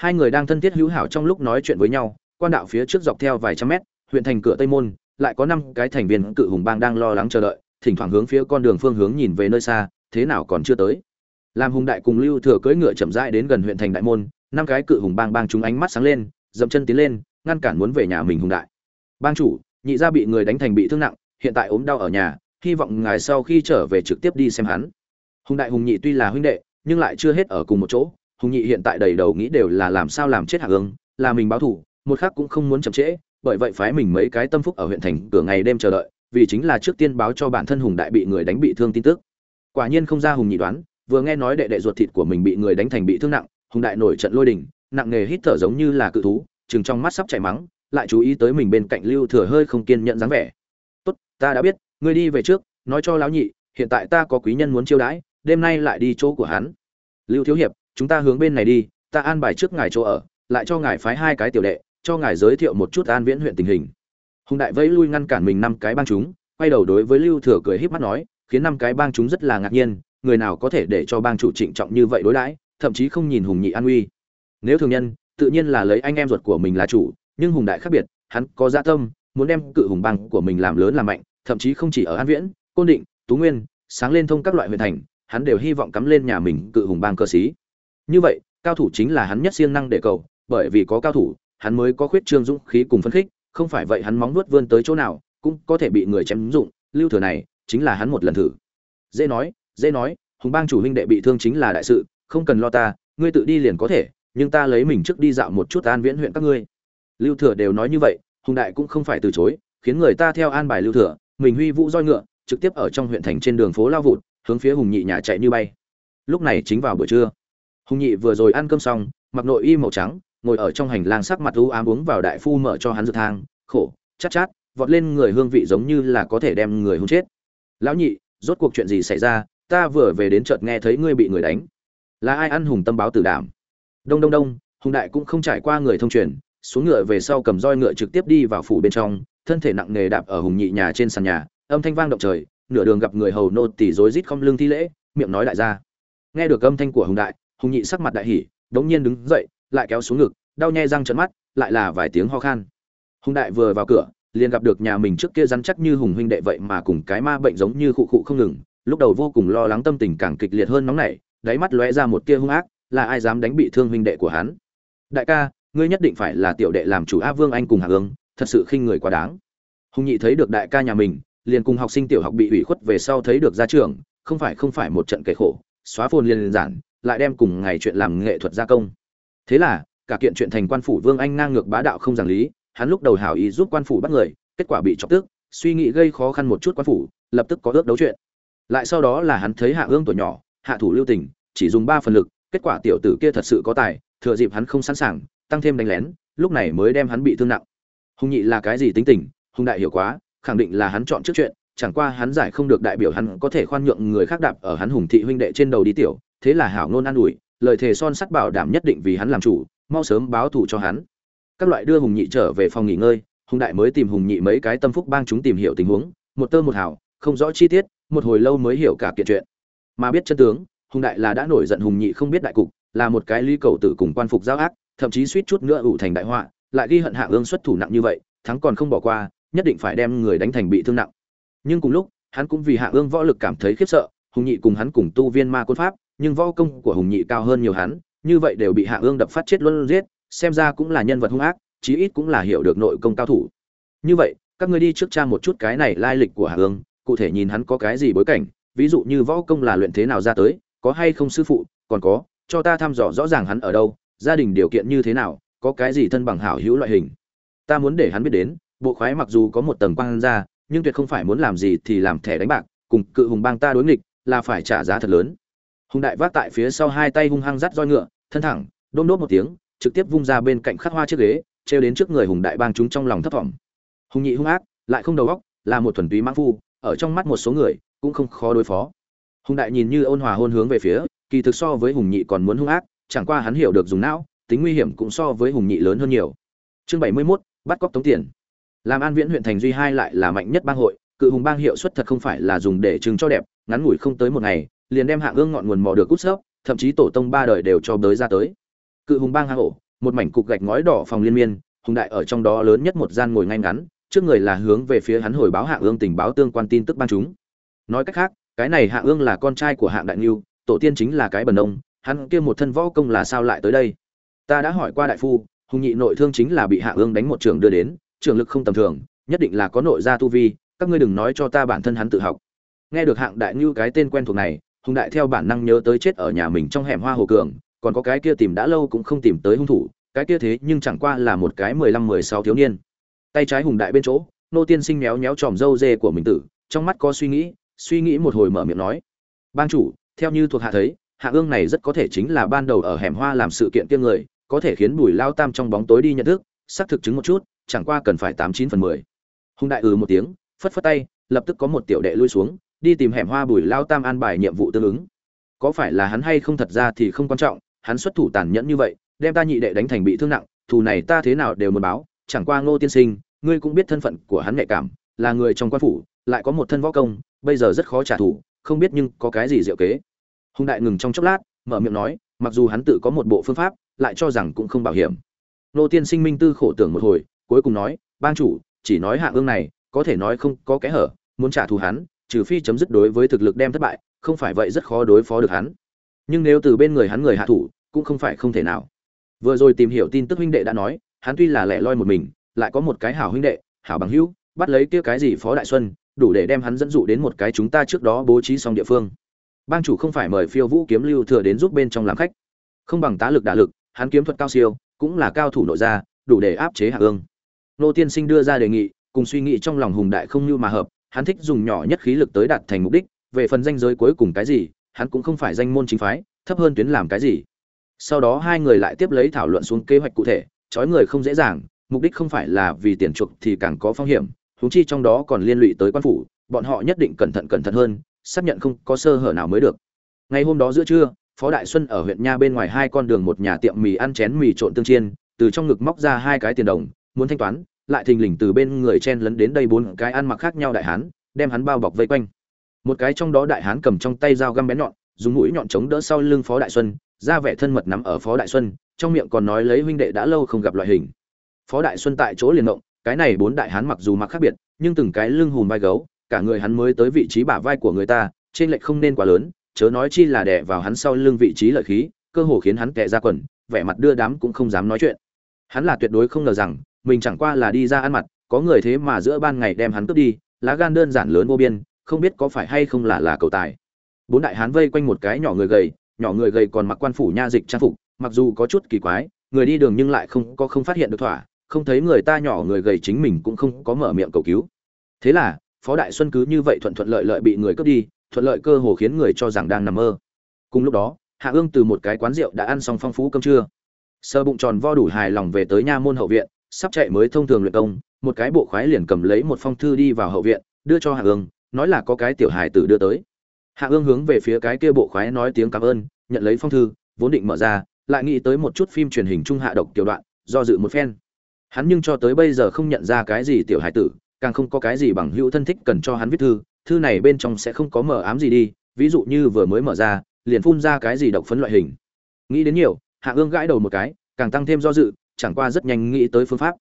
hai người đang thân thiết hữu hảo trong lúc nói chuyện với nhau, quan đạo phía trước dọc theo vài trăm mét, huyện thành cửa tây môn, lại có năm cái thành viên cự hùng bang đang lo lắng chờ đợi, thỉnh thoảng hướng phía con đường phương hướng nhìn về nơi xa, thế nào còn chưa tới. Làm hùng đại cùng lưu thừa cưỡi ngựa chậm rãi đến gần huyện thành đại môn, năm cái cự hùng bang bang chúng ánh mắt sáng lên, dậm chân tiến lên, ngăn cản muốn về nhà mình hùng đại. Bang chủ, nhị gia bị người đánh thành bị thương nặng, hiện tại ốm đau ở nhà, hy vọng ngài sau khi trở về trực tiếp đi xem hắn. Hùng đại hùng nhị tuy là huynh đệ, nhưng lại chưa hết ở cùng một chỗ hùng nhị hiện tại đầy đầu nghĩ đều là làm sao làm chết hạ ương là mình báo thủ một khác cũng không muốn chậm trễ, bởi vậy phái mình mấy cái tâm phúc ở huyện thành cửa ngày đêm chờ đợi, vì chính là trước tiên báo cho bản thân hùng đại bị người đánh bị thương tin tức. Quả nhiên không ra hùng nhị đoán, vừa nghe nói đệ đệ ruột thịt của mình bị người đánh thành bị thương nặng, hùng đại nổi trận lôi đình, nặng nề hít thở giống như là cự thú, chừng trong mắt sắp chảy mắng, lại chú ý tới mình bên cạnh lưu thừa hơi không kiên nhẫn dáng vẻ. Tốt, ta đã biết, ngươi đi về trước, nói cho lão nhị, hiện tại ta có quý nhân muốn chiêu đãi, đêm nay lại đi chỗ của hắn. Lưu thiếu hiệp chúng ta hướng bên này đi, ta an bài trước ngài chỗ ở, lại cho ngài phái hai cái tiểu đệ, cho ngài giới thiệu một chút an viễn huyện tình hình. Hùng đại vẫy lui ngăn cản mình năm cái bang chúng, quay đầu đối với lưu thừa cười híp mắt nói, khiến năm cái bang chúng rất là ngạc nhiên, người nào có thể để cho bang chủ trịnh trọng như vậy đối đãi, thậm chí không nhìn hùng nhị an uy. Nếu thường nhân, tự nhiên là lấy anh em ruột của mình là chủ, nhưng hùng đại khác biệt, hắn có dạ tâm, muốn đem cự hùng bang của mình làm lớn làm mạnh, thậm chí không chỉ ở an viễn, côn định, tú nguyên, sáng lên thông các loại huyện thành, hắn đều hy vọng cắm lên nhà mình cự hùng bang cơ sĩ như vậy, cao thủ chính là hắn nhất siêng năng để cầu, bởi vì có cao thủ, hắn mới có khuyết trương dũng khí cùng phấn khích, không phải vậy hắn móng nuốt vươn tới chỗ nào, cũng có thể bị người chém dụng, lưu thừa này, chính là hắn một lần thử. Dễ nói dễ nói, hùng bang chủ huynh đệ bị thương chính là đại sự, không cần lo ta, ngươi tự đi liền có thể, nhưng ta lấy mình trước đi dạo một chút an viễn huyện các ngươi. Lưu thừa đều nói như vậy, hùng đại cũng không phải từ chối, khiến người ta theo an bài lưu thừa, mình huy vũ roi ngựa, trực tiếp ở trong huyện thành trên đường phố lao vụt, hướng phía hùng nhị nhà chạy như bay. Lúc này chính vào buổi trưa hùng nhị vừa rồi ăn cơm xong, mặc nội y màu trắng, ngồi ở trong hành lang sắc mặt u ám uống vào đại phu mở cho hắn dược thang, khổ, chát chát, vọt lên người hương vị giống như là có thể đem người hôn chết. Lão nhị, rốt cuộc chuyện gì xảy ra? Ta vừa về đến chợt nghe thấy ngươi bị người đánh. Là ai ăn hùng tâm báo tử đảm đông đông đông, hùng đại cũng không trải qua người thông truyền, xuống ngựa về sau cầm roi ngựa trực tiếp đi vào phủ bên trong, thân thể nặng nề đạp ở hùng nhị nhà trên sàn nhà, âm thanh vang động trời, nửa đường gặp người hầu nô tỳ rối rít không lưng thi lễ, miệng nói đại gia. Nghe được âm thanh của hùng đại hùng nhị sắc mặt đại hỉ đống nhiên đứng dậy lại kéo xuống ngực đau nhe răng trận mắt lại là vài tiếng ho khan. Hùng đại vừa vào cửa liền gặp được nhà mình trước kia rắn chắc như hùng huynh đệ vậy mà cùng cái ma bệnh giống như khụ khụ không ngừng lúc đầu vô cùng lo lắng tâm tình càng kịch liệt hơn nóng nảy đáy mắt lóe ra một tia hung ác là ai dám đánh bị thương huynh đệ của hắn? Đại ca ngươi nhất định phải là tiểu đệ làm chủ a vương anh cùng hạ ương thật sự khinh người quá đáng. Hùng nhị thấy được đại ca nhà mình liền cùng học sinh tiểu học bị ủy khuất về sau thấy được ra trường không phải không phải một trận kể khổ xóa phồn liền, liền giản lại đem cùng ngày chuyện làm nghệ thuật gia công. Thế là, cả kiện chuyện thành quan phủ vương anh ngang ngược bá đạo không giảng lý, hắn lúc đầu hảo ý giúp quan phủ bắt người, kết quả bị chọc tức, suy nghĩ gây khó khăn một chút quan phủ, lập tức có ước đấu chuyện. Lại sau đó là hắn thấy hạ ương tuổi nhỏ, hạ thủ lưu tình, chỉ dùng ba phần lực, kết quả tiểu tử kia thật sự có tài, thừa dịp hắn không sẵn sàng, tăng thêm đánh lén, lúc này mới đem hắn bị thương nặng. Hung nhị là cái gì tính tình hung đại hiểu quá, khẳng định là hắn chọn trước chuyện, chẳng qua hắn giải không được đại biểu hắn có thể khoan nhượng người khác đạp ở hắn hùng thị huynh đệ trên đầu đi tiểu thế là hảo ngôn an ủi, lời thề son sắt bảo đảm nhất định vì hắn làm chủ, mau sớm báo thù cho hắn. Các loại đưa hùng nhị trở về phòng nghỉ ngơi, hùng đại mới tìm hùng nhị mấy cái tâm phúc bang chúng tìm hiểu tình huống, một tơ một hảo không rõ chi tiết, một hồi lâu mới hiểu cả kiện chuyện. Mà biết chân tướng, hùng đại là đã nổi giận hùng nhị không biết đại cục, là một cái ly cầu tử cùng quan phục giao ác, thậm chí suýt chút nữa ủ thành đại họa, lại ghi hận hạ ương xuất thủ nặng như vậy, thắng còn không bỏ qua, nhất định phải đem người đánh thành bị thương nặng. Nhưng cùng lúc, hắn cũng vì hạ ương võ lực cảm thấy khiếp sợ, hùng nhị cùng hắn cùng tu viên ma côn pháp nhưng võ công của hùng nhị cao hơn nhiều hắn, như vậy đều bị hạ ương đập phát chết luôn giết, xem ra cũng là nhân vật hung ác, chí ít cũng là hiểu được nội công cao thủ. Như vậy, các ngươi đi trước tra một chút cái này lai lịch của hạ ương, cụ thể nhìn hắn có cái gì bối cảnh, ví dụ như võ công là luyện thế nào ra tới, có hay không sư phụ, còn có, cho ta thăm dò rõ ràng hắn ở đâu, gia đình điều kiện như thế nào, có cái gì thân bằng hảo hữu loại hình. Ta muốn để hắn biết đến, bộ khoái mặc dù có một tầng quan ra, nhưng tuyệt không phải muốn làm gì thì làm thẻ đánh bạc, cùng cự hùng bang ta đối nghịch, là phải trả giá thật lớn hùng đại vác tại phía sau hai tay hung hăng dắt roi ngựa thân thẳng đôm đốt một tiếng trực tiếp vung ra bên cạnh khắc hoa chiếc ghế treo đến trước người hùng đại bang chúng trong lòng thấp thỏm. Hùng nhị hung ác lại không đầu óc là một thuần túy mãng phu ở trong mắt một số người cũng không khó đối phó. Hùng đại nhìn như ôn hòa hôn hướng về phía kỳ thực so với hùng nhị còn muốn hung ác chẳng qua hắn hiểu được dùng não tính nguy hiểm cũng so với hùng nhị lớn hơn nhiều. Chương bảy mươi 71, bắt cóc tống tiền. Làm an viễn huyện thành duy hai lại là mạnh nhất bang hội cự hùng bang hiệu suất thật không phải là dùng để trưng cho đẹp ngắn ngủi không tới một ngày liền đem hạng ương ngọn nguồn mò được cút sốc, thậm chí tổ tông ba đời đều cho đới ra tới. Cự hùng bang hang ổ, một mảnh cục gạch ngói đỏ phòng liên miên, hùng đại ở trong đó lớn nhất một gian ngồi ngay ngắn, trước người là hướng về phía hắn hồi báo hạng ương tình báo tương quan tin tức ban chúng. Nói cách khác, cái này hạng ương là con trai của hạng đại nghiêu tổ tiên chính là cái bần ông, hắn kia một thân võ công là sao lại tới đây? Ta đã hỏi qua đại phu, hùng nhị nội thương chính là bị hạng ương đánh một trường đưa đến, trường lực không tầm thường, nhất định là có nội gia tu vi, các ngươi đừng nói cho ta bản thân hắn tự học. Nghe được hạng đại ngưu cái tên quen thuộc này hùng đại theo bản năng nhớ tới chết ở nhà mình trong hẻm hoa hồ cường, còn có cái kia tìm đã lâu cũng không tìm tới hung thủ, cái kia thế nhưng chẳng qua là một cái mười lăm, mười sáu thiếu niên. Tay trái hùng đại bên chỗ, nô tiên sinh méo méo tròm râu dê của mình tử, trong mắt có suy nghĩ suy nghĩ một hồi mở miệng nói, ban chủ, theo như thuộc hạ thấy, hạ ương này rất có thể chính là ban đầu ở hẻm hoa làm sự kiện tiêm người, có thể khiến bùi lao tam trong bóng tối đi nhận thức, xác thực chứng một chút, chẳng qua cần phải tám chín phần mười. Hùng đại ừ một tiếng, phất phất tay, lập tức có một tiểu đệ lui xuống đi tìm hẻm hoa bùi lao tam an bài nhiệm vụ tương ứng. Có phải là hắn hay không thật ra thì không quan trọng, hắn xuất thủ tàn nhẫn như vậy, đem ta nhị đệ đánh thành bị thương nặng, thù này ta thế nào đều muốn báo, chẳng qua ngô tiên sinh, ngươi cũng biết thân phận của hắn nhạy cảm, là người trong quan phủ, lại có một thân võ công, bây giờ rất khó trả thù, không biết nhưng có cái gì diệu kế. Hùng đại ngừng trong chốc lát, mở miệng nói, mặc dù hắn tự có một bộ phương pháp, lại cho rằng cũng không bảo hiểm. Nô tiên sinh minh tư khổ tưởng một hồi, cuối cùng nói, bang chủ, chỉ nói hạ ương này, có thể nói không có kẽ hở, muốn trả thù hắn trừ phi chấm dứt đối với thực lực đem thất bại, không phải vậy rất khó đối phó được hắn. Nhưng nếu từ bên người hắn người hạ thủ, cũng không phải không thể nào. Vừa rồi tìm hiểu tin tức huynh đệ đã nói, hắn tuy là lẻ loi một mình, lại có một cái hảo huynh đệ, hảo bằng hữu, bắt lấy kia cái gì phó đại xuân, đủ để đem hắn dẫn dụ đến một cái chúng ta trước đó bố trí xong địa phương. Bang chủ không phải mời phiêu vũ kiếm lưu thừa đến giúp bên trong làm khách. Không bằng tá lực đả lực, hắn kiếm thuật cao siêu, cũng là cao thủ nội gia, đủ để áp chế hạ ương. Nô tiên sinh đưa ra đề nghị, cùng suy nghĩ trong lòng hùng đại không như mà hợp hắn thích dùng nhỏ nhất khí lực tới đạt thành mục đích, về phần danh giới cuối cùng cái gì, hắn cũng không phải danh môn chính phái, thấp hơn tuyến làm cái gì. Sau đó hai người lại tiếp lấy thảo luận xuống kế hoạch cụ thể, trói người không dễ dàng, mục đích không phải là vì tiền chuộc thì càng có phong hiểm, huống chi trong đó còn liên lụy tới quan phủ, bọn họ nhất định cẩn thận cẩn thận hơn, xác nhận không có sơ hở nào mới được. Ngày hôm đó giữa trưa, phó đại xuân ở huyện nha bên ngoài hai con đường một nhà tiệm mì ăn chén mì trộn tương chiên, từ trong ngực móc ra hai cái tiền đồng, muốn thanh toán lại thình lình từ bên người chen lấn đến đây bốn cái ăn mặc khác nhau đại hán, đem hắn bao bọc vây quanh. Một cái trong đó đại hán cầm trong tay dao găm bén nhọn, dùng mũi nhọn chống đỡ sau lưng phó đại xuân ra vẻ thân mật nắm ở phó đại xuân, trong miệng còn nói lấy huynh đệ đã lâu không gặp loại hình. Phó đại xuân tại chỗ liền động, cái này bốn đại hán mặc dù mặc khác biệt, nhưng từng cái lưng hùm vai gấu, cả người hắn mới tới vị trí bả vai của người ta, trên lệch không nên quá lớn, chớ nói chi là đè vào hắn sau lưng vị trí lợi khí, cơ hồ khiến hắn kẹ ra quần, vẻ mặt đưa đám cũng không dám nói chuyện. Hắn là tuyệt đối không ngờ rằng mình chẳng qua là đi ra ăn mặt, có người thế mà giữa ban ngày đem hắn cướp đi, lá gan đơn giản lớn vô biên, không biết có phải hay không là là cầu tài. Bốn đại hán vây quanh một cái nhỏ người gầy, nhỏ người gầy còn mặc quan phủ nha dịch trang phục, mặc dù có chút kỳ quái, người đi đường nhưng lại không, có không phát hiện được thỏa, không thấy người ta nhỏ người gầy chính mình cũng không có mở miệng cầu cứu. Thế là, phó đại xuân cứ như vậy thuận thuận lợi lợi bị người cướp đi, thuận lợi cơ hồ khiến người cho rằng đang nằm mơ. Cùng lúc đó, hạ ương từ một cái quán rượu đã ăn xong phong phú cơm trưa. Sơ bụng tròn vo đủ hài lòng về tới nha môn hậu viện sắp chạy mới thông thường luyện công, một cái bộ khoái liền cầm lấy một phong thư đi vào hậu viện, đưa cho hạ ương nói là có cái tiểu hài tử đưa tới. Hạ ương hướng về phía cái kia bộ khoái nói tiếng cảm ơn, nhận lấy phong thư, vốn định mở ra, lại nghĩ tới một chút phim truyền hình trung hạ độc tiểu đoạn, do dự một phen. Hắn nhưng cho tới bây giờ không nhận ra cái gì tiểu hài tử, càng không có cái gì bằng hữu thân thích cần cho hắn viết thư thư này bên trong sẽ không có mờ ám gì đi, ví dụ như vừa mới mở ra, liền phun ra cái gì độc phấn loại hình. Nghĩ đến nhiều, hạ ương gãi đầu một cái, càng tăng thêm do dự chẳng qua rất nhanh nghĩ tới phương pháp.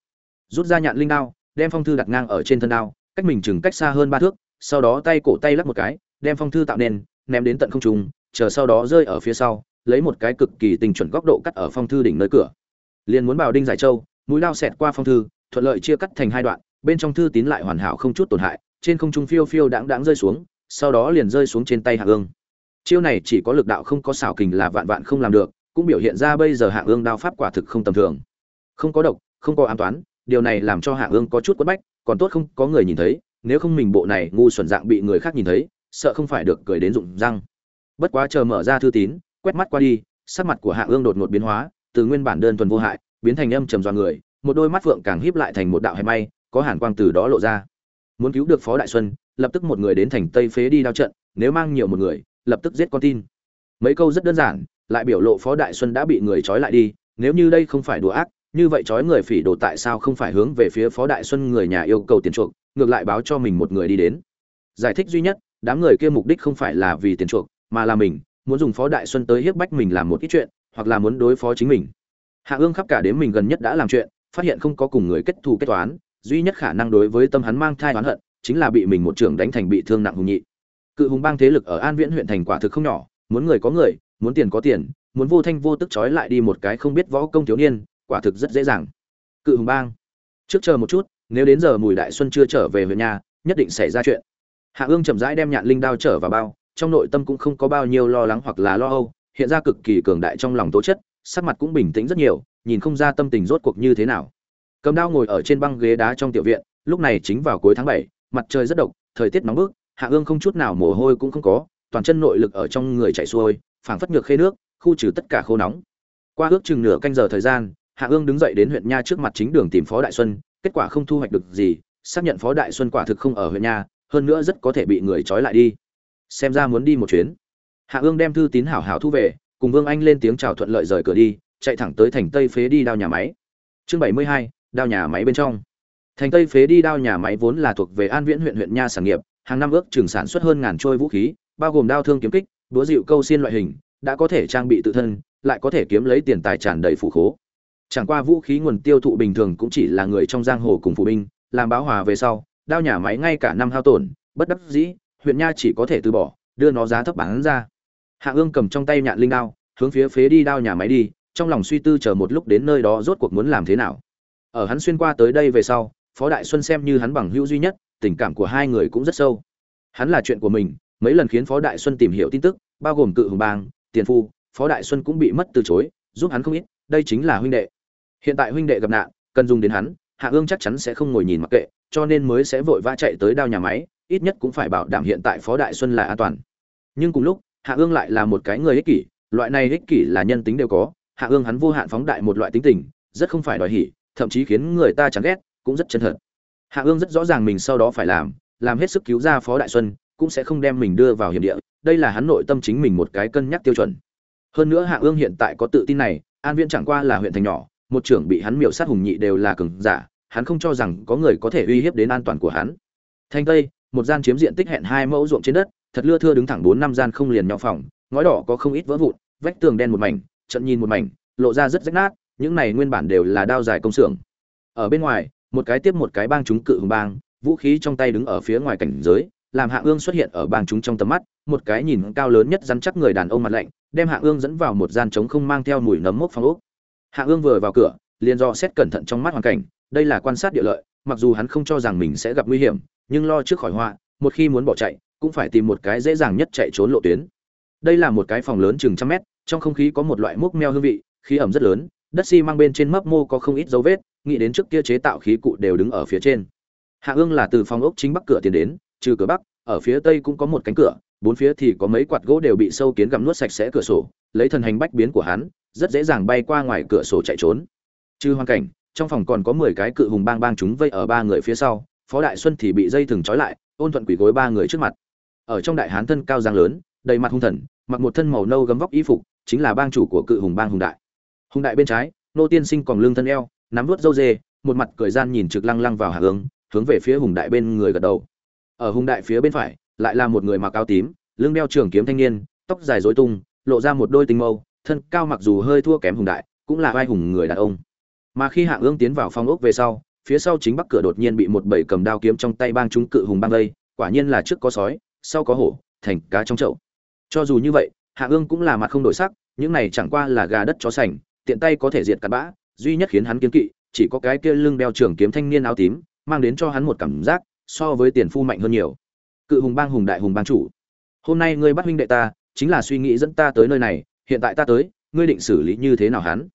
Rút ra nhạn linh đao, đem phong thư đặt ngang ở trên thân đao, cách mình chừng cách xa hơn ba thước, sau đó tay cổ tay lắc một cái, đem phong thư tạo nên, ném đến tận không trung, chờ sau đó rơi ở phía sau, lấy một cái cực kỳ tình chuẩn góc độ cắt ở phong thư đỉnh nơi cửa. Liền muốn bảo đinh giải châu mũi lao xẹt qua phong thư, thuận lợi chia cắt thành hai đoạn, bên trong thư tín lại hoàn hảo không chút tổn hại, trên không trung phiêu phiêu đãng đãng rơi xuống, sau đó liền rơi xuống trên tay hạ ương. Chiêu này chỉ có lực đạo không có xảo kình là vạn vạn không làm được, cũng biểu hiện ra bây giờ hạ ương đao pháp quả thực không tầm thường không có độc, không có an toán, điều này làm cho hạ ương có chút quất bách, còn tốt không có người nhìn thấy, nếu không mình bộ này ngu xuẩn dạng bị người khác nhìn thấy, sợ không phải được cười đến rụng răng. Bất quá chờ mở ra thư tín, quét mắt qua đi, sắc mặt của hạ ương đột ngột biến hóa, từ nguyên bản đơn thuần vô hại, biến thành âm trầm do người, một đôi mắt phượng càng híp lại thành một đạo hay may, có hàn quang từ đó lộ ra. Muốn cứu được phó đại xuân, lập tức một người đến thành tây phế đi đao trận, nếu mang nhiều một người, lập tức giết con tin. Mấy câu rất đơn giản, lại biểu lộ phó đại xuân đã bị người trói lại đi, nếu như đây không phải đùa ác như vậy trói người phỉ đồ tại sao không phải hướng về phía phó đại xuân người nhà yêu cầu tiền chuộc, ngược lại báo cho mình một người đi đến. Giải thích duy nhất, đám người kia mục đích không phải là vì tiền chuộc, mà là mình, muốn dùng phó đại xuân tới hiếp bách mình làm một ít chuyện, hoặc là muốn đối phó chính mình. Hạ ương khắp cả đến mình gần nhất đã làm chuyện, phát hiện không có cùng người kết thù kết toán, duy nhất khả năng đối với tâm hắn mang thai oán hận, chính là bị mình một trưởng đánh thành bị thương nặng hùng nhị. Cự hùng bang thế lực ở an viễn huyện thành quả thực không nhỏ, muốn người có người, muốn tiền có tiền, muốn vô thanh vô tức trói lại đi một cái không biết võ công thiếu niên quả thực rất dễ dàng. Cự hùng bang. Trước chờ một chút, nếu đến giờ mùi đại xuân chưa trở về về nhà, nhất định xảy ra chuyện. Hạ ương chậm rãi đem nhạn linh đao trở vào bao, trong nội tâm cũng không có bao nhiêu lo lắng hoặc là lo âu, hiện ra cực kỳ cường đại trong lòng tố chất, sắc mặt cũng bình tĩnh rất nhiều, nhìn không ra tâm tình rốt cuộc như thế nào. Cầm đao ngồi ở trên băng ghế đá trong tiểu viện, lúc này chính vào cuối tháng bảy, mặt trời rất độc, thời tiết nóng bức, hạ ương không chút nào mồ hôi cũng không có, toàn chân nội lực ở trong người chảy xuôi, phảng phất ngược khê nước, khu trừ tất cả khô nóng. Qua ước chừng nửa canh giờ thời gian hạ ương đứng dậy đến huyện nha trước mặt chính đường tìm phó đại xuân, kết quả không thu hoạch được gì, xác nhận phó đại xuân quả thực không ở huyện nha, hơn nữa rất có thể bị người trói lại đi. Xem ra muốn đi một chuyến. Hạ ương đem thư tín hảo hảo thu về, cùng vương anh lên tiếng chào thuận lợi rời cửa đi, chạy thẳng tới thành tây phế đi đao nhà máy. Chương bảy mươi hai, đao nhà máy bên trong. Thành tây phế đi đao nhà máy vốn là thuộc về an viễn huyện huyện nha sản nghiệp, hàng năm ước chừng sản xuất hơn ngàn trôi vũ khí, bao gồm đao thương kiếm kích đũa dịu câu xiên loại hình, đã có thể trang bị tự thân, lại có thể kiếm lấy tiền tài tràn đầy phủ khố chẳng qua vũ khí nguồn tiêu thụ bình thường cũng chỉ là người trong giang hồ cùng phụ binh, làm báo hòa về sau, đao nhà máy ngay cả năm hao tổn, bất đắc dĩ, huyện nha chỉ có thể từ bỏ, đưa nó giá thấp bán ra. Hạ ương cầm trong tay nhạn linh đao, hướng phía phế đi đao nhà máy đi, trong lòng suy tư chờ một lúc đến nơi đó rốt cuộc muốn làm thế nào. Ở hắn xuyên qua tới đây về sau, phó đại xuân xem như hắn bằng hữu duy nhất, tình cảm của hai người cũng rất sâu. Hắn là chuyện của mình, mấy lần khiến phó đại xuân tìm hiểu tin tức, bao gồm cự hùng bang, tiền phu, phó đại xuân cũng bị mất từ chối, giúp hắn không ít, đây chính là huynh đệ hiện tại huynh đệ gặp nạn, cần dùng đến hắn, hạ ương chắc chắn sẽ không ngồi nhìn mặc kệ, cho nên mới sẽ vội vã chạy tới đao nhà máy, ít nhất cũng phải bảo đảm hiện tại phó đại xuân là an toàn. Nhưng cùng lúc, hạ ương lại là một cái người ích kỷ, loại này ích kỷ là nhân tính đều có, hạ ương hắn vô hạn phóng đại một loại tính tình, rất không phải đòi hỉ, thậm chí khiến người ta chán ghét, cũng rất chân thật. Hạ ương rất rõ ràng mình sau đó phải làm làm hết sức cứu ra phó đại xuân, cũng sẽ không đem mình đưa vào hiểm địa, đây là hắn nội tâm chính mình một cái cân nhắc tiêu chuẩn. Hơn nữa hạ ương hiện tại có tự tin này, an viễn chẳng qua là huyện thành nhỏ một trưởng bị hắn miểu sát hùng nhị đều là cường giả, hắn không cho rằng có người có thể uy hiếp đến an toàn của hắn. Thanh tây, một gian chiếm diện tích hẹn hai mẫu ruộng trên đất, thật lưa thưa đứng thẳng bốn năm gian không liền nhau phòng, ngói đỏ có không ít vỡ vụn, vách tường đen một mảnh, trận nhìn một mảnh, lộ ra rất rách nát, những này nguyên bản đều là đao dài công xưởng. Ở bên ngoài, một cái tiếp một cái bang chúng cự hùng bang, vũ khí trong tay đứng ở phía ngoài cảnh giới, làm hạ ương xuất hiện ở bang chúng trong tầm mắt, một cái nhìn cao lớn nhất rắn chắc người đàn ông mặt lạnh, đem hạ ương dẫn vào một gian trống không mang theo mùi nấm mốc phong ốc hạ ương vừa vào cửa, liền do xét cẩn thận trong mắt hoàn cảnh, đây là quan sát địa lợi, mặc dù hắn không cho rằng mình sẽ gặp nguy hiểm, nhưng lo trước khỏi họa, một khi muốn bỏ chạy, cũng phải tìm một cái dễ dàng nhất chạy trốn lộ tuyến. Đây là một cái phòng lớn chừng trăm mét, trong không khí có một loại mốc meo hương vị, khí ẩm rất lớn, đất xi mang bên trên mấp mô có không ít dấu vết, nghĩ đến trước kia chế tạo khí cụ đều đứng ở phía trên. Hạ ương là từ phòng ốc chính bắc cửa tiến đến, trừ cửa bắc, ở phía tây cũng có một cánh cửa, bốn phía thì có mấy quạt gỗ đều bị sâu kiến gặm nuốt sạch sẽ cửa sổ, lấy thần hành bách biến của hắn rất dễ dàng bay qua ngoài cửa sổ chạy trốn. Trừ hoàn cảnh, trong phòng còn có mười cái cự hùng bang bang chúng vây ở ba người phía sau, phó đại xuân thì bị dây thừng trói lại, ôn thuận quỷ gối ba người trước mặt. Ở trong đại hán thân cao giang lớn, đầy mặt hung thần, mặc một thân màu nâu gấm vóc y phục, chính là bang chủ của cự hùng bang hùng đại. Hùng đại bên trái, nô tiên sinh còn lưng thân eo, nắm vút râu dê, một mặt cười gian nhìn trực lăng lăng vào hạ hướng hướng về phía hùng đại bên người gật đầu. Ở hùng đại phía bên phải, lại là một người mặc áo tím, lưng đeo trường kiếm thanh niên, tóc dài rối tung, lộ ra một đôi tinh mâu thân cao mặc dù hơi thua kém hùng đại, cũng là vai hùng người đàn ông. Mà khi hạ ương tiến vào phong ốc về sau, phía sau chính bắc cửa đột nhiên bị một bầy cầm đao kiếm trong tay bang chúng cự hùng băng lây quả nhiên là trước có sói, sau có hổ, thành cá trong chậu. Cho dù như vậy hạ ương cũng là mặt không đổi sắc, những này chẳng qua là gà đất chó sành, tiện tay có thể diệt cặn bã, duy nhất khiến hắn kiếm kỵ, chỉ có cái kia lưng đeo trường kiếm thanh niên áo tím, mang đến cho hắn một cảm giác so với tiền phu mạnh hơn nhiều. Cự hùng bang hùng đại hùng bang chủ. Hôm nay ngươi bắt huynh đệ ta, chính là suy nghĩ dẫn ta tới nơi này hiện tại ta tới, ngươi định xử lý như thế nào hắn?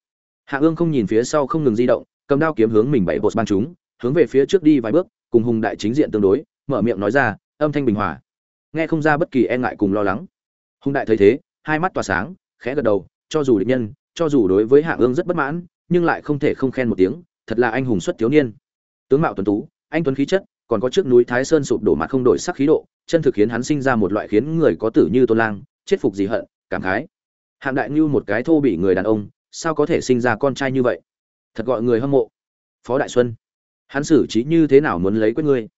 Hạ ương không nhìn phía sau không ngừng di động, cầm đao kiếm hướng mình bảy bột băng chúng, hướng về phía trước đi vài bước, cùng hùng đại chính diện tương đối, mở miệng nói ra, âm thanh bình hòa. Nghe không ra bất kỳ e ngại cùng lo lắng. Hùng đại thấy thế, hai mắt tỏa sáng, khẽ gật đầu, cho dù địch nhân, cho dù đối với hạ ương rất bất mãn, nhưng lại không thể không khen một tiếng, thật là anh hùng xuất thiếu niên. Tướng mạo tuấn tú, anh tuấn khí chất, còn có trước núi thái sơn sụp đổ mặt không đổi sắc khí độ, chân thực khiến hắn sinh ra một loại khiến người có tử như tôn lang, chết phục gì hận, cảm khái hạng đại ngưu một cái thô bị người đàn ông, sao có thể sinh ra con trai như vậy? Thật gọi người hâm mộ. Phó đại xuân, hắn xử trí như thế nào muốn lấy quyết ngươi?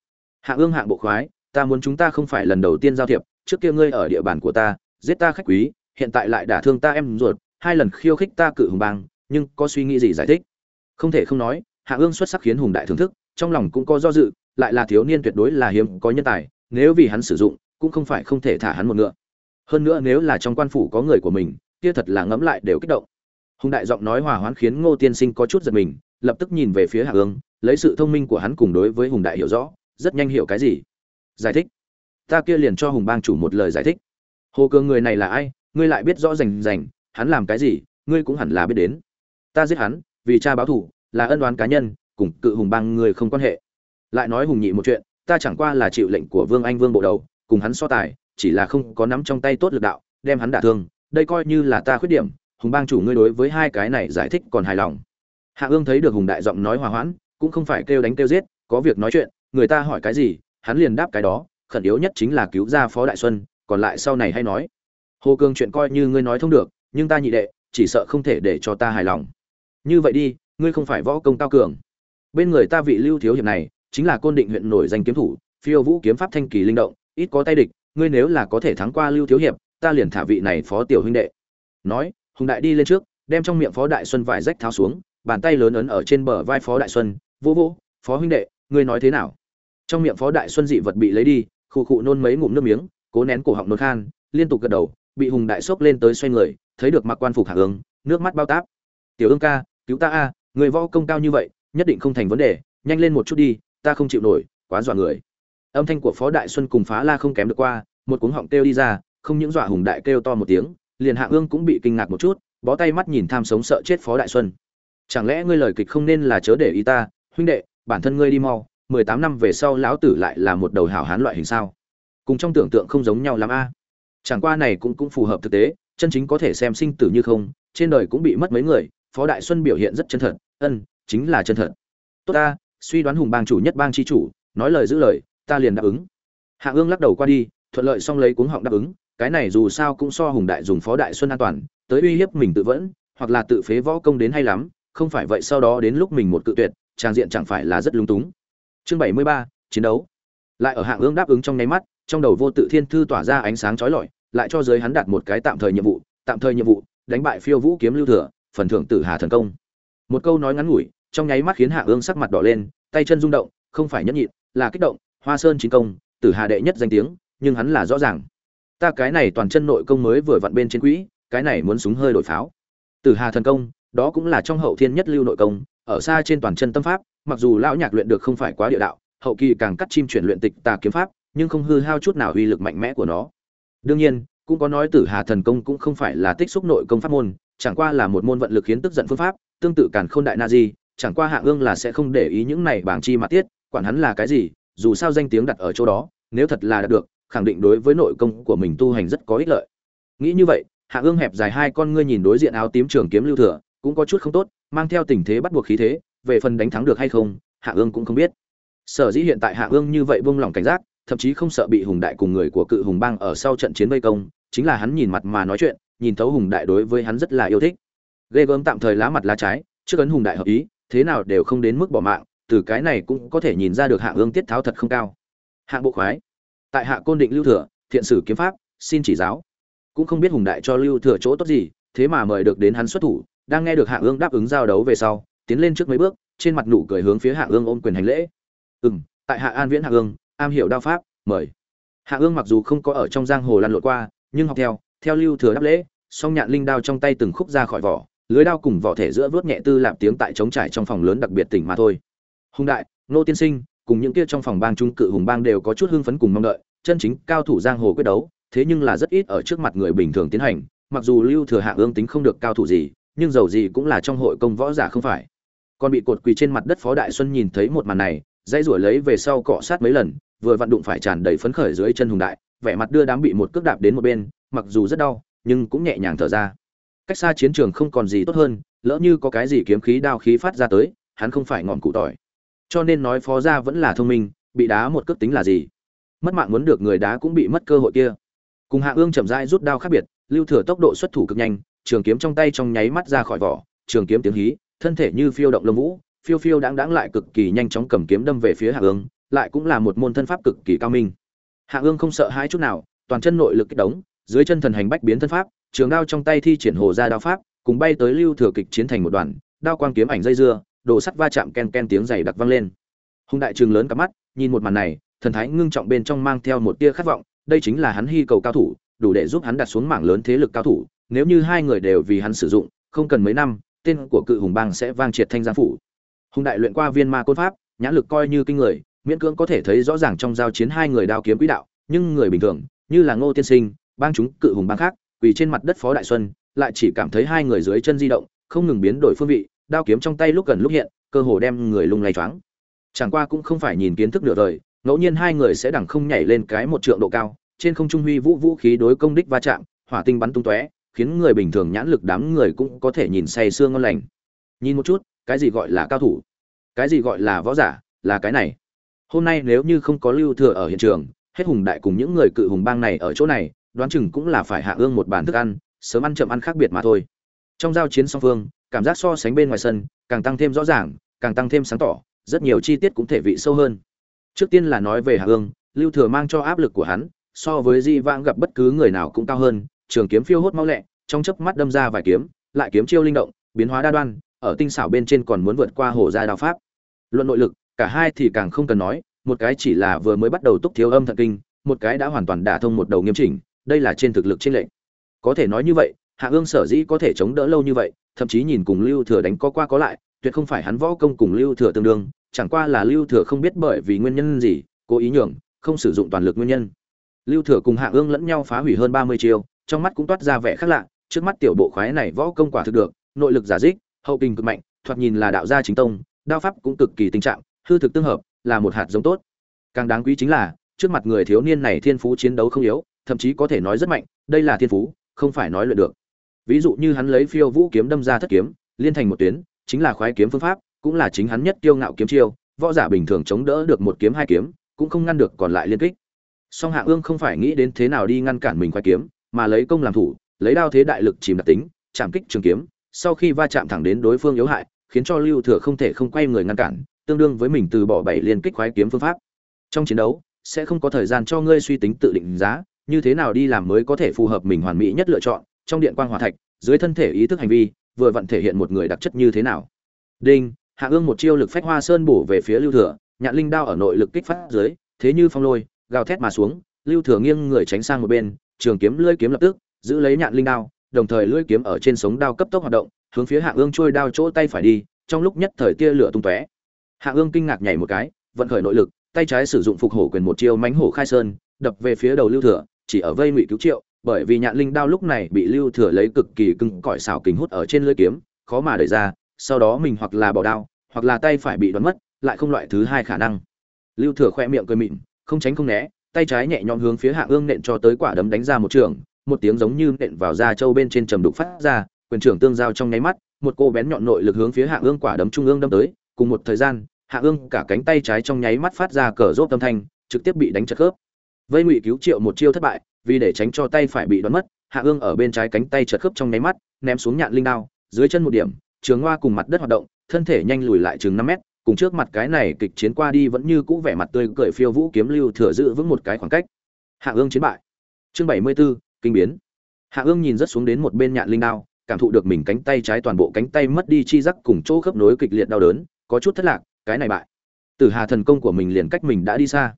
Hạng ương hạng bộ khoái, ta muốn chúng ta không phải lần đầu tiên giao thiệp, trước kia ngươi ở địa bàn của ta, giết ta khách quý, hiện tại lại đả thương ta em ruột, hai lần khiêu khích ta cự hùng bang, nhưng có suy nghĩ gì giải thích? Không thể không nói hạ ương xuất sắc khiến hùng đại thưởng thức, trong lòng cũng có do dự, lại là thiếu niên tuyệt đối là hiếm có nhân tài, nếu vì hắn sử dụng, cũng không phải không thể thả hắn một ngựa. Hơn nữa nếu là trong quan phủ có người của mình kia thật là ngẫm lại đều kích động. Hùng đại giọng nói hòa hoãn khiến ngô tiên sinh có chút giật mình, lập tức nhìn về phía hạ ương lấy sự thông minh của hắn cùng đối với hùng đại hiểu rõ, rất nhanh hiểu cái gì. Giải thích. Ta kia liền cho hùng bang chủ một lời giải thích. Hồ cường người này là ai, ngươi lại biết rõ rành rành, hắn làm cái gì, ngươi cũng hẳn là biết đến. Ta giết hắn, vì cha báo thù, là ân đoán cá nhân, cùng cự hùng bang người không quan hệ. Lại nói hùng nhị một chuyện, ta chẳng qua là chịu lệnh của vương anh vương bộ đầu, cùng hắn so tài, chỉ là không có nắm trong tay tốt lực đạo, đem hắn đả thương đây coi như là ta khuyết điểm, hùng bang chủ ngươi đối với hai cái này giải thích còn hài lòng. Hạ ương thấy được hùng đại giọng nói hòa hoãn, cũng không phải kêu đánh kêu giết, có việc nói chuyện, người ta hỏi cái gì, hắn liền đáp cái đó, khẩn yếu nhất chính là cứu ra phó đại xuân, còn lại sau này hay nói. Hồ cương chuyện coi như ngươi nói thông được, nhưng ta nhị đệ, chỉ sợ không thể để cho ta hài lòng. Như vậy đi, ngươi không phải võ công cao cường. Bên người ta vị lưu thiếu hiệp này, chính là côn định huyện nổi danh kiếm thủ, phiêu vũ kiếm pháp thanh kỳ linh động, ít có tay địch, ngươi nếu là có thể thắng qua lưu thiếu hiệp ta liền thả vị này phó tiểu huynh đệ. Nói, hùng đại đi lên trước, đem trong miệng phó đại xuân vải rách tháo xuống, bàn tay lớn ấn ở trên bờ vai phó đại xuân vỗ vỗ phó huynh đệ, ngươi nói thế nào? Trong miệng phó đại xuân dị vật bị lấy đi, khụ khụ nôn mấy ngụm nước miếng, cố nén cổ họng nôn khan, liên tục gật đầu, bị hùng đại sốc lên tới xoay người, thấy được mặc quan phục hạ ứng nước mắt bao táp. Tiểu ương ca, cứu ta a, người võ công cao như vậy, nhất định không thành vấn đề, nhanh lên một chút đi, ta không chịu nổi, quá dọa người. Âm thanh của phó đại xuân cùng phá la không kém được qua, một cuống họng kêu đi ra không những dọa hùng đại kêu to một tiếng, liền hạ ương cũng bị kinh ngạc một chút, bó tay mắt nhìn tham sống sợ chết phó đại xuân. Chẳng lẽ ngươi lời kịch không nên là chớ để ý ta, huynh đệ, bản thân ngươi đi mau, mười tám năm về sau lão tử lại là một đầu hảo hán loại hình sao? Cùng trong tưởng tượng không giống nhau lắm a. Chẳng qua này cũng cũng phù hợp thực tế, chân chính có thể xem sinh tử như không, trên đời cũng bị mất mấy người, phó đại xuân biểu hiện rất chân thật, ân, chính là chân thật. Tốt ta, suy đoán hùng bang chủ nhất bang chi chủ, nói lời giữ lời, ta liền đáp ứng. Hạ ương lắc đầu qua đi, thuận lợi xong lấy cuống họng đáp ứng cái này dù sao cũng so hùng đại dùng phó đại xuân an toàn, tới uy hiếp mình tự vẫn, hoặc là tự phế võ công đến hay lắm, không phải vậy sau đó đến lúc mình một cự tuyệt, trang diện chẳng phải là rất lung túng. Chương bảy mươi ba, chiến đấu. Lại ở hạng ương đáp ứng trong nháy mắt, trong đầu vô tự thiên thư tỏa ra ánh sáng chói lọi, lại cho giới hắn đặt một cái tạm thời nhiệm vụ, tạm thời nhiệm vụ, đánh bại phiêu vũ kiếm lưu thừa, phần thưởng tử hà thần công. Một câu nói ngắn ngủi, trong nháy mắt khiến hạ ương sắc mặt đỏ lên, tay chân rung động, không phải nhẫn nhịn, là kích động, hoa sơn chính công, tử hà đệ nhất danh tiếng, nhưng hắn là rõ ràng ta cái này toàn chân nội công mới vừa vặn bên trên quỹ, cái này muốn súng hơi đổi pháo. Tử hà thần công, đó cũng là trong hậu thiên nhất lưu nội công, ở xa trên toàn chân tâm pháp, mặc dù lão nhạc luyện được không phải quá địa đạo, hậu kỳ càng cắt chim chuyển luyện tịch tà kiếm pháp, nhưng không hư hao chút nào uy lực mạnh mẽ của nó. Đương nhiên, cũng có nói tử hà thần công cũng không phải là tích xúc nội công pháp môn, chẳng qua là một môn vận lực khiến tức giận phương pháp, tương tự càn khôn đại na di, chẳng qua hạ ương là sẽ không để ý những này bảng chi mà tiết, quản hắn là cái gì, dù sao danh tiếng đặt ở chỗ đó, nếu thật là đạt được khẳng định đối với nội công của mình tu hành rất có ích lợi. Nghĩ như vậy, hạ ương hẹp dài hai con ngươi nhìn đối diện áo tím trường kiếm lưu thừa, cũng có chút không tốt, mang theo tình thế bắt buộc khí thế, về phần đánh thắng được hay không, hạ ương cũng không biết. Sở dĩ hiện tại hạ ương như vậy buông lỏng cảnh giác, thậm chí không sợ bị hùng đại cùng người của cự hùng bang ở sau trận chiến vây công, chính là hắn nhìn mặt mà nói chuyện, nhìn thấu hùng đại đối với hắn rất là yêu thích. Ghê gớm tạm thời lá mặt lá trái, trước ấn hùng đại hợp ý, thế nào đều không đến mức bỏ mạng, từ cái này cũng có thể nhìn ra được hạ ương tiết tháo thật không cao. Hạng bộ khoái tại hạ côn định lưu thừa, thiện sử kiếm pháp, xin chỉ giáo. Cũng không biết hùng đại cho lưu thừa chỗ tốt gì, thế mà mời được đến hắn xuất thủ, đang nghe được hạ ương đáp ứng giao đấu về sau, tiến lên trước mấy bước, trên mặt nụ cười hướng phía hạ ương ôm quyền hành lễ. Ừ m tại hạ an viễn hạ ương, am hiểu đao pháp, mời. Hạ ương mặc dù không có ở trong giang hồ lăn lộn qua, nhưng học theo theo lưu thừa đáp lễ, song nhạn linh đao trong tay từng khúc ra khỏi vỏ, lưới đao cùng vỏ thể giữa vớt nhẹ tư lạp tiếng tại trống trải trong phòng lớn đặc biệt tỉnh mà thôi. Hùng đại, nô tiên sinh, cùng những kia trong phòng bang trung cự hùng bang đều có chút hưng phấn cùng mong đợi chân chính cao thủ giang hồ quyết đấu, thế nhưng là rất ít ở trước mặt người bình thường tiến hành, mặc dù lưu thừa hạ ương tính không được cao thủ gì, nhưng dầu gì cũng là trong hội công võ giả không phải. Còn bị cột quỳ trên mặt đất phó đại xuân nhìn thấy một màn này, dãy rủa lấy về sau cọ sát mấy lần, vừa vặn đụng phải tràn đầy phấn khởi dưới chân hùng đại, vẻ mặt đưa đám bị một cước đạp đến một bên, mặc dù rất đau, nhưng cũng nhẹ nhàng thở ra. Cách xa chiến trường không còn gì tốt hơn, lỡ như có cái gì kiếm khí đao khí phát ra tới, hắn không phải ngọn cụ tỏi. Cho nên nói phó gia vẫn là thông minh, bị đá một cước tính là gì? Mất mạng muốn được người đá cũng bị mất cơ hội kia. Cùng hạ ương chậm rãi rút đao khác biệt, lưu thừa tốc độ xuất thủ cực nhanh, trường kiếm trong tay trong nháy mắt ra khỏi vỏ, trường kiếm tiếng hí, thân thể như phiêu động lông vũ, phiêu phiêu đáng đáng lại cực kỳ nhanh chóng cầm kiếm đâm về phía hạ ương, lại cũng là một môn thân pháp cực kỳ cao minh. Hạ ương không sợ hãi chút nào, toàn chân nội lực kích đống dưới chân thần hành bách biến thân pháp, trường đao trong tay thi triển hồ ra đao pháp, cùng bay tới lưu thừa kịch chiến thành một đoàn, đao quang kiếm ảnh dây dưa, đồ sắt va chạm ken ken tiếng dày đặc vang lên. Hùng đại trường lớn cả mắt, nhìn một màn này thần thái ngưng trọng bên trong mang theo một tia khát vọng, đây chính là hắn hy cầu cao thủ, đủ để giúp hắn đặt xuống mảng lớn thế lực cao thủ, nếu như hai người đều vì hắn sử dụng, không cần mấy năm, tên của cự hùng bang sẽ vang triệt thanh giang phủ. Hùng đại luyện qua viên ma côn pháp, nhãn lực coi như kinh người, miễn cưỡng có thể thấy rõ ràng trong giao chiến hai người đao kiếm quỹ đạo, nhưng người bình thường, như là ngô tiên sinh, bang chúng cự hùng bang khác, quỳ trên mặt đất phó đại xuân, lại chỉ cảm thấy hai người dưới chân di động, không ngừng biến đổi phương vị, đao kiếm trong tay lúc gần lúc hiện, cơ hồ đem người lung lay choáng. Chẳng qua cũng không phải nhìn kiến thức nửa đời ngẫu nhiên hai người sẽ đẳng không nhảy lên cái một trượng độ cao, trên không trung huy vũ vũ khí đối công đích va chạm, hỏa tinh bắn tung tóe, khiến người bình thường nhãn lực đám người cũng có thể nhìn say sương ngon lành. Nhìn một chút, cái gì gọi là cao thủ? Cái gì gọi là võ giả? Là cái này. Hôm nay nếu như không có lưu thừa ở hiện trường, hết hùng đại cùng những người cự hùng bang này ở chỗ này, đoán chừng cũng là phải hạ ương một bàn thức ăn, sớm ăn chậm ăn khác biệt mà thôi. Trong giao chiến song phương, cảm giác so sánh bên ngoài sân, càng tăng thêm rõ ràng, càng tăng thêm sáng tỏ, rất nhiều chi tiết cũng thể vị sâu hơn trước tiên là nói về hạ ương, lưu thừa mang cho áp lực của hắn, so với di vãng gặp bất cứ người nào cũng cao hơn, trường kiếm phiêu hốt mau lẹ, trong chớp mắt đâm ra vài kiếm, lại kiếm chiêu linh động, biến hóa đa đoan, ở tinh xảo bên trên còn muốn vượt qua hổ gia đao pháp. Luận nội lực, cả hai thì càng không cần nói, một cái chỉ là vừa mới bắt đầu túc thiếu âm thận kinh, một cái đã hoàn toàn đả thông một đầu nghiêm chỉnh, đây là trên thực lực trên lệnh. Có thể nói như vậy, hạ ương sở dĩ có thể chống đỡ lâu như vậy, thậm chí nhìn cùng lưu thừa đánh có qua có lại, tuyệt không phải hắn võ công cùng lưu thừa tương đương chẳng qua là lưu thừa không biết bởi vì nguyên nhân gì, cố ý nhường, không sử dụng toàn lực nguyên nhân. Lưu thừa cùng hạ ương lẫn nhau phá hủy hơn ba mươi chiêu, trong mắt cũng toát ra vẻ khác lạ, trước mắt tiểu bộ khoái này võ công quả thực được, nội lực giả dích, hậu kinh cực mạnh, thoạt nhìn là đạo gia chính tông, đao pháp cũng cực kỳ tình trạng, hư thực tương hợp, là một hạt giống tốt. Càng đáng quý chính là, trước mặt người thiếu niên này thiên phú chiến đấu không yếu, thậm chí có thể nói rất mạnh, đây là thiên phú, không phải nói luyện được. Ví dụ như hắn lấy phiêu vũ kiếm đâm ra thất kiếm, liên thành một tuyến, chính là khoái kiếm phương pháp cũng là chính hắn nhất tiêu ngạo kiếm chiêu, võ giả bình thường chống đỡ được một kiếm hai kiếm, cũng không ngăn được còn lại liên kích. Song hạ ương không phải nghĩ đến thế nào đi ngăn cản mình khoái kiếm, mà lấy công làm thủ, lấy đao thế đại lực chìm đặc tính, chạm kích trường kiếm, sau khi va chạm thẳng đến đối phương yếu hại, khiến cho lưu thừa không thể không quay người ngăn cản, tương đương với mình từ bỏ bảy liên kích khoái kiếm phương pháp. Trong chiến đấu, sẽ không có thời gian cho ngươi suy tính tự định giá, như thế nào đi làm mới có thể phù hợp mình hoàn mỹ nhất lựa chọn, trong điện quang hỏa thạch, dưới thân thể ý thức hành vi, vừa vặn thể hiện một người đặc chất như thế nào. Đinh hạ ương một chiêu lực phách hoa sơn bổ về phía lưu thừa, nhạn linh đao ở nội lực kích phát dưới, thế như phong lôi, gào thét mà xuống, lưu thừa nghiêng người tránh sang một bên, trường kiếm lưỡi kiếm lập tức, giữ lấy nhạn linh đao, đồng thời lưỡi kiếm ở trên sống đao cấp tốc hoạt động, hướng phía hạ ương trôi đao chỗ tay phải đi, trong lúc nhất thời tia lửa tung tóe. Hạ ương kinh ngạc nhảy một cái, vận khởi nội lực, tay trái sử dụng phục hổ quyền một chiêu mánh hổ khai sơn, đập về phía đầu lưu thừa, chỉ ở vây ngụy cứu triệu, bởi vì nhạn linh đao lúc này bị lưu thừa lấy cực kỳ cứng cỏi xảo kính hút ở trên lưỡi kiếm, khó mà đẩy ra sau đó mình hoặc là bỏ đao, hoặc là tay phải bị đoán mất, lại không loại thứ hai khả năng. Lưu thừa khoe miệng cười mịn, không tránh không né, tay trái nhẹ nhõm hướng phía hạ ương nện cho tới quả đấm đánh ra một trường, một tiếng giống như nện vào da trâu bên trên trầm đục phát ra, quyền trưởng tương giao trong nháy mắt, một cô bén nhọn nội lực hướng phía hạ ương quả đấm trung ương đâm tới, cùng một thời gian hạ ương cả cánh tay trái trong nháy mắt phát ra cờ rốt âm thanh, trực tiếp bị đánh chật khớp. Vây ngụy cứu triệu một chiêu thất bại, vì để tránh cho tay phải bị đoán mất hạ ương ở bên trái cánh tay chật khớp trong nháy mắt, ném xuống nhạn linh đao, dưới chân một điểm trường hoa cùng mặt đất hoạt động thân thể nhanh lùi lại chừng năm mét cùng trước mặt cái này kịch chiến qua đi vẫn như cũ vẻ mặt tươi cười phiêu vũ kiếm lưu thừa giữ vững một cái khoảng cách. Hạ ương chiến bại. Chương bảy mươi 74, kinh biến. Hạ ương nhìn rất xuống đến một bên nhạn linh đao cảm thụ được mình cánh tay trái toàn bộ cánh tay mất đi chi giác cùng chỗ khớp nối kịch liệt đau đớn có chút thất lạc cái này bại. Tử hà thần công của mình liền cách mình đã đi xa.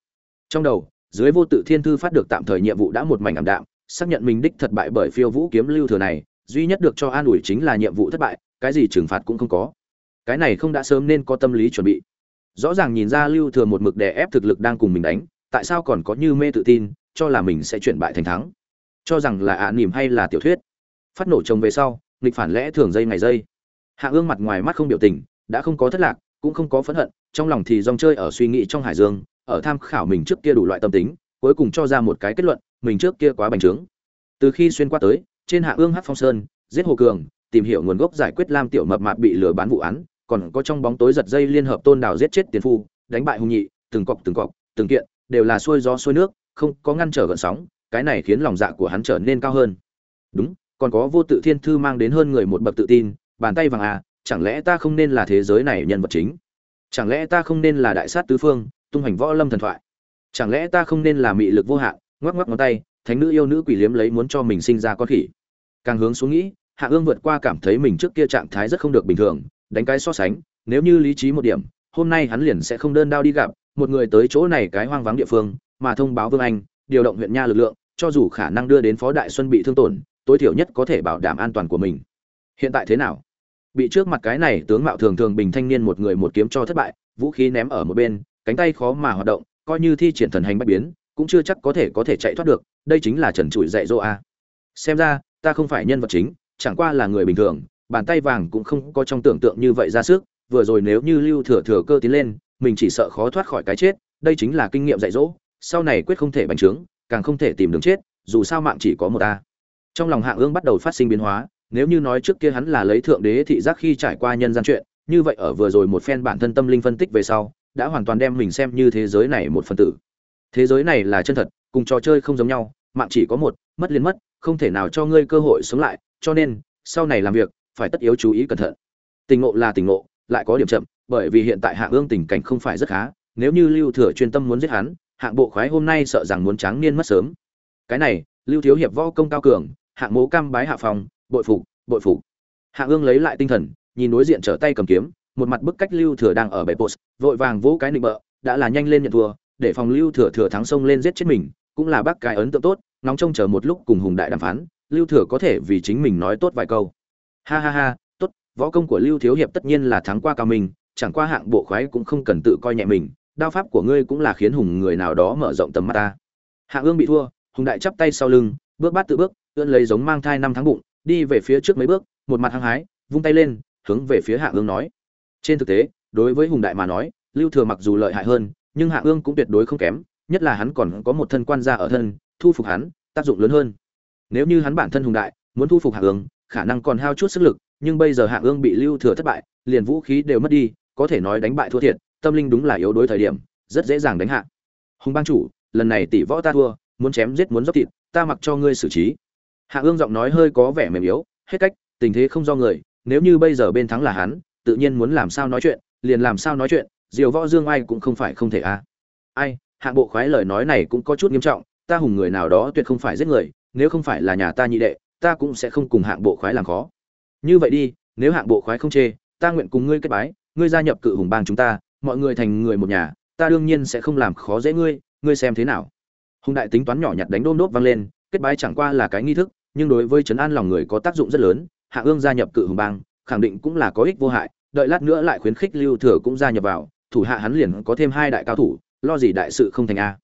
Trong đầu dưới vô tự thiên thư phát được tạm thời nhiệm vụ đã một mảnh ảm đạm xác nhận mình đích thất bại bởi phiêu vũ kiếm lưu thừa này duy nhất được cho an ủi chính là nhiệm vụ thất bại cái gì trừng phạt cũng không có. Cái này không đã sớm nên có tâm lý chuẩn bị. Rõ ràng nhìn ra lưu thừa một mực đè ép thực lực đang cùng mình đánh, tại sao còn có như mê tự tin, cho là mình sẽ chuyển bại thành thắng? Cho rằng là ạ à nỉm hay là tiểu thuyết? Phát nổ chồng về sau, nghịch phản lẽ thường dây ngày dây. Hạ ương mặt ngoài mắt không biểu tình, đã không có thất lạc, cũng không có phẫn hận, trong lòng thì dòng chơi ở suy nghĩ trong hải dương, ở tham khảo mình trước kia đủ loại tâm tính, cuối cùng cho ra một cái kết luận, mình trước kia quá bành trướng. Từ khi xuyên qua tới, trên hạ ương hát phong sơn, giết hồ cường tìm hiểu nguồn gốc giải quyết lam tiểu mập mạp bị lừa bán vụ án, còn có trong bóng tối giật dây liên hợp tôn đào giết chết tiền phu, đánh bại hung nhị, từng cọc từng cọc, từng kiện, đều là xuôi gió xuôi nước, không có ngăn trở gợn sóng, cái này khiến lòng dạ của hắn trở nên cao hơn. Đúng, còn có vô tự thiên thư mang đến hơn người một bậc tự tin, bàn tay vàng à chẳng lẽ ta không nên là thế giới này nhân vật chính? Chẳng lẽ ta không nên là đại sát tứ phương, tung hành võ lâm thần thoại? Chẳng lẽ ta không nên là mị lực vô hạn, ngoắc ngoắc ngón tay, thánh nữ yêu nữ quỷ liếm lấy muốn cho mình sinh ra con khỉ? Càng hướng xuống nghĩ hạ ương vượt qua cảm thấy mình trước kia trạng thái rất không được bình thường, đánh cái so sánh, nếu như lý trí một điểm, hôm nay hắn liền sẽ không đơn đao đi gặp, một người tới chỗ này cái hoang vắng địa phương, mà thông báo vương anh, điều động huyện nha lực lượng, cho dù khả năng đưa đến phó đại xuân bị thương tổn, tối thiểu nhất có thể bảo đảm an toàn của mình. Hiện tại thế nào? Bị trước mặt cái này tướng mạo thường thường bình thanh niên một người một kiếm cho thất bại, vũ khí ném ở một bên, cánh tay khó mà hoạt động, coi như thi triển thần hành bách biến, cũng chưa chắc có thể có thể chạy thoát được, đây chính là trần trụi dạy dỗ a. Xem ra, ta không phải nhân vật chính chẳng qua là người bình thường, bàn tay vàng cũng không có trong tưởng tượng như vậy ra sức, vừa rồi nếu như lưu thừa thừa cơ tiến lên, mình chỉ sợ khó thoát khỏi cái chết, đây chính là kinh nghiệm dạy dỗ, sau này quyết không thể bành trướng, càng không thể tìm đường chết, dù sao mạng chỉ có một ta trong lòng hạng ương bắt đầu phát sinh biến hóa, nếu như nói trước kia hắn là lấy thượng đế thị giác khi trải qua nhân gian chuyện, như vậy ở vừa rồi một phen bản thân tâm linh phân tích về sau, đã hoàn toàn đem mình xem như thế giới này một phần tử. Thế giới này là chân thật, cùng trò chơi không giống nhau, mạng chỉ có một, mất liền mất, không thể nào cho ngươi cơ hội sống lại cho nên, sau này làm việc, phải tất yếu chú ý cẩn thận. Tình ngộ là tình ngộ, lại có điểm chậm, bởi vì hiện tại hạng ương tình cảnh không phải rất khá, nếu như lưu thừa chuyên tâm muốn giết hắn, hạng bộ khoái hôm nay sợ rằng muốn tráng niên mất sớm. Cái này, lưu thiếu hiệp võ công cao cường, hạng mố cam bái hạ phòng, bội phục bội phục. Hạng ương lấy lại tinh thần, nhìn đối diện trở tay cầm kiếm, một mặt bức cách lưu thừa đang ở bệ post, vội vàng vỗ cái nịnh bợ, đã là nhanh lên nhận thua, để phòng lưu thừa thừa thắng sông lên giết chết mình, cũng là bác cái ấn tượng tốt nóng trông chờ một lúc cùng hùng đại đàm phán lưu thừa có thể vì chính mình nói tốt vài câu. Ha ha ha, tốt, võ công của lưu thiếu hiệp tất nhiên là thắng qua cao mình, chẳng qua hạng bộ khoái cũng không cần tự coi nhẹ mình, đao pháp của ngươi cũng là khiến hùng người nào đó mở rộng tầm mắt ta. Hạng ương bị thua, hùng đại chắp tay sau lưng, bước bát tự bước ươn lấy giống mang thai năm tháng bụng, đi về phía trước mấy bước, một mặt hăng hái, vung tay lên, hướng về phía hạ ương nói. Trên thực tế, đối với hùng đại mà nói, lưu thừa mặc dù lợi hại hơn, nhưng hạ ương cũng tuyệt đối không kém, nhất là hắn còn có một thân quan gia ở thân, thu phục hắn, tác dụng lớn hơn nếu như hắn bản thân hùng đại, muốn thu phục hạ ương, khả năng còn hao chút sức lực, nhưng bây giờ hạ ương bị lưu thừa thất bại, liền vũ khí đều mất đi, có thể nói đánh bại thua thiệt, tâm linh đúng là yếu đối thời điểm, rất dễ dàng đánh hạ. Hùng bang chủ, lần này tỷ võ ta thua, muốn chém giết muốn dốc thịt, ta mặc cho ngươi xử trí. Hạ ương giọng nói hơi có vẻ mềm yếu, hết cách, tình thế không do người, nếu như bây giờ bên thắng là hắn, tự nhiên muốn làm sao nói chuyện, liền làm sao nói chuyện, diều võ dương ai cũng không phải không thể a. Ai hạng bộ khoái lời nói này cũng có chút nghiêm trọng, ta hùng người nào đó tuyệt không phải giết người nếu không phải là nhà ta nhị đệ, ta cũng sẽ không cùng hạng bộ khoái làm khó. Như vậy đi, nếu hạng bộ khoái không chê, ta nguyện cùng ngươi kết bái, ngươi gia nhập cự hùng bang chúng ta, mọi người thành người một nhà, ta đương nhiên sẽ không làm khó dễ ngươi ngươi xem thế nào. Hùng đại tính toán nhỏ nhặt đánh đôm đốt vang lên, kết bái chẳng qua là cái nghi thức, nhưng đối với trấn an lòng người có tác dụng rất lớn hạ ương gia nhập cự hùng bang, khẳng định cũng là có ích vô hại, đợi lát nữa lại khuyến khích lưu thừa cũng gia nhập vào, thủ hạ hắn liền có thêm hai đại cao thủ, lo gì đại sự không thành a.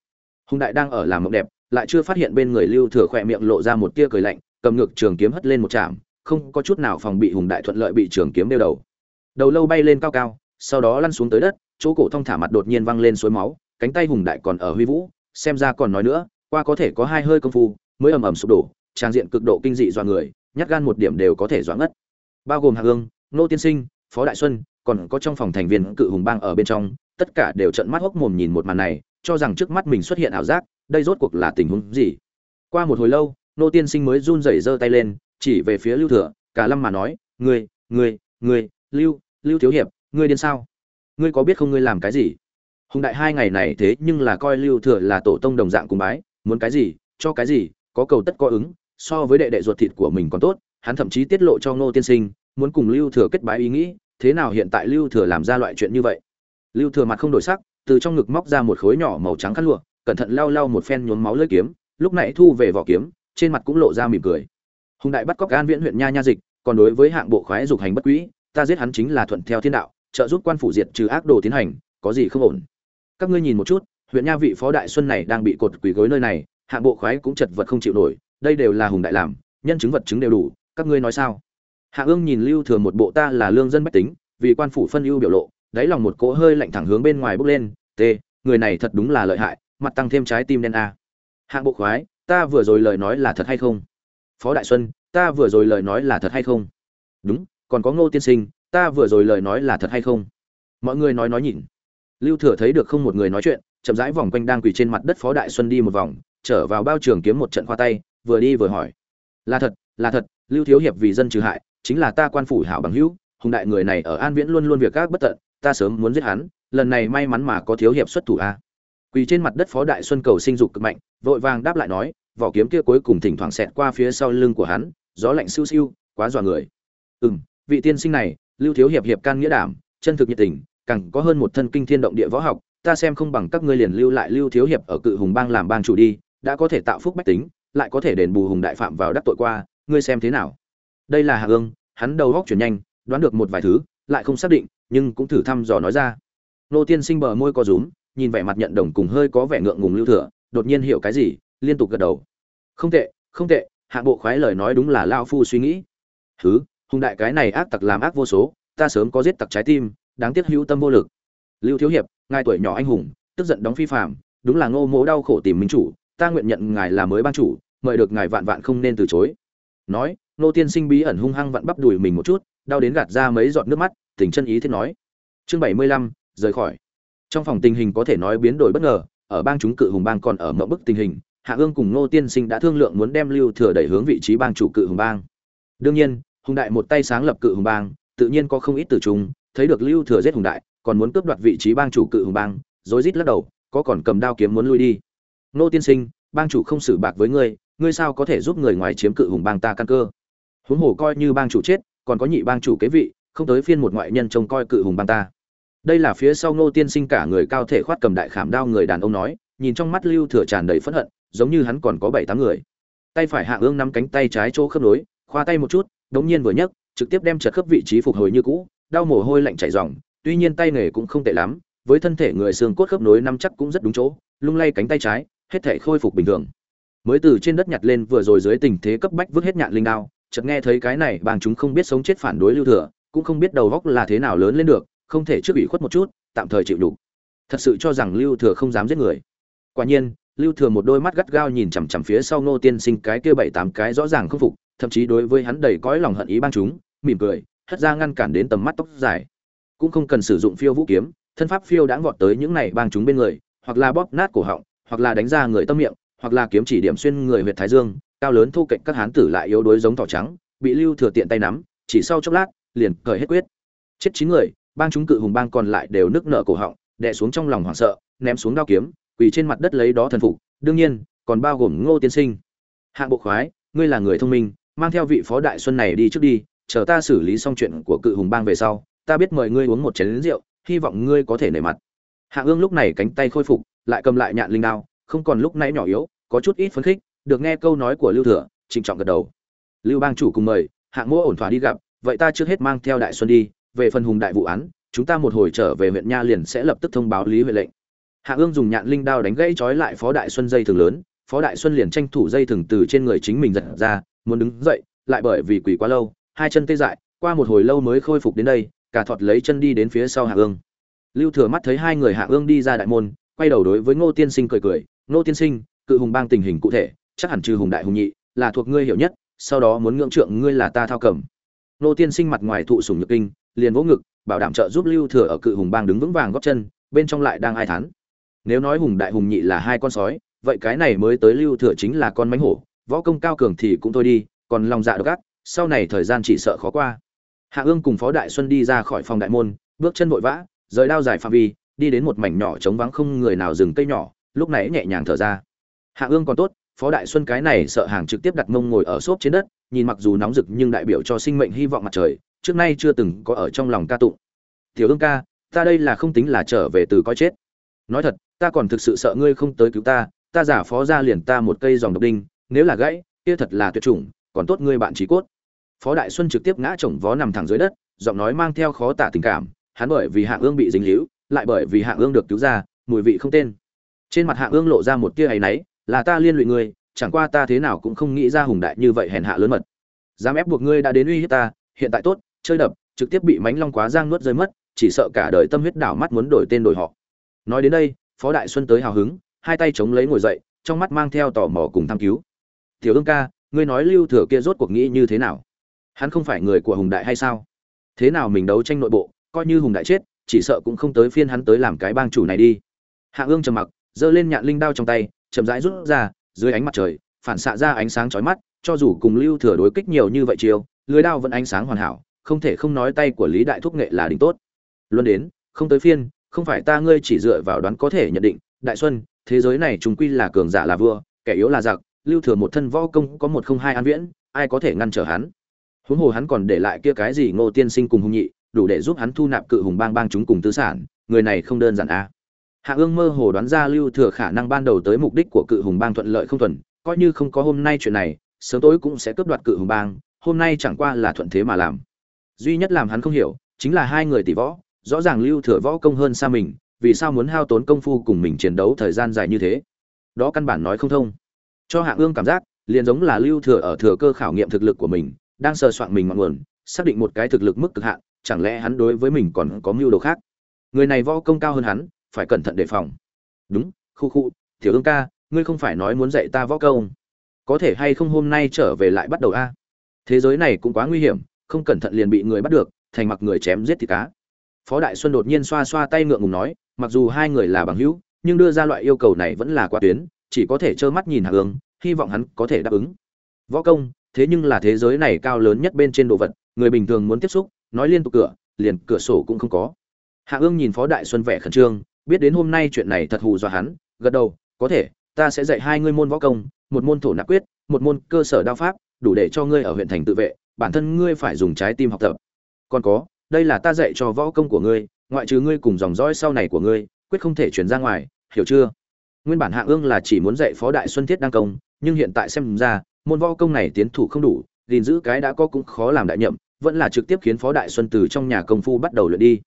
Hùng đại đang ở làm mộng đẹp lại chưa phát hiện bên người lưu thừa khỏe miệng lộ ra một tia cười lạnh, cầm ngược trường kiếm hất lên một chạm không có chút nào phòng bị hùng đại thuận lợi bị trường kiếm đeo đầu. Đầu lâu bay lên cao cao, sau đó lăn xuống tới đất, chỗ cổ thong thả mặt đột nhiên văng lên suối máu, cánh tay hùng đại còn ở huy vũ, xem ra còn nói nữa, qua có thể có hai hơi công phu, mới ầm ầm sụp đổ, trang diện cực độ kinh dị do người, nhát gan một điểm đều có thể doãn ngất. Bao gồm hạ ương, nô tiên sinh, phó đại xuân, còn có trong phòng thành viên cự hùng bang ở bên trong, tất cả đều trợn mắt hốc mồm nhìn một màn này, cho rằng trước mắt mình xuất hiện ảo giác đây rốt cuộc là tình huống gì? Qua một hồi lâu, nô tiên sinh mới run rẩy giơ tay lên, chỉ về phía lưu thừa, cả lâm mà nói, ngươi ngươi ngươi, lưu lưu thiếu hiệp, ngươi điên sao? Ngươi có biết không ngươi làm cái gì? Hùng đại hai ngày này thế nhưng là coi lưu thừa là tổ tông đồng dạng cùng bái, muốn cái gì, cho cái gì, có cầu tất có ứng, so với đệ đệ ruột thịt của mình còn tốt, hắn thậm chí tiết lộ cho ngô tiên sinh, muốn cùng lưu thừa kết bái ý nghĩ, thế nào hiện tại lưu thừa làm ra loại chuyện như vậy? Lưu thừa mặt không đổi sắc, từ trong ngực móc ra một khối nhỏ màu trắng khăn lụa cẩn thận lau lau một phen nhuốm máu lưỡi kiếm, lúc nãy thu về vỏ kiếm, trên mặt cũng lộ ra mỉm cười. Hùng đại bắt cóc an viễn huyện nha nha dịch, còn đối với hạng bộ khoái dục hành bất quỹ ta giết hắn chính là thuận theo thiên đạo, trợ giúp quan phủ diệt trừ ác đồ tiến hành, có gì không ổn? Các ngươi nhìn một chút, huyện nha vị phó đại xuân này đang bị cột quỳ gối nơi này, hạng bộ khoái cũng chật vật không chịu nổi, đây đều là hùng đại làm, nhân chứng vật chứng đều đủ, các ngươi nói sao? Hạ ương nhìn lưu thừa một bộ ta là lương dân bách tính, vì quan phủ phân ưu biểu lộ, đáy lòng một cỗ hơi lạnh thẳng hướng bên ngoài bốc lên t người này thật đúng là lợi hại mặt tăng thêm trái tim đen a. Hạng bộ khoái, ta vừa rồi lời nói là thật hay không? Phó đại xuân, ta vừa rồi lời nói là thật hay không? Đúng, còn có ngô tiên sinh, ta vừa rồi lời nói là thật hay không? Mọi người nói nói nhìn. Lưu thừa thấy được không một người nói chuyện, chậm rãi vòng quanh đang quỳ trên mặt đất phó đại xuân đi một vòng, trở vào bao trường kiếm một trận khoa tay, vừa đi vừa hỏi. Là thật là thật, lưu thiếu hiệp vì dân trừ hại, chính là ta quan phủ hảo bằng hữu, hùng đại người này ở an viễn luôn luôn việc các bất tận, ta sớm muốn giết hắn, lần này may mắn mà có thiếu hiệp xuất thủ a quỳ trên mặt đất phó đại xuân cầu sinh dục cực mạnh, vội vàng đáp lại nói, vỏ kiếm kia cuối cùng thỉnh thoảng xẹt qua phía sau lưng của hắn, gió lạnh siêu siêu, quá dọa người. Ừ vị tiên sinh này, lưu thiếu hiệp hiệp can nghĩa đảm, chân thực nhiệt tình, càng có hơn một thân kinh thiên động địa võ học, ta xem không bằng các ngươi liền lưu lại lưu thiếu hiệp ở cự hùng bang làm bang chủ đi, đã có thể tạo phúc bách tính, lại có thể đền bù hùng đại phạm vào đắc tội qua, ngươi xem thế nào? Đây là hạ ương, hắn đầu góc chuyển nhanh, đoán được một vài thứ, lại không xác định, nhưng cũng thử thăm dò nói ra. Nô tiên sinh bờ môi có rúm nhìn vẻ mặt nhận đồng cùng hơi có vẻ ngượng ngùng lưu thừa, đột nhiên hiểu cái gì, liên tục gật đầu. Không tệ không tệ, hạ bộ khoái lời nói đúng là lao phu suy nghĩ. Thứ hùng đại cái này ác tặc làm ác vô số, ta sớm có giết tặc trái tim, đáng tiếc hữu tâm vô lực. Lưu thiếu hiệp, ngài tuổi nhỏ anh hùng, tức giận đóng phi phạm, đúng là ngô mố đau khổ tìm minh chủ, ta nguyện nhận ngài là mới ban chủ, mời được ngài vạn vạn không nên từ chối. Nói, nô tiên sinh bí ẩn hung hăng vặn bắp đùi mình một chút, đau đến gạt ra mấy giọt nước mắt tình chân ý thiết nói. Chương bảy mươi lăm, rời khỏi trong phòng tình hình có thể nói biến đổi bất ngờ, ở bang chúng cự hùng bang còn ở mẫu bức tình hình, hạ ương cùng nô tiên sinh đã thương lượng muốn đem lưu thừa đẩy hướng vị trí bang chủ cự hùng bang. Đương nhiên, hùng đại một tay sáng lập cự hùng bang, tự nhiên có không ít tử chúng, thấy được lưu thừa giết hùng đại, còn muốn cướp đoạt vị trí bang chủ cự hùng bang, rối rít lắc đầu, có còn cầm đao kiếm muốn lui đi. Nô tiên sinh, bang chủ không xử bạc với ngươi ngươi sao có thể giúp người ngoài chiếm cự hùng bang ta căn cơ? Huống hồ coi như bang chủ chết, còn có nhị bang chủ kế vị, không tới phiên một ngoại nhân trông coi cự hùng bang ta đây là phía sau ngô tiên sinh cả người cao thể khoát cầm đại khảm đao người đàn ông nói, nhìn trong mắt lưu thừa tràn đầy phẫn hận, giống như hắn còn có bảy tám người. Tay phải hạ ương nắm cánh tay trái chỗ khớp nối, khoa tay một chút, đống nhiên vừa nhấc, trực tiếp đem chật khớp vị trí phục hồi như cũ, đau mồ hôi lạnh chảy ròng, tuy nhiên tay nghề cũng không tệ lắm, với thân thể người xương cốt khớp nối nắm chắc cũng rất đúng chỗ, lung lay cánh tay trái, hết thể khôi phục bình thường. Mới từ trên đất nhặt lên vừa rồi dưới tình thế cấp bách vứt hết nhạn linh đao, chợt nghe thấy cái này bang chúng không biết sống chết phản đối lưu thừa, cũng không biết đầu góc là thế nào lớn lên được không thể trước ủy khuất một chút, tạm thời chịu đủ. Thật sự cho rằng lưu thừa không dám giết người. Quả nhiên, lưu thừa một đôi mắt gắt gao nhìn chằm chằm phía sau ngô tiên sinh cái kia bảy tám cái rõ ràng không phục, thậm chí đối với hắn đầy cõi lòng hận ý bang chúng, mỉm cười, hất ra ngăn cản đến tầm mắt tóc dài. Cũng không cần sử dụng phiêu vũ kiếm, thân pháp phiêu đã vọt tới những này bang chúng bên người, hoặc là bóp nát cổ họng, hoặc là đánh ra người tâm miệng, hoặc là kiếm chỉ điểm xuyên người huyệt thái dương, cao lớn thu cạnh các hán tử lại yếu đuối giống thỏ trắng, bị lưu thừa tiện tay nắm, chỉ sau chốc lát, liền cởi hết quyết. Chết chín người bang chúng cự hùng bang còn lại đều nức nở cổ họng, đè xuống trong lòng hoảng sợ, ném xuống đao kiếm, quỳ trên mặt đất lấy đó thần phục, đương nhiên, còn bao gồm ngô tiên sinh. Hạng bộ khoái, ngươi là người thông minh, mang theo vị phó đại xuân này đi trước đi, chờ ta xử lý xong chuyện của cự hùng bang về sau, ta biết mời ngươi uống một chén rượu, hy vọng ngươi có thể nể mặt. Hạ ương lúc này cánh tay khôi phục, lại cầm lại nhạn linh đao, không còn lúc nãy nhỏ yếu, có chút ít phấn khích, được nghe câu nói của lưu thừa, trịnh trọng gật đầu. Lưu bang chủ cùng mời, hạng mỗ ổn thỏa đi gặp, vậy ta trước hết mang theo đại xuân đi về phần hùng đại vụ án, chúng ta một hồi trở về huyện nha liền sẽ lập tức thông báo lý huệ lệnh. Hạ ương dùng nhạn linh đao đánh gãy trói lại phó đại xuân dây thừng lớn, phó đại xuân liền tranh thủ dây thừng từ trên người chính mình giật ra, muốn đứng dậy, lại bởi vì quỳ quá lâu, hai chân tê dại, qua một hồi lâu mới khôi phục đến đây, cả thọt lấy chân đi đến phía sau hạ ương. Lưu thừa mắt thấy hai người hạ ương đi ra đại môn, quay đầu đối với ngô tiên sinh cười cười, ngô tiên sinh, cự hùng bang tình hình cụ thể, chắc hẳn trừ hùng đại hùng nhị là thuộc ngươi hiểu nhất, sau đó muốn ngưỡng trượng ngươi là ta thao cầm. Ngô tiên sinh mặt ngoài thụ sủng nhược kinh liền vỗ ngực, bảo đảm trợ giúp lưu thừa ở cự hùng bang đứng vững vàng góp chân, bên trong lại đang ai thán. Nếu nói hùng đại hùng nhị là hai con sói, vậy cái này mới tới lưu thừa chính là con mánh hổ, võ công cao cường thì cũng thôi đi, còn lòng dạ độc ác, sau này thời gian chỉ sợ khó qua. Hạ ương cùng phó đại xuân đi ra khỏi phòng đại môn, bước chân vội vã, rời đao dài phạm vi, đi đến một mảnh nhỏ trống vắng không người nào dừng cây nhỏ, lúc này nhẹ nhàng thở ra. Hạ ương còn tốt, phó đại xuân cái này sợ hàng trực tiếp đặt mông ngồi ở xốp trên đất, nhìn mặc dù nóng rực nhưng đại biểu cho sinh mệnh hy vọng mặt trời trước nay chưa từng có ở trong lòng ca tụng. Tiểu ương ca, ta đây là không tính là trở về từ coi chết. Nói thật, ta còn thực sự sợ ngươi không tới cứu ta ta giả phó ra liền ta một cây dòng độc đinh, nếu là gãy, kia thật là tuyệt chủng, còn tốt ngươi bạn trí cốt. Phó đại xuân trực tiếp ngã chồng vó nằm thẳng dưới đất, giọng nói mang theo khó tả tình cảm, hắn bởi vì hạ ương bị dính líu, lại bởi vì hạ ương được cứu ra, mùi vị không tên. Trên mặt hạ ương lộ ra một tia áy náy, là ta liên lụy ngươi, chẳng qua ta thế nào cũng không nghĩ ra hùng đại như vậy hèn hạ lớn mật. Dám ép buộc ngươi đã đến uy hiếp ta, hiện tại tốt chơi đập, trực tiếp bị mánh long quá giang nuốt rơi mất, chỉ sợ cả đời tâm huyết đảo mắt muốn đổi tên đổi họ. Nói đến đây, phó đại xuân tới hào hứng, hai tay chống lấy ngồi dậy, trong mắt mang theo tò mò cùng tham cứu. Tiểu ương ca, ngươi nói lưu thừa kia rốt cuộc nghĩ như thế nào? Hắn không phải người của hùng đại hay sao? Thế nào mình đấu tranh nội bộ, coi như hùng đại chết, chỉ sợ cũng không tới phiên hắn tới làm cái bang chủ này đi. Hạ ương trầm mặc, giơ lên nhạn linh đao trong tay, chậm rãi rút ra, dưới ánh mặt trời, phản xạ ra ánh sáng chói mắt, cho dù cùng lưu thừa đối kích nhiều như vậy chiều lưới đao vẫn ánh sáng hoàn hảo không thể không nói tay của lý đại thúc nghệ là đỉnh tốt. Luôn đến, không tới phiên, không phải ta ngươi chỉ dựa vào đoán có thể nhận định, đại xuân, thế giới này chúng quy là cường giả là vua, kẻ yếu là giặc, lưu thừa một thân võ công có một không hai an viễn, ai có thể ngăn trở hắn? Huống hồ hắn còn để lại kia cái gì ngô tiên sinh cùng hùng nhị, đủ để giúp hắn thu nạp cự hùng bang bang chúng cùng tư sản, người này không đơn giản a à. hạ ương mơ hồ đoán ra lưu thừa khả năng ban đầu tới mục đích của cự hùng bang thuận lợi không thuần, coi như không có hôm nay chuyện này, sớm tối cũng sẽ cướp đoạt cự hùng bang, hôm nay chẳng qua là thuận thế mà làm duy nhất làm hắn không hiểu, chính là hai người tỷ võ, rõ ràng lưu thừa võ công hơn xa mình, vì sao muốn hao tốn công phu cùng mình chiến đấu thời gian dài như thế? Đó căn bản nói không thông. Cho hạ ương cảm giác, liền giống là lưu thừa ở thừa cơ khảo nghiệm thực lực của mình, đang sờ soạn mình ngọn nguồn, xác định một cái thực lực mức cực hạn, chẳng lẽ hắn đối với mình còn có mưu đồ khác? Người này võ công cao hơn hắn, phải cẩn thận đề phòng. Đúng, khu khu, tiểu ương ca, ngươi không phải nói muốn dạy ta võ công. Có thể hay không hôm nay trở về lại bắt đầu a? Thế giới này cũng quá nguy hiểm không cẩn thận liền bị người bắt được, thành mặc người chém giết thì cá. Phó đại xuân đột nhiên xoa xoa tay ngượng ngùng nói, mặc dù hai người là bằng hữu, nhưng đưa ra loại yêu cầu này vẫn là quá tuyến, chỉ có thể trơ mắt nhìn hạ hướng hy vọng hắn có thể đáp ứng. Võ công, thế nhưng là thế giới này cao lớn nhất bên trên đồ vật, người bình thường muốn tiếp xúc, nói liên tục cửa, liền cửa sổ cũng không có. Hạ ương nhìn phó đại xuân vẻ khẩn trương, biết đến hôm nay chuyện này thật hù dọa hắn, gật đầu, có thể, ta sẽ dạy hai ngươi môn võ công, một môn thổ nạp quyết, một môn cơ sở đao pháp, đủ để cho ngươi ở huyện thành tự vệ bản thân ngươi phải dùng trái tim học tập. Còn có, đây là ta dạy cho võ công của ngươi, ngoại trừ ngươi cùng dòng dõi sau này của ngươi, quyết không thể chuyển ra ngoài, hiểu chưa? Nguyên bản hạ ương là chỉ muốn dạy phó đại xuân thiết đăng công, nhưng hiện tại xem ra, môn võ công này tiến thủ không đủ, gìn giữ cái đã có cũng khó làm đại nhậm, vẫn là trực tiếp khiến phó đại xuân từ trong nhà công phu bắt đầu luyện đi.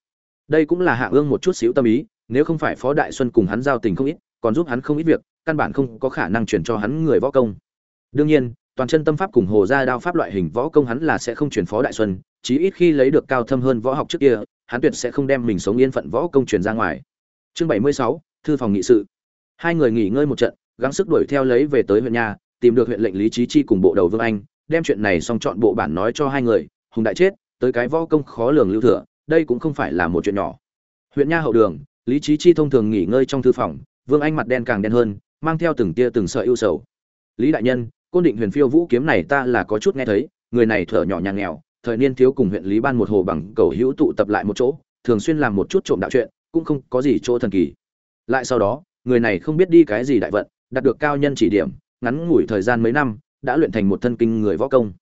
Đây cũng là hạ ương một chút xíu tâm ý, nếu không phải phó đại xuân cùng hắn giao tình không ít, còn giúp hắn không ít việc, căn bản không có khả năng chuyển cho hắn người võ công. Đương nhiên toàn chân tâm pháp cùng hồ gia đao pháp loại hình võ công hắn là sẽ không chuyển phó đại xuân, chí ít khi lấy được cao thâm hơn võ học trước kia, hắn tuyệt sẽ không đem mình sống yên phận võ công truyền ra ngoài. Chương bảy mươi sáu, thư phòng nghị sự. Hai người nghỉ ngơi một trận, gắng sức đuổi theo lấy về tới huyện nhà, tìm được huyện lệnh lý trí chi cùng bộ đầu vương anh, đem chuyện này xong chọn bộ bản nói cho hai người, hùng đại chết, tới cái võ công khó lường lưu thừa, đây cũng không phải là một chuyện nhỏ. Huyện nha hậu đường, lý trí chi thông thường nghỉ ngơi trong thư phòng, vương anh mặt đen càng đen hơn, mang theo từng tia từng sợi ưu sầu. Lý đại nhân côn định huyền phiêu vũ kiếm này ta là có chút nghe thấy, người này thở nhỏ nhà nghèo, thời niên thiếu cùng huyện lý ban một hồ bằng cầu hữu tụ tập lại một chỗ, thường xuyên làm một chút trộm đạo chuyện, cũng không có gì chỗ thần kỳ. Lại sau đó, người này không biết đi cái gì đại vận, đạt được cao nhân chỉ điểm, ngắn ngủi thời gian mấy năm, đã luyện thành một thân kinh người võ công.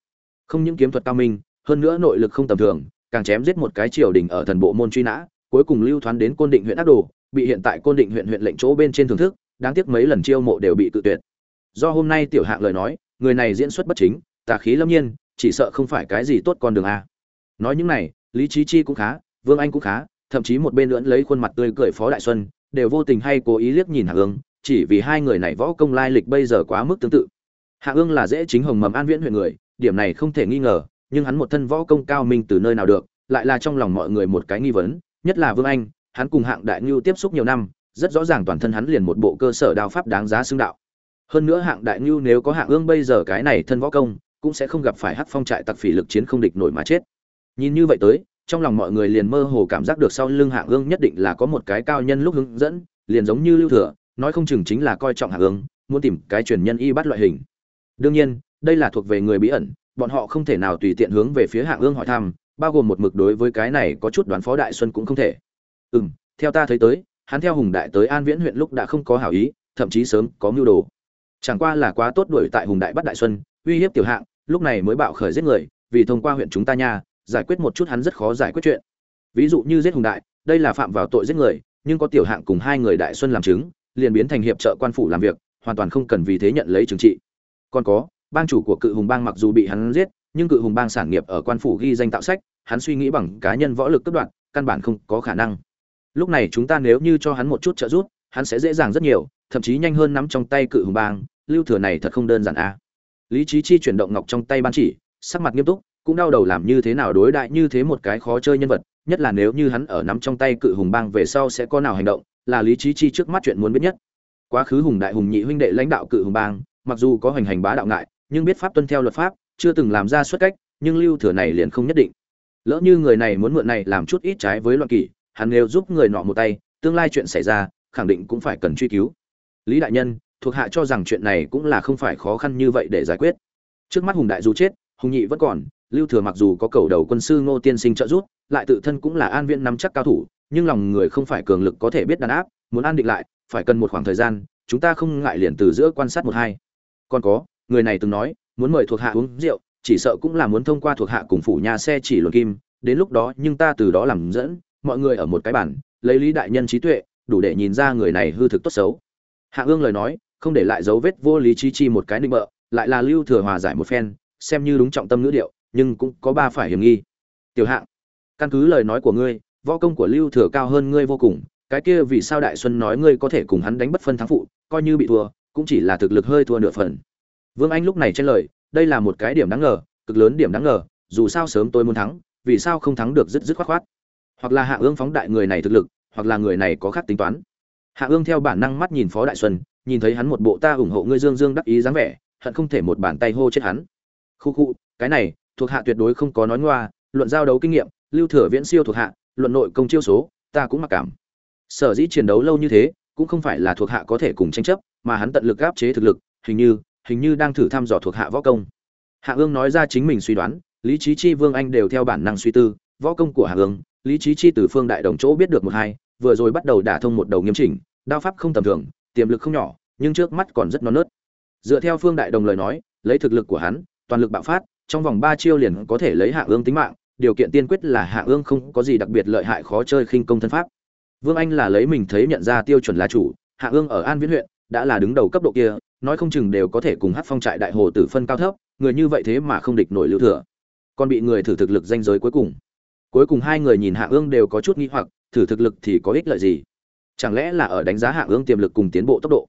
Không những kiếm thuật cao minh, hơn nữa nội lực không tầm thường, càng chém giết một cái triều đình ở thần bộ môn truy nã, cuối cùng lưu thoán đến côn định huyện ác đồ, bị hiện tại côn định huyện huyện lệnh chỗ bên trên thưởng thức, đáng tiếc mấy lần chiêu mộ đều bị tự tuyệt do hôm nay tiểu hạng lời nói, người này diễn xuất bất chính, tà khí lâm nhiên, chỉ sợ không phải cái gì tốt con đường a. Nói những này, lý trí chi cũng khá, vương anh cũng khá, thậm chí một bên lưỡn lấy khuôn mặt tươi cười phó đại xuân, đều vô tình hay cố ý liếc nhìn hạ ương, chỉ vì hai người này võ công lai lịch bây giờ quá mức tương tự. Hạ ương là dễ chính hồng mầm an viễn huyện người, điểm này không thể nghi ngờ, nhưng hắn một thân võ công cao minh từ nơi nào được, lại là trong lòng mọi người một cái nghi vấn, nhất là vương anh, hắn cùng hạng đại ngưu tiếp xúc nhiều năm, rất rõ ràng toàn thân hắn liền một bộ cơ sở đao pháp đáng giá xưng đạo hơn nữa hạng đại ngưu nếu có hạng ương bây giờ cái này thân võ công, cũng sẽ không gặp phải hắc phong trại tặc phỉ lực chiến không địch nổi mà chết. Nhìn như vậy tới, trong lòng mọi người liền mơ hồ cảm giác được sau lưng hạng ương nhất định là có một cái cao nhân lúc hướng dẫn, liền giống như lưu thừa, nói không chừng chính là coi trọng hạng ương, muốn tìm cái truyền nhân y bắt loại hình. Đương nhiên, đây là thuộc về người bí ẩn, bọn họ không thể nào tùy tiện hướng về phía hạng ương hỏi thăm, bao gồm một mực đối với cái này có chút đoán phó đại xuân cũng không thể. Ừ theo ta thấy tới, hắn theo hùng đại tới an viễn huyện lúc đã không có hảo ý, thậm chí sớm có mưu đồ chẳng qua là quá tốt đuổi tại hùng đại bắt đại xuân, uy hiếp tiểu hạng, lúc này mới bạo khởi giết người, vì thông qua huyện chúng ta nha, giải quyết một chút hắn rất khó giải quyết chuyện. Ví dụ như giết hùng đại, đây là phạm vào tội giết người, nhưng có tiểu hạng cùng hai người đại xuân làm chứng, liền biến thành hiệp trợ quan phủ làm việc, hoàn toàn không cần vì thế nhận lấy trừng trị. Còn có, bang chủ của cự hùng bang mặc dù bị hắn giết, nhưng cự hùng bang sản nghiệp ở quan phủ ghi danh tạo sách, hắn suy nghĩ bằng cá nhân võ lực cấp đoạn, căn bản không có khả năng. Lúc này chúng ta nếu như cho hắn một chút trợ giúp, hắn sẽ dễ dàng rất nhiều, thậm chí nhanh hơn nắm trong tay cự hùng bang lưu thừa này thật không đơn giản a à. lý trí chi chuyển động ngọc trong tay ban chỉ, sắc mặt nghiêm túc, cũng đau đầu làm như thế nào đối đại như thế một cái khó chơi nhân vật, nhất là nếu như hắn ở nắm trong tay cự hùng bang về sau sẽ có nào hành động, là lý trí chi trước mắt chuyện muốn biết nhất. Quá khứ hùng đại hùng nhị huynh đệ lãnh đạo cự hùng bang, mặc dù có hành hành bá đạo ngại, nhưng biết pháp tuân theo luật pháp, chưa từng làm ra xuất cách, nhưng lưu thừa này liền không nhất định. Lỡ như người này muốn mượn này làm chút ít trái với loạn kỷ, hắn nếu giúp người nọ một tay, tương lai chuyện xảy ra, khẳng định cũng phải cần truy cứu. Lý đại nhân thuộc hạ cho rằng chuyện này cũng là không phải khó khăn như vậy để giải quyết. Trước mắt hùng đại dù chết, hùng nhị vẫn còn, lưu thừa mặc dù có cầu đầu quân sư ngô tiên sinh trợ giúp, lại tự thân cũng là an viễn nắm chắc cao thủ, nhưng lòng người không phải cường lực có thể biết đàn áp, muốn an định lại, phải cần một khoảng thời gian, chúng ta không ngại liền từ giữa quan sát một hai. Còn có, người này từng nói, muốn mời thuộc hạ uống rượu, chỉ sợ cũng là muốn thông qua thuộc hạ cùng phủ nhà xe chỉ luận kim, đến lúc đó nhưng ta từ đó làm dẫn, mọi người ở một cái bản lấy lý đại nhân trí tuệ, đủ để nhìn ra người này hư thực tốt xấu. Hạ ương lời nói không để lại dấu vết vô lý trí chi một cái nịnh bợ, lại là lưu thừa hòa giải một phen, xem như đúng trọng tâm ngữ điệu, nhưng cũng có ba phải hiểm nghi. Tiểu hạng, căn cứ lời nói của ngươi, võ công của lưu thừa cao hơn ngươi vô cùng, cái kia vì sao đại xuân nói ngươi có thể cùng hắn đánh bất phân thắng phụ, coi như bị thua, cũng chỉ là thực lực hơi thua nửa phần. Vương anh lúc này trên lời, đây là một cái điểm đáng ngờ, cực lớn điểm đáng ngờ, dù sao sớm tôi muốn thắng, vì sao không thắng được dứt dứt khoát khoát? Hoặc là hạ ương phóng đại người này thực lực, hoặc là người này có khác tính toán. Hạ ương theo bản năng mắt nhìn phó đại xuân nhìn thấy hắn một bộ ta ủng hộ ngươi dương dương đắc ý dáng vẻ, hận không thể một bàn tay hô chết hắn. Khu khu, cái này, thuộc hạ tuyệt đối không có nói ngoa, luận giao đấu kinh nghiệm, lưu thừa viễn siêu thuộc hạ, luận nội công chiêu số, ta cũng mặc cảm. Sở dĩ chiến đấu lâu như thế, cũng không phải là thuộc hạ có thể cùng tranh chấp, mà hắn tận lực áp chế thực lực, hình như hình như đang thử thăm dò thuộc hạ võ công. Hạ ương nói ra chính mình suy đoán, lý trí chi, vương anh đều theo bản năng suy tư, võ công của hạ ương, lý trí chi từ phương đại đồng chỗ biết được một hai, vừa rồi bắt đầu đả thông một đầu nghiêm chỉnh, đao pháp không tầm thường tiềm lực không nhỏ, nhưng trước mắt còn rất non nớt. Dựa theo phương đại đồng lời nói, lấy thực lực của hắn, toàn lực bạo phát, trong vòng ba chiêu liền có thể lấy hạ ương tính mạng, điều kiện tiên quyết là hạ ương không có gì đặc biệt lợi hại khó chơi khinh công thân pháp. Vương anh là lấy mình thấy nhận ra tiêu chuẩn là chủ, hạ ương ở an viễn huyện, đã là đứng đầu cấp độ kia, nói không chừng đều có thể cùng Hắc phong trại đại hồ tử phân cao thấp, người như vậy thế mà không địch nổi lưu thừa. Còn bị người thử thực lực danh giới cuối cùng. Cuối cùng hai người nhìn hạ ương đều có chút nghi hoặc, thử thực lực thì có ích lợi gì? Chẳng lẽ là ở đánh giá hạ ương tiềm lực cùng tiến bộ tốc độ?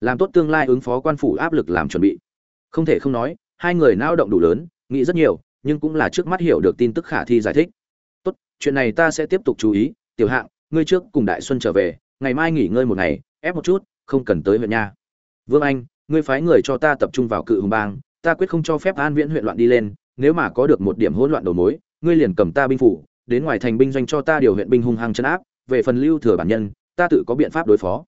Làm tốt tương lai ứng phó quan phủ áp lực làm chuẩn bị. Không thể không nói, hai người nao động đủ lớn, nghĩ rất nhiều, nhưng cũng là trước mắt hiểu được tin tức khả thi giải thích. Tốt, chuyện này ta sẽ tiếp tục chú ý. Tiểu hạng, ngươi trước cùng đại xuân trở về, ngày mai nghỉ ngơi một ngày, ép một chút, không cần tới huyện nha. Vương anh, ngươi phái người cho ta tập trung vào cự hùng bang, ta quyết không cho phép an viễn huyện loạn đi lên, nếu mà có được một điểm hỗn loạn đầu mối, ngươi liền cầm ta binh phủ, đến ngoài thành binh doanh cho ta điều huyện binh hung hăng chấn áp, về phần lưu thừa bản nhân ta tự có biện pháp đối phó.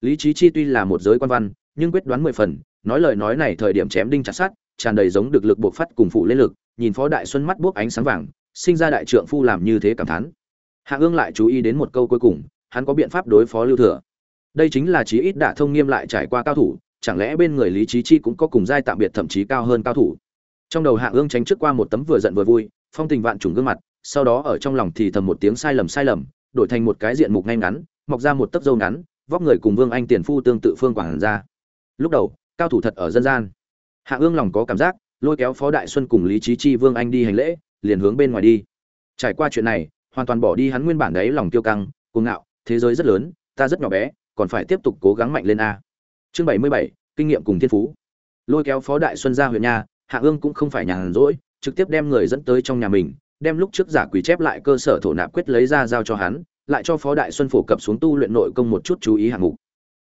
Lý trí chi tuy là một giới quan văn, nhưng quyết đoán mười phần, nói lời nói này thời điểm chém đinh chặt sát tràn đầy giống được lực buộc phát cùng phụ lên lực, nhìn phó đại xuân mắt buốc ánh sáng vàng, sinh ra đại trượng phu làm như thế cảm thán. Hạ ương lại chú ý đến một câu cuối cùng, hắn có biện pháp đối phó lưu thừa. Đây chính là chí ít đã thông nghiêm lại trải qua cao thủ, chẳng lẽ bên người lý trí chi cũng có cùng giai tạm biệt thậm chí cao hơn cao thủ? Trong đầu hạ ương tránh trước qua một tấm vừa giận vừa vui, phong tình vạn trùng gương mặt, sau đó ở trong lòng thì thầm một tiếng sai lầm sai lầm, đổi thành một cái diện mục ngay ngắn mọc ra một tấc dâu ngắn vóc người cùng vương anh tiền phu tương tự phương quảng ra. Lúc đầu cao thủ thật ở dân gian. Hạ ương lòng có cảm giác lôi kéo phó đại xuân cùng lý trí chi vương anh đi hành lễ liền hướng bên ngoài đi. Trải qua chuyện này hoàn toàn bỏ đi hắn nguyên bản đấy lòng tiêu căng cuồng ngạo thế giới rất lớn ta rất nhỏ bé còn phải tiếp tục cố gắng mạnh lên a. Chương bảy mươi bảy kinh nghiệm cùng thiên phú. Lôi kéo phó đại xuân ra huyện nhà, hạ ương cũng không phải nhàn rỗi trực tiếp đem người dẫn tới trong nhà mình đem lúc trước giả quỷ chép lại cơ sở thổ nạp quyết lấy ra giao cho hắn lại cho phó đại xuân phổ cập xuống tu luyện nội công một chút chú ý hạng mục.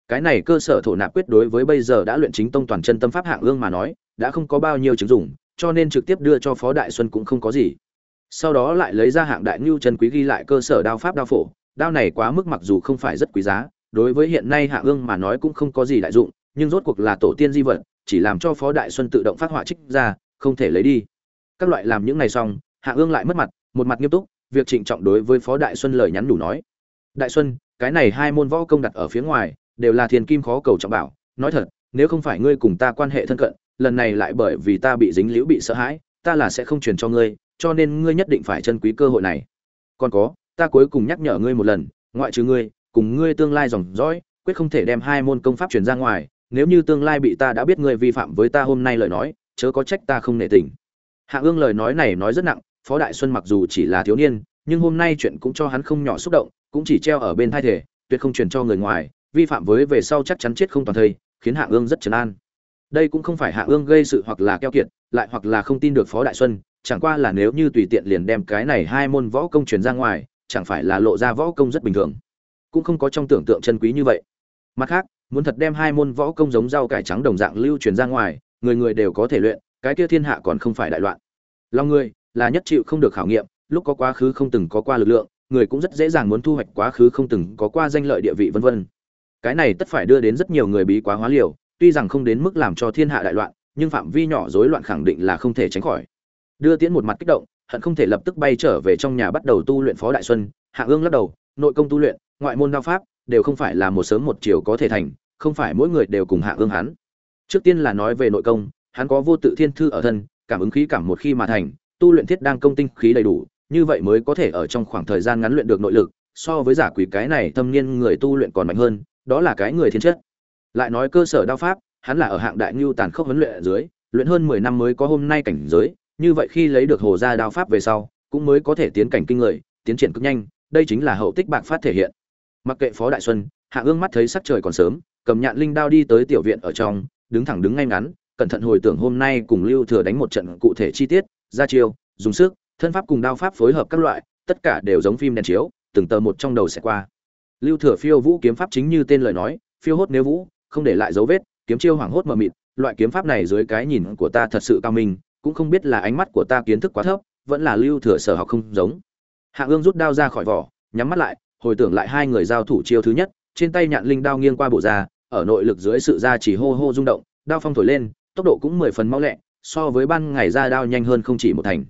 Cái này cơ sở thổ nạp quyết đối với bây giờ đã luyện chính tông toàn chân tâm pháp hạng ương mà nói, đã không có bao nhiêu chứng dụng, cho nên trực tiếp đưa cho phó đại xuân cũng không có gì. Sau đó lại lấy ra hạng đại ngưu chân quý ghi lại cơ sở đao pháp đao phổ, đao này quá mức mặc dù không phải rất quý giá, đối với hiện nay hạng ương mà nói cũng không có gì đại dụng, nhưng rốt cuộc là tổ tiên di vật, chỉ làm cho phó đại xuân tự động phát họa trích ra, không thể lấy đi. Các loại làm những ngày xong, hạng ương lại mất mặt, một mặt nghiêm túc việc trịnh trọng đối với phó đại xuân lời nhắn đủ nói. Đại xuân, cái này hai môn võ công đặt ở phía ngoài, đều là thiền kim khó cầu trọng bảo. Nói thật, nếu không phải ngươi cùng ta quan hệ thân cận, lần này lại bởi vì ta bị dính liễu bị sợ hãi, ta là sẽ không truyền cho ngươi, cho nên ngươi nhất định phải trân quý cơ hội này. Còn có, ta cuối cùng nhắc nhở ngươi một lần, ngoại trừ ngươi, cùng ngươi tương lai dòng dõi, quyết không thể đem hai môn công pháp truyền ra ngoài. Nếu như tương lai bị ta đã biết ngươi vi phạm với ta hôm nay lời nói, chớ có trách ta không nể tình. Hạ ương lời nói này nói rất nặng phó đại xuân mặc dù chỉ là thiếu niên, nhưng hôm nay chuyện cũng cho hắn không nhỏ xúc động, cũng chỉ treo ở bên thai thể, tuyệt không truyền cho người ngoài, vi phạm với về sau chắc chắn chết không toàn thây, khiến hạ ương rất trấn an. Đây cũng không phải hạ ương gây sự hoặc là keo kiệt, lại hoặc là không tin được phó đại xuân, chẳng qua là nếu như tùy tiện liền đem cái này hai môn võ công truyền ra ngoài, chẳng phải là lộ ra võ công rất bình thường. Cũng không có trong tưởng tượng chân quý như vậy. Mặt khác, muốn thật đem hai môn võ công giống rau cải trắng đồng dạng lưu truyền ra ngoài, người người đều có thể luyện, cái kia thiên hạ còn không phải đại loạn. Lòng người là nhất chịu không được khảo nghiệm, lúc có quá khứ không từng có qua lực lượng, người cũng rất dễ dàng muốn thu hoạch quá khứ không từng có qua danh lợi địa vị vân vân. Cái này tất phải đưa đến rất nhiều người bí quá hóa liều, tuy rằng không đến mức làm cho thiên hạ đại loạn, nhưng phạm vi nhỏ rối loạn khẳng định là không thể tránh khỏi. Đưa tiễn một mặt kích động, hận không thể lập tức bay trở về trong nhà bắt đầu tu luyện phó đại xuân, hạ ương lắc đầu, nội công tu luyện, ngoại môn đao pháp, đều không phải là một sớm một chiều có thể thành, không phải mỗi người đều cùng hạ ương hắn. Trước tiên là nói về nội công, hắn có vô tự thiên thư ở thân, cảm ứng khí cảm một khi mà thành tu luyện thiết đang công tinh khí đầy đủ, như vậy mới có thể ở trong khoảng thời gian ngắn luyện được nội lực, so với giả quỷ cái này thâm niên người tu luyện còn mạnh hơn, đó là cái người thiên chất. Lại nói cơ sở đao pháp, hắn là ở hạng đại nhu tàn khốc huấn luyện ở dưới, luyện hơn mười năm mới có hôm nay cảnh giới, như vậy khi lấy được hồ gia đao pháp về sau, cũng mới có thể tiến cảnh kinh người, tiến triển cực nhanh, đây chính là hậu tích bạc phát thể hiện. Mặc kệ phó đại xuân, hạ ương mắt thấy sắc trời còn sớm, cầm nhạn linh đao đi tới tiểu viện ở trong, đứng thẳng đứng ngay ngắn, cẩn thận hồi tưởng hôm nay cùng lưu thừa đánh một trận cụ thể chi tiết ra chiêu, dùng sức, thân pháp cùng đao pháp phối hợp các loại, tất cả đều giống phim đèn chiếu, từng tờ một trong đầu sẽ qua. Lưu thừa phiêu vũ kiếm pháp chính như tên lời nói, phiêu hốt nếu vũ, không để lại dấu vết, kiếm chiêu hoảng hốt mờ mịt, loại kiếm pháp này dưới cái nhìn của ta thật sự cao minh, cũng không biết là ánh mắt của ta kiến thức quá thấp, vẫn là lưu thừa sở học không giống. Hạ ương rút đao ra khỏi vỏ, nhắm mắt lại, hồi tưởng lại hai người giao thủ chiêu thứ nhất, trên tay nhạn linh đao nghiêng qua bộ ra ở nội lực dưới sự ra chỉ hô hô rung động, đao phong thổi lên, tốc độ cũng mười phần mau lẹ so với ban ngày ra đao nhanh hơn không chỉ một thành.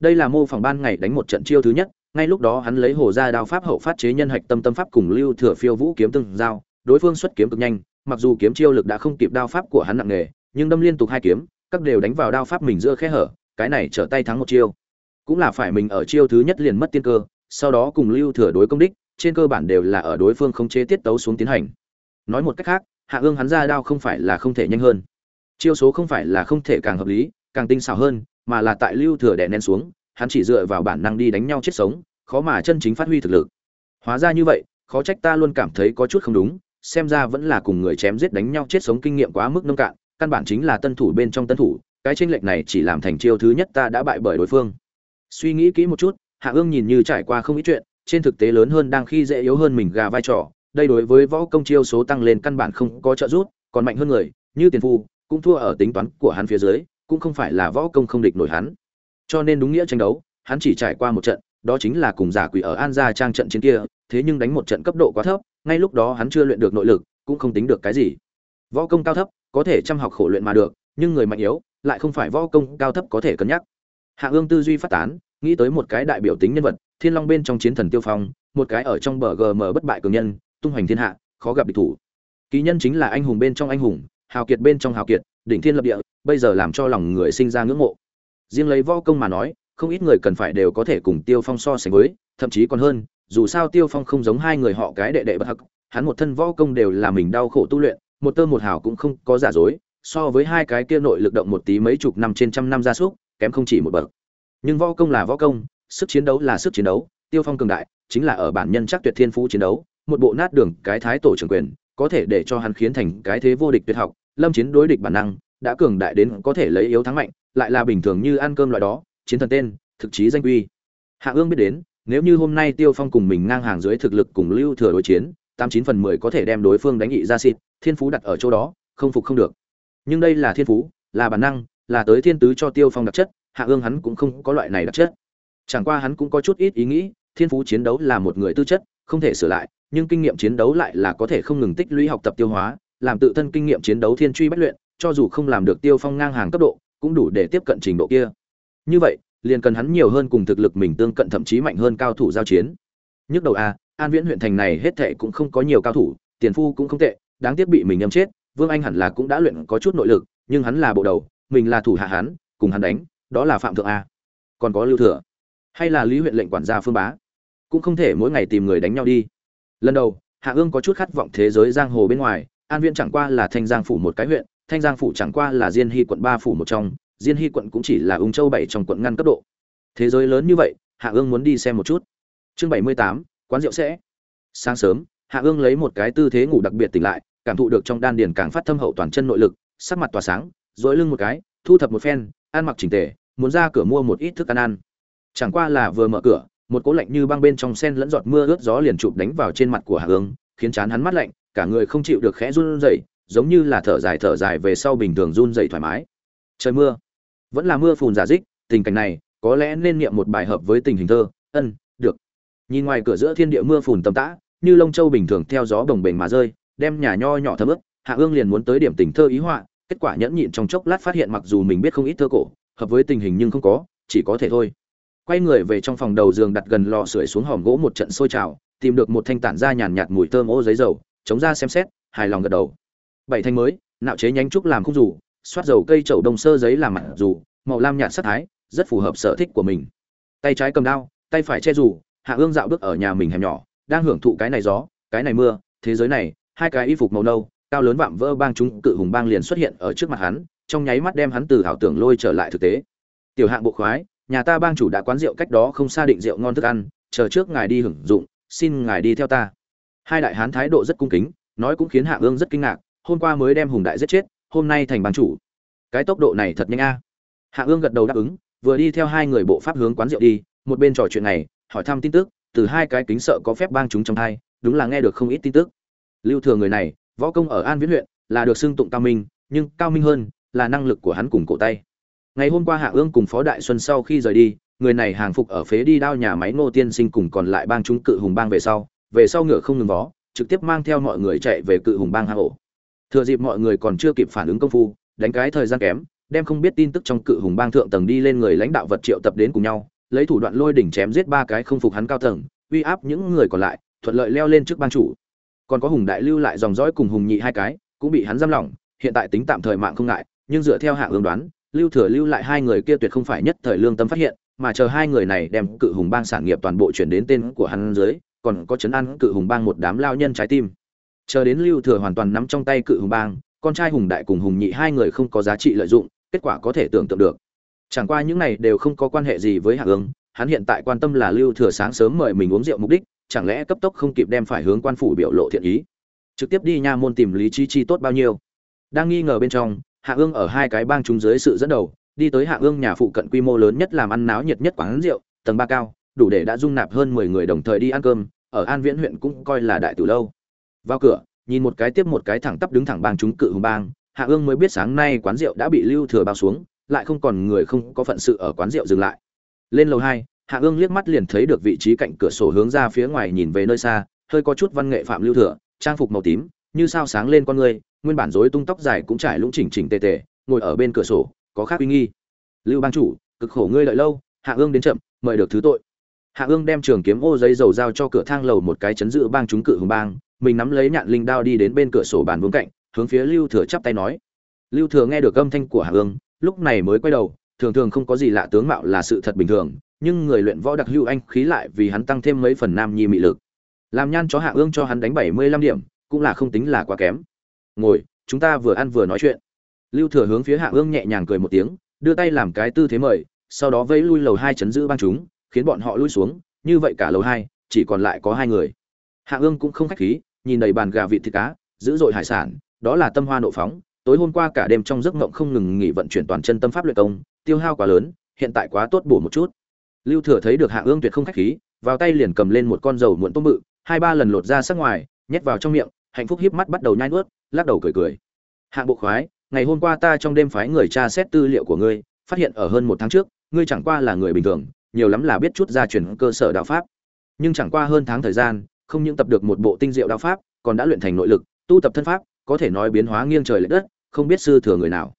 Đây là mô phỏng ban ngày đánh một trận chiêu thứ nhất, ngay lúc đó hắn lấy hồ ra đao pháp hậu phát chế nhân hạch tâm tâm pháp cùng lưu thừa phiêu vũ kiếm từng giao, đối phương xuất kiếm cực nhanh, mặc dù kiếm chiêu lực đã không kịp đao pháp của hắn nặng nề, nhưng đâm liên tục hai kiếm, các đều đánh vào đao pháp mình giữa khe hở, cái này trở tay thắng một chiêu. Cũng là phải mình ở chiêu thứ nhất liền mất tiên cơ, sau đó cùng lưu thừa đối công đích, trên cơ bản đều là ở đối phương không chế tiết tấu xuống tiến hành. Nói một cách khác, hạ ương hắn ra đao không phải là không thể nhanh hơn chiêu số không phải là không thể càng hợp lý, càng tinh xảo hơn, mà là tại lưu thừa đè nén xuống, hắn chỉ dựa vào bản năng đi đánh nhau chết sống, khó mà chân chính phát huy thực lực. Hóa ra như vậy, khó trách ta luôn cảm thấy có chút không đúng, xem ra vẫn là cùng người chém giết đánh nhau chết sống kinh nghiệm quá mức nông cạn, căn bản chính là tân thủ bên trong tân thủ, cái tranh lệch này chỉ làm thành chiêu thứ nhất ta đã bại bởi đối phương. Suy nghĩ kỹ một chút, hạ ương nhìn như trải qua không ít chuyện, trên thực tế lớn hơn đang khi dễ yếu hơn mình gà vai trò, đây đối với võ công chiêu số tăng lên căn bản không có trợ giúp, còn mạnh hơn người, như tiền phu cũng thua ở tính toán của hắn phía dưới, cũng không phải là võ công không địch nổi hắn. Cho nên đúng nghĩa tranh đấu, hắn chỉ trải qua một trận, đó chính là cùng giả quỷ ở an gia trang trận chiến kia, thế nhưng đánh một trận cấp độ quá thấp, ngay lúc đó hắn chưa luyện được nội lực, cũng không tính được cái gì. Võ công cao thấp, có thể chăm học khổ luyện mà được, nhưng người mạnh yếu, lại không phải võ công cao thấp có thể cân nhắc. Hạ ương tư duy phát tán, nghĩ tới một cái đại biểu tính nhân vật, thiên long bên trong chiến thần tiêu phong, một cái ở trong bờ gm bất bại cường nhân, tung hoành thiên hạ, khó gặp địch thủ. Kỳ nhân chính là anh hùng bên trong anh hùng hào kiệt bên trong hào kiệt, đỉnh thiên lập địa, bây giờ làm cho lòng người sinh ra ngưỡng mộ. Riêng lấy võ công mà nói, không ít người cần phải đều có thể cùng tiêu phong so sánh với, thậm chí còn hơn, dù sao tiêu phong không giống hai người họ cái đệ đệ bất hắc, hắn một thân võ công đều là mình đau khổ tu luyện, một tơ một hào cũng không có giả dối, so với hai cái kia nội lực động một tí mấy chục năm trên trăm năm gia súc, kém không chỉ một bậc. Nhưng võ công là võ công, sức chiến đấu là sức chiến đấu, tiêu phong cường đại, chính là ở bản nhân chắc tuyệt thiên phú chiến đấu, một bộ nát đường cái thái tổ trưởng quyền có thể để cho hắn khiến thành cái thế vô địch tuyệt học, lâm chiến đối địch bản năng, đã cường đại đến có thể lấy yếu thắng mạnh, lại là bình thường như ăn cơm loại đó, chiến thần tên, thực chí danh quy hạ ương biết đến, nếu như hôm nay tiêu phong cùng mình ngang hàng dưới thực lực cùng lưu thừa đối chiến, tám chín phần mười có thể đem đối phương đánh nghị ra xịt, thiên phú đặt ở chỗ đó, không phục không được. Nhưng đây là thiên phú, là bản năng, là tới thiên tứ cho tiêu phong đặc chất, hạ ương hắn cũng không có loại này đặc chất. Chẳng qua hắn cũng có chút ít ý nghĩ, thiên phú chiến đấu là một người tư chất không thể sửa lại, nhưng kinh nghiệm chiến đấu lại là có thể không ngừng tích lũy học tập tiêu hóa, làm tự thân kinh nghiệm chiến đấu thiên truy bất luyện, cho dù không làm được tiêu phong ngang hàng cấp độ, cũng đủ để tiếp cận trình độ kia. Như vậy, liền cần hắn nhiều hơn cùng thực lực mình tương cận thậm chí mạnh hơn cao thủ giao chiến. Nhức đầu a an viễn huyện thành này hết thệ cũng không có nhiều cao thủ, tiền phu cũng không tệ, đáng tiếc bị mình nhầm chết, vương anh hẳn là cũng đã luyện có chút nội lực, nhưng hắn là bộ đầu, mình là thủ hạ hắn, cùng hắn đánh, đó là phạm thượng a. Còn có lưu thừa, hay là lý huyện lệnh quản gia phương bá? Cũng không thể mỗi ngày tìm người đánh nhau đi. Lần đầu, hạ ương có chút khát vọng thế giới giang hồ bên ngoài, an viễn chẳng qua là thanh giang phủ một cái huyện, thanh giang phủ chẳng qua là diên hy quận ba phủ một trong, diên hy quận cũng chỉ là ung châu bảy trong quận ngăn cấp độ. Thế giới lớn như vậy, hạ ương muốn đi xem một chút. Chương bảy mươi tám, quán rượu sẽ. Sáng sớm, hạ ương lấy một cái tư thế ngủ đặc biệt tỉnh lại, cảm thụ được trong đan điền càng phát thâm hậu toàn chân nội lực, sắc mặt tỏa sáng, duỗi lưng một cái, thu thập một phen, ăn mặc chỉnh tề, muốn ra cửa mua một ít thức ăn ăn. Chẳng qua là vừa mở cửa một cỗ lạnh như băng bên trong sen lẫn giọt mưa ướt gió liền chụp đánh vào trên mặt của hạ hướng khiến chán hắn mắt lạnh, cả người không chịu được khẽ run rẩy, giống như là thở dài thở dài về sau bình thường run rẩy thoải mái. Trời mưa. Vẫn là mưa phùn giả dích, tình cảnh này, có lẽ nên niệm một bài hợp với tình hình thơ, ân, được. Nhìn ngoài cửa giữa thiên địa mưa phùn tầm tã, như lông châu bình thường theo gió bồng bềnh mà rơi, đem nhà nho nhỏ thấm ướt hạ ương liền muốn tới điểm tình thơ ý họa, kết quả nhẫn nhịn trong chốc lát phát hiện mặc dù mình biết không ít thơ cổ, hợp với tình hình nhưng không có, chỉ có thể thôi quay người về trong phòng đầu giường đặt gần lò sưởi xuống hòm gỗ một trận sôi trào, tìm được một thanh tản ra nhàn nhạt mùi thơm ô giấy dầu, chống ra xem xét, hài lòng gật đầu. Bảy thanh mới, nạo chế nhánh trúc làm khung rủ, xoát dầu cây chậu đồng sơ giấy làm mặt rủ, màu lam nhạt sắc thái, rất phù hợp sở thích của mình. Tay trái cầm đao, tay phải che rủ, hạ ương dạo bước ở nhà mình hẻm nhỏ, đang hưởng thụ cái này gió, cái này mưa, thế giới này, hai cái y phục màu nâu, cao lớn vạm vỡ bang chúng cự hùng bang liền xuất hiện ở trước mặt hắn, trong nháy mắt đem hắn từ ảo tưởng lôi trở lại thực tế. Tiểu hạng bộ khoái nhà ta bang chủ đã quán rượu cách đó không xa định rượu ngon thức ăn, chờ trước ngài đi hưởng dụng, xin ngài đi theo ta. Hai đại hán thái độ rất cung kính, nói cũng khiến hạ ương rất kinh ngạc, hôm qua mới đem hùng đại giết chết, hôm nay thành bang chủ. Cái tốc độ này thật nhanh a. Hạ ương gật đầu đáp ứng, vừa đi theo hai người bộ pháp hướng quán rượu đi, một bên trò chuyện này, hỏi thăm tin tức, từ hai cái kính sợ có phép bang chúng trong hai, đúng là nghe được không ít tin tức. Lưu thừa người này, võ công ở an viễn huyện, là được xưng tụng cao minh, nhưng cao minh hơn là năng lực của hắn cùng cổ tay ngày hôm qua hạ ương cùng phó đại xuân sau khi rời đi, người này hàng phục ở phế đi đao nhà máy ngô tiên sinh cùng còn lại bang chúng cự hùng bang về sau về sau ngựa không ngừng vó, trực tiếp mang theo mọi người chạy về cự hùng bang hang ổ. Thừa dịp mọi người còn chưa kịp phản ứng công phu, đánh cái thời gian kém, đem không biết tin tức trong cự hùng bang thượng tầng đi lên người lãnh đạo vật triệu tập đến cùng nhau, lấy thủ đoạn lôi đỉnh chém giết ba cái không phục hắn cao tầng, uy áp những người còn lại, thuận lợi leo lên trước bang chủ. Còn có hùng đại lưu lại dòng dõi cùng hùng nhị hai cái, cũng bị hắn giam lỏng, hiện tại tính tạm thời mạng không ngại, nhưng dựa theo hạng ương đoán lưu thừa lưu lại hai người kia tuyệt không phải nhất thời lương tâm phát hiện, mà chờ hai người này đem cự hùng bang sản nghiệp toàn bộ chuyển đến tên của hắn dưới, còn có chấn ăn cự hùng bang một đám lao nhân trái tim. Chờ đến lưu thừa hoàn toàn nắm trong tay cự hùng bang, con trai hùng đại cùng hùng nhị hai người không có giá trị lợi dụng, kết quả có thể tưởng tượng được. Chẳng qua những này đều không có quan hệ gì với hạ ương hắn hiện tại quan tâm là lưu thừa sáng sớm mời mình uống rượu mục đích, chẳng lẽ cấp tốc không kịp đem phải hướng quan phủ biểu lộ thiện ý? Trực tiếp đi nha môn tìm lý chi chi tốt bao nhiêu? Đang nghi ngờ bên trong hạ ương ở hai cái bang chúng dưới sự dẫn đầu, đi tới hạ ương nhà phụ cận quy mô lớn nhất làm ăn náo nhiệt nhất quán rượu, tầng ba cao, đủ để đã dung nạp hơn mười người đồng thời đi ăn cơm, ở an viễn huyện cũng coi là đại tử lâu. Vào cửa, nhìn một cái tiếp một cái thẳng tắp đứng thẳng bang chúng cự hùng bang, hạ ương mới biết sáng nay quán rượu đã bị lưu thừa bao xuống, lại không còn người không có phận sự ở quán rượu dừng lại. Lên lầu hai, hạ ương liếc mắt liền thấy được vị trí cạnh cửa sổ hướng ra phía ngoài nhìn về nơi xa, hơi có chút văn nghệ phạm lưu thừa, trang phục màu tím, như sao sáng lên con người nguyên bản rối tung tóc dài cũng trải lũng chỉnh chỉnh tề tề, ngồi ở bên cửa sổ, có khác uy nghi. Lưu bang chủ, cực khổ ngươi đợi lâu, hạ ương đến chậm, mời được thứ tội. Hạ ương đem trường kiếm ô giấy dầu giao cho cửa thang lầu một cái chấn giữ bang chúng cự hùng bang, mình nắm lấy nhạn linh đao đi đến bên cửa sổ bàn vương cạnh, hướng phía lưu thừa chắp tay nói. Lưu thừa nghe được âm thanh của hạ ương, lúc này mới quay đầu, thường thường không có gì lạ tướng mạo là sự thật bình thường, nhưng người luyện võ đặc hữu anh khí lại vì hắn tăng thêm mấy phần nam nhi mị lực. Làm nhan cho hạ ương cho hắn đánh bảy mươi lăm điểm, cũng là không tính là quá kém ngồi, chúng ta vừa ăn vừa nói chuyện. Lưu thừa hướng phía hạ ương nhẹ nhàng cười một tiếng, đưa tay làm cái tư thế mời, sau đó vẫy lui lầu hai chấn giữ băng chúng, khiến bọn họ lui xuống, như vậy cả lầu hai, chỉ còn lại có hai người. Hạ ương cũng không khách khí, nhìn đầy bàn gà vịt thịt cá, dữ dội hải sản, đó là tâm hoa nộ phóng, tối hôm qua cả đêm trong giấc mộng không ngừng nghỉ vận chuyển toàn chân tâm pháp luyện công, tiêu hao quá lớn, hiện tại quá tốt bổ một chút. Lưu thừa thấy được hạ ương tuyệt không khách khí, vào tay liền cầm lên một con dầu muộn tôm bự, hai ba lần lột ra sắc ngoài, nhét vào trong miệng, hạnh phúc híp mắt bắt đầu nhai nuốt lắc đầu cười cười. Hạng bộ khoái, ngày hôm qua ta trong đêm phái người tra xét tư liệu của ngươi, phát hiện ở hơn một tháng trước, ngươi chẳng qua là người bình thường, nhiều lắm là biết chút gia truyền cơ sở đạo pháp. Nhưng chẳng qua hơn tháng thời gian, không những tập được một bộ tinh diệu đạo pháp, còn đã luyện thành nội lực, tu tập thân pháp, có thể nói biến hóa nghiêng trời lệch đất, không biết sư thừa người nào.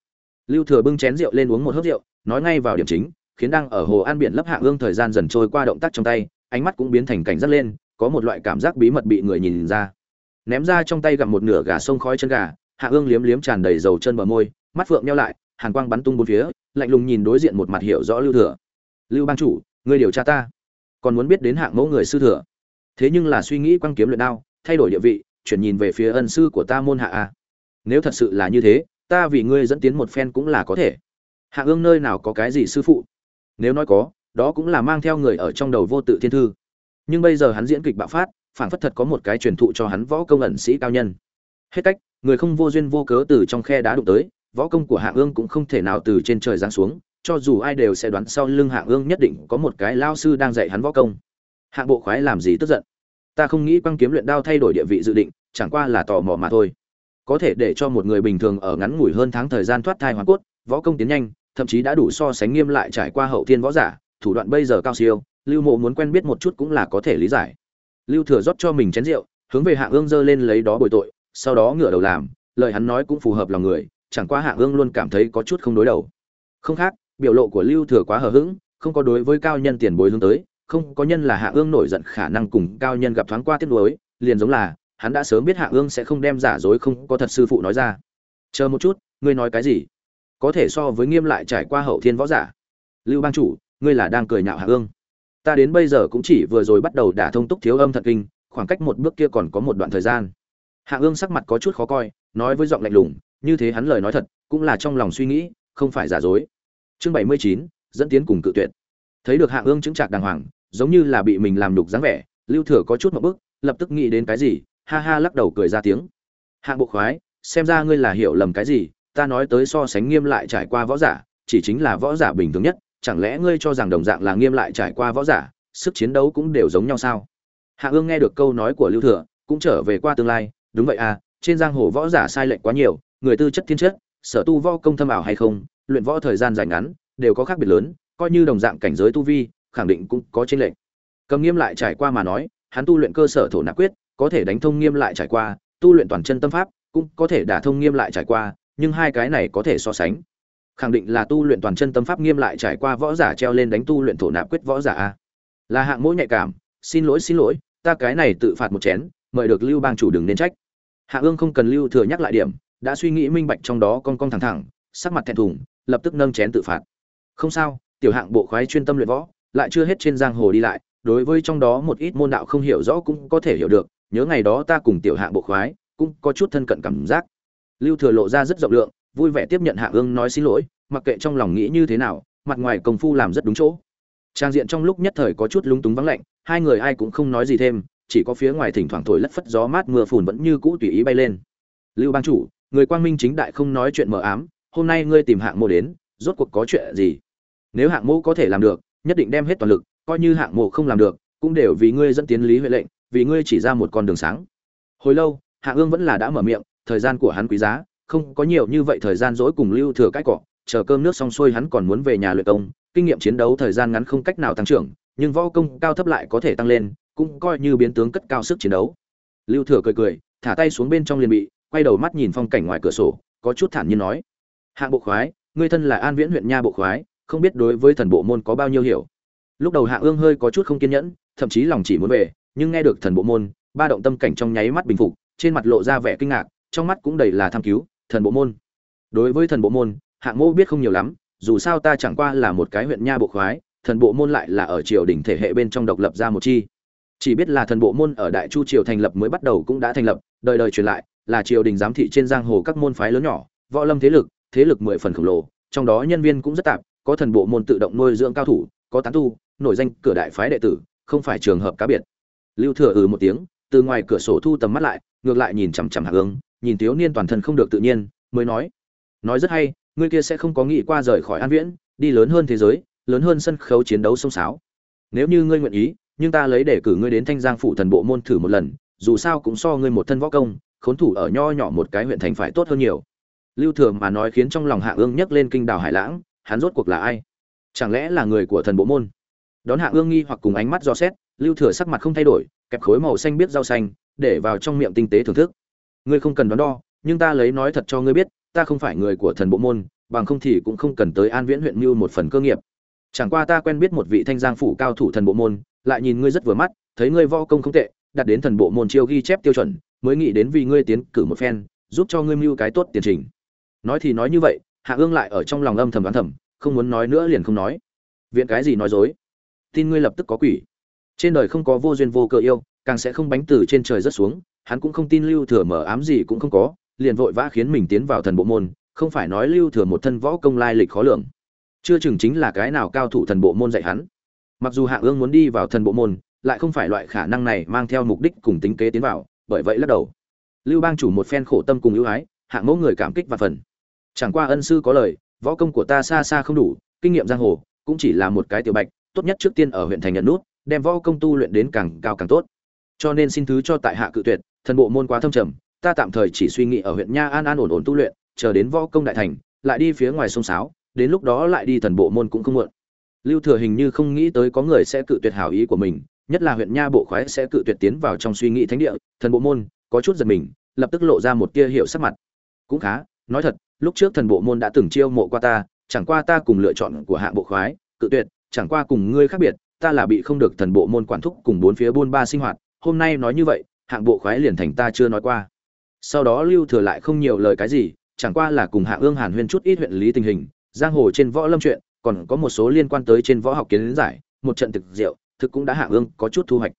Lưu thừa bưng chén rượu lên uống một hớp rượu, nói ngay vào điểm chính, khiến đang ở hồ an biển lấp hạ ương thời gian dần trôi qua động tác trong tay, ánh mắt cũng biến thành cảnh giác lên, có một loại cảm giác bí mật bị người nhìn ra ném ra trong tay gặm một nửa gà sông khói chân gà, hạ ương liếm liếm tràn đầy dầu chân bờ môi, mắt phượng nhau lại, hàn quang bắn tung bốn phía, lạnh lùng nhìn đối diện một mặt hiểu rõ lưu thừa. Lưu bang chủ, ngươi điều tra ta. Còn muốn biết đến hạng mẫu người sư thừa. Thế nhưng là suy nghĩ quăng kiếm luyện đao, thay đổi địa vị, chuyển nhìn về phía ân sư của ta môn hạ a. Nếu thật sự là như thế, ta vì ngươi dẫn tiến một phen cũng là có thể. Hạ ương nơi nào có cái gì sư phụ? Nếu nói có, đó cũng là mang theo người ở trong đầu vô tự thiên thư. Nhưng bây giờ hắn diễn kịch bạo phát phản phất thật có một cái truyền thụ cho hắn võ công ẩn sĩ cao nhân. Hết cách, người không vô duyên vô cớ từ trong khe đá đụng tới, võ công của hạ ương cũng không thể nào từ trên trời giáng xuống, cho dù ai đều sẽ đoán sau lưng hạ ương nhất định có một cái lao sư đang dạy hắn võ công. Hạng bộ khoái làm gì tức giận? Ta không nghĩ quăng kiếm luyện đao thay đổi địa vị dự định, chẳng qua là tò mò mà thôi. Có thể để cho một người bình thường ở ngắn ngủi hơn tháng thời gian thoát thai hoàn cốt, võ công tiến nhanh, thậm chí đã đủ so sánh nghiêm lại trải qua hậu thiên võ giả, thủ đoạn bây giờ cao siêu, lưu mộ muốn quen biết một chút cũng là có thể lý giải lưu thừa rót cho mình chén rượu, hướng về hạ ương dơ lên lấy đó bồi tội, sau đó ngửa đầu làm, lời hắn nói cũng phù hợp lòng người, chẳng qua hạ ương luôn cảm thấy có chút không đối đầu. Không khác, biểu lộ của lưu thừa quá hờ hững, không có đối với cao nhân tiền bối hướng tới, không có nhân là hạ ương nổi giận khả năng cùng cao nhân gặp thoáng qua tiếp nối liền giống là, hắn đã sớm biết hạ ương sẽ không đem giả dối không có thật sư phụ nói ra. Chờ một chút, ngươi nói cái gì? Có thể so với nghiêm lại trải qua hậu thiên võ giả. Lưu bang chủ, ngươi là đang cười nhạo hạ ương ta đến bây giờ cũng chỉ vừa rồi bắt đầu đả thông túc thiếu âm thật kinh, khoảng cách một bước kia còn có một đoạn thời gian. Hạ ương sắc mặt có chút khó coi, nói với giọng lạnh lùng, như thế hắn lời nói thật, cũng là trong lòng suy nghĩ, không phải giả dối. Chương bảy mươi chín, dẫn tiến cùng cự tuyệt. Thấy được hạ ương chứng trạc đàng hoàng, giống như là bị mình làm đục dáng vẻ, lưu thừa có chút một bước, lập tức nghĩ đến cái gì, ha ha lắc đầu cười ra tiếng. Hạng bộ khoái, xem ra ngươi là hiểu lầm cái gì, ta nói tới so sánh nghiêm lại trải qua võ giả, chỉ chính là võ giả bình thường nhất chẳng lẽ ngươi cho rằng đồng dạng là nghiêm lại trải qua võ giả, sức chiến đấu cũng đều giống nhau sao? Hạ ương nghe được câu nói của lưu thừa, cũng trở về qua tương lai, đúng vậy à trên giang hồ võ giả sai lệch quá nhiều, người tư chất thiên chất, sở tu võ công thâm ảo hay không, luyện võ thời gian dài ngắn, đều có khác biệt lớn, coi như đồng dạng cảnh giới tu vi, khẳng định cũng có chênh lệch. Cầm nghiêm lại trải qua mà nói, hắn tu luyện cơ sở thổ nạp quyết, có thể đánh thông nghiêm lại trải qua, tu luyện toàn chân tâm pháp, cũng có thể đả thông nghiêm lại trải qua, nhưng hai cái này có thể so sánh khẳng định là tu luyện toàn chân tâm pháp nghiêm lại trải qua võ giả treo lên đánh tu luyện thổ nạp quyết võ giả a. Là hạng mỗi nhạy cảm, xin lỗi xin lỗi, ta cái này tự phạt một chén, mời được lưu bang chủ đừng nên trách. Hạ ương không cần lưu thừa nhắc lại điểm, đã suy nghĩ minh bạch trong đó con con thẳng thẳng, sắc mặt thẹn thùng, lập tức nâng chén tự phạt. Không sao, tiểu hạng bộ khoái chuyên tâm luyện võ, lại chưa hết trên giang hồ đi lại, đối với trong đó một ít môn đạo không hiểu rõ cũng có thể hiểu được, nhớ ngày đó ta cùng tiểu hạng bộ khoái, cũng có chút thân cận cảm giác. Lưu thừa lộ ra rất rộng lượng vui vẻ tiếp nhận hạ ương nói xin lỗi, mặc kệ trong lòng nghĩ như thế nào, mặt ngoài công phu làm rất đúng chỗ. Trang diện trong lúc nhất thời có chút lúng túng vắng lạnh, hai người ai cũng không nói gì thêm, chỉ có phía ngoài thỉnh thoảng thổi lất phất gió mát mưa phùn vẫn như cũ tùy ý bay lên. Lưu bang chủ, người quang minh chính đại không nói chuyện mờ ám, hôm nay ngươi tìm hạng mộ đến, rốt cuộc có chuyện gì? Nếu hạng mộ có thể làm được, nhất định đem hết toàn lực, coi như hạng mộ không làm được, cũng đều vì ngươi dẫn tiến lý huệ lệnh, vì ngươi chỉ ra một con đường sáng. Hồi lâu, hạ ương vẫn là đã mở miệng, thời gian của hắn quý giá không có nhiều như vậy thời gian dỗi cùng lưu thừa cãi cọ, chờ cơm nước xong xuôi hắn còn muốn về nhà luyện công, kinh nghiệm chiến đấu thời gian ngắn không cách nào tăng trưởng, nhưng võ công cao thấp lại có thể tăng lên, cũng coi như biến tướng cất cao sức chiến đấu. Lưu thừa cười cười, thả tay xuống bên trong liền bị, quay đầu mắt nhìn phong cảnh ngoài cửa sổ, có chút thản nhiên nói. Hạng bộ khoái, ngươi thân là an viễn huyện nha bộ khoái, không biết đối với thần bộ môn có bao nhiêu hiểu? Lúc đầu hạ ương hơi có chút không kiên nhẫn, thậm chí lòng chỉ muốn về, nhưng nghe được thần bộ môn, ba động tâm cảnh trong nháy mắt bình phục, trên mặt lộ ra vẻ kinh ngạc, trong mắt cũng đầy là tham cứu thần bộ môn. Đối với thần bộ môn, hạng mô biết không nhiều lắm, dù sao ta chẳng qua là một cái huyện nha bộ khoái, thần bộ môn lại là ở triều đình thể hệ bên trong độc lập ra một chi. Chỉ biết là thần bộ môn ở đại chu triều thành lập mới bắt đầu cũng đã thành lập, đời đời truyền lại, là triều đình giám thị trên giang hồ các môn phái lớn nhỏ, võ lâm thế lực thế lực mười phần khổng lồ, trong đó nhân viên cũng rất tạp, có thần bộ môn tự động nuôi dưỡng cao thủ, có tán tu, nổi danh cửa đại phái đệ tử, không phải trường hợp cá biệt. Lưu thừa ừ một tiếng, từ ngoài cửa sổ thu tầm mắt lại, ngược lại nhìn chằm chằm hạ hướng nhìn thiếu niên toàn thân không được tự nhiên, mới nói nói rất hay, ngươi kia sẽ không có nghĩ qua rời khỏi an viễn, đi lớn hơn thế giới, lớn hơn sân khấu chiến đấu sông sáo. Nếu như ngươi nguyện ý, nhưng ta lấy để cử ngươi đến thanh giang phủ thần bộ môn thử một lần, dù sao cũng so ngươi một thân võ công, khốn thủ ở nho nhỏ một cái huyện thành phải tốt hơn nhiều. Lưu thừa mà nói khiến trong lòng hạ ương nhấc lên kinh đảo hải lãng, hắn rốt cuộc là ai? Chẳng lẽ là người của thần bộ môn? Đón hạ ương nghi hoặc cùng ánh mắt do xét, lưu thừa sắc mặt không thay đổi, kẹp khối màu xanh biết rau xanh, để vào trong miệng tinh tế thưởng thức ngươi không cần đoán đo, nhưng ta lấy nói thật cho ngươi biết, ta không phải người của thần bộ môn, bằng không thì cũng không cần tới an viễn huyện mưu một phần cơ nghiệp. Chẳng qua ta quen biết một vị thanh giang phủ cao thủ thần bộ môn, lại nhìn ngươi rất vừa mắt, thấy ngươi võ công không tệ đặt đến thần bộ môn chiêu ghi chép tiêu chuẩn, mới nghĩ đến vì ngươi tiến cử một phen, giúp cho ngươi mưu cái tốt tiền trình. Nói thì nói như vậy, hạ ương lại ở trong lòng âm thầm đoán thầm, không muốn nói nữa liền không nói. Viện cái gì nói dối? Tin ngươi lập tức có quỷ. Trên đời không có vô duyên vô cớ yêu, càng sẽ không bánh từ trên trời rất xuống hắn cũng không tin lưu thừa mở ám gì cũng không có, liền vội vã khiến mình tiến vào thần bộ môn, không phải nói lưu thừa một thân võ công lai lịch khó lường. Chưa chừng chính là cái nào cao thủ thần bộ môn dạy hắn. Mặc dù hạ ương muốn đi vào thần bộ môn, lại không phải loại khả năng này mang theo mục đích cùng tính kế tiến vào, bởi vậy lắc đầu. Lưu bang chủ một phen khổ tâm cùng ưu ái hạng mẫu người cảm kích và phần. Chẳng qua ân sư có lời, võ công của ta xa xa không đủ, kinh nghiệm giang hồ, cũng chỉ là một cái tiểu bạch, tốt nhất trước tiên ở huyện thành nhận nút, đem võ công tu luyện đến càng cao càng tốt. Cho nên xin thứ cho tại hạ cự tuyệt thần bộ môn quá thâm trầm, ta tạm thời chỉ suy nghĩ ở huyện nha an an ổn ổn tu luyện, chờ đến võ công đại thành, lại đi phía ngoài sông sáo, đến lúc đó lại đi thần bộ môn cũng không muộn. Lưu thừa hình như không nghĩ tới có người sẽ cự tuyệt hảo ý của mình, nhất là huyện nha bộ khoái sẽ cự tuyệt tiến vào trong suy nghĩ thánh địa, thần bộ môn, có chút giật mình, lập tức lộ ra một tia hiệu sắc mặt. Cũng khá, nói thật, lúc trước thần bộ môn đã từng chiêu mộ qua ta, chẳng qua ta cùng lựa chọn của hạng bộ khoái, cự tuyệt, chẳng qua cùng ngươi khác biệt, ta là bị không được thần bộ môn quản thúc cùng bốn phía buôn ba sinh hoạt, hôm nay nói như vậy hạng bộ khoái liền thành ta chưa nói qua sau đó lưu thừa lại không nhiều lời cái gì, chẳng qua là cùng hạng ương hàn huyên chút ít huyện lý tình hình, giang hồ trên võ lâm chuyện, còn có một số liên quan tới trên võ học kiến giải, một trận thực rượu thực cũng đã hạng ương có chút thu hoạch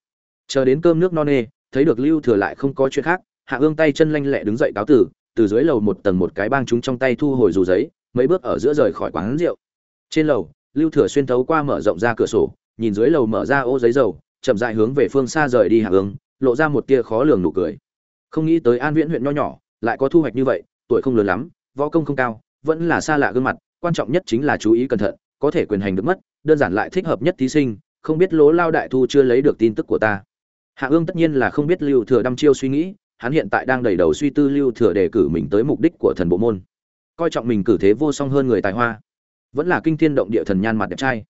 chờ đến cơm nước no nê, thấy được lưu thừa lại không có chuyện khác, hạng ương tay chân lanh lẹ đứng dậy cáo tử, từ dưới lầu một tầng một cái bang chúng trong tay thu hồi dù giấy, mấy bước ở giữa rời khỏi quán rượu trên lầu, lưu thừa xuyên thấu qua mở rộng ra cửa sổ, nhìn dưới lầu mở ra ô giấy dầu, chậm dại hướng về phương xa rời đi hạ ương lộ ra một tia khó lường nụ cười. Không nghĩ tới an viễn huyện nho nhỏ, lại có thu hoạch như vậy, tuổi không lớn lắm, võ công không cao, vẫn là xa lạ gương mặt, quan trọng nhất chính là chú ý cẩn thận, có thể quyền hành được mất, đơn giản lại thích hợp nhất thí sinh, không biết lỗ lao đại thu chưa lấy được tin tức của ta. Hạ ương tất nhiên là không biết lưu thừa đăm chiêu suy nghĩ, hắn hiện tại đang đầy đầu suy tư lưu thừa đề cử mình tới mục đích của thần bộ môn. Coi trọng mình cử thế vô song hơn người tài hoa, vẫn là kinh thiên động địa thần nhan mặt đẹp trai.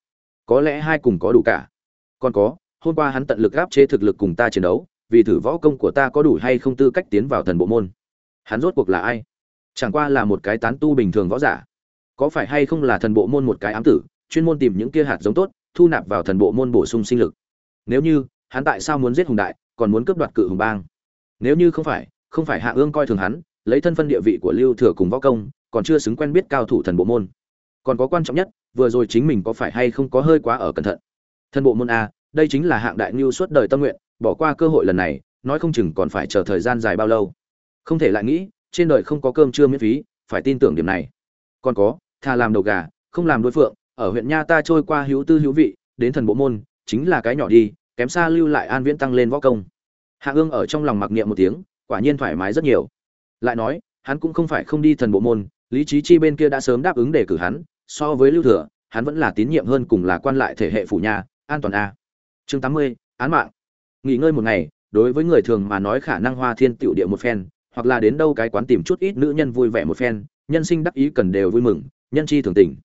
Có lẽ hai cùng có đủ cả. Còn có, hôm qua hắn tận lực áp chế thực lực cùng ta chiến đấu vì thử võ công của ta có đủ hay không tư cách tiến vào thần bộ môn? Hắn rốt cuộc là ai? Chẳng qua là một cái tán tu bình thường võ giả. Có phải hay không là thần bộ môn một cái ám tử, chuyên môn tìm những kia hạt giống tốt, thu nạp vào thần bộ môn bổ sung sinh lực? Nếu như, hắn tại sao muốn giết hùng đại, còn muốn cướp đoạt cự hùng bang? Nếu như không phải không phải hạ ương coi thường hắn, lấy thân phân địa vị của lưu thừa cùng võ công, còn chưa xứng quen biết cao thủ thần bộ môn. Còn có quan trọng nhất, vừa rồi chính mình có phải hay không có hơi quá ở cẩn thận? Thần bộ môn a, đây chính là hạng đại ngưu suốt đời tâm nguyện bỏ qua cơ hội lần này, nói không chừng còn phải chờ thời gian dài bao lâu. Không thể lại nghĩ, trên đời không có cơm trưa miễn phí, phải tin tưởng điểm này. Còn có thà làm đầu gà, không làm đối phượng, ở huyện nha ta trôi qua hữu tư hữu vị, đến thần bộ môn, chính là cái nhỏ đi, kém xa lưu lại an viễn tăng lên võ công. Hạ ương ở trong lòng mặc niệm một tiếng, quả nhiên thoải mái rất nhiều. Lại nói, hắn cũng không phải không đi thần bộ môn, lý trí chi bên kia đã sớm đáp ứng để cử hắn, so với lưu thừa, hắn vẫn là tín nhiệm hơn cùng là quan lại thể hệ phủ nhà, an toàn a. Chương tám mươi, án mạng nghỉ ngơi một ngày, đối với người thường mà nói khả năng hoa thiên tiểu địa một phen, hoặc là đến đâu cái quán tìm chút ít nữ nhân vui vẻ một phen, nhân sinh đắc ý cần đều vui mừng, nhân chi thường tình.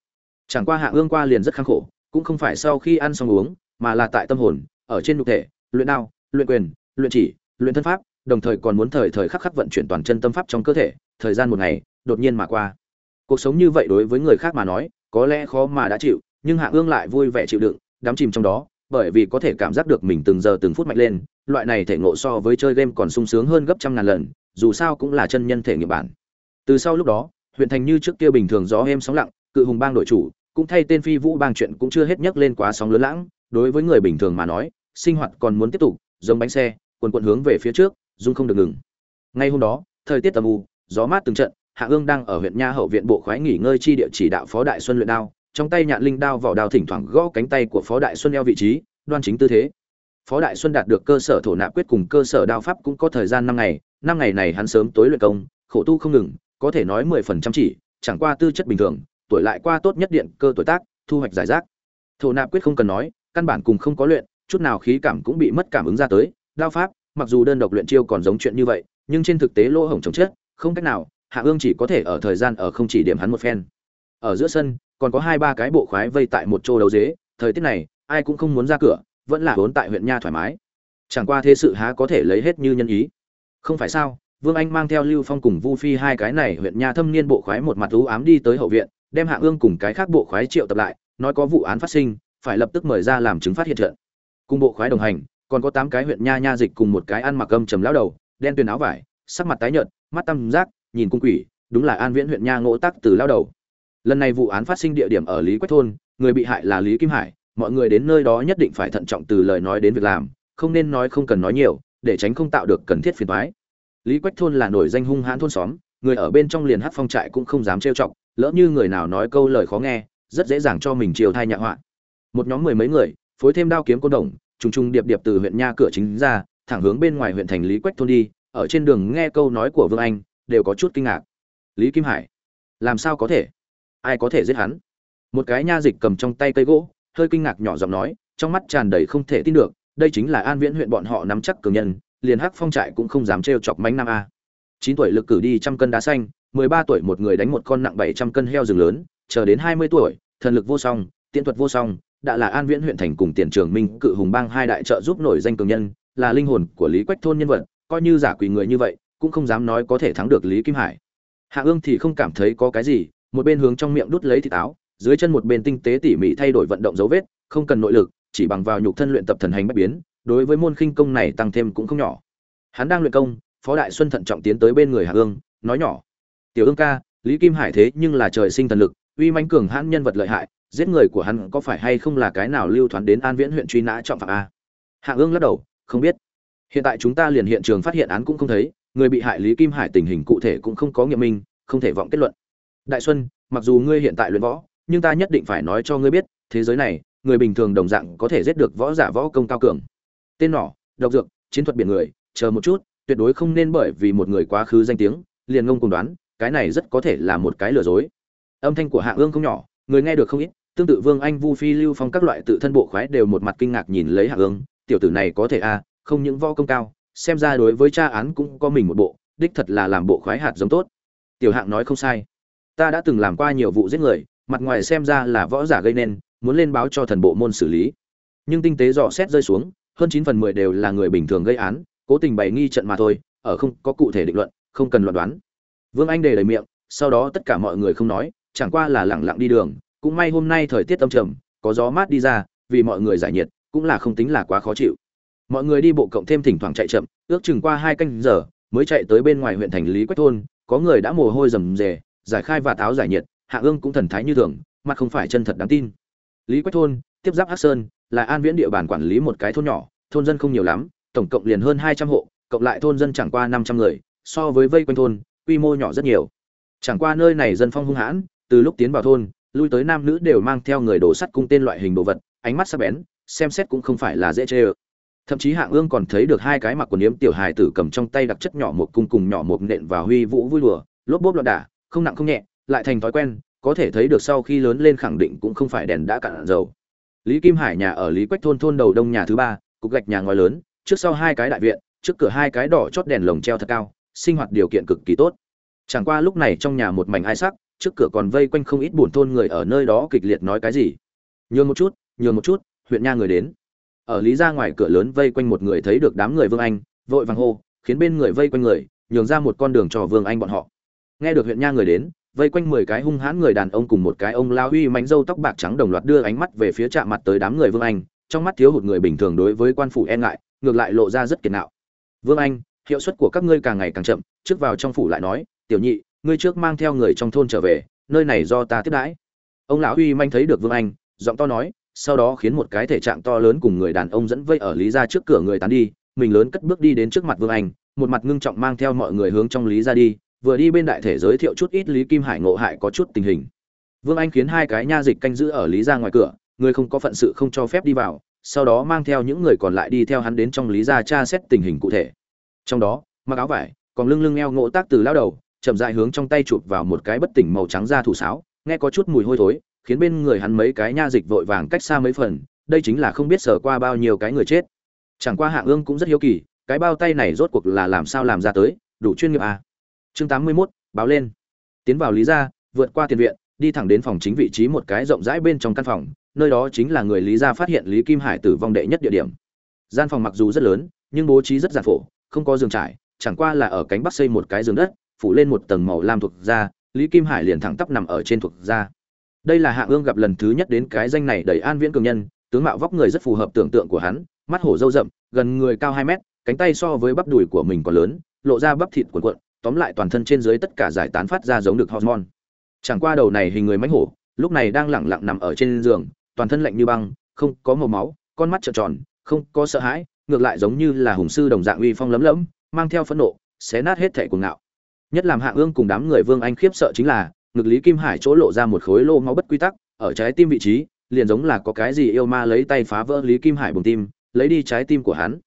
Chẳng qua hạ ương qua liền rất khắc khổ, cũng không phải sau khi ăn xong uống, mà là tại tâm hồn, ở trên nhục thể, luyện đao, luyện quyền, luyện chỉ, luyện thân pháp, đồng thời còn muốn thời thời khắc khắc vận chuyển toàn chân tâm pháp trong cơ thể, thời gian một ngày, đột nhiên mà qua. Cuộc sống như vậy đối với người khác mà nói, có lẽ khó mà đã chịu, nhưng hạ ương lại vui vẻ chịu đựng, đắm chìm trong đó bởi vì có thể cảm giác được mình từng giờ từng phút mạnh lên, loại này thể ngộ so với chơi game còn sung sướng hơn gấp trăm ngàn lần, dù sao cũng là chân nhân thể nghiệm bản. Từ sau lúc đó, huyện thành như trước kia bình thường gió êm sóng lặng, cự hùng bang đội chủ, cũng thay tên phi vũ bang chuyện cũng chưa hết nhắc lên quá sóng lớn lãng. Đối với người bình thường mà nói, sinh hoạt còn muốn tiếp tục, giống bánh xe, quần quận hướng về phía trước dung không được ngừng. Ngay hôm đó, thời tiết tầm u, gió mát từng trận, hạ ương đang ở huyện nha hậu viện bộ khoái nghỉ ngơi chi địa chỉ đạo phó đại xuân luyện đao trong tay nhạn linh đao vỏ đao thỉnh thoảng gõ cánh tay của phó đại xuân eo vị trí, đoan chính tư thế. Phó đại xuân đạt được cơ sở thổ nạp quyết cùng cơ sở đao pháp cũng có thời gian năm ngày năm ngày này hắn sớm tối luyện công, khổ tu không ngừng, có thể nói mười phần trăm chỉ, chẳng qua tư chất bình thường, tuổi lại qua tốt nhất điện, cơ tuổi tác, thu hoạch giải rác. Thổ nạp quyết không cần nói, căn bản cùng không có luyện, chút nào khí cảm cũng bị mất cảm ứng ra tới, đao pháp, mặc dù đơn độc luyện chiêu còn giống chuyện như vậy, nhưng trên thực tế lỗ hổng chống chết không cách nào, hạ ương chỉ có thể ở thời gian ở không chỉ điểm hắn một phen. Ở giữa sân còn có hai ba cái bộ khoái vây tại một chỗ đấu dế, thời tiết này, ai cũng không muốn ra cửa, vẫn là vốn tại huyện nha thoải mái. Chẳng qua thế sự há có thể lấy hết như nhân ý. Không phải sao, vương anh mang theo lưu phong cùng vu phi hai cái này huyện nha thâm niên bộ khoái một mặt thú ám đi tới hậu viện, đem hạ ương cùng cái khác bộ khoái triệu tập lại, nói có vụ án phát sinh, phải lập tức mời ra làm chứng phát hiện trận. Cùng bộ khoái đồng hành, còn có tám cái huyện nha nha dịch cùng một cái ăn mặc âm trầm lão đầu, đen tuyền áo vải, sắc mặt tái nhợt, mắt tăm giác nhìn cung quỷ, đúng là an viễn huyện nha ngỗ tắc từ lao đầu lần này vụ án phát sinh địa điểm ở lý quách thôn, người bị hại là lý kim hải, mọi người đến nơi đó nhất định phải thận trọng từ lời nói đến việc làm, không nên nói không cần nói nhiều, để tránh không tạo được cần thiết phiền toái. Lý quách thôn là nổi danh hung hãn thôn xóm, người ở bên trong liền hát phong trại cũng không dám trêu chọc, lỡ như người nào nói câu lời khó nghe, rất dễ dàng cho mình chiều thai nhạ họa. Một nhóm mười mấy người, phối thêm đao kiếm côn đồng, trùng trùng điệp điệp từ huyện nha cửa chính ra, thẳng hướng bên ngoài huyện thành lý quách thôn đi, ở trên đường nghe câu nói của vương anh, đều có chút kinh ngạc. Lý kim hải, làm sao có thể? Ai có thể giết hắn? Một cái nha dịch cầm trong tay cây gỗ, hơi kinh ngạc nhỏ giọng nói, trong mắt tràn đầy không thể tin được, đây chính là an viễn huyện bọn họ nắm chắc cường nhân, liền hắc phong trại cũng không dám trêu chọc mánh nam a. Chín tuổi lực cử đi trăm cân đá xanh, mười ba tuổi một người đánh một con nặng bảy trăm cân heo rừng lớn, chờ đến hai mươi tuổi, thần lực vô song tiện thuật vô song, đã là an viễn huyện thành cùng tiền trường minh cự hùng bang hai đại trợ giúp nổi danh cường nhân, là linh hồn của lý quách thôn nhân vật, coi như giả quỳ người như vậy, cũng không dám nói có thể thắng được lý kim hải. Hạ ương thì không cảm thấy có cái gì một bên hướng trong miệng đút lấy thịt táo, dưới chân một bên tinh tế tỉ mỉ thay đổi vận động dấu vết không cần nội lực chỉ bằng vào nhục thân luyện tập thần hành bất biến đối với môn khinh công này tăng thêm cũng không nhỏ. Hắn đang luyện công phó đại xuân thận trọng tiến tới bên người hạ ương nói nhỏ tiểu ương ca lý kim hải thế nhưng là trời sinh thần lực uy mãnh cường hãn nhân vật lợi hại giết người của hắn có phải hay không là cái nào lưu thoán đến an viễn huyện truy nã trọng phạm a? Hạ ương lắc đầu không biết. Hiện tại chúng ta liền hiện trường phát hiện án cũng không thấy người bị hại lý kim hải tình hình cụ thể cũng không có nghiệm minh không thể vọng kết luận đại xuân, mặc dù ngươi hiện tại luyện võ, nhưng ta nhất định phải nói cho ngươi biết, thế giới này, người bình thường đồng dạng có thể giết được võ giả võ công cao cường. Tên nỏ, độc dược, chiến thuật biển người, chờ một chút, tuyệt đối không nên bởi vì một người quá khứ danh tiếng, liền ngông cùng đoán, cái này rất có thể là một cái lừa dối. Âm thanh của hạ ương không nhỏ, người nghe được không ít, tương tự vương anh, vu phi, lưu phong các loại tự thân bộ khoái đều một mặt kinh ngạc nhìn lấy hạ ương tiểu tử này có thể a, không những võ công cao, xem ra đối với tra án cũng có mình một bộ, đích thật là làm bộ khoái hạt giống tốt. Tiểu hạng nói không sai ta đã từng làm qua nhiều vụ giết người, mặt ngoài xem ra là võ giả gây nên, muốn lên báo cho thần bộ môn xử lý. Nhưng tinh tế dò xét rơi xuống, hơn chín phần mười đều là người bình thường gây án, cố tình bày nghi trận mà thôi, ở không có cụ thể định luận, không cần luận đoán. Vương anh đề đầy miệng, sau đó tất cả mọi người không nói, chẳng qua là lẳng lặng đi đường, cũng may hôm nay thời tiết âm trầm, có gió mát đi ra, vì mọi người giải nhiệt, cũng là không tính là quá khó chịu. Mọi người đi bộ cộng thêm thỉnh thoảng chạy chậm, ước chừng qua hai canh giờ, mới chạy tới bên ngoài huyện thành lý quách thôn, có người đã mồ hôi rầm rề giải khai và táo giải nhiệt, hạ ương cũng thần thái như thường mặt không phải chân thật đáng tin. Lý quách thôn, tiếp giáp hắc sơn, là an viễn địa bàn quản lý một cái thôn nhỏ, thôn dân không nhiều lắm, tổng cộng liền hơn hai trăm hộ, cộng lại thôn dân chẳng qua năm trăm người, so với vây quanh thôn, quy mô nhỏ rất nhiều. Chẳng qua nơi này dân phong hung hãn, từ lúc tiến vào thôn, lui tới nam nữ đều mang theo người đổ sắt cung tên loại hình đồ vật, ánh mắt sắc bén, xem xét cũng không phải là dễ chê ơ. Thậm chí hạng ương còn thấy được hai cái mặc quần yếm tiểu hài tử cầm trong tay đặc chất nhỏ một cung cùng nhỏ một nện và huy vũ vui đùa, lốp bốp loạn đả không nặng không nhẹ, lại thành thói quen, có thể thấy được sau khi lớn lên khẳng định cũng không phải đèn đã cạn dầu. Lý kim hải nhà ở lý quách thôn thôn đầu đông nhà thứ ba, cục gạch nhà ngói lớn, trước sau hai cái đại viện, trước cửa hai cái đỏ chót đèn lồng treo thật cao, sinh hoạt điều kiện cực kỳ tốt. Chẳng qua lúc này trong nhà một mảnh ai sắc, trước cửa còn vây quanh không ít buồn thôn người ở nơi đó kịch liệt nói cái gì. Nhường một chút, nhường một chút, huyện nha người đến. Ở lý ra ngoài cửa lớn vây quanh một người thấy được đám người vương anh, vội vàng hô, khiến bên người vây quanh người, nhường ra một con đường cho vương anh bọn họ nghe được huyện nha người đến, vây quanh mười cái hung hãn người đàn ông cùng một cái ông lao uy mánh râu tóc bạc trắng đồng loạt đưa ánh mắt về phía chạm mặt tới đám người vương anh, trong mắt thiếu hụt người bình thường đối với quan phủ e ngại, ngược lại lộ ra rất kiệt nạo. Vương anh, hiệu suất của các ngươi càng ngày càng chậm, trước vào trong phủ lại nói, tiểu nhị, ngươi trước mang theo người trong thôn trở về, nơi này do ta tiếp đãi. Ông lão uy manh thấy được vương anh, giọng to nói, sau đó khiến một cái thể trạng to lớn cùng người đàn ông dẫn vây ở lý ra trước cửa người tán đi, mình lớn cất bước đi đến trước mặt vương anh, một mặt ngưng trọng mang theo mọi người hướng trong lý ra đi vừa đi bên đại thể giới thiệu chút ít lý kim hải ngộ hại có chút tình hình. Vương anh khiến hai cái nha dịch canh giữ ở lý ra ngoài cửa, người không có phận sự không cho phép đi vào, sau đó mang theo những người còn lại đi theo hắn đến trong lý ra tra xét tình hình cụ thể. Trong đó, mặc áo vải, còn lưng lưng eo ngộ tác từ lao đầu, chậm dại hướng trong tay chụp vào một cái bất tỉnh màu trắng da thủ sáo, nghe có chút mùi hôi thối, khiến bên người hắn mấy cái nha dịch vội vàng cách xa mấy phần, đây chính là không biết sở qua bao nhiêu cái người chết. Chẳng qua hạng ương cũng rất hiếu kỳ, cái bao tay này rốt cuộc là làm sao làm ra tới, đủ chuyên nghiệp à chương tám mươi 81, báo lên. Tiến vào lý gia vượt qua tiền viện đi thẳng đến phòng chính vị trí một cái rộng rãi bên trong căn phòng nơi đó chính là người lý gia phát hiện lý kim hải tử vong đệ nhất địa điểm. Gian phòng mặc dù rất lớn nhưng bố trí rất giản phổ không có giường trải chẳng qua là ở cánh bắc xây một cái giường đất phủ lên một tầng màu lam thuộc da lý kim hải liền thẳng tắp nằm ở trên thuộc da. Đây là Hạ ương gặp lần thứ nhất đến cái danh này đầy an viễn cường nhân tướng mạo vóc người rất phù hợp tưởng tượng của hắn mắt hổ dâu rậm gần người cao hai mét cánh tay so với bắp đùi của mình còn lớn lộ ra bắp thịt cuộn cuộn tóm lại toàn thân trên dưới tất cả giải tán phát ra giống được hormone. Chẳng qua đầu này hình người mánh hổ, lúc này đang lẳng lặng nằm ở trên giường, toàn thân lạnh như băng, không có màu máu, con mắt trợn tròn, không có sợ hãi, ngược lại giống như là hùng sư đồng dạng uy phong lấm lẫm, mang theo phẫn nộ, xé nát hết thể cuồng ngạo. Nhất làm hạ ương cùng đám người vương anh khiếp sợ chính là, ngực lý kim hải chỗ lộ ra một khối lô máu bất quy tắc, ở trái tim vị trí, liền giống là có cái gì yêu ma lấy tay phá vỡ lý kim hải bùng tim, lấy đi trái tim của hắn.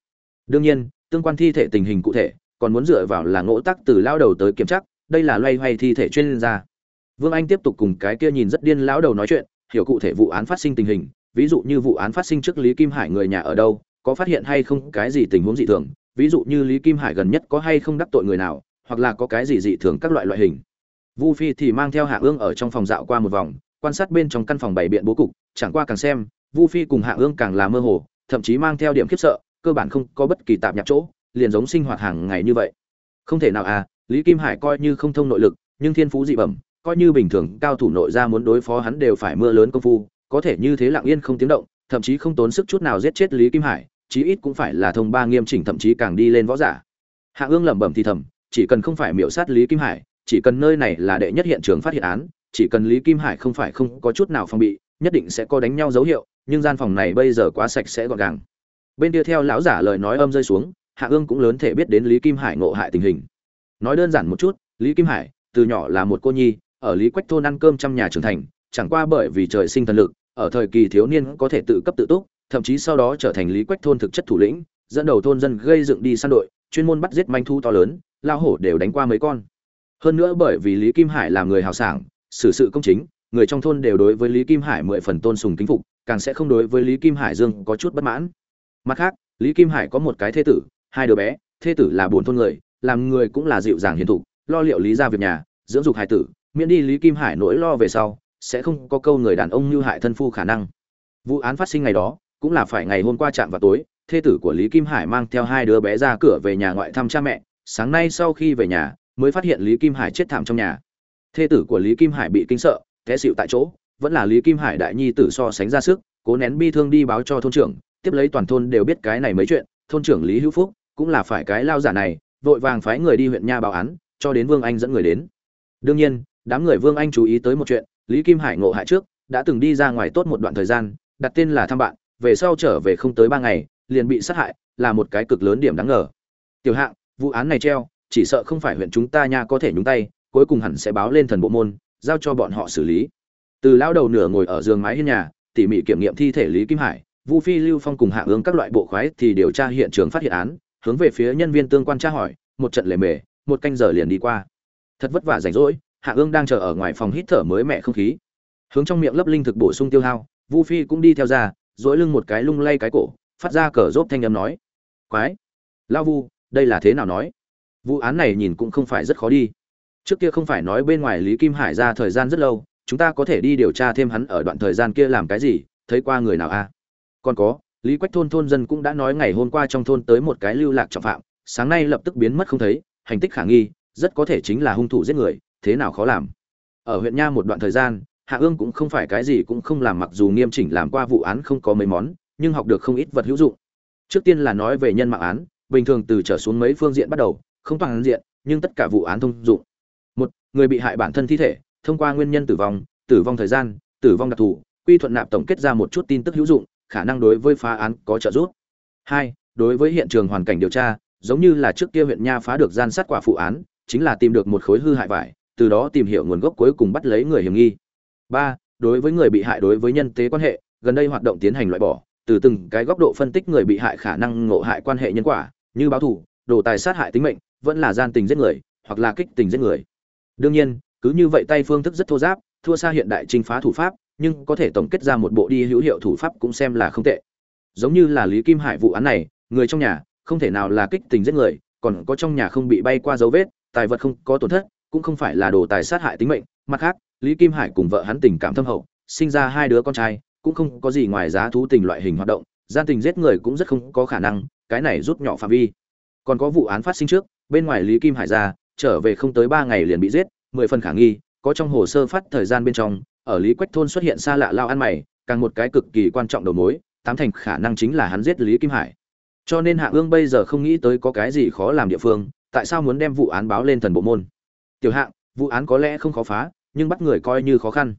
Đương nhiên, tương quan thi thể tình hình cụ thể còn muốn dựa vào là ngỗ tắc từ lao đầu tới kiểm chắc đây là loay hoay thi thể chuyên gia. Vương anh tiếp tục cùng cái kia nhìn rất điên lão đầu nói chuyện, hiểu cụ thể vụ án phát sinh tình hình, ví dụ như vụ án phát sinh trước lý kim hải người nhà ở đâu, có phát hiện hay không, cái gì tình huống dị thường, ví dụ như lý kim hải gần nhất có hay không đắc tội người nào, hoặc là có cái gì dị thường các loại loại hình. Vu phi thì mang theo hạ ương ở trong phòng dạo qua một vòng, quan sát bên trong căn phòng bày biện bố cục, chẳng qua càng xem, vu phi cùng hạ ương càng là mơ hồ, thậm chí mang theo điểm khiếp sợ, cơ bản không có bất kỳ tạp nhạp chỗ liền giống sinh hoạt hàng ngày như vậy. Không thể nào à lý kim hải coi như không thông nội lực, nhưng thiên phú dị bẩm, coi như bình thường, cao thủ nội ra muốn đối phó hắn đều phải mưa lớn công phu, có thể như thế lặng yên không tiếng động, thậm chí không tốn sức chút nào giết chết lý kim hải, chí ít cũng phải là thông ba nghiêm chỉnh thậm chí càng đi lên võ giả. Hạ ương lẩm bẩm thì thầm, chỉ cần không phải miểu sát lý kim hải, chỉ cần nơi này là đệ nhất hiện trường phát hiện án, chỉ cần lý kim hải không phải không có chút nào phòng bị, nhất định sẽ có đánh nhau dấu hiệu, nhưng gian phòng này bây giờ quá sạch sẽ gọn gàng. Bên kia theo lão giả lời nói âm rơi xuống hạ ương cũng lớn thể biết đến lý kim hải ngộ hại tình hình. Nói đơn giản một chút, lý kim hải, từ nhỏ là một cô nhi, ở lý quách thôn ăn cơm trong nhà trưởng thành, chẳng qua bởi vì trời sinh thần lực, ở thời kỳ thiếu niên có thể tự cấp tự túc, thậm chí sau đó trở thành lý quách thôn thực chất thủ lĩnh, dẫn đầu thôn dân gây dựng đi săn đội, chuyên môn bắt giết manh thu to lớn, lao hổ đều đánh qua mấy con. Hơn nữa bởi vì lý kim hải là người hào sảng, xử sự công chính, người trong thôn đều đối với lý kim hải mười phần tôn sùng kính phục, càng sẽ không đối với lý kim hải dương có chút bất mãn. Mặt khác, lý kim hải có một cái thê tử hai đứa bé, thê tử là buồn thôn người, làm người cũng là dịu dàng hiền thục, lo liệu lý ra việc nhà, dưỡng dục hải tử, miễn đi lý kim hải nỗi lo về sau, sẽ không có câu người đàn ông như hại thân phu khả năng. Vụ án phát sinh ngày đó, cũng là phải ngày hôm qua chạm vào tối, thê tử của lý kim hải mang theo hai đứa bé ra cửa về nhà ngoại thăm cha mẹ, sáng nay sau khi về nhà, mới phát hiện lý kim hải chết thảm trong nhà. Thê tử của lý kim hải bị kinh sợ, té xịu tại chỗ, vẫn là lý kim hải đại nhi tử so sánh ra sức, cố nén bi thương đi báo cho thôn trưởng, tiếp lấy toàn thôn đều biết cái này mấy chuyện, thôn trưởng lý hữu phúc cũng là phải cái lao giả này, vội vàng phái người đi huyện nha báo án, cho đến vương anh dẫn người đến. Đương nhiên, đám người vương anh chú ý tới một chuyện, lý kim hải ngộ hại trước, đã từng đi ra ngoài tốt một đoạn thời gian, đặt tên là thăm bạn, về sau trở về không tới ba ngày, liền bị sát hại, là một cái cực lớn điểm đáng ngờ. Tiểu hạng, vụ án này treo, chỉ sợ không phải huyện chúng ta nha có thể nhúng tay, cuối cùng hẳn sẽ báo lên thần bộ môn, giao cho bọn họ xử lý. Từ lao đầu nửa ngồi ở giường mái hiên nhà, tỉ mỉ kiểm nghiệm thi thể lý kim hải, vu phi, lưu phong cùng hạ ương các loại bộ khoái thì điều tra hiện trường phát hiện án hướng về phía nhân viên tương quan tra hỏi, một trận lề mề, một canh giờ liền đi qua. Thật vất vả rảnh rỗi, hạ ương đang chờ ở ngoài phòng hít thở mới mẹ không khí. Hướng trong miệng lấp linh thực bổ sung tiêu hao, vu phi cũng đi theo ra dỗi lưng một cái lung lay cái cổ, phát ra cờ rốt thanh âm nói, quái! Lao vu, đây là thế nào nói? Vụ án này nhìn cũng không phải rất khó đi. Trước kia không phải nói bên ngoài lý kim hải ra thời gian rất lâu, chúng ta có thể đi điều tra thêm hắn ở đoạn thời gian kia làm cái gì, thấy qua người nào a à? còn có lý quách thôn thôn dân cũng đã nói ngày hôm qua trong thôn tới một cái lưu lạc trọng phạm, sáng nay lập tức biến mất không thấy, hành tích khả nghi, rất có thể chính là hung thủ giết người, thế nào khó làm. Ở huyện nha một đoạn thời gian, hạ ương cũng không phải cái gì cũng không làm mặc dù nghiêm chỉnh làm qua vụ án không có mấy món, nhưng học được không ít vật hữu dụng. Trước tiên là nói về nhân mạng án, bình thường từ trở xuống mấy phương diện bắt đầu, không toàn diện, nhưng tất cả vụ án thông dụng. Một, người bị hại bản thân thi thể, thông qua nguyên nhân tử vong tử vong thời gian, tử vong đặc thù, quy thuận nạp tổng kết ra một chút tin tức hữu dụng khả năng đối với phá án có trợ giúp. Hai, đối với hiện trường hoàn cảnh điều tra, giống như là trước kia huyện nha phá được gian sát quả phụ án, chính là tìm được một khối hư hại vải, từ đó tìm hiểu nguồn gốc cuối cùng bắt lấy người hiểm nghi. Ba, đối với người bị hại đối với nhân tế quan hệ, gần đây hoạt động tiến hành loại bỏ, từ từng cái góc độ phân tích người bị hại khả năng ngộ hại quan hệ nhân quả, như báo thù, đồ tài sát hại tính mệnh, vẫn là gian tình giết người, hoặc là kích tình giết người. Đương nhiên, cứ như vậy tay phương thức rất thô giáp, thua xa hiện đại trinh phá thủ pháp nhưng có thể tổng kết ra một bộ đi hữu hiệu thủ pháp cũng xem là không tệ. Giống như là lý kim hải vụ án này, người trong nhà, không thể nào là kích tình giết người, còn có trong nhà không bị bay qua dấu vết, tài vật không có tổn thất, cũng không phải là đồ tài sát hại tính mệnh. Mặt khác, lý kim hải cùng vợ hắn tình cảm thâm hậu, sinh ra hai đứa con trai, cũng không có gì ngoài giá thú tình loại hình hoạt động, gian tình giết người cũng rất không có khả năng, cái này rút nhỏ phạm vi. Còn có vụ án phát sinh trước, bên ngoài lý kim hải ra, trở về không tới ba ngày liền bị giết, mười phần khả nghi, có trong hồ sơ phát thời gian bên trong ở lý quách thôn xuất hiện xa lạ lao ăn mày, càng một cái cực kỳ quan trọng đầu mối, tám thành khả năng chính là hắn giết lý kim hải. Cho nên hạ ương bây giờ không nghĩ tới có cái gì khó làm địa phương, tại sao muốn đem vụ án báo lên thần bộ môn? Tiểu hạng, vụ án có lẽ không khó phá, nhưng bắt người coi như khó khăn.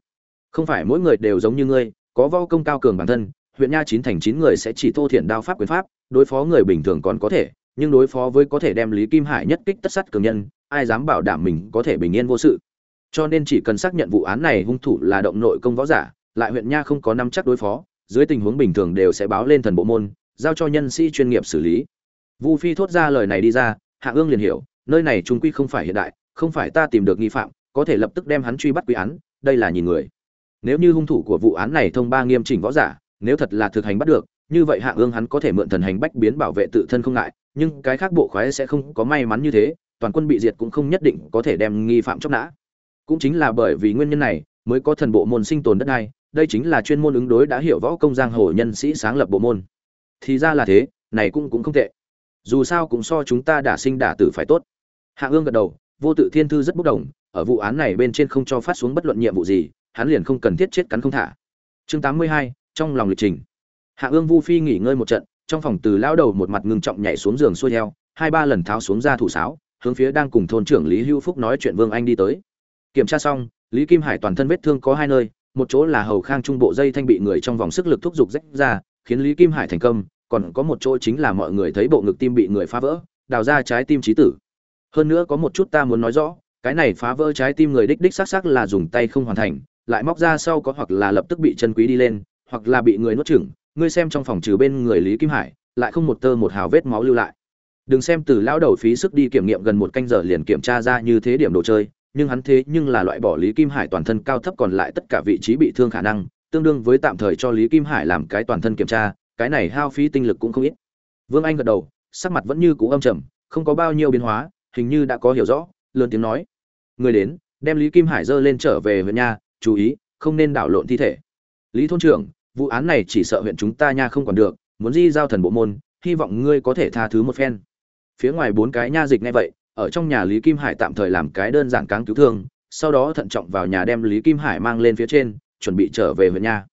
Không phải mỗi người đều giống như ngươi, có võ công cao cường bản thân, huyện nha chín thành chín người sẽ chỉ tô thiện đao pháp quyền pháp, đối phó người bình thường còn có thể, nhưng đối phó với có thể đem lý kim hải nhất kích tất sắt cường nhân, ai dám bảo đảm mình có thể bình yên vô sự? Cho nên chỉ cần xác nhận vụ án này hung thủ là động nội công võ giả, lại huyện nha không có nắm chắc đối phó, dưới tình huống bình thường đều sẽ báo lên thần bộ môn, giao cho nhân sĩ chuyên nghiệp xử lý. Vu phi thốt ra lời này đi ra, hạ ương liền hiểu, nơi này trung quy không phải hiện đại, không phải ta tìm được nghi phạm, có thể lập tức đem hắn truy bắt quy án, đây là nhìn người. Nếu như hung thủ của vụ án này thông ba nghiêm chỉnh võ giả, nếu thật là thực hành bắt được, như vậy hạ ương hắn có thể mượn thần hành bách biến bảo vệ tự thân không ngại, nhưng cái khác bộ khoái sẽ không có may mắn như thế, toàn quân bị diệt cũng không nhất định có thể đem nghi phạm chóc nã cũng chính là bởi vì nguyên nhân này mới có thần bộ môn sinh tồn đất này đây chính là chuyên môn ứng đối đã hiểu võ công giang hồ nhân sĩ sáng lập bộ môn. Thì ra là thế, này cũng cũng không tệ. Dù sao cũng so chúng ta đả sinh đả tử phải tốt. Hạ ương gật đầu, vô tự thiên thư rất bốc đồng, ở vụ án này bên trên không cho phát xuống bất luận nhiệm vụ gì, hắn liền không cần thiết chết cắn không thả. Chương tám mươi hai, trong lòng lịch trình. Hạ ương vu phi nghỉ ngơi một trận, trong phòng từ lao đầu một mặt ngưng trọng nhảy xuống giường xuôi theo, hai ba lần tháo xuống ra thủ sáo, hướng phía đang cùng thôn trưởng lý hữu phúc nói chuyện vương anh đi tới kiểm tra xong, lý kim hải toàn thân vết thương có hai nơi, một chỗ là hầu khang trung bộ dây thanh bị người trong vòng sức lực thúc giục rách ra, khiến lý kim hải thành công, còn có một chỗ chính là mọi người thấy bộ ngực tim bị người phá vỡ, đào ra trái tim trí tử. Hơn nữa có một chút ta muốn nói rõ, cái này phá vỡ trái tim người đích đích xác xác là dùng tay không hoàn thành, lại móc ra sau có hoặc là lập tức bị chân quý đi lên, hoặc là bị người nuốt chửng. Ngươi xem trong phòng trừ bên người lý kim hải, lại không một tơ một hào vết máu lưu lại. Đừng xem từ lão đầu phí sức đi kiểm nghiệm gần một canh giờ liền kiểm tra ra như thế điểm đồ chơi nhưng hắn thế nhưng là loại bỏ lý kim hải toàn thân cao thấp còn lại tất cả vị trí bị thương khả năng, tương đương với tạm thời cho lý kim hải làm cái toàn thân kiểm tra, cái này hao phí tinh lực cũng không ít. Vương anh gật đầu, sắc mặt vẫn như cũ âm trầm, không có bao nhiêu biến hóa, hình như đã có hiểu rõ, lớn tiếng nói. Người đến, đem lý kim hải dơ lên trở về huyện nha, chú ý, không nên đảo lộn thi thể. Lý thôn trưởng, vụ án này chỉ sợ huyện chúng ta nha không còn được, muốn di giao thần bộ môn, hy vọng ngươi có thể tha thứ một phen. Phía ngoài bốn cái nha dịch ngay vậy ở trong nhà lý kim hải tạm thời làm cái đơn giản cáng cứu thương, sau đó thận trọng vào nhà đem lý kim hải mang lên phía trên, chuẩn bị trở về huyện nhà.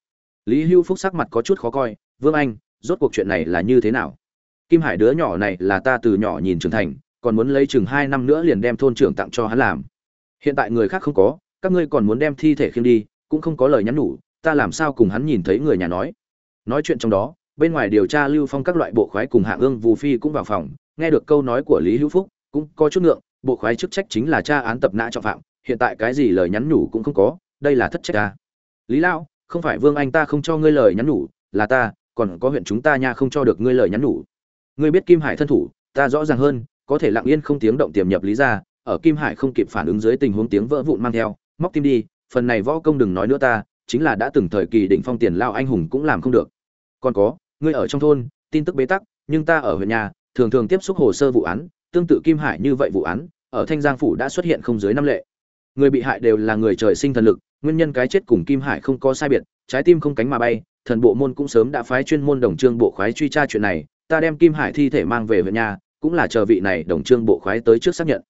Lý hưu phúc sắc mặt có chút khó coi, vương anh, rốt cuộc chuyện này là như thế nào? Kim hải đứa nhỏ này là ta từ nhỏ nhìn trưởng thành, còn muốn lấy chừng hai năm nữa liền đem thôn trưởng tặng cho hắn làm. Hiện tại người khác không có, các ngươi còn muốn đem thi thể khiêng đi, cũng không có lời nhắn nhủ, ta làm sao cùng hắn nhìn thấy người nhà nói? Nói chuyện trong đó, bên ngoài điều tra lưu phong các loại bộ khoái cùng hạ ương vù phi cũng vào phòng, nghe được câu nói của lý hữu phúc cũng có chút ngượng, bộ khoái chức trách chính là tra án tập nã trọng phạm, hiện tại cái gì lời nhắn nhủ cũng không có, đây là thất trách ta. Lý lão, không phải vương anh ta không cho ngươi lời nhắn nhủ, là ta, còn có huyện chúng ta nha không cho được ngươi lời nhắn nhủ. Ngươi biết kim hải thân thủ, ta rõ ràng hơn, có thể lặng yên không tiếng động tiềm nhập lý ra ở kim hải không kịp phản ứng dưới tình huống tiếng vỡ vụn mang theo, móc tim đi, phần này võ công đừng nói nữa ta, chính là đã từng thời kỳ đỉnh phong tiền lao anh hùng cũng làm không được. Còn có, ngươi ở trong thôn, tin tức bế tắc, nhưng ta ở huyện nhà, thường thường tiếp xúc hồ sơ vụ án tương tự kim hải như vậy vụ án, ở thanh giang phủ đã xuất hiện không dưới năm lệ. Người bị hại đều là người trời sinh thần lực, nguyên nhân cái chết cùng kim hải không có sai biệt, trái tim không cánh mà bay, thần bộ môn cũng sớm đã phái chuyên môn đồng trương bộ khoái truy tra chuyện này, ta đem kim hải thi thể mang về huyện nhà, cũng là chờ vị này đồng trương bộ khoái tới trước xác nhận.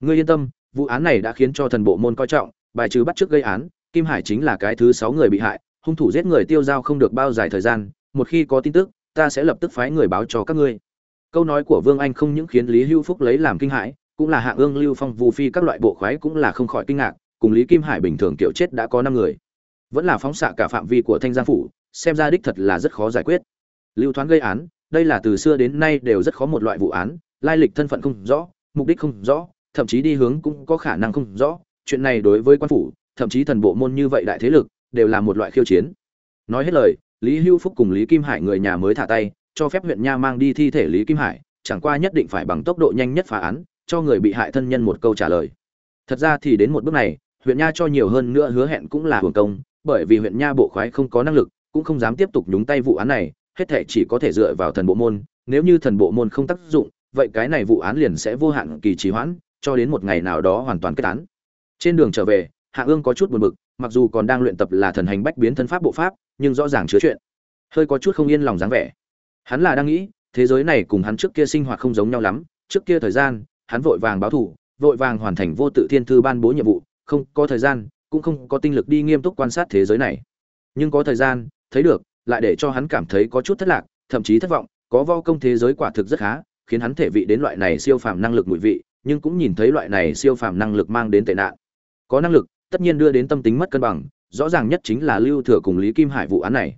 Ngươi yên tâm, vụ án này đã khiến cho thần bộ môn coi trọng, bài trừ bắt trước gây án, kim hải chính là cái thứ sáu người bị hại, hung thủ giết người tiêu dao không được bao dài thời gian, một khi có tin tức, ta sẽ lập tức phái người báo cho các ngươi câu nói của vương anh không những khiến lý hưu phúc lấy làm kinh hãi, cũng là hạ ương lưu phong vu phi các loại bộ khoái cũng là không khỏi kinh ngạc, cùng lý kim hải bình thường kiểu chết đã có năm người. Vẫn là phóng xạ cả phạm vi của thanh giang phủ, xem ra đích thật là rất khó giải quyết. Lưu thoáng gây án, đây là từ xưa đến nay đều rất khó một loại vụ án, lai lịch thân phận không rõ, mục đích không rõ, thậm chí đi hướng cũng có khả năng không rõ. Chuyện này đối với quan phủ, thậm chí thần bộ môn như vậy đại thế lực, đều là một loại khiêu chiến. Nói hết lời, lý hưu phúc cùng lý kim hải người nhà mới thả tay cho phép huyện nha mang đi thi thể lý kim hải, chẳng qua nhất định phải bằng tốc độ nhanh nhất phá án, cho người bị hại thân nhân một câu trả lời. Thật ra thì đến một bước này, huyện nha cho nhiều hơn nữa hứa hẹn cũng là hưởng công, bởi vì huyện nha bộ khoái không có năng lực, cũng không dám tiếp tục nhúng tay vụ án này, hết thể chỉ có thể dựa vào thần bộ môn, nếu như thần bộ môn không tác dụng, vậy cái này vụ án liền sẽ vô hạn kỳ trì hoãn, cho đến một ngày nào đó hoàn toàn kết án. Trên đường trở về, hạ ương có chút buồn bực, mặc dù còn đang luyện tập là thần hành bách biến thân pháp bộ pháp, nhưng rõ ràng chứa chuyện. Hơi có chút không yên lòng dáng vẻ hắn là đang nghĩ, thế giới này cùng hắn trước kia sinh hoạt không giống nhau lắm, trước kia thời gian, hắn vội vàng báo thủ, vội vàng hoàn thành vô tự thiên thư ban bố nhiệm vụ, không có thời gian, cũng không có tinh lực đi nghiêm túc quan sát thế giới này. Nhưng có thời gian, thấy được, lại để cho hắn cảm thấy có chút thất lạc, thậm chí thất vọng, có vo công thế giới quả thực rất khá, khiến hắn thể vị đến loại này siêu phàm năng lực mùi vị, nhưng cũng nhìn thấy loại này siêu phàm năng lực mang đến tệ nạn. Có năng lực, tất nhiên đưa đến tâm tính mất cân bằng, rõ ràng nhất chính là lưu thừa cùng lý kim hải vụ án này.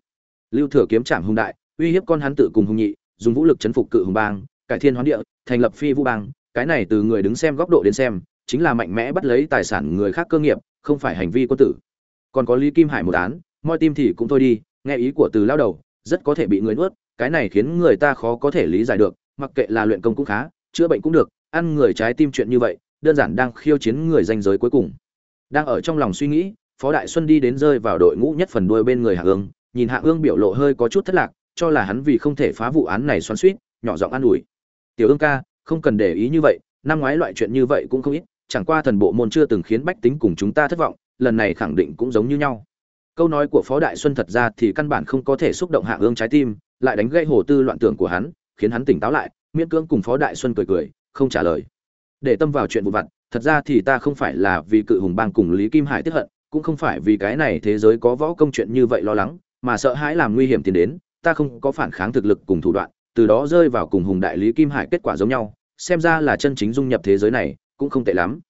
Lưu thừa kiếm trạm hung đại uy hiếp con hắn tự cùng hùng nhị, dùng vũ lực chấn phục cự hùng bang, cải thiên hoán địa, thành lập phi vũ bang, cái này từ người đứng xem góc độ đến xem, chính là mạnh mẽ bắt lấy tài sản người khác cơ nghiệp, không phải hành vi quân tử. Còn có lý kim hải một án moi tim thì cũng thôi đi, nghe ý của từ lao đầu, rất có thể bị người nuốt, cái này khiến người ta khó có thể lý giải được, mặc kệ là luyện công cũng khá, chữa bệnh cũng được, ăn người trái tim chuyện như vậy, đơn giản đang khiêu chiến người danh giới cuối cùng. Đang ở trong lòng suy nghĩ, phó đại xuân đi đến rơi vào đội ngũ nhất phần đuôi bên người hạ ương, nhìn hạ ương biểu lộ hơi có chút thất lạc cho là hắn vì không thể phá vụ án này xoắn suýt, nhỏ giọng an ủi. Tiểu ương ca, không cần để ý như vậy, năm ngoái loại chuyện như vậy cũng không ít, chẳng qua thần bộ môn chưa từng khiến bách tính cùng chúng ta thất vọng, lần này khẳng định cũng giống như nhau. Câu nói của phó đại xuân thật ra thì căn bản không có thể xúc động hạ ương trái tim, lại đánh gãy hồ tư loạn tưởng của hắn, khiến hắn tỉnh táo lại, miễn cưỡng cùng phó đại xuân cười cười, không trả lời. Để tâm vào chuyện vụ vặt, thật ra thì ta không phải là vì cự hùng bang cùng lý kim hải tiếp hận, cũng không phải vì cái này thế giới có võ công chuyện như vậy lo lắng, mà sợ hãi làm nguy hiểm tiến đến ta không có phản kháng thực lực cùng thủ đoạn, từ đó rơi vào cùng hùng đại lý kim hải kết quả giống nhau, xem ra là chân chính dung nhập thế giới này, cũng không tệ lắm.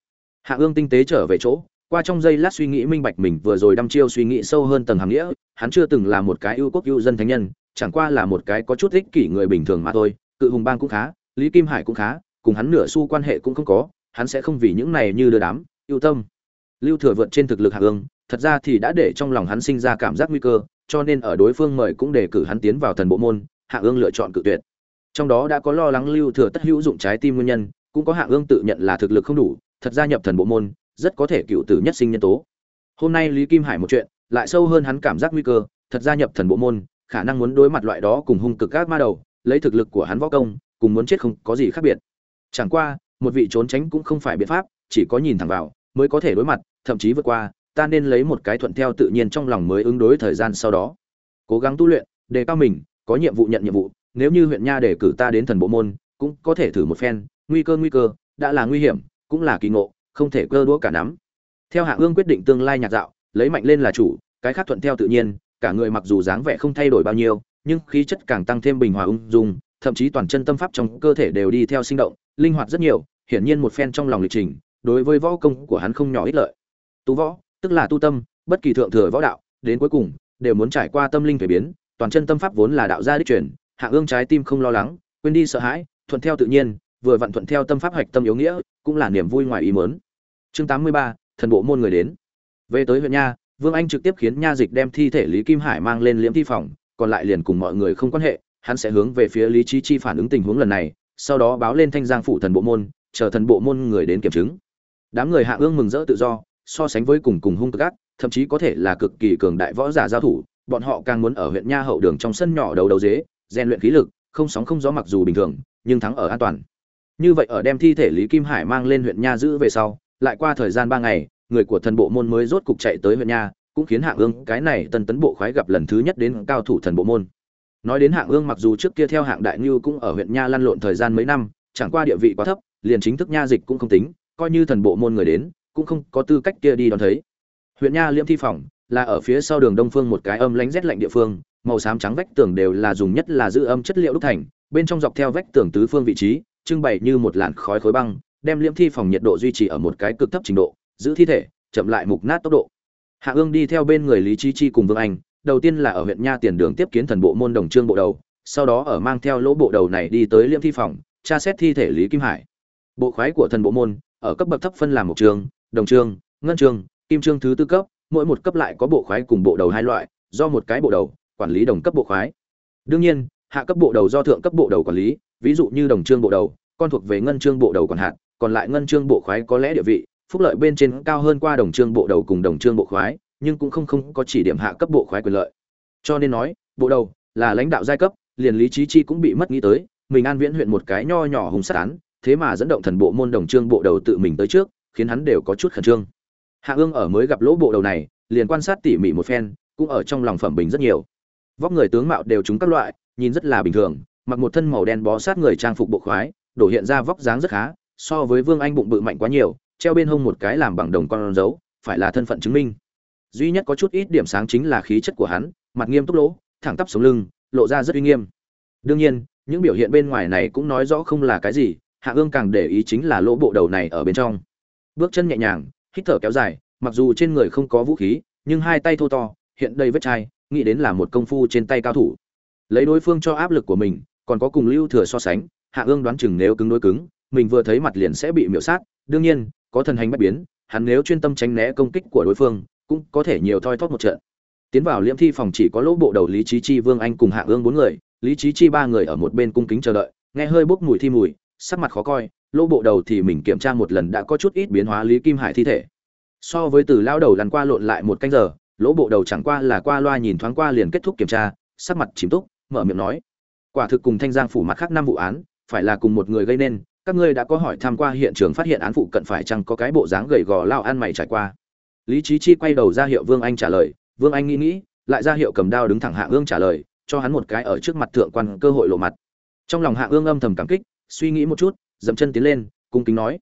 Hạ ương tinh tế trở về chỗ, qua trong giây lát suy nghĩ minh bạch mình vừa rồi đăm chiêu suy nghĩ sâu hơn tầng hàm nghĩa, hắn chưa từng là một cái ưu quốc ưu dân thánh nhân, chẳng qua là một cái có chút ích kỷ người bình thường mà thôi, cự hùng bang cũng khá, lý kim hải cũng khá, cùng hắn nửa xu quan hệ cũng không có, hắn sẽ không vì những này như đưa đám, ưu tâm. Lưu thừa vượt trên thực lực hạ ương, thật ra thì đã để trong lòng hắn sinh ra cảm giác nguy cơ cho nên ở đối phương mời cũng đề cử hắn tiến vào thần bộ môn, hạ ương lựa chọn cự tuyệt. Trong đó đã có lo lắng lưu thừa tất hữu dụng trái tim nguyên nhân, cũng có hạ ương tự nhận là thực lực không đủ, thật ra nhập thần bộ môn, rất có thể cựu tử nhất sinh nhân tố. Hôm nay lý kim hải một chuyện, lại sâu hơn hắn cảm giác nguy cơ, thật ra nhập thần bộ môn, khả năng muốn đối mặt loại đó cùng hung cực các ma đầu, lấy thực lực của hắn võ công, cùng muốn chết không có gì khác biệt. Chẳng qua, một vị trốn tránh cũng không phải biện pháp, chỉ có nhìn thẳng vào, mới có thể đối mặt, thậm chí vượt qua ta nên lấy một cái thuận theo tự nhiên trong lòng mới ứng đối thời gian sau đó. Cố gắng tu luyện, đề cao mình, có nhiệm vụ nhận nhiệm vụ, nếu như huyện nha để cử ta đến thần bộ môn, cũng có thể thử một phen, nguy cơ nguy cơ, đã là nguy hiểm, cũng là kỳ ngộ, không thể cơ đũa cả nắm. Theo hạ ương quyết định tương lai nhạc dạo, lấy mạnh lên là chủ, cái khác thuận theo tự nhiên, cả người mặc dù dáng vẻ không thay đổi bao nhiêu, nhưng khí chất càng tăng thêm bình hòa ung dung, thậm chí toàn chân tâm pháp trong cơ thể đều đi theo sinh động, linh hoạt rất nhiều, hiển nhiên một phen trong lòng lịch trình, đối với võ công của hắn không nhỏ ích lợi. Tú võ tức là tu tâm, bất kỳ thượng thừa võ đạo, đến cuối cùng, đều muốn trải qua tâm linh thể biến, toàn chân tâm pháp vốn là đạo gia đích truyền, hạ ương trái tim không lo lắng, quên đi sợ hãi, thuận theo tự nhiên, vừa vặn thuận theo tâm pháp hạch tâm yếu nghĩa, cũng là niềm vui ngoài ý mớn chương tám mươi ba, thần bộ môn người đến. Về tới huyện nha, vương anh trực tiếp khiến nha dịch đem thi thể lý kim hải mang lên liễm thi phòng, còn lại liền cùng mọi người không quan hệ, hắn sẽ hướng về phía lý trí chi phản ứng tình huống lần này, sau đó báo lên thanh giang phủ thần bộ môn, chờ thần bộ môn người đến kiểm chứng. Đám người hạ ương mừng rỡ tự do so sánh với cùng cùng hung cực ác, thậm chí có thể là cực kỳ cường đại võ giả giao thủ, bọn họ càng muốn ở huyện nha hậu đường trong sân nhỏ đầu đầu dế, rèn luyện khí lực, không sóng không gió mặc dù bình thường, nhưng thắng ở an toàn. Như vậy ở đem thi thể lý kim hải mang lên huyện nha giữ về sau, lại qua thời gian ba ngày, người của thần bộ môn mới rốt cục chạy tới huyện nha, cũng khiến hạng ương cái này tân tấn bộ khoái gặp lần thứ nhất đến cao thủ thần bộ môn. Nói đến hạng ương mặc dù trước kia theo hạng đại Nưu cũng ở huyện nha lăn lộn thời gian mấy năm, chẳng qua địa vị quá thấp, liền chính thức nha dịch cũng không tính, coi như thần bộ môn người đến cũng không có tư cách kia đi đón thấy. Huyện nha liễm thi phòng là ở phía sau đường đông phương một cái âm lánh rét lạnh địa phương, màu xám trắng vách tường đều là dùng nhất là giữ âm chất liệu đúc thành, bên trong dọc theo vách tường tứ phương vị trí, trưng bày như một làn khói khối băng, đem liễm thi phòng nhiệt độ duy trì ở một cái cực thấp trình độ, giữ thi thể, chậm lại mục nát tốc độ. Hạ ương đi theo bên người lý chi chi cùng vương anh, đầu tiên là ở huyện nha tiền đường tiếp kiến thần bộ môn đồng trương bộ đầu, sau đó ở mang theo lỗ bộ đầu này đi tới liễm thi phòng, tra xét thi thể lý kim hải. Bộ khoái của thần bộ môn, ở cấp bậc thấp phân làm một trường đồng trương, ngân trương, kim trương thứ tư cấp, mỗi một cấp lại có bộ khoái cùng bộ đầu hai loại, do một cái bộ đầu, quản lý đồng cấp bộ khoái. Đương nhiên, hạ cấp bộ đầu do thượng cấp bộ đầu quản lý, ví dụ như đồng trương bộ đầu, con thuộc về ngân trương bộ đầu còn hạn, còn lại ngân trương bộ khoái có lẽ địa vị, phúc lợi bên trên cao hơn qua đồng trương bộ đầu cùng đồng trương bộ khoái, nhưng cũng không không có chỉ điểm hạ cấp bộ khoái quyền lợi. Cho nên nói, bộ đầu là lãnh đạo giai cấp, liền lý trí chi cũng bị mất nghĩ tới, mình an viễn huyện một cái nho nhỏ hùng sát án, thế mà dẫn động thần bộ môn đồng trương bộ đầu tự mình tới trước khiến hắn đều có chút khẩn trương. Hạ ương ở mới gặp lỗ bộ đầu này, liền quan sát tỉ mỉ một phen, cũng ở trong lòng phẩm bình rất nhiều. Vóc người tướng mạo đều trúng các loại, nhìn rất là bình thường, mặc một thân màu đen bó sát người trang phục bộ khoái, đổ hiện ra vóc dáng rất khá, so với vương anh bụng bự mạnh quá nhiều, treo bên hông một cái làm bằng đồng con dấu, phải là thân phận chứng minh. Duy nhất có chút ít điểm sáng chính là khí chất của hắn, mặt nghiêm túc lỗ, thẳng tắp sống lưng, lộ ra rất uy nghiêm. Đương nhiên, những biểu hiện bên ngoài này cũng nói rõ không là cái gì, hạ ương càng để ý chính là lỗ bộ đầu này ở bên trong bước chân nhẹ nhàng, hít thở kéo dài, mặc dù trên người không có vũ khí, nhưng hai tay thô to, hiện đầy vết chai, nghĩ đến là một công phu trên tay cao thủ. Lấy đối phương cho áp lực của mình, còn có cùng lưu thừa so sánh, hạ ương đoán chừng nếu cứng đối cứng, mình vừa thấy mặt liền sẽ bị miễu sát, đương nhiên, có thần hành bất biến, hắn nếu chuyên tâm tránh né công kích của đối phương, cũng có thể nhiều thoi thóp một trận. Tiến vào liễm thi phòng chỉ có lỗ bộ đầu lý trí chi, vương anh cùng hạ ương bốn người, lý trí chi ba người ở một bên cung kính chờ đợi, nghe hơi bốc mùi thi mùi, sắc mặt khó coi lỗ bộ đầu thì mình kiểm tra một lần đã có chút ít biến hóa lý kim hải thi thể. So với từ lao đầu lăn qua lộn lại một canh giờ, lỗ bộ đầu chẳng qua là qua loa nhìn thoáng qua liền kết thúc kiểm tra, sắc mặt chìm túc, mở miệng nói, quả thực cùng thanh giang phủ mặt khác năm vụ án, phải là cùng một người gây nên, các ngươi đã có hỏi tham qua hiện trường phát hiện án phụ cận phải chăng có cái bộ dáng gầy gò lao ăn mày trải qua. Lý trí chi quay đầu ra hiệu vương anh trả lời, vương anh nghĩ nghĩ, lại ra hiệu cầm đao đứng thẳng hạ ương trả lời, cho hắn một cái ở trước mặt thượng quan cơ hội lộ mặt. Trong lòng hạ ương âm thầm cảm kích, suy nghĩ một chút dậm chân tiến lên, cung kính nói,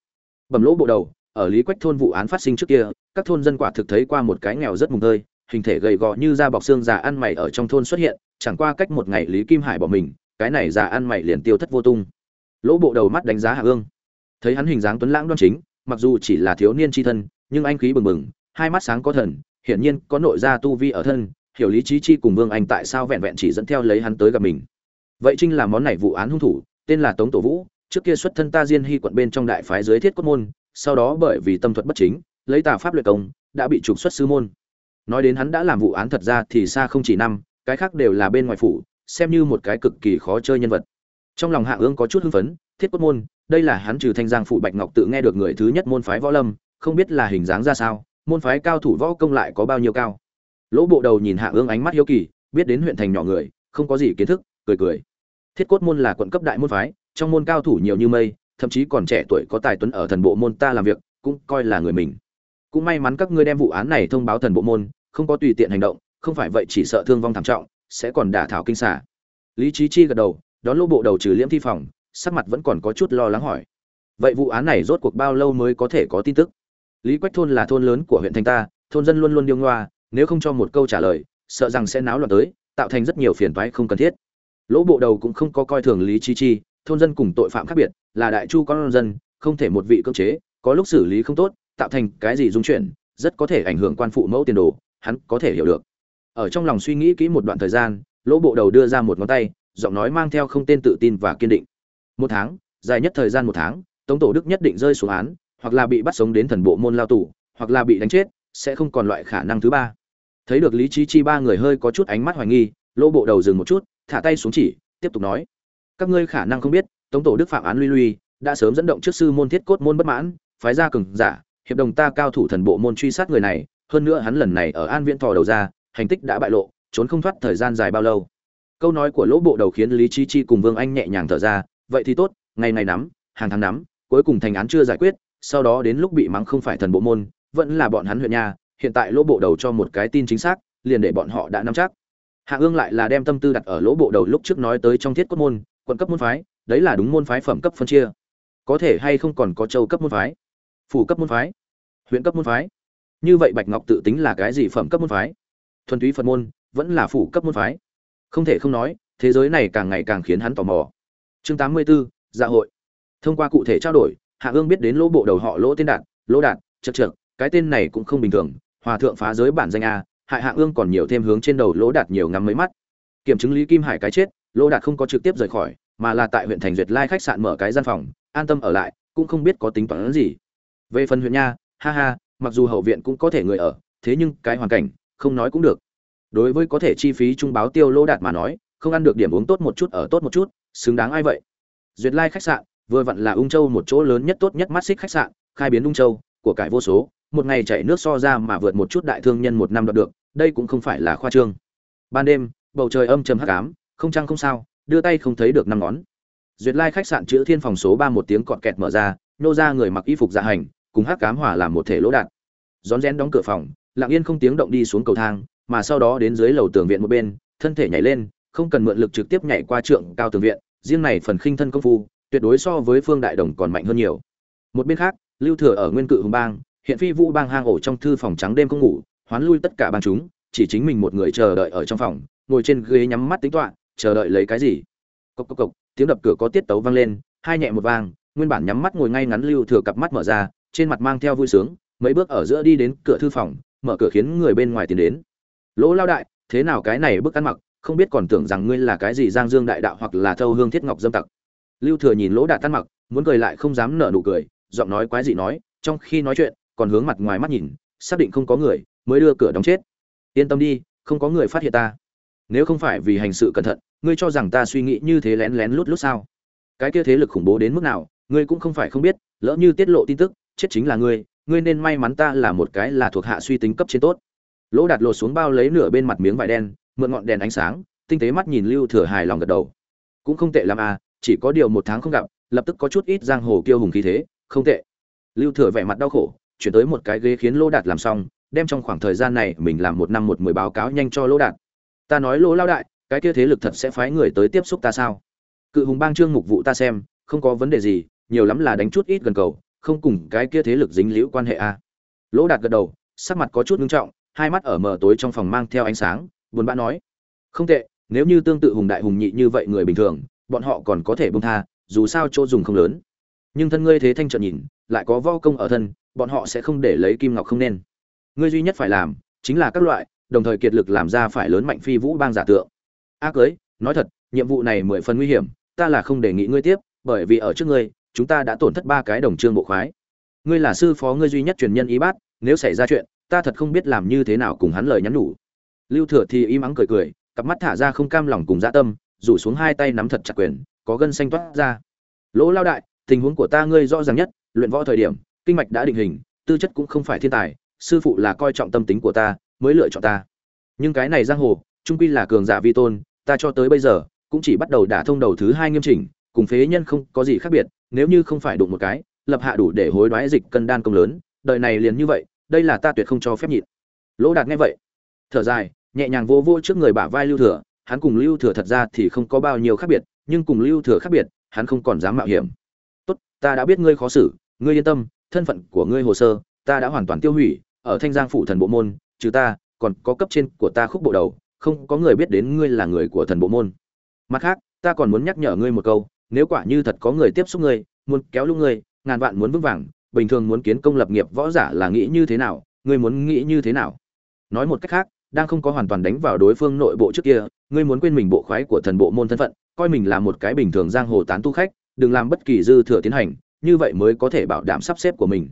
bẩm lỗ bộ đầu, ở lý quách thôn vụ án phát sinh trước kia, các thôn dân quả thực thấy qua một cái nghèo rất mùng tơi, hình thể gầy gò như da bọc xương già ăn mày ở trong thôn xuất hiện, chẳng qua cách một ngày lý kim hải bỏ mình, cái này già ăn mày liền tiêu thất vô tung. Lỗ bộ đầu mắt đánh giá hạ ương thấy hắn hình dáng tuấn lãng đoan chính, mặc dù chỉ là thiếu niên tri thân, nhưng anh khí bừng bừng, hai mắt sáng có thần, hiển nhiên có nội gia tu vi ở thân, hiểu lý trí chi cùng vương anh tại sao vẹn vẹn chỉ dẫn theo lấy hắn tới gặp mình. Vậy chính là món này vụ án hung thủ, tên là tống tổ vũ trước kia xuất thân ta diên hy quận bên trong đại phái dưới thiết cốt môn, sau đó bởi vì tâm thuật bất chính, lấy tà pháp luyện công, đã bị trục xuất sư môn. Nói đến hắn đã làm vụ án thật ra thì xa không chỉ năm, cái khác đều là bên ngoài phủ, xem như một cái cực kỳ khó chơi nhân vật. Trong lòng hạ ương có chút hưng phấn, thiết cốt môn, đây là hắn trừ thanh giang phụ bạch ngọc tự nghe được người thứ nhất môn phái võ lâm, không biết là hình dáng ra sao, môn phái cao thủ võ công lại có bao nhiêu cao. Lỗ bộ đầu nhìn hạ ương ánh mắt hiếu kỳ, biết đến huyện thành nhỏ người, không có gì kiến thức, cười cười. Thiết cốt môn là quận cấp đại môn phái trong môn cao thủ nhiều như mây, thậm chí còn trẻ tuổi có tài tuấn ở thần bộ môn ta làm việc, cũng coi là người mình. Cũng may mắn các ngươi đem vụ án này thông báo thần bộ môn, không có tùy tiện hành động, không phải vậy chỉ sợ thương vong thảm trọng, sẽ còn đả thảo kinh xả lý trí chi gật đầu, đón lô bộ đầu trừ liễm thi phòng, sắc mặt vẫn còn có chút lo lắng hỏi. Vậy vụ án này rốt cuộc bao lâu mới có thể có tin tức? Lý quách thôn là thôn lớn của huyện thành ta, thôn dân luôn luôn điêu ngoa, nếu không cho một câu trả lời, sợ rằng sẽ náo loạn tới, tạo thành rất nhiều phiền toái không cần thiết. Lỗ bộ đầu cũng không có coi thường lý chi chi thôn dân cùng tội phạm khác biệt, là đại chu con dân, không thể một vị cưỡng chế, có lúc xử lý không tốt, tạo thành cái gì dung chuyển, rất có thể ảnh hưởng quan phụ mẫu tiền đồ, hắn có thể hiểu được. Ở trong lòng suy nghĩ kỹ một đoạn thời gian, lỗ bộ đầu đưa ra một ngón tay, giọng nói mang theo không tên tự tin và kiên định. Một tháng, dài nhất thời gian một tháng, tống tổ đức nhất định rơi xuống án, hoặc là bị bắt sống đến thần bộ môn lao tù, hoặc là bị đánh chết, sẽ không còn loại khả năng thứ ba. Thấy được lý trí chi ba người hơi có chút ánh mắt hoài nghi, lỗ bộ đầu dừng một chút, thả tay xuống chỉ, tiếp tục nói các ngươi khả năng không biết, tống tổ đức phạm án lui lui đã sớm dẫn động trước sư môn thiết cốt môn bất mãn, phái ra cường giả, hiệp đồng ta cao thủ thần bộ môn truy sát người này, hơn nữa hắn lần này ở an viễn thò đầu ra, hành tích đã bại lộ, trốn không thoát thời gian dài bao lâu. Câu nói của lỗ bộ đầu khiến lý Chi chi cùng vương anh nhẹ nhàng thở ra, vậy thì tốt, ngày này nắm, hàng tháng nắm, cuối cùng thành án chưa giải quyết, sau đó đến lúc bị mắng không phải thần bộ môn, vẫn là bọn hắn huyện nhà hiện tại lỗ bộ đầu cho một cái tin chính xác, liền để bọn họ đã nắm chắc. Hạ ương lại là đem tâm tư đặt ở lỗ bộ đầu lúc trước nói tới trong thiết cốt môn quận cấp môn phái đấy là đúng môn phái phẩm cấp phân chia. Có thể hay không còn có châu cấp môn phái phủ cấp môn phái huyện cấp môn phái. Như vậy bạch ngọc tự tính là cái gì phẩm cấp môn phái? Thuần túy phật môn vẫn là phủ cấp môn phái. Không thể không nói thế giới này càng ngày càng khiến hắn tò mò. Chương 84, dạ hội. Thông qua cụ thể trao đổi hạ ương biết đến lỗ bộ đầu họ lỗ tên đạt lỗ đạt chật trượt cái tên này cũng không bình thường hòa thượng phá giới bản danh a hại hạ ương còn nhiều thêm hướng trên đầu lỗ đạt nhiều ngắm mấy mắt. Kiểm chứng lý kim hải cái chết lỗ đạt không có trực tiếp rời khỏi mà là tại huyện thành duyệt lai khách sạn mở cái gian phòng, an tâm ở lại, cũng không biết có tính toán gì. Về phần huyện nha, ha ha, mặc dù hậu viện cũng có thể người ở, thế nhưng cái hoàn cảnh, không nói cũng được. Đối với có thể chi phí trung báo tiêu lỗ đạt mà nói, không ăn được điểm uống tốt một chút ở tốt một chút, xứng đáng ai vậy? Duyệt lai khách sạn, vừa vặn là ung châu một chỗ lớn nhất tốt nhất mắt xích khách sạn, khai biến ung châu, của cải vô số, một ngày chạy nước so ra mà vượt một chút đại thương nhân một năm đoạt được, đây cũng không phải là khoa trương. Ban đêm, bầu trời âm trầm hắc ám, không trăng không sao đưa tay không thấy được năm ngón. Duyệt lai khách sạn chữ thiên phòng số ba một tiếng cọt kẹt mở ra, nô ra người mặc y phục dạ hành, cùng hắc cám hỏa làm một thể lỗ đạn. Rón rén đóng cửa phòng, lặng yên không tiếng động đi xuống cầu thang, mà sau đó đến dưới lầu tường viện một bên, thân thể nhảy lên, không cần mượn lực trực tiếp nhảy qua trượng cao tường viện, riêng này phần khinh thân công phu, tuyệt đối so với phương đại đồng còn mạnh hơn nhiều. Một bên khác, lưu thừa ở nguyên cự hùng bang, hiện phi vũ bang hang ổ trong thư phòng trắng đêm không ngủ, hoán lui tất cả bang chúng, chỉ chính mình một người chờ đợi ở trong phòng, ngồi trên ghế nhắm mắt tính toán chờ đợi lấy cái gì? Cộc cộc cộc, tiếng đập cửa có tiết tấu vang lên, hai nhẹ một vang, nguyên bản nhắm mắt ngồi ngay ngắn lưu thừa cặp mắt mở ra, trên mặt mang theo vui sướng, mấy bước ở giữa đi đến cửa thư phòng, mở cửa khiến người bên ngoài tiến đến. Lỗ lao đại, thế nào cái này bức ăn mặc, không biết còn tưởng rằng ngươi là cái gì giang dương đại đạo hoặc là thâu hương thiết ngọc dâm tặc? Lưu thừa nhìn lỗ đạt tan mặc, muốn cười lại không dám nở nụ cười, giọng nói quái dị nói, trong khi nói chuyện, còn hướng mặt ngoài mắt nhìn, xác định không có người, mới đưa cửa đóng chết. Yên tâm đi, không có người phát hiện ta. Nếu không phải vì hành sự cẩn thận ngươi cho rằng ta suy nghĩ như thế lén lén lút lút sao? Cái kia thế lực khủng bố đến mức nào, ngươi cũng không phải không biết, lỡ như tiết lộ tin tức, chết chính là ngươi ngươi nên may mắn ta là một cái là thuộc hạ suy tính cấp trên tốt. Lỗ đạt lột xuống bao lấy nửa bên mặt miếng vải đen, mượn ngọn đèn ánh sáng, tinh tế mắt nhìn lưu thừa hài lòng gật đầu. Cũng không tệ l à chỉ có điều một tháng không gặp, lập tức có chút ít giang hồ kiêu hùng khí thế, không tệ. Lưu thừa vẻ mặt đau khổ, chuyển tới một cái ghế khiến lỗ đạt làm xong, đem trong khoảng thời gian này mình làm một năm một mười báo cáo nhanh cho lỗ đạt. Ta nói lỗ lao đại cái kia thế lực thật sẽ phái người tới tiếp xúc ta sao? Cự hùng bang trương mục vụ ta xem, không có vấn đề gì, nhiều lắm là đánh chút ít gần cầu, không cùng cái kia thế lực dính liễu quan hệ a. Lỗ đạt gật đầu, sắc mặt có chút nghiêm trọng, hai mắt ở mờ tối trong phòng mang theo ánh sáng, buồn bã nói, không tệ, nếu như tương tự hùng đại hùng nhị như vậy người bình thường, bọn họ còn có thể bông tha, dù sao chỗ dùng không lớn. Nhưng thân ngươi thế thanh trợn nhìn, lại có vo công ở thân, bọn họ sẽ không để lấy kim ngọc không nên. Ngươi duy nhất phải làm, chính là các loại, đồng thời kiệt lực làm ra phải lớn mạnh phi vũ bang giả tượng a cưới, nói thật, nhiệm vụ này mười phần nguy hiểm, ta là không đề nghị ngươi tiếp, bởi vì ở trước ngươi, chúng ta đã tổn thất ba cái đồng trương bộ khoái. Ngươi là sư phó ngươi duy nhất truyền nhân y bát, nếu xảy ra chuyện, ta thật không biết làm như thế nào cùng hắn lời nhắn nhủ. Lưu thừa thì im ắng cười cười, cặp mắt thả ra không cam lòng cùng dã tâm, rủ xuống hai tay nắm thật chặt quyền, có gân xanh toát ra. Lỗ lao đại, tình huống của ta ngươi rõ ràng nhất, luyện võ thời điểm, kinh mạch đã định hình, tư chất cũng không phải thiên tài, sư phụ là coi trọng tâm tính của ta, mới lựa chọn ta. Nhưng cái này giang hồ, trung quy là cường giả vi tôn ta cho tới bây giờ, cũng chỉ bắt đầu đả thông đầu thứ hai nghiêm chỉnh, cùng phế nhân không có gì khác biệt, nếu như không phải đụng một cái, lập hạ đủ để hối đoái dịch cân đan công lớn, đời này liền như vậy, đây là ta tuyệt không cho phép nhịn. Lỗ đạt nghe vậy, thở dài, nhẹ nhàng vô vô trước người bả vai lưu thừa, hắn cùng lưu thừa thật ra thì không có bao nhiêu khác biệt, nhưng cùng lưu thừa khác biệt, hắn không còn dám mạo hiểm. Tốt, ta đã biết ngươi khó xử, ngươi yên tâm, thân phận của ngươi hồ sơ, ta đã hoàn toàn tiêu hủy, ở thanh giang phủ thần bộ môn, trừ ta, còn có cấp trên của ta khúc bộ đầu không có người biết đến ngươi là người của thần bộ môn. Mặt khác, ta còn muốn nhắc nhở ngươi một câu, nếu quả như thật có người tiếp xúc ngươi, muốn kéo lúc ngươi, ngàn vạn muốn vững vàng, bình thường muốn kiến công lập nghiệp võ giả là nghĩ như thế nào, ngươi muốn nghĩ như thế nào? Nói một cách khác, đang không có hoàn toàn đánh vào đối phương nội bộ trước kia, ngươi muốn quên mình bộ khoái của thần bộ môn thân phận, coi mình là một cái bình thường giang hồ tán tu khách, đừng làm bất kỳ dư thừa tiến hành, như vậy mới có thể bảo đảm sắp xếp của mình.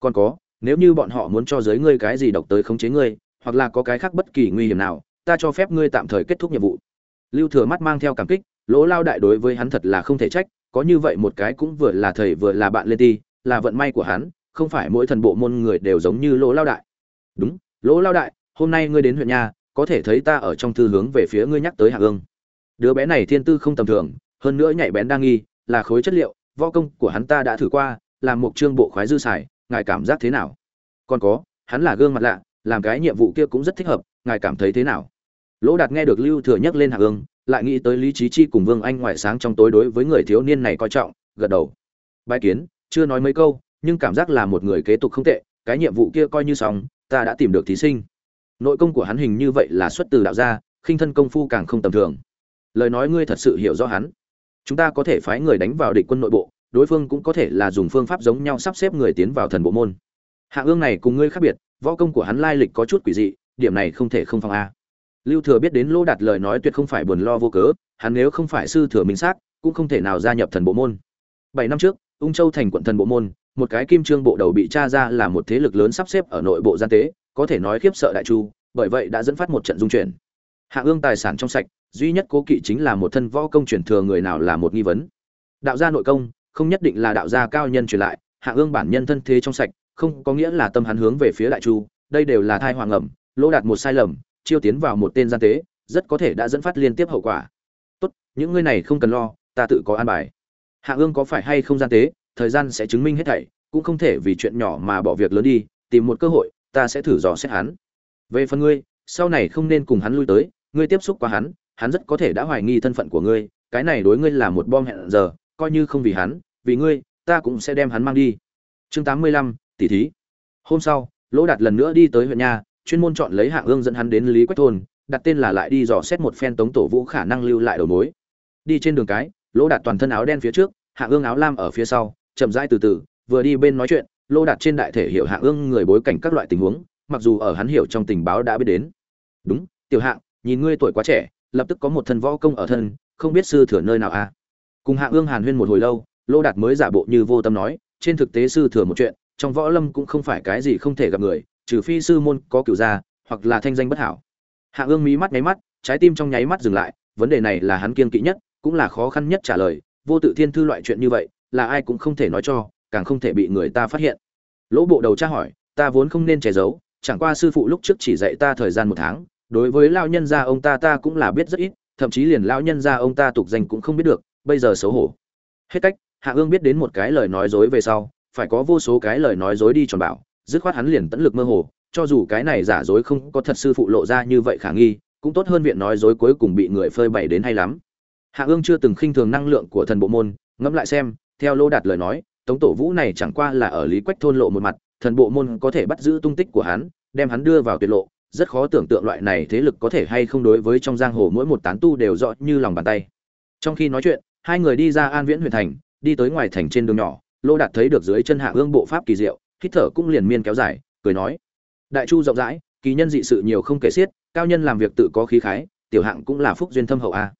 Còn có, nếu như bọn họ muốn cho giới ngươi cái gì độc tới khống chế ngươi, hoặc là có cái khác bất kỳ nguy hiểm nào ta cho phép ngươi tạm thời kết thúc nhiệm vụ. Lưu thừa mắt mang theo cảm kích, lỗ lao đại đối với hắn thật là không thể trách, có như vậy một cái cũng vừa là thầy vừa là bạn lê ti, là vận may của hắn, không phải mỗi thần bộ môn người đều giống như lỗ lao đại. Đúng, lỗ lao đại, hôm nay ngươi đến huyện nhà, có thể thấy ta ở trong thư hướng về phía ngươi nhắc tới hạ ương đứa bé này thiên tư không tầm thường, hơn nữa nhạy bén đa nghi, là khối chất liệu, võ công của hắn ta đã thử qua làm một chương bộ khoái dư xài, ngài cảm giác thế nào? Còn có, hắn là gương mặt lạ, làm cái nhiệm vụ kia cũng rất thích hợp, ngài cảm thấy thế nào? Lỗ đạt nghe được lưu thừa nhắc lên hạ ương lại nghĩ tới lý trí chi cùng vương anh ngoại sáng trong tối đối với người thiếu niên này coi trọng, gật đầu. Bài kiến, chưa nói mấy câu, nhưng cảm giác là một người kế tục không tệ, cái nhiệm vụ kia coi như xong, ta đã tìm được thí sinh. Nội công của hắn hình như vậy là xuất từ đạo gia, khinh thân công phu càng không tầm thường. Lời nói ngươi thật sự hiểu rõ hắn. Chúng ta có thể phái người đánh vào địch quân nội bộ, đối phương cũng có thể là dùng phương pháp giống nhau sắp xếp người tiến vào thần bộ môn. Hạ ương này cùng ngươi khác biệt, võ công của hắn lai lịch có chút quỷ dị, điểm này không thể không phòng a lưu thừa biết đến lỗ đạt lời nói tuyệt không phải buồn lo vô cớ, hắn nếu không phải sư thừa minh xác, cũng không thể nào gia nhập thần bộ môn. Bảy năm trước, ung châu thành quận thần bộ môn, một cái kim trương bộ đầu bị tra ra là một thế lực lớn sắp xếp ở nội bộ gian tế, có thể nói khiếp sợ đại chu, bởi vậy đã dẫn phát một trận dung chuyển. Hạ ương tài sản trong sạch, duy nhất cố kỵ chính là một thân võ công truyền thừa người nào là một nghi vấn. Đạo gia nội công, không nhất định là đạo gia cao nhân truyền lại, hạ ương bản nhân thân thế trong sạch, không có nghĩa là tâm hắn hướng về phía đại chu, đây đều là thai hoàng ẩm lỗ đạt một sai lầm chiêu tiến vào một tên gian tế, rất có thể đã dẫn phát liên tiếp hậu quả. Tốt, những ngươi này không cần lo, ta tự có an bài. Hạ ương có phải hay không gian tế, thời gian sẽ chứng minh hết thảy, cũng không thể vì chuyện nhỏ mà bỏ việc lớn đi, tìm một cơ hội, ta sẽ thử dò xét hắn. Về phần ngươi, sau này không nên cùng hắn lui tới, ngươi tiếp xúc qua hắn hắn rất có thể đã hoài nghi thân phận của ngươi, cái này đối ngươi là một bom hẹn giờ, coi như không vì hắn, vì ngươi, ta cũng sẽ đem hắn mang đi. Chương tám mươi lăm tỷ thí. Hôm sau, lỗ đạt lần nữa đi tới huyện nha chuyên môn chọn lấy hạng ương dẫn hắn đến lý quách thôn, đặt tên là lại đi dò xét một phen tống tổ vũ khả năng lưu lại đầu mối đi trên đường cái lỗ đạt toàn thân áo đen phía trước, hạng ương áo lam ở phía sau, chậm rãi từ từ, vừa đi bên nói chuyện, lô đạt trên đại thể hiểu hạng ương người bối cảnh các loại tình huống, mặc dù ở hắn hiểu trong tình báo đã biết đến đúng, tiểu hạng, nhìn ngươi tuổi quá trẻ, lập tức có một thân võ công ở thân, không biết sư thừa nơi nào a à? cùng hạng ương hàn huyên một hồi lâu, lô đạt mới giả bộ như vô tâm nói, trên thực tế sư thừa một chuyện, trong võ lâm cũng không phải cái gì không thể gặp người trừ phi sư môn có cửu gia, hoặc là thanh danh bất hảo. Hạ ương mí mắt nháy mắt, trái tim trong nháy mắt dừng lại, vấn đề này là hắn kiên kỵ nhất, cũng là khó khăn nhất trả lời, vô tự thiên thư loại chuyện như vậy, là ai cũng không thể nói cho, càng không thể bị người ta phát hiện. Lỗ bộ đầu tra hỏi, ta vốn không nên che giấu, chẳng qua sư phụ lúc trước chỉ dạy ta thời gian một tháng, đối với lao nhân gia ông ta ta cũng là biết rất ít, thậm chí liền lao nhân gia ông ta tục danh cũng không biết được, bây giờ xấu hổ. Hết cách, hạ ương biết đến một cái lời nói dối về sau, phải có vô số cái lời nói dối đi tròn bảo dứt khoát hắn liền tận lực mơ hồ, cho dù cái này giả dối không có thật sư phụ lộ ra như vậy khả nghi, cũng tốt hơn viện nói dối cuối cùng bị người phơi bày đến hay lắm. Hạ ương chưa từng khinh thường năng lượng của thần bộ môn, ngẫm lại xem, theo lô đạt lời nói, tống tổ vũ này chẳng qua là ở lý quách thôn lộ một mặt, thần bộ môn có thể bắt giữ tung tích của hắn, đem hắn đưa vào tuyệt lộ, rất khó tưởng tượng loại này thế lực có thể hay không đối với trong giang hồ mỗi một tán tu đều rõ như lòng bàn tay. Trong khi nói chuyện, hai người đi ra an viễn huyện thành, đi tới ngoài thành trên đường nhỏ, lô đạt thấy được dưới chân hạ ương bộ pháp kỳ diệu hít thở cũng liền miên kéo dài, cười nói, đại chu rộng rãi, kỳ nhân dị sự nhiều không kể xiết, cao nhân làm việc tự có khí khái, tiểu hạng cũng là phúc duyên thâm hậu a.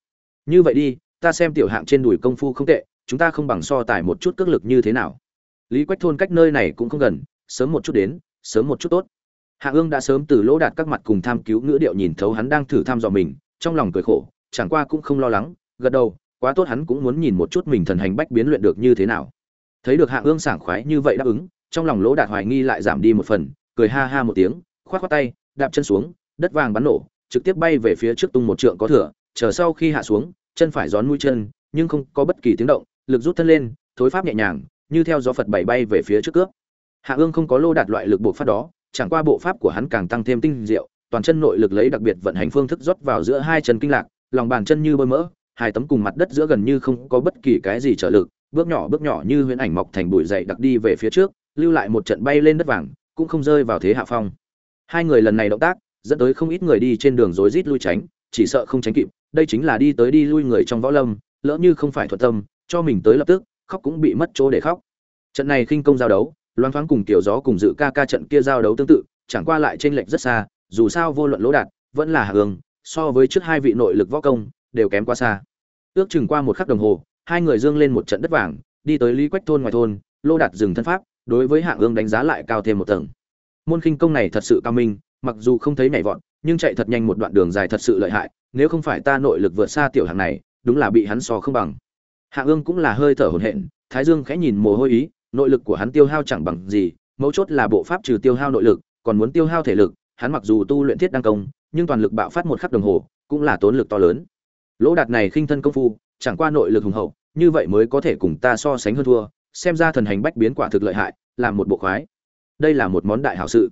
Như vậy đi, ta xem tiểu hạng trên đùi công phu không tệ, chúng ta không bằng so tài một chút cước lực như thế nào. Lý quách thôn cách nơi này cũng không gần, sớm một chút đến, sớm một chút tốt. Hạ ương đã sớm từ lỗ đạt các mặt cùng tham cứu ngữ điệu nhìn thấu hắn đang thử thăm dò mình, trong lòng cười khổ, chẳng qua cũng không lo lắng, gật đầu, quá tốt hắn cũng muốn nhìn một chút mình thần hành bách biến luyện được như thế nào. Thấy được hạ ương sảng khoái như vậy đáp ứng trong lòng lỗ đạt hoài nghi lại giảm đi một phần, cười ha ha một tiếng, khoát khoát tay, đạp chân xuống, đất vàng bắn nổ, trực tiếp bay về phía trước tung một trượng có thừa chờ sau khi hạ xuống, chân phải gión mũi chân, nhưng không có bất kỳ tiếng động, lực rút thân lên, thối pháp nhẹ nhàng, như theo gió phật bảy bay về phía trước cướp. Hạ ương không có lô đạt loại lực buộc phát đó, chẳng qua bộ pháp của hắn càng tăng thêm tinh diệu, toàn chân nội lực lấy đặc biệt vận hành phương thức rót vào giữa hai chân kinh lạc, lòng bàn chân như bơi mỡ, hai tấm cùng mặt đất giữa gần như không có bất kỳ cái gì trở lực, bước nhỏ bước nhỏ như huyễn ảnh mọc thành bụi dậy đặc đi về phía trước lưu lại một trận bay lên đất vàng, cũng không rơi vào thế hạ phong. Hai người lần này động tác, dẫn tới không ít người đi trên đường rối rít lui tránh, chỉ sợ không tránh kịp, đây chính là đi tới đi lui người trong võ lâm, lỡ như không phải thuận tâm, cho mình tới lập tức, khóc cũng bị mất chỗ để khóc. Trận này khinh công giao đấu loan thoáng cùng tiểu gió cùng dự ca ca trận kia giao đấu tương tự, chẳng qua lại trên lệch rất xa, dù sao vô luận lỗ đạt, vẫn là hạ hương, so với trước hai vị nội lực võ công, đều kém quá xa. Ước chừng qua một khắc đồng hồ, hai người dương lên một trận đất vàng, đi tới lý quách thôn ngoài thôn lô đạt dừng thân pháp đối với hạng ương đánh giá lại cao thêm một tầng. Môn khinh công này thật sự cao minh, mặc dù không thấy nhảy vọt, nhưng chạy thật nhanh một đoạn đường dài thật sự lợi hại, nếu không phải ta nội lực vượt xa tiểu hạng này, đúng là bị hắn so không bằng. Hạ ương cũng là hơi thở hổn hển, thái dương khẽ nhìn mồ hôi ý, nội lực của hắn tiêu hao chẳng bằng gì, mấu chốt là bộ pháp trừ tiêu hao nội lực, còn muốn tiêu hao thể lực, hắn mặc dù tu luyện thiết đăng công, nhưng toàn lực bạo phát một khắc đồng hồ, cũng là tốn lực to lớn. Lỗ đạt này khinh thân công phu, chẳng qua nội lực hùng hậu, như vậy mới có thể cùng ta so sánh hơn thua xem ra thần hành bách biến quả thực lợi hại làm một bộ khoái. Đây là một món đại hảo sự.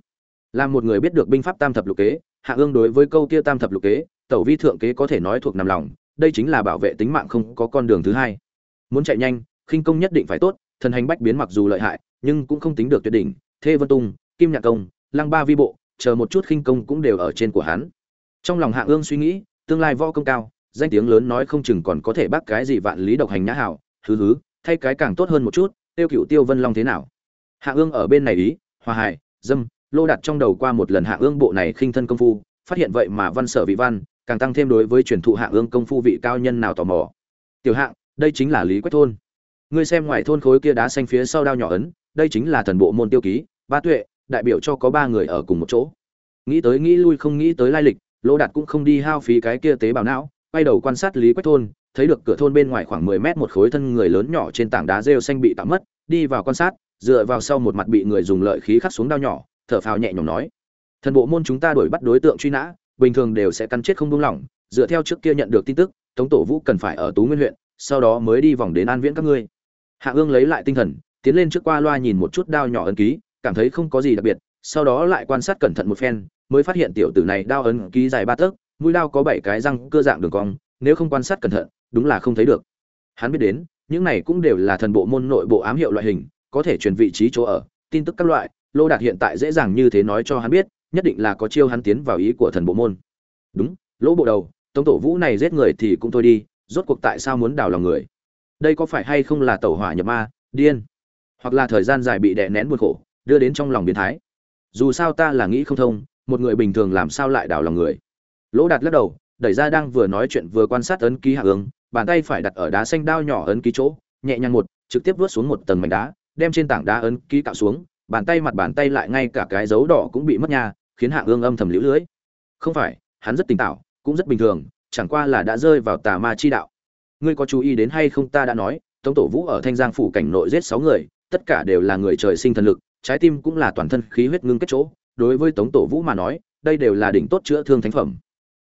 Làm một người biết được binh pháp tam thập lục kế, hạ ương đối với câu kia tam thập lục kế, tẩu vi thượng kế có thể nói thuộc nằm lòng, đây chính là bảo vệ tính mạng không có con đường thứ hai. Muốn chạy nhanh, khinh công nhất định phải tốt, thần hành bách biến mặc dù lợi hại, nhưng cũng không tính được tuyệt đỉnh. Thê vân tung, kim nhạc công, lăng ba vi bộ, chờ một chút khinh công cũng đều ở trên của hắn. Trong lòng hạ ương suy nghĩ, tương lai võ công cao, danh tiếng lớn nói không chừng còn có thể bác cái gì vạn lý độc hành nhã hảo, hứ hứ thay cái càng tốt hơn một chút tiêu cựu tiêu vân long thế nào? Hạ ương ở bên này ý hòa hải, dâm lô đặt trong đầu qua một lần hạ ương bộ này khinh thân công phu phát hiện vậy mà văn sở vị văn càng tăng thêm đối với truyền thụ hạ ương công phu vị cao nhân nào tò mò. Tiểu hạng đây chính là lý quách thôn. Ngươi xem ngoài thôn khối kia đá xanh phía sau đao nhỏ ấn đây chính là thần bộ môn tiêu ký ba tuệ đại biểu cho có ba người ở cùng một chỗ. Nghĩ tới nghĩ lui không nghĩ tới lai lịch lỗ đạt cũng không đi hao phí cái kia tế bào não quay đầu quan sát lý quách thôn thấy được cửa thôn bên ngoài khoảng mười mét một khối thân người lớn nhỏ trên tảng đá rêu xanh bị tạm mất, đi vào quan sát, dựa vào sau một mặt bị người dùng lợi khí khắc xuống đao nhỏ, thở phào nhẹ nhõm nói, thần bộ môn chúng ta đuổi bắt đối tượng truy nã, bình thường đều sẽ cắn chết không buông lỏng, dựa theo trước kia nhận được tin tức, tống tổ vũ cần phải ở tú nguyên huyện, sau đó mới đi vòng đến an viễn các ngươi. Hạ ương lấy lại tinh thần, tiến lên trước qua loa nhìn một chút đao nhỏ ấn ký, cảm thấy không có gì đặc biệt, sau đó lại quan sát cẩn thận một phen, mới phát hiện tiểu tử này đao ấn ký dài ba tấc, mũi đao có bảy cái răng, cơ dạng đường cong nếu không quan sát cẩn thận, đúng là không thấy được. Hắn biết đến, những này cũng đều là thần bộ môn nội bộ ám hiệu loại hình, có thể truyền vị trí chỗ ở, tin tức các loại, lô đạt hiện tại dễ dàng như thế nói cho hắn biết, nhất định là có chiêu hắn tiến vào ý của thần bộ môn. Đúng lỗ bộ đầu, tống tổ vũ này giết người thì cũng thôi đi, rốt cuộc tại sao muốn đào lòng người? Đây có phải hay không là tẩu hỏa nhập ma, điên? Hoặc là thời gian dài bị đè nén buồn khổ, đưa đến trong lòng biến thái? Dù sao ta là nghĩ không thông, một người bình thường làm sao lại đào lòng người? Lỗ đạt lắc đầu đẩy ra đang vừa nói chuyện vừa quan sát ấn ký hạ ương bàn tay phải đặt ở đá xanh đao nhỏ ấn ký chỗ, nhẹ nhàng một, trực tiếp vớt xuống một tầng mảnh đá, đem trên tảng đá ấn ký cạo xuống, bàn tay mặt bàn tay lại ngay cả cái dấu đỏ cũng bị mất nha, khiến hạ ương âm thầm liễu lưới. Không phải, hắn rất tỉnh táo, cũng rất bình thường, chẳng qua là đã rơi vào tà ma chi đạo. Ngươi có chú ý đến hay không ta đã nói, tống tổ vũ ở thanh giang phủ cảnh nội giết sáu người, tất cả đều là người trời sinh thần lực, trái tim cũng là toàn thân khí huyết ngưng kết chỗ. Đối với tống tổ vũ mà nói, đây đều là đỉnh tốt chữa thương thánh phẩm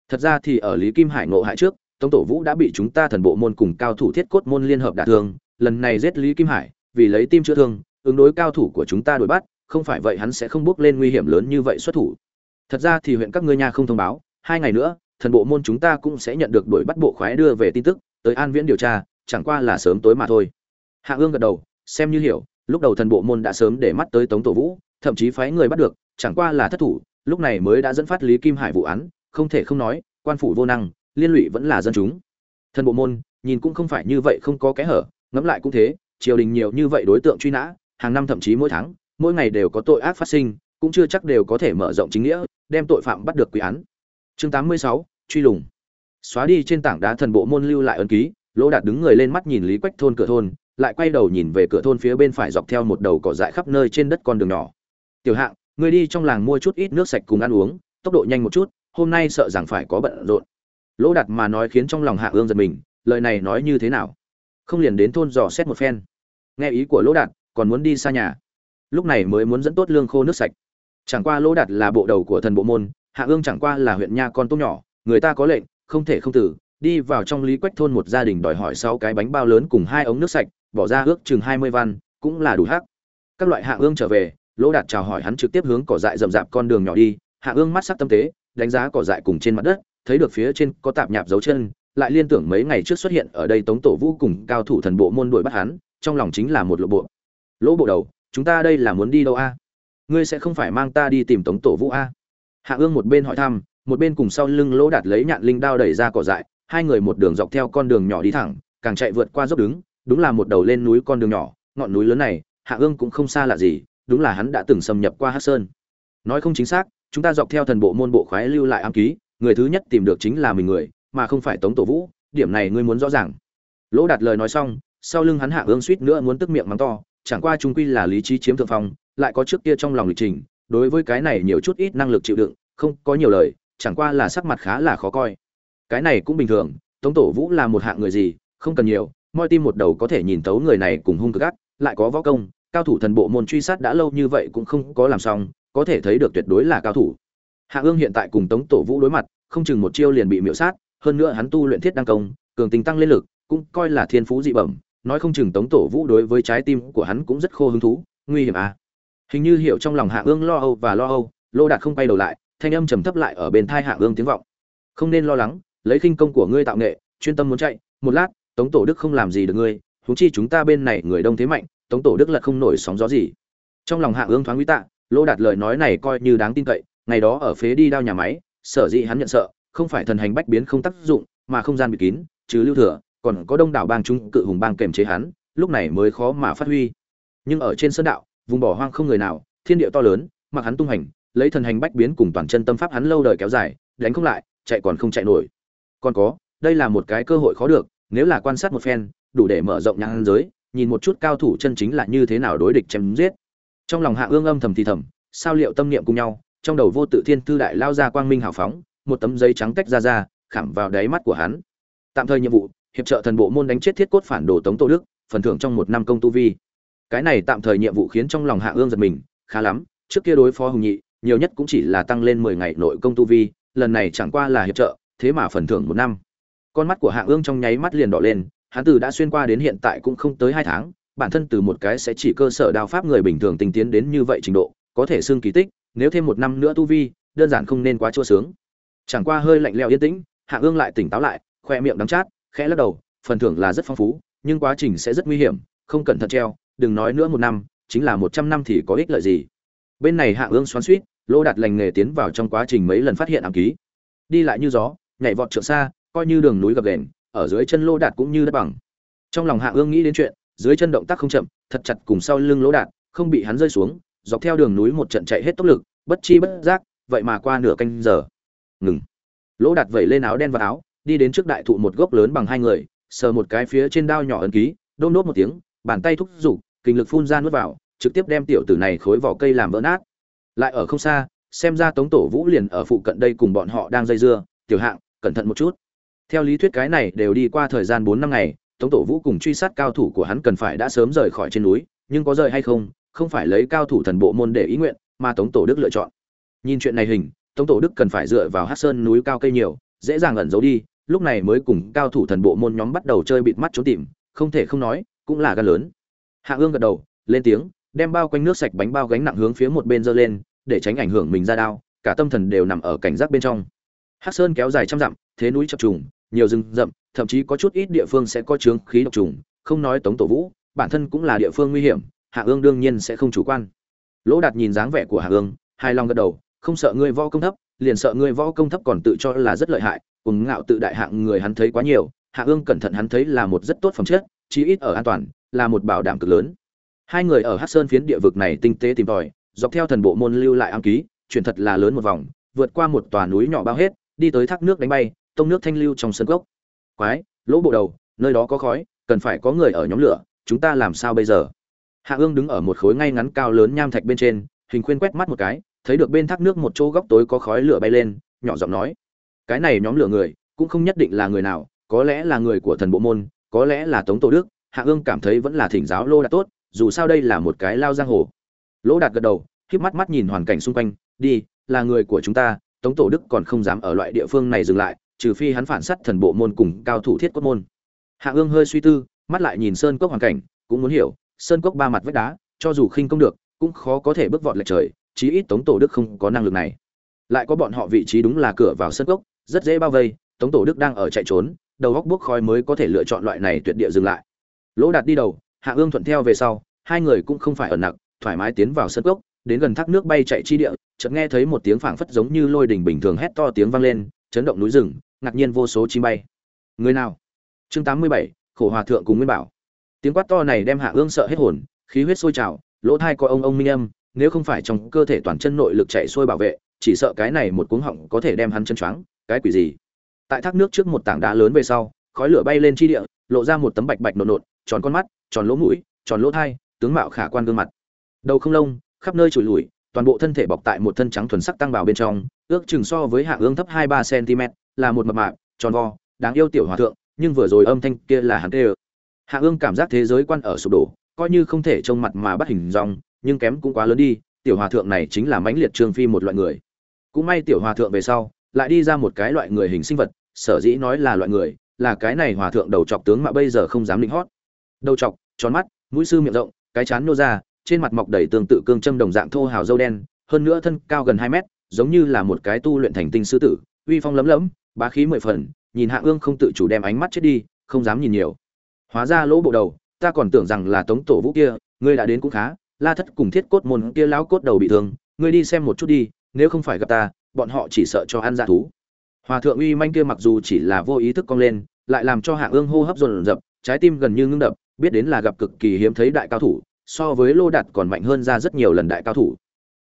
thật ra thì ở lý kim hải ngộ hại trước, tống tổ vũ đã bị chúng ta thần bộ môn cùng cao thủ thiết cốt môn liên hợp đả thương, lần này giết lý kim hải, vì lấy tim chữa thương, ứng đối cao thủ của chúng ta đuổi bắt, không phải vậy hắn sẽ không bước lên nguy hiểm lớn như vậy xuất thủ. Thật ra thì huyện các ngươi nha không thông báo, hai ngày nữa, thần bộ môn chúng ta cũng sẽ nhận được đuổi bắt bộ khoái đưa về tin tức, tới an viễn điều tra, chẳng qua là sớm tối mà thôi. Hạ ương gật đầu, xem như hiểu, lúc đầu thần bộ môn đã sớm để mắt tới tống tổ vũ, thậm chí phái người bắt được, chẳng qua là thất thủ, lúc này mới đã dẫn phát lý kim hải vụ án không thể không nói quan phủ vô năng liên lụy vẫn là dân chúng. Thần bộ môn nhìn cũng không phải như vậy không có kẽ hở ngẫm lại cũng thế triều đình nhiều như vậy đối tượng truy nã hàng năm thậm chí mỗi tháng mỗi ngày đều có tội ác phát sinh cũng chưa chắc đều có thể mở rộng chính nghĩa đem tội phạm bắt được quy án. Chương 86, truy lùng. Xóa đi trên tảng đá thần bộ môn lưu lại ấn ký lỗ đạt đứng người lên mắt nhìn lý quách thôn cửa thôn lại quay đầu nhìn về cửa thôn phía bên phải dọc theo một đầu cỏ dại khắp nơi trên đất con đường nhỏ. Tiểu hạng người đi trong làng mua chút ít nước sạch cùng ăn uống tốc độ nhanh một chút hôm nay sợ rằng phải có bận rộn. Lỗ đạt mà nói khiến trong lòng hạ ương giật mình, lời này nói như thế nào? Không liền đến thôn dò xét một phen. Nghe ý của lỗ đạt, còn muốn đi xa nhà. Lúc này mới muốn dẫn tốt lương khô nước sạch. Chẳng qua lỗ đạt là bộ đầu của thần bộ môn, hạ ương chẳng qua là huyện nha con tốt nhỏ, người ta có lệnh, không thể không tử, đi vào trong lý quách thôn một gia đình đòi hỏi sáu cái bánh bao lớn cùng hai ống nước sạch, bỏ ra ước chừng hai mươi văn, cũng là đủ hắc. Các loại hạ ương trở về, lỗ đạt chào hỏi hắn trực tiếp hướng cỏ dại rậm rạp con đường nhỏ đi, hạ ương mắt sắc tâm tế đánh giá cỏ dại cùng trên mặt đất, thấy được phía trên có tạp nhạp dấu chân, lại liên tưởng mấy ngày trước xuất hiện ở đây tống tổ vũ cùng cao thủ thần bộ môn đuổi bắt hắn, trong lòng chính là một lộ bộ. Lỗ bộ đầu, chúng ta đây là muốn đi đâu a? Ngươi sẽ không phải mang ta đi tìm tống tổ vũ a? Hạ ương một bên hỏi thăm, một bên cùng sau lưng lỗ đạt lấy nhạn linh đao đẩy ra cỏ dại, hai người một đường dọc theo con đường nhỏ đi thẳng, càng chạy vượt qua dốc đứng, đúng là một đầu lên núi con đường nhỏ, ngọn núi lớn này, hạ ương cũng không xa lạ gì, đúng là hắn đã từng xâm nhập qua hát sơn. Nói không chính xác chúng ta dọc theo thần bộ môn bộ khoái lưu lại ám ký, người thứ nhất tìm được chính là mình người, mà không phải tống tổ vũ, điểm này ngươi muốn rõ ràng. Lỗ đạt lời nói xong, sau lưng hắn hạ ương suýt nữa muốn tức miệng mắng to, chẳng qua trung quy là lý trí chiếm thượng phong, lại có trước kia trong lòng lịch trình, đối với cái này nhiều chút ít năng lực chịu đựng, không có nhiều lời, chẳng qua là sắc mặt khá là khó coi. Cái này cũng bình thường, tống tổ vũ là một hạng người gì, không cần nhiều Mọi tim một đầu có thể nhìn tấu người này cùng hung cực ác, lại có võ công, cao thủ thần bộ môn truy sát đã lâu như vậy cũng không có làm xong có thể thấy được tuyệt đối là cao thủ. Hạ ương hiện tại cùng tống tổ vũ đối mặt, không chừng một chiêu liền bị miễu sát, hơn nữa hắn tu luyện thiết đăng công, cường tình tăng lên lực, cũng coi là thiên phú dị bẩm, nói không chừng tống tổ vũ đối với trái tim của hắn cũng rất khô hứng thú, nguy hiểm à. Hình như hiểu trong lòng hạ ương lo âu và lo âu, lô đạt không quay đầu lại, thanh âm trầm thấp lại ở bên thai hạ ương tiếng vọng. Không nên lo lắng, lấy khinh công của ngươi tạo nghệ, chuyên tâm muốn chạy, một lát, tống tổ đức không làm gì được ngươi, huống chi chúng ta bên này người đông thế mạnh, tống tổ đức lật không nổi sóng gió gì. Trong lòng hạ ương thoáng uy tạ lô đạt lời nói này coi như đáng tin cậy, ngày đó ở phế đi đao nhà máy, sở dĩ hắn nhận sợ, không phải thần hành bách biến không tác dụng, mà không gian bị kín chứ lưu thừa, còn có đông đảo bang chúng cự hùng bang kềm chế hắn, lúc này mới khó mà phát huy. Nhưng ở trên sơn đạo, vùng bỏ hoang không người nào, thiên địa to lớn, mặc hắn tung hành, lấy thần hành bách biến cùng toàn chân tâm pháp hắn lâu đời kéo dài, đánh không lại, chạy còn không chạy nổi. Còn có, đây là một cái cơ hội khó được, nếu là quan sát một phen, đủ để mở rộng nhãn giới, nhìn một chút cao thủ chân chính là như thế nào đối địch chém giết trong lòng hạ ương âm thầm thì thầm, sao liệu tâm niệm cùng nhau, trong đầu vô tự thiên thư đại lao ra quang minh hào phóng, một tấm giấy trắng tách ra ra, khảm vào đáy mắt của hắn. Tạm thời nhiệm vụ, hiệp trợ thần bộ môn đánh chết thiết cốt phản đồ tống tô đức, phần thưởng trong một năm công tu vi. Cái này tạm thời nhiệm vụ khiến trong lòng hạ ương giật mình, khá lắm, trước kia đối phó hùng nhị, nhiều nhất cũng chỉ là tăng lên mười ngày nội công tu vi, lần này chẳng qua là hiệp trợ, thế mà phần thưởng một năm. Con mắt của hạ ương trong nháy mắt liền đỏ lên, hắn từ đã xuyên qua đến hiện tại cũng không tới hai tháng bản thân từ một cái sẽ chỉ cơ sở đao pháp người bình thường tinh tiến đến như vậy trình độ, có thể xương kỳ tích, nếu thêm một năm nữa tu vi, đơn giản không nên quá chua sướng. Chẳng qua hơi lạnh lẽo yên tĩnh, hạ ương lại tỉnh táo lại, khoe miệng đắng chát, khẽ lắc đầu, phần thưởng là rất phong phú, nhưng quá trình sẽ rất nguy hiểm, không cẩn thận treo, đừng nói nữa một năm, chính là một trăm năm thì có ích lợi gì. Bên này hạ ương xoắn xuýt, lô đặt lành nghề tiến vào trong quá trình mấy lần phát hiện ám ký. Đi lại như gió, nhảy vọt trượng xa, coi như đường núi gập ghềnh, ở dưới chân lô đạt cũng như đất bằng. Trong lòng hạ ương nghĩ đến chuyện dưới chân động tác không chậm, thật chặt cùng sau lưng lỗ đạt không bị hắn rơi xuống, dọc theo đường núi một trận chạy hết tốc lực, bất chi bất giác, vậy mà qua nửa canh giờ. Ngừng. Lỗ đạt vẩy lên áo đen và áo, đi đến trước đại thụ một gốc lớn bằng hai người, sờ một cái phía trên đao nhỏ ấn ký đôn nốt một tiếng, bàn tay thúc giục, kinh lực phun ra nuốt vào, trực tiếp đem tiểu tử này khối vỏ cây làm vỡ nát. Lại ở không xa, xem ra tống tổ vũ liền ở phụ cận đây cùng bọn họ đang dây dưa, tiểu hạng, cẩn thận một chút. Theo lý thuyết cái này đều đi qua thời gian bốn năm ngày tống tổ vũ cùng truy sát cao thủ của hắn cần phải đã sớm rời khỏi trên núi, nhưng có rời hay không không phải lấy cao thủ thần bộ môn để ý nguyện, mà tống tổ đức lựa chọn. Nhìn chuyện này hình, tống tổ đức cần phải dựa vào hát sơn núi cao cây nhiều, dễ dàng ẩn giấu đi, lúc này mới cùng cao thủ thần bộ môn nhóm bắt đầu chơi bịt mắt trốn tìm, không thể không nói, cũng là gan lớn. Hạ ương gật đầu, lên tiếng, đem bao quanh nước sạch bánh bao gánh nặng hướng phía một bên giơ lên, để tránh ảnh hưởng mình ra đao, cả tâm thần đều nằm ở cảnh giác bên trong. Hắc sơn kéo dài trăm dặm, thế núi chập trùng nhiều rừng rậm, thậm chí có chút ít địa phương sẽ có chướng khí độc trùng, không nói tống tổ vũ, bản thân cũng là địa phương nguy hiểm, hạ ương đương nhiên sẽ không chủ quan. Lỗ đạt nhìn dáng vẻ của hạ ương hai lòng gật đầu, không sợ ngươi võ công thấp, liền sợ ngươi võ công thấp còn tự cho là rất lợi hại cùng ngạo tự đại hạng người hắn thấy quá nhiều, hạ ương cẩn thận hắn thấy là một rất tốt phẩm chất, chí ít ở an toàn, là một bảo đảm cực lớn. Hai người ở Hắc sơn phiến địa vực này tinh tế tìm tòi, dọc theo thần bộ môn lưu lại ám ký, chuyển thật là lớn một vòng, vượt qua một tòa núi nhỏ bao hết, đi tới thác nước đánh bay tông nước thanh lưu trong sân gốc quái, lỗ bộ đầu, nơi đó có khói, cần phải có người ở nhóm lửa, chúng ta làm sao bây giờ? Hạ ương đứng ở một khối ngay ngắn cao lớn nham thạch bên trên, hình khuyên quét mắt một cái, thấy được bên thác nước một chỗ góc tối có khói lửa bay lên, nhỏ giọng nói, cái này nhóm lửa người, cũng không nhất định là người nào, có lẽ là người của thần bộ môn, có lẽ là tống tổ đức. Hạ ương cảm thấy vẫn là thỉnh giáo lô đạt tốt, dù sao đây là một cái lao giang hồ. Lỗ đạt gật đầu, híp mắt mắt nhìn hoàn cảnh xung quanh, đi, là người của chúng ta, tống tổ đức còn không dám ở loại địa phương này dừng lại trừ phi hắn phản sát thần bộ môn cùng cao thủ thiết cốt môn. Hạ ương hơi suy tư, mắt lại nhìn sơn cốc hoàn cảnh, cũng muốn hiểu, sơn cốc ba mặt vách đá, cho dù khinh công được, cũng khó có thể bước vọt lệch trời, chí ít tống tổ đức không có năng lực này. Lại có bọn họ vị trí đúng là cửa vào sơn cốc, rất dễ bao vây, tống tổ đức đang ở chạy trốn, đầu góc bước khói mới có thể lựa chọn loại này tuyệt địa dừng lại. Lỗ đạt đi đầu, hạ ương thuận theo về sau, hai người cũng không phải ở nặng thoải mái tiến vào sân cốc, đến gần thác nước bay chạy chi địa, chợt nghe thấy một tiếng phảng phất giống như lôi đình bình thường hét to tiếng vang lên, chấn động núi rừng ngạc nhiên vô số chim bay. Người nào? Chương tám mươi bảy, khổ hòa thượng cùng nguyên bảo. Tiếng quát to này đem hạ ương sợ hết hồn, khí huyết sôi trào, lỗ thai coi ông ông minh âm, nếu không phải trong cơ thể toàn chân nội lực chạy sôi bảo vệ, chỉ sợ cái này một cuống họng có thể đem hắn chân choáng, cái quỷ gì? Tại thác nước trước một tảng đá lớn về sau, khói lửa bay lên chi địa, lộ ra một tấm bạch bạch nộn nộn, tròn con mắt, tròn lỗ mũi, tròn lỗ thai, tướng mạo khả quan gương mặt. Đầu không lông, khắp nơi trụi lùi, toàn bộ thân thể bọc tại một thân trắng thuần sắc tăng bào bên trong, ước chừng so với hạ ương thấp hai ba cm là một mập mạp, tròn vo, đáng yêu tiểu hòa thượng, nhưng vừa rồi âm thanh kia là hắn tê ơ hạ ương cảm giác thế giới quan ở sụp đổ, coi như không thể trông mặt mà bắt hình dòng nhưng kém cũng quá lớn đi, tiểu hòa thượng này chính là mãnh liệt trương phi một loại người. Cũng may tiểu hòa thượng về sau, lại đi ra một cái loại người hình sinh vật, sở dĩ nói là loại người, là cái này hòa thượng đầu chọc tướng mà bây giờ không dám định hót. Đầu chọc, tròn mắt, mũi sư miệng rộng, cái chán nô ra, trên mặt mọc đầy tương tự cương châm đồng dạng thô hào dâu đen, hơn nữa thân cao gần hai mét, giống như là một cái tu luyện thành tinh sư tử, uy phong lấm lấm bá khí mười phần, nhìn hạ ương không tự chủ đem ánh mắt chết đi, không dám nhìn nhiều. Hóa ra lỗ bộ đầu, ta còn tưởng rằng là tống tổ vũ kia, ngươi đã đến cũng khá, la thất cùng thiết cốt môn kia lão cốt đầu bị thương, ngươi đi xem một chút đi, nếu không phải gặp ta, bọn họ chỉ sợ cho ăn dạ thú. Hòa thượng uy manh kia mặc dù chỉ là vô ý thức cong lên, lại làm cho hạ ương hô hấp dồn dập, trái tim gần như ngưng đập, biết đến là gặp cực kỳ hiếm thấy đại cao thủ, so với lô đạt còn mạnh hơn ra rất nhiều lần đại cao thủ.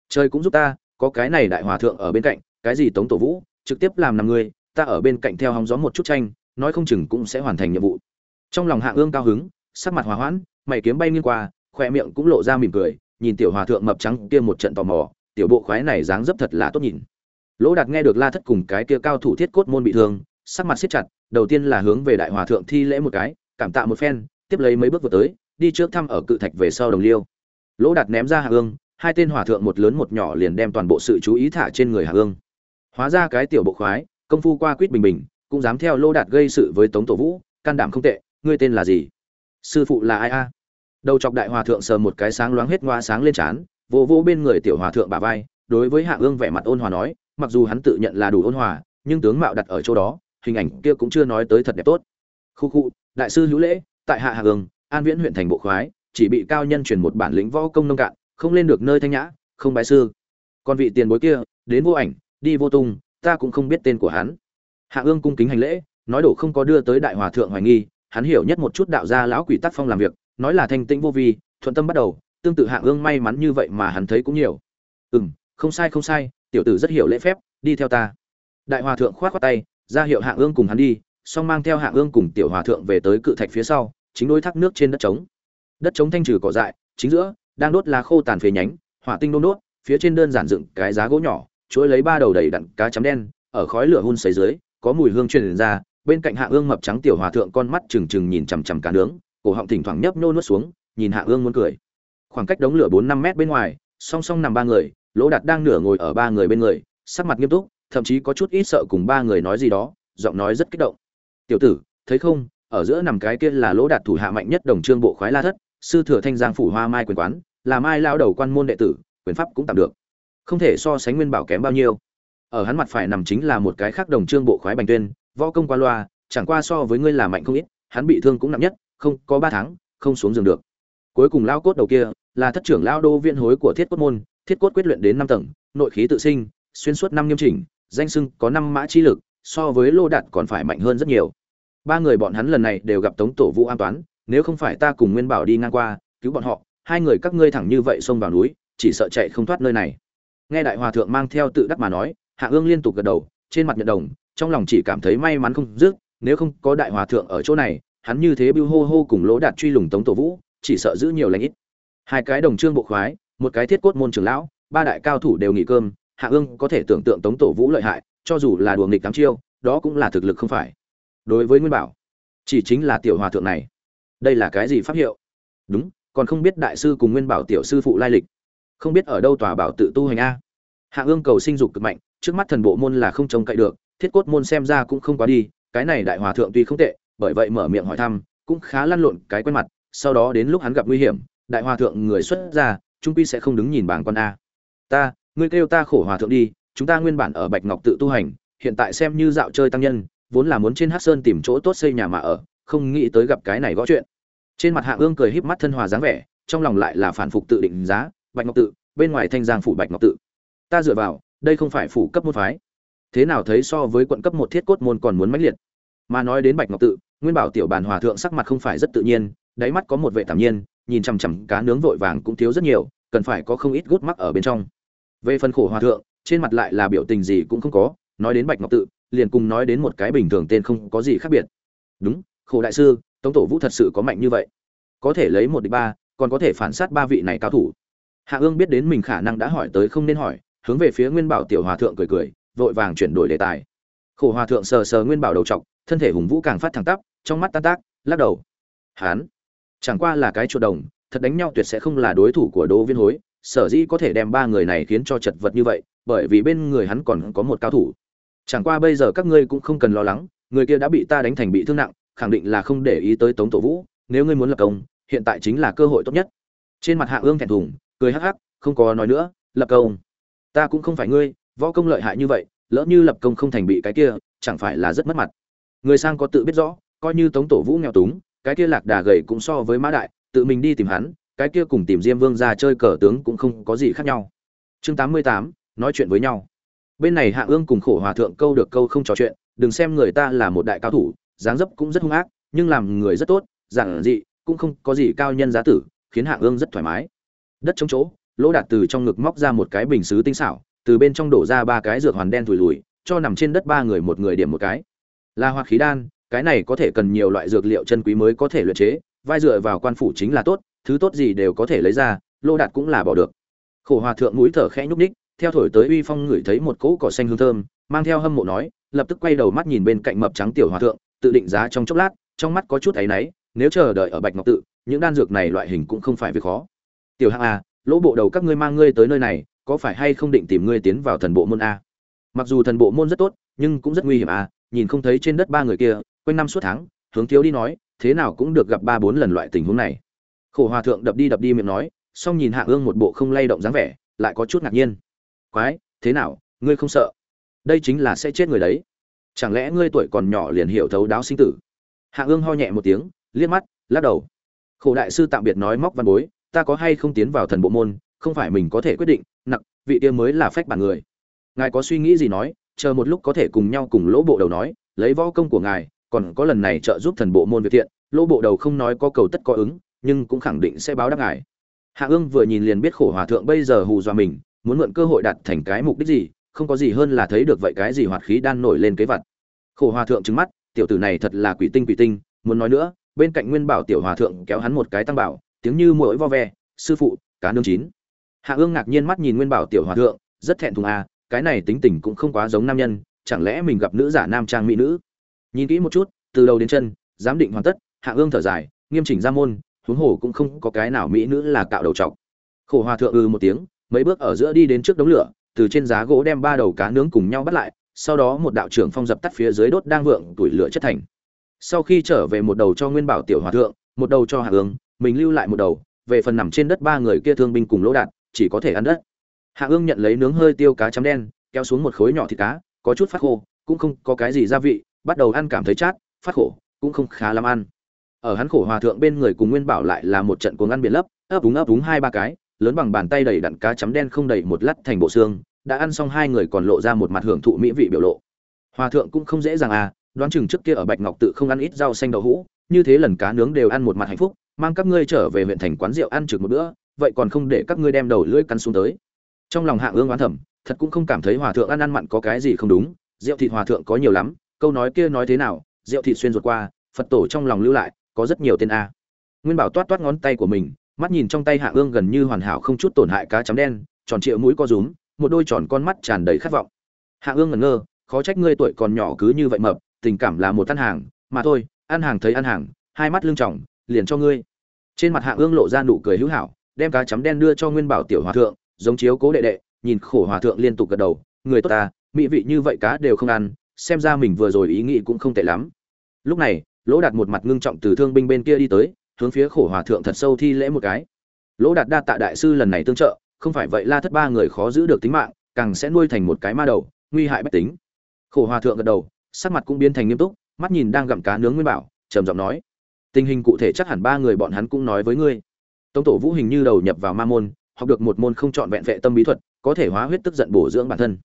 Trời cũng giúp ta, có cái này đại hòa thượng ở bên cạnh, cái gì tống tổ vũ, trực tiếp làm nằm ngươi ta ở bên cạnh theo hóng gió một chút tranh, nói không chừng cũng sẽ hoàn thành nhiệm vụ. Trong lòng hạ ương cao hứng, sắc mặt hòa hoãn, mày kiếm bay nghiêng qua khoe miệng cũng lộ ra mỉm cười, nhìn tiểu hòa thượng mập trắng kia một trận tò mò, tiểu bộ khoái này dáng dấp thật là tốt nhìn. Lỗ đạt nghe được la thất cùng cái kia cao thủ thiết cốt môn bị thương, sắc mặt siết chặt, đầu tiên là hướng về đại hòa thượng thi lễ một cái, cảm tạ một phen, tiếp lấy mấy bước vừa tới, đi trước thăm ở cự thạch về sau đồng liêu. Lỗ đạt ném ra hạ ương, hai tên hòa thượng một lớn một nhỏ liền đem toàn bộ sự chú ý thả trên người hạ ương. Hóa ra cái tiểu bộ khoái công phu qua quýt bình bình, cũng dám theo lô đạt gây sự với tống tổ vũ, can đảm không tệ, ngươi tên là gì? Sư phụ là ai a? Đầu chọc đại hòa thượng sờ một cái sáng loáng hết ngoa sáng lên trán, vô vô bên người tiểu hòa thượng bà vai, đối với hạ ương vẻ mặt ôn hòa nói, mặc dù hắn tự nhận là đủ ôn hòa, nhưng tướng mạo đặt ở chỗ đó, hình ảnh kia cũng chưa nói tới thật đẹp tốt. Khu khu, đại sư hữu lễ, tại hạ hạ ương an viễn huyện thành bộ khoái, chỉ bị cao nhân truyền một bản lĩnh võ công nông cạn, không lên được nơi thanh nhã, không bái sư. Còn vị tiền bối kia, đến vô ảnh, đi vô tung ta cũng không biết tên của hắn. Hạ ương cung kính hành lễ, nói đổ không có đưa tới đại hòa thượng hoài nghi, hắn hiểu nhất một chút đạo gia lão quỷ tác phong làm việc, nói là thanh tĩnh vô vi, thuận tâm bắt đầu, tương tự hạ ương may mắn như vậy mà hắn thấy cũng nhiều. Ừ m không sai không sai, tiểu tử rất hiểu lễ phép, đi theo ta. Đại hòa thượng k h o á t khoác tay, ra hiệu hạ ương cùng hắn đi song mang theo hạ ương cùng tiểu hòa thượng về tới cự thạch phía sau, chính đôi thác nước trên đất trống. Đất trống thanh trừ cỏ dại, chính giữa, đang đốt lá khô tàn phế nhánh, hỏa tinh đôn đốt, phía trên đơn giản dựng cái giá gỗ nhỏ chuỗi lấy ba đầu đầy đặn cá chấm đen, ở khói lửa hun sấy dưới, có mùi hương truyền ra, bên cạnh hạ ương mập trắng tiểu hòa thượng con mắt trừng trừng nhìn chằm chằm cá nướng, cổ họng thỉnh thoảng nhấp nhô nuốt xuống, nhìn hạ ương muốn cười. Khoảng cách đống lửa bốn năm mét bên ngoài, song song nằm ba người, lỗ đạt đang nửa ngồi ở ba người bên người, sắc mặt nghiêm túc, thậm chí có chút ít sợ cùng ba người nói gì đó, giọng nói rất kích động. Tiểu tử, thấy không, ở giữa nằm cái kia là lỗ đạt thủ hạ mạnh nhất đồng trương bộ khoái la thất, sư thừa thanh giang phủ hoa mai quyền quán, là mai lão đầu quan môn đệ tử, quyền pháp cũng tạm được không thể so sánh nguyên bảo kém bao nhiêu. Ở hắn mặt phải nằm chính là một cái khác đồng trương bộ khoái bành tuyên, võ công qua loa, chẳng qua so với ngươi là mạnh không ít, hắn bị thương cũng nặng nhất, không, có ba tháng, không xuống giường được. Cuối cùng lao cốt đầu kia, là thất trưởng lao đô viên hối của thiết cốt môn, thiết cốt quyết luyện đến năm tầng, nội khí tự sinh, xuyên suốt năm nghiêm chỉnh, danh sưng có năm mã chi lực, so với lô đạt còn phải mạnh hơn rất nhiều. Ba người bọn hắn lần này đều gặp tống tổ vũ an toán, nếu không phải ta cùng nguyên bảo đi ngang qua, cứu bọn họ, hai người các ngươi thẳng như vậy xông vào núi, chỉ sợ chạy không thoát nơi này nghe đại hòa thượng mang theo tự đắc mà nói, hạ ương liên tục gật đầu, trên mặt nhận đồng, trong lòng chỉ cảm thấy may mắn không dứt, nếu không có đại hòa thượng ở chỗ này, hắn như thế bưu hô hô cùng lỗ đạt truy lùng tống tổ vũ, chỉ sợ giữ nhiều lãnh ít. Hai cái đồng trương bộ khoái, một cái thiết cốt môn trưởng lão, ba đại cao thủ đều nghỉ cơm, hạ ương có thể tưởng tượng tống tổ vũ lợi hại, cho dù là đùa nghịch tám chiêu, đó cũng là thực lực không phải. Đối với nguyên bảo, chỉ chính là tiểu hòa thượng này. Đây là cái gì pháp hiệu? Đúng, còn không biết đại sư cùng nguyên bảo tiểu sư phụ lai lịch không biết ở đâu tòa bảo tự tu hành a. Hạ ương cầu sinh dục cực mạnh, trước mắt thần bộ môn là không trông cậy được, thiết cốt môn xem ra cũng không quá đi, cái này đại hòa thượng tuy không tệ, bởi vậy mở miệng hỏi thăm, cũng khá lăn lộn cái quen mặt, sau đó đến lúc hắn gặp nguy hiểm, đại hòa thượng người xuất ra, trung quy sẽ không đứng nhìn bảng con a. Ta, ngươi kêu ta khổ hòa thượng đi, chúng ta nguyên bản ở bạch ngọc tự tu hành, hiện tại xem như dạo chơi tăng nhân, vốn là muốn trên hát sơn tìm chỗ tốt xây nhà mà ở, không nghĩ tới gặp cái này gõ chuyện. Trên mặt hạ ương cười híp mắt thân hòa dáng vẻ, trong lòng lại là phản phục tự định giá bạch ngọc tự, bên ngoài thanh giang phủ bạch ngọc tự. Ta dựa vào, đây không phải phủ cấp môn phái. Thế nào thấy so với quận cấp một thiết cốt môn còn muốn mãnh liệt. Mà nói đến bạch ngọc tự, nguyên bảo tiểu bàn hòa thượng sắc mặt không phải rất tự nhiên, đáy mắt có một vệ tạm nhiên, nhìn chằm chằm cá nướng vội vàng cũng thiếu rất nhiều, cần phải có không ít gút mắc ở bên trong. Về phần khổ hòa thượng, trên mặt lại là biểu tình gì cũng không có, nói đến bạch ngọc tự, liền cùng nói đến một cái bình thường tên không có gì khác biệt. Đúng, khổ đại sư, tống tổ vũ thật sự có mạnh như vậy. Có thể lấy một địch ba, còn có thể phản sát ba vị này cao thủ hạ ương biết đến mình khả năng đã hỏi tới không nên hỏi, hướng về phía nguyên bảo tiểu hòa thượng cười cười, vội vàng chuyển đổi đề tài. Khổ hòa thượng sờ sờ nguyên bảo đầu trọc, thân thể hùng vũ càng phát thẳng tắp, trong mắt tan tác, lắc đầu. Hán, chẳng qua là cái chuột đồng, thật đánh nhau tuyệt sẽ không là đối thủ của đỗ viên hối, sở dĩ có thể đem ba người này khiến cho chật vật như vậy, bởi vì bên người hắn còn có một cao thủ. Chẳng qua bây giờ các ngươi cũng không cần lo lắng, người kia đã bị ta đánh thành bị thương nặng, khẳng định là không để ý tới tống tổ vũ, nếu ngươi muốn lập công, hiện tại chính là cơ hội tốt nhất. Trên mặt hạ ương thẹn thùng cười hắc hắc, không có nói nữa, lập công. Ta cũng không phải ngươi, võ công lợi hại như vậy, lỡ như lập công không thành bị cái kia, chẳng phải là rất mất mặt. Người sang có tự biết rõ, coi như tống tổ vũ nghèo túng, cái kia lạc đà gầy cũng so với mã đại, tự mình đi tìm hắn, cái kia cùng tìm diêm vương ra chơi cờ tướng cũng không có gì khác nhau. Chương tám mươi tám, nói chuyện với nhau. Bên này hạ ương cùng khổ hòa thượng câu được câu không trò chuyện, đừng xem người ta là một đại cao thủ, dáng dấp cũng rất hung ác, nhưng làm người rất tốt, giản dị, cũng không có gì cao nhân giá tử, khiến hạ ương rất thoải mái đất trống chỗ, lỗ đạt từ trong ngực móc ra một cái bình xứ tinh xảo, từ bên trong đổ ra ba cái dược hoàn đen thùi lùi, cho nằm trên đất ba người một người điểm một cái. Là hoạt khí đan, cái này có thể cần nhiều loại dược liệu chân quý mới có thể luyện chế, vai dựa vào quan phủ chính là tốt, thứ tốt gì đều có thể lấy ra lô đạt cũng là bỏ được. Khổ hòa thượng mũi thở khẽ nhúc ních theo thổi tới uy phong ngửi thấy một cỗ cỏ xanh hương thơm, mang theo hâm mộ nói, lập tức quay đầu mắt nhìn bên cạnh mập trắng tiểu hòa thượng, tự định giá trong chốc lát, trong mắt có chút áy náy, nếu chờ đợi ở bạch ngọc tự, những đan dược này loại hình cũng không phải việc khó tiểu hạng a lỗ bộ đầu các ngươi mang ngươi tới nơi này, có phải hay không định tìm ngươi tiến vào thần bộ môn a? Mặc dù thần bộ môn rất tốt, nhưng cũng rất nguy hiểm a nhìn không thấy trên đất ba người kia, quanh năm suốt tháng, hướng thiếu đi nói, thế nào cũng được gặp ba bốn lần loại tình huống này. Khổ hòa thượng đập đi đập đi miệng nói xong nhìn hạ ương một bộ không lay động dáng vẻ, lại có chút ngạc nhiên. Quái, thế nào, ngươi không sợ? Đây chính là sẽ chết người đấy. Chẳng lẽ ngươi tuổi còn nhỏ liền hiểu thấu đáo sinh tử? Hạ ương ho nhẹ một tiếng, liếc mắt, lắc đầu. Khổ đại sư tạm biệt nói móc văn bối ta có hay không tiến vào thần bộ môn, không phải mình có thể quyết định nặng vị kia mới là phách bản người. Ngài có suy nghĩ gì nói, chờ một lúc có thể cùng nhau cùng lỗ bộ đầu nói, lấy võ công của ngài, còn có lần này trợ giúp thần bộ môn việc thiện, lỗ bộ đầu không nói có cầu tất có ứng, nhưng cũng khẳng định sẽ báo đáp ngài. Hạ ương vừa nhìn liền biết khổ hòa thượng bây giờ hù dọa mình, muốn mượn cơ hội đạt thành cái mục đích gì, không có gì hơn là thấy được vậy cái gì hoạt khí đan nổi lên kế vật. Khổ hòa thượng trừng mắt, tiểu tử này thật là quỷ tinh quỷ tinh, muốn nói nữa, bên cạnh nguyên bảo tiểu hòa thượng kéo hắn một cái tăng bảo tiếng như mỗi vo ve, sư phụ, cá nương chín. Hạ ương ngạc nhiên mắt nhìn nguyên bảo tiểu hòa thượng, rất thẹn thùng à cái này tính tình cũng không quá giống nam nhân, chẳng lẽ mình gặp nữ giả nam trang mỹ nữ? Nhìn kỹ một chút, từ đầu đến chân, giám định hoàn tất, hạ ương thở dài, nghiêm chỉnh ra môn, huống hồ cũng không có cái nào mỹ nữ là cạo đầu trọc. Khổ hòa thượng ư một tiếng, mấy bước ở giữa đi đến trước đống lửa, từ trên giá gỗ đem ba đầu cá nướng cùng nhau bắt lại, sau đó một đạo trưởng phong dập tắt phía dưới đốt đang vượng tuổi lửa chất thành. Sau khi trở về một đầu cho nguyên bảo tiểu hòa thượng, một đầu cho hạ ương mình lưu lại một đầu, về phần nằm trên đất ba người kia thương binh cùng lỗ đạn, chỉ có thể ăn đất. Hạ ương nhận lấy nướng hơi tiêu cá chấm đen, kéo xuống một khối nhỏ thịt cá, có chút phát khô, cũng không có cái gì gia vị, bắt đầu ăn cảm thấy chát, phát khổ, cũng không khá lắm ăn. Ở hắn khổ hòa thượng bên người cùng nguyên bảo lại là một trận cuồng ăn biển lấp, ấp úng ấp úng hai ba cái, lớn bằng bàn tay đầy đặn cá chấm đen không đầy một lát thành bộ xương, đã ăn xong hai người còn lộ ra một mặt hưởng thụ mỹ vị biểu lộ. Hòa thượng cũng không dễ dàng à đoán chừng trước kia ở bạch ngọc tự không ăn ít rau xanh đậu hũ, như thế lần cá nướng đều ăn một mặt hạnh phúc mang các ngươi trở về huyện thành quán rượu ăn trực một bữa, vậy còn không để các ngươi đem đầu lưỡi cắn xuống tới. Trong lòng hạ ương oán thẩm thật cũng không cảm thấy hòa thượng ăn ăn mặn có cái gì không đúng, rượu thịt hòa thượng có nhiều lắm, câu nói kia nói thế nào, rượu thịt xuyên ruột qua, phật tổ trong lòng lưu lại, có rất nhiều tên a. Nguyên bảo toát toát ngón tay của mình, mắt nhìn trong tay hạ ương gần như hoàn hảo không chút tổn hại cá chấm đen, tròn trịa mũi co rúm, một đôi tròn con mắt tràn đầy khát vọng. Hạ ương ngẩn ngơ, khó trách ngươi tuổi còn nhỏ cứ như vậy mập, tình cảm là một ăn hàng, mà thôi, ăn hàng thấy ăn hàng, hai mắt lưng trọng liền cho ngươi trên mặt hạ ương lộ ra nụ cười hữu hảo, đem cá chấm đen đưa cho nguyên bảo tiểu hòa thượng, giống chiếu cố đệ đệ, nhìn khổ hòa thượng liên tục gật đầu, người tốt ta, mỹ vị như vậy cá đều không ăn, xem ra mình vừa rồi ý nghĩ cũng không tệ lắm. Lúc này, lỗ đạt một mặt ngưng trọng từ thương binh bên kia đi tới, hướng phía khổ hòa thượng thật sâu thi lễ một cái. Lỗ đạt đa tạ đại sư lần này tương trợ, không phải vậy la thất ba người khó giữ được tính mạng, càng sẽ nuôi thành một cái ma đầu, nguy hại bách tính. Khổ hòa thượng gật đầu, sắc mặt cũng biến thành nghiêm túc, mắt nhìn đang gặm cá nướng nguyên bảo, trầm giọng nói tình hình cụ thể chắc hẳn ba người bọn hắn cũng nói với ngươi. Tống tổ vũ hình như đầu nhập vào ma môn, học được một môn không chọn vẹn vệ tâm bí thuật, có thể hóa huyết tức giận bổ dưỡng bản thân.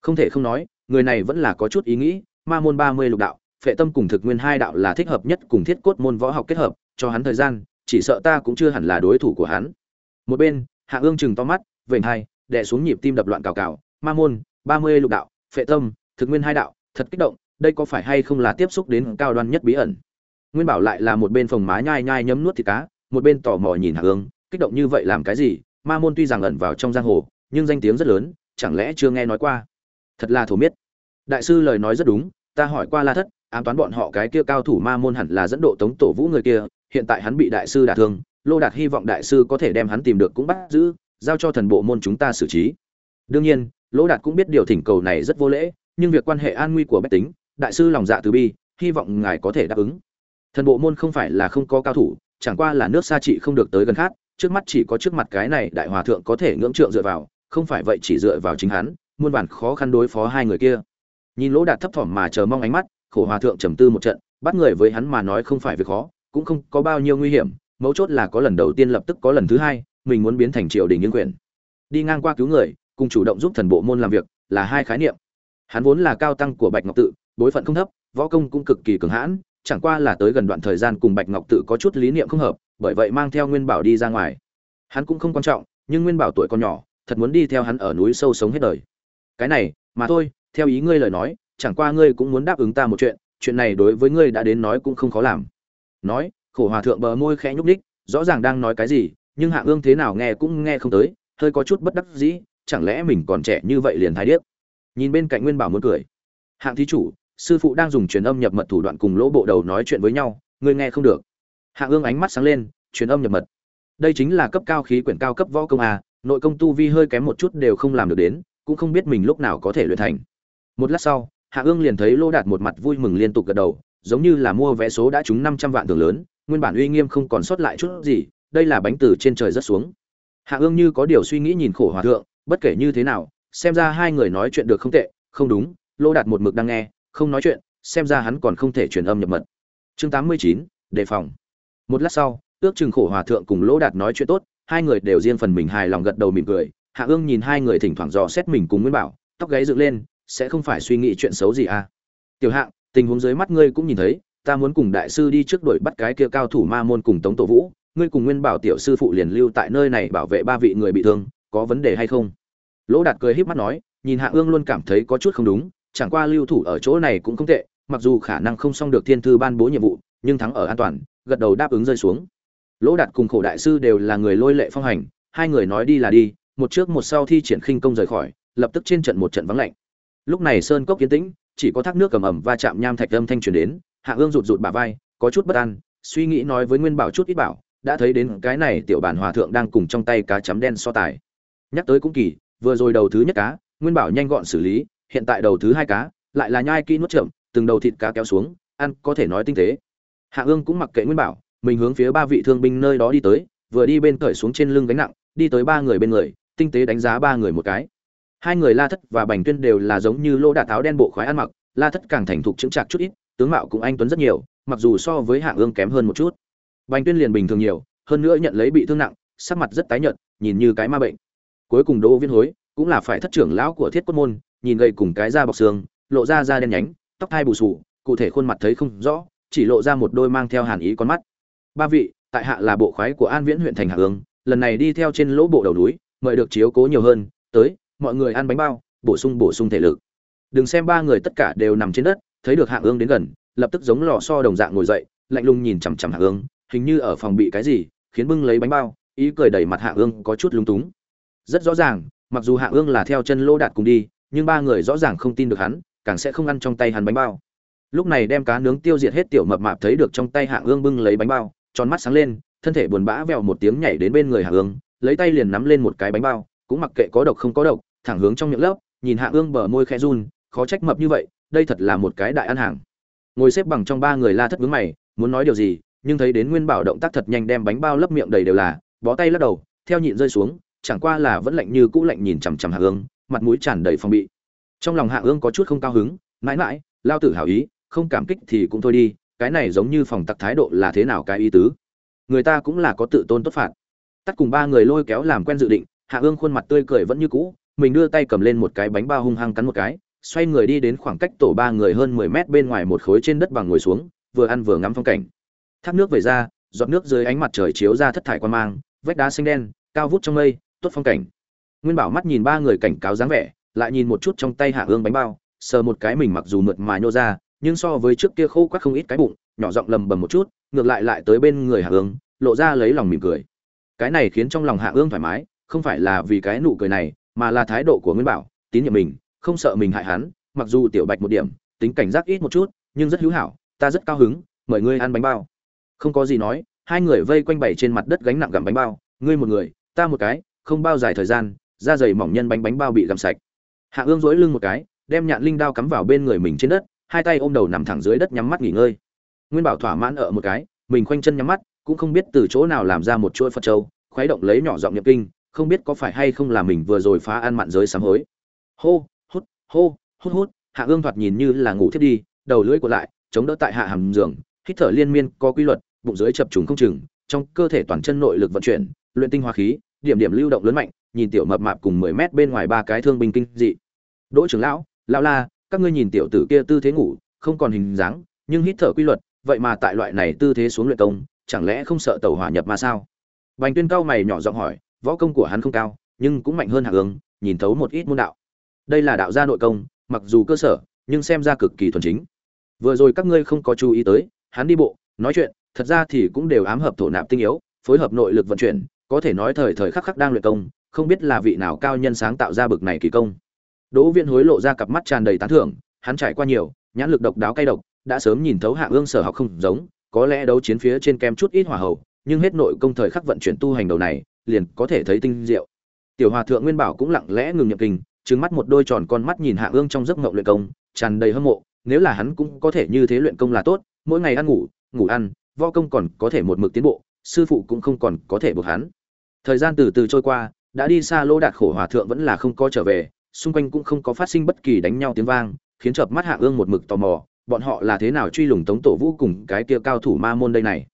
Không thể không nói, người này vẫn là có chút ý nghĩ, ma môn ba mươi lục đạo phệ tâm cùng thực nguyên hai đạo là thích hợp nhất cùng thiết cốt môn võ học kết hợp, cho hắn thời gian, chỉ sợ ta cũng chưa hẳn là đối thủ của hắn. Một bên, hạ ương chừng to mắt, vểnh hai, đè xuống nhịp tim đập loạn cào cào, ma môn, ba mươi lục đạo phệ tâm, thực nguyên hai đạo, thật kích động, đây có phải hay không là tiếp xúc đến cao đoan nhất bí ẩn? Nguyên bảo lại là một bên phòng má nhai nhai nhấm nuốt thịt cá, một bên tò mò nhìn hạ ương kích động như vậy làm cái gì? Ma môn tuy rằng ẩn vào trong giang hồ, nhưng danh tiếng rất lớn, chẳng lẽ chưa nghe nói qua? Thật là thổ miết. Đại sư lời nói rất đúng, ta hỏi qua la thất, ám toán bọn họ cái kia cao thủ ma môn hẳn là dẫn độ tống tổ vũ người kia, hiện tại hắn bị đại sư đả thương, lô đạt hy vọng đại sư có thể đem hắn tìm được cũng bắt giữ, giao cho thần bộ môn chúng ta xử trí. Đương nhiên lỗ đạt cũng biết điều thỉnh cầu này rất vô lễ, nhưng việc quan hệ an nguy của bách tính, đại sư lòng dạ từ bi, hy vọng ngài có thể đáp ứng thần bộ môn không phải là không có cao thủ, chẳng qua là nước xa trị không được tới gần khác, trước mắt chỉ có trước mặt cái này đại hòa thượng có thể ngưỡng trượng dựa vào, không phải vậy chỉ dựa vào chính hắn, muôn bản khó khăn đối phó hai người kia. Nhìn lỗ đạt thấp thỏm mà chờ mong ánh mắt, khổ hòa thượng trầm tư một trận, bắt người với hắn mà nói không phải việc khó, cũng không có bao nhiêu nguy hiểm, mấu chốt là có lần đầu tiên lập tức có lần thứ hai, mình muốn biến thành triều đình nhân quyền. Đi ngang qua cứu người, cùng chủ động giúp thần bộ môn làm việc, là hai khái niệm. Hắn vốn là cao tăng của bạch ngọc tự, bối phận không thấp, võ công cũng cực kỳ cường hãn chẳng qua là tới gần đoạn thời gian cùng bạch ngọc tự có chút lý niệm không hợp bởi vậy mang theo nguyên bảo đi ra ngoài. Hắn cũng không quan trọng nhưng nguyên bảo tuổi còn nhỏ thật muốn đi theo hắn ở núi sâu sống hết đời. Cái này mà thôi theo ý ngươi lời nói chẳng qua ngươi cũng muốn đáp ứng ta một chuyện chuyện này đối với ngươi đã đến nói cũng không khó làm. Nói khổ hòa thượng bờ môi khẽ nhúc nhích, rõ ràng đang nói cái gì nhưng hạ ương thế nào nghe cũng nghe không tới hơi có chút bất đắc dĩ chẳng lẽ mình còn trẻ như vậy liền thái điếc? Nhìn bên cạnh nguyên bảo muốn cười. Hạng thí chủ sư phụ đang dùng truyền âm nhập mật thủ đoạn cùng lỗ bộ đầu nói chuyện với nhau, ngươi nghe không được. Hạ ương ánh mắt sáng lên, truyền âm nhập mật. Đây chính là cấp cao khí quyển cao cấp võ công a, nội công tu vi hơi kém một chút đều không làm được đến, cũng không biết mình lúc nào có thể luyện thành. Một lát sau, hạ ương liền thấy lô đạt một mặt vui mừng liên tục gật đầu, giống như là mua vé số đã trúng năm trăm vạn tường lớn, nguyên bản uy nghiêm không còn sót lại chút gì, đây là bánh từ trên trời rất xuống. Hạ ương như có điều suy nghĩ nhìn khổ hòa thượng, bất kể như thế nào, xem ra hai người nói chuyện được không tệ, không đúng, lô đạt một mực đang nghe không nói chuyện, xem ra hắn còn không thể truyền âm nhập mật. Chương tám mươi chín, đề phòng. Một lát sau, ước chừng khổ hòa thượng cùng lỗ đạt nói chuyện tốt, hai người đều riêng phần mình hài lòng gật đầu mỉm cười, hạ ương nhìn hai người thỉnh thoảng dò xét mình cùng nguyên bảo, tóc gáy dựng lên, sẽ không phải suy nghĩ chuyện xấu gì à? Tiểu hạng, tình huống dưới mắt ngươi cũng nhìn thấy, ta muốn cùng đại sư đi trước đuổi bắt cái kia cao thủ ma môn cùng tống tổ vũ, ngươi cùng nguyên bảo tiểu sư phụ liền lưu tại nơi này bảo vệ ba vị người bị thương, có vấn đề hay không? Lỗ đạt cười híp mắt nói, nhìn hạ ương luôn cảm thấy có chút không đúng chẳng qua lưu thủ ở chỗ này cũng không tệ, mặc dù khả năng không xong được thiên thư ban bố nhiệm vụ, nhưng thắng ở an toàn, gật đầu đáp ứng rơi xuống. Lỗ đạt cùng khổ đại sư đều là người lôi lệ phong hành, hai người nói đi là đi, một trước một sau thi triển khinh công rời khỏi, lập tức trên trận một trận vắng lạnh. Lúc này sơn cốc kiến tĩnh, chỉ có thác nước cầm ẩm va chạm nham thạch âm thanh truyền đến, hạ ương rụt rụt bả vai, có chút bất an, suy nghĩ nói với nguyên bảo chút ít bảo, đã thấy đến cái này tiểu bản hòa thượng đang cùng trong tay cá chấm đen so tài. Nhắc tới cũng kỳ, vừa rồi đầu thứ nhất cá, nguyên bảo nhanh gọn xử lý hiện tại đầu thứ hai cá, lại là nhai kỹ nuốt chậm, từng đầu thịt cá kéo xuống, ăn có thể nói tinh tế. Hạ ương cũng mặc kệ nguyên bảo, mình hướng phía ba vị thương binh nơi đó đi tới, vừa đi bên cởi xuống trên lưng gánh nặng, đi tới ba người bên người, tinh tế đánh giá ba người một cái. Hai người la thất và bành tuyên đều là giống như lô đạ tháo đen bộ khoái ăn mặc, la thất càng thành thục chững chạc chút ít, tướng mạo cũng anh tuấn rất nhiều, mặc dù so với hạng ương kém hơn một chút. Bành tuyên liền bình thường nhiều, hơn nữa nhận lấy bị thương nặng, sắc mặt rất tái nhợt, nhìn như cái ma bệnh. Cuối cùng đỗ viên hối cũng là phải thất trưởng lão của thiết quân môn, nhìn gầy cùng cái da bọc xương, lộ ra da đen nhánh, tóc thai bù sù cụ thể khuôn mặt thấy không rõ, chỉ lộ ra một đôi mang theo hàn ý con mắt. Ba vị, tại hạ là bộ khoái của an viễn huyện thành hạ hương, lần này đi theo trên lỗ bộ đầu núi, mời được chiếu cố nhiều hơn, tới, mọi người ăn bánh bao, bổ sung bổ sung thể lực. Đừng xem ba người tất cả đều nằm trên đất, thấy được hạ hương đến gần, lập tức giống lò so đồng dạng ngồi dậy, lạnh lùng nhìn chằm chằm hạ hương, hình như ở phòng bị cái gì, khiến bưng lấy bánh bao, ý cười đẩy mặt hạ hương có chút lúng túng. Rất rõ ràng mặc dù hạ ương là theo chân lô đạt cùng đi, nhưng ba người rõ ràng không tin được hắn, càng sẽ không ăn trong tay hắn bánh bao. Lúc này đem cá nướng tiêu diệt hết tiểu mập mạp thấy được trong tay hạ ương bưng lấy bánh bao, tròn mắt sáng lên, thân thể buồn bã vèo một tiếng nhảy đến bên người hạ ương, lấy tay liền nắm lên một cái bánh bao, cũng mặc kệ có độc không có độc, thẳng hướng trong miệng lớp, nhìn hạ ương bờ môi khẽ run, khó trách mập như vậy, đây thật là một cái đại ăn hàng. Ngồi xếp bằng trong ba người la thất vướng mày, muốn nói điều gì, nhưng thấy đến nguyên bảo động tác thật nhanh đem bánh bao lấp miệng đầy đều là, bó tay lắc đầu, theo nhịn rơi xuống chẳng qua là vẫn lạnh như cũ lạnh nhìn chằm chằm hạ ương, mặt mũi tràn đầy phòng bị. Trong lòng hạ ương có chút không cao hứng, mãi mãi, lao tử hảo ý, không cảm kích thì cũng thôi đi, cái này giống như phòng tặc thái độ là thế nào cái ý tứ? Người ta cũng là có tự tôn tốt phạt. Tắt cùng ba người lôi kéo làm quen dự định, hạ ương khuôn mặt tươi cười vẫn như cũ, mình đưa tay cầm lên một cái bánh bao hung hăng cắn một cái, xoay người đi đến khoảng cách tổ ba người hơn mười mét bên ngoài một khối trên đất bằng ngồi xuống, vừa ăn vừa ngắm phong cảnh. Thác nước về ra, giọt nước dưới ánh mặt trời chiếu ra thất thải quan mang, vách đá xanh đen, cao vút trong mây tốt phong cảnh. Nguyên bảo mắt nhìn ba người cảnh cáo dáng vẻ lại nhìn một chút trong tay hạ Hương bánh bao sờ một cái mình mặc dù mượt mà nhô ra nhưng so với trước kia khô quắc không ít cái bụng nhỏ giọng lầm bầm một chút ngược lại lại tới bên người hạ Hương, lộ ra lấy lòng mỉm cười. Cái này khiến trong lòng hạ Hương thoải mái không phải là vì cái nụ cười này mà là thái độ của nguyên bảo tín nhiệm mình không sợ mình hại hắn mặc dù tiểu bạch một điểm tính cảnh giác ít một chút nhưng rất hữu hảo ta rất cao hứng mời ngươi ăn bánh bao. Không có gì nói hai người vây quanh bảy trên mặt đất gánh nặng gặm bánh bao ngươi một người ta một cái không bao dài thời gian, da dày mỏng nhân bánh bánh bao bị gặm sạch. Hạ ương dối lưng một cái, đem nhạn linh đao cắm vào bên người mình trên đất, hai tay ôm đầu nằm thẳng dưới đất nhắm mắt nghỉ ngơi. Nguyên bảo thỏa mãn ở một cái, mình khoanh chân nhắm mắt, cũng không biết từ chỗ nào làm ra một chuỗi phật châu, khuấy động lấy nhỏ giọng nhập kinh, không biết có phải hay không là mình vừa rồi phá ăn mặn giới sám hối. Hô, hút hô, hút hút, hạ ương thoạt nhìn như là ngủ thiết đi, đầu lưỡi của lại, chống đỡ tại hạ hầm giường, hít thở liên miên, có quy luật, bụng dưới chập trùng không chừng, trong cơ thể toàn chân nội lực vận chuyển, luyện tinh hoa khí điểm điểm lưu động lớn mạnh nhìn tiểu mập mạp cùng mười mét bên ngoài ba cái thương binh kinh dị. Đỗ trưởng lão lão la các ngươi nhìn tiểu tử kia tư thế ngủ không còn hình dáng nhưng hít thở quy luật vậy mà tại loại này tư thế xuống luyện công chẳng lẽ không sợ tẩu hỏa nhập mà sao? Bành tuyên cao mày nhỏ giọng hỏi võ công của hắn không cao nhưng cũng mạnh hơn hạ Ưng, nhìn thấu một ít môn đạo. Đây là đạo gia nội công mặc dù cơ sở nhưng xem ra cực kỳ thuần chính. Vừa rồi các ngươi không có chú ý tới hắn đi bộ nói chuyện thật ra thì cũng đều ám hợp thổ nạp tinh yếu phối hợp nội lực vận chuyển có thể nói thời thời khắc khắc đang luyện công, không biết là vị nào cao nhân sáng tạo ra bực này kỳ công. Đỗ viên hối lộ ra cặp mắt tràn đầy tán thưởng, hắn trải qua nhiều, nhãn lực độc đáo cay độc, đã sớm nhìn thấu hạ ương sở học không giống, có lẽ đấu chiến phía trên kem chút ít hỏa hậu nhưng hết nội công thời khắc vận chuyển tu hành đầu này, liền có thể thấy tinh diệu. Tiểu hòa thượng nguyên bảo cũng lặng lẽ ngừng nhập kinh, trừng mắt một đôi tròn con mắt nhìn hạ ương trong giấc mộng luyện công, tràn đầy hâm mộ, nếu là hắn cũng có thể như thế luyện công là tốt, mỗi ngày ăn ngủ ngủ ăn, võ công còn có thể một mực tiến bộ, sư phụ cũng không còn có thể buộc hắn thời gian từ từ trôi qua, đã đi xa lỗ đạt khổ hòa thượng vẫn là không có trở về, xung quanh cũng không có phát sinh bất kỳ đánh nhau tiếng vang, khiến chợp mắt hạ ương một mực tò mò, bọn họ là thế nào truy lùng tống tổ vũ cùng cái kia cao thủ ma môn đây này.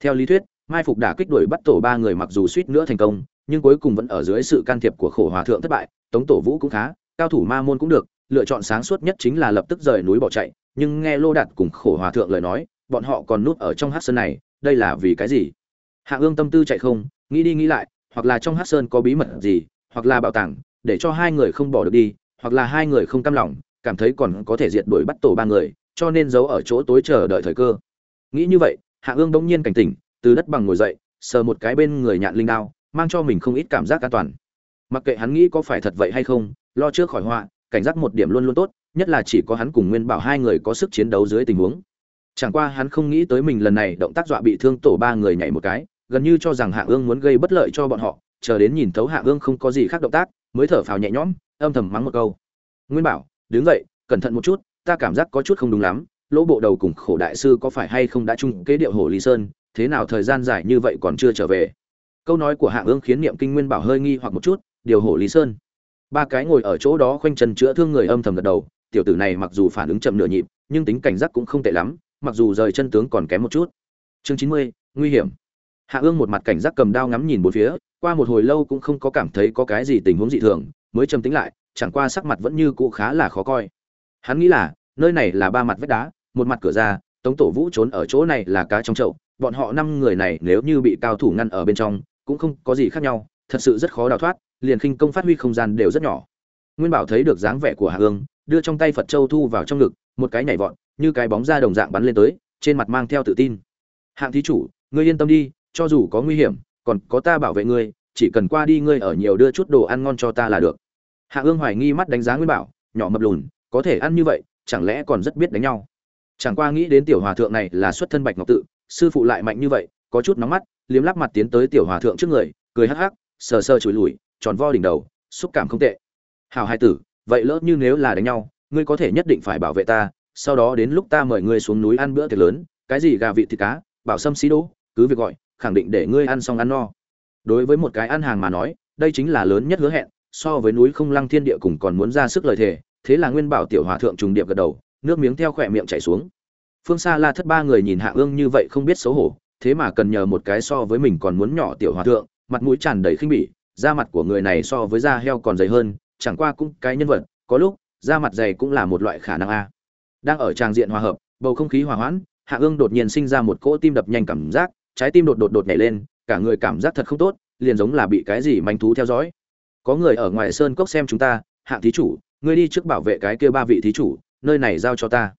Theo lý thuyết, mai phục đả kích đuổi bắt tổ ba người mặc dù suýt nữa thành công, nhưng cuối cùng vẫn ở dưới sự can thiệp của khổ hòa thượng thất bại, tống tổ vũ cũng khá, cao thủ ma môn cũng được, lựa chọn sáng suốt nhất chính là lập tức rời núi bỏ chạy, nhưng nghe lô đạt cùng khổ hòa thượng lời nói, bọn họ còn núp ở trong hát sơn này, đây là vì cái gì? Hạ ương tâm tư chạy không, nghĩ đi nghĩ lại hoặc là trong hát sơn có bí mật gì, hoặc là bảo tàng, để cho hai người không bỏ được đi, hoặc là hai người không cam lòng, cảm thấy còn có thể diệt đuổi bắt tổ ba người, cho nên giấu ở chỗ tối chờ đợi thời cơ. Nghĩ như vậy, hạ ương bỗng nhiên cảnh tỉnh, từ đất bằng ngồi dậy, sờ một cái bên người nhạn linh đao, mang cho mình không ít cảm giác an toàn. Mặc kệ hắn nghĩ có phải thật vậy hay không, lo trước khỏi họa, cảnh giác một điểm luôn luôn tốt, nhất là chỉ có hắn cùng nguyên bảo hai người có sức chiến đấu dưới tình huống. Chẳng qua hắn không nghĩ tới mình lần này động tác dọa bị thương tổ ba người nhảy một cái gần như cho rằng hạ ương muốn gây bất lợi cho bọn họ, chờ đến nhìn thấu hạ ương không có gì khác động tác, mới thở phào nhẹ nhõm, âm thầm mắng một câu. Nguyên bảo, đứng dậy, cẩn thận một chút, ta cảm giác có chút không đúng lắm, lỗ bộ đầu cùng khổ đại sư có phải hay không đã chung kế điệu hồ lý sơn, thế nào thời gian dài như vậy còn chưa trở về? Câu nói của hạ ương khiến niệm kinh nguyên bảo hơi nghi hoặc một chút, điều hồ lý sơn. Ba cái ngồi ở chỗ đó khoanh chân chữa thương người âm thầm gật đầu, tiểu tử này mặc dù phản ứng chậm nửa nhịp, nhưng tính cảnh giác cũng không tệ lắm, mặc dù rời chân tướng còn kém một chút. Chương chín mươi, nguy hiểm hạ ương một mặt cảnh giác cầm đao ngắm nhìn bốn phía, qua một hồi lâu cũng không có cảm thấy có cái gì tình huống dị thường, mới trầm tính lại, chẳng qua sắc mặt vẫn như cũ khá là khó coi. Hắn nghĩ là, nơi này là ba mặt vách đá, một mặt cửa ra, tống tổ vũ trốn ở chỗ này là cá trong chậu, bọn họ năm người này nếu như bị cao thủ ngăn ở bên trong, cũng không có gì khác nhau, thật sự rất khó đào thoát, liền khinh công phát huy không gian đều rất nhỏ. Nguyên bảo thấy được dáng vẻ của hạ ương, đưa trong tay phật châu thu vào trong ngực, một cái nhảy vọt, như cái bóng ra đồng dạng bắn lên tới, trên mặt mang theo tự tin. Hạng thí chủ, ngươi yên tâm đi cho dù có nguy hiểm, còn có ta bảo vệ ngươi, chỉ cần qua đi ngươi ở nhiều đưa chút đồ ăn ngon cho ta là được. Hạ ương hoài nghi mắt đánh giá nguyên bảo, nhỏ mập lùn, có thể ăn như vậy, chẳng lẽ còn rất biết đánh nhau? Chẳng qua nghĩ đến tiểu hòa thượng này là xuất thân bạch ngọc tự, sư phụ lại mạnh như vậy, có chút nóng mắt, liếm lắp mặt tiến tới tiểu hòa thượng trước người, cười hắc hắc, sờ sờ chùi lùi, tròn vo đỉnh đầu, xúc cảm không tệ. Hào hai tử, vậy lỡ như nếu là đánh nhau, ngươi có thể nhất định phải bảo vệ ta, sau đó đến lúc ta mời ngươi xuống núi ăn bữa tiệc lớn, cái gì gà vị thịt cá, bảo sâm xí đỗ, cứ việc gọi khẳng định để ngươi ăn xong ăn no. Đối với một cái ăn hàng mà nói, đây chính là lớn nhất hứa hẹn, so với núi không lăng thiên địa cùng còn muốn ra sức lời thề, thế là nguyên bảo tiểu hòa thượng trùng điệp gật đầu, nước miếng theo khỏe miệng chảy xuống. Phương xa la thất ba người nhìn hạ ương như vậy không biết xấu hổ, thế mà cần nhờ một cái so với mình còn muốn nhỏ tiểu hòa thượng, mặt mũi tràn đầy khinh bỉ, da mặt của người này so với da heo còn dày hơn, chẳng qua cũng cái nhân vật, có lúc, da mặt dày cũng là một loại khả năng a. Đang ở tràng diện hòa hợp, bầu không khí hòa hoãn, hạ ương đột nhiên sinh ra một cỗ tim đập nhanh cảm giác trái tim đột đột đột nhảy lên, cả người cảm giác thật không tốt, liền giống là bị cái gì manh thú theo dõi. Có người ở ngoài sơn cốc xem chúng ta, hạng thí chủ, ngươi đi trước bảo vệ cái kia ba vị thí chủ, nơi này giao cho ta.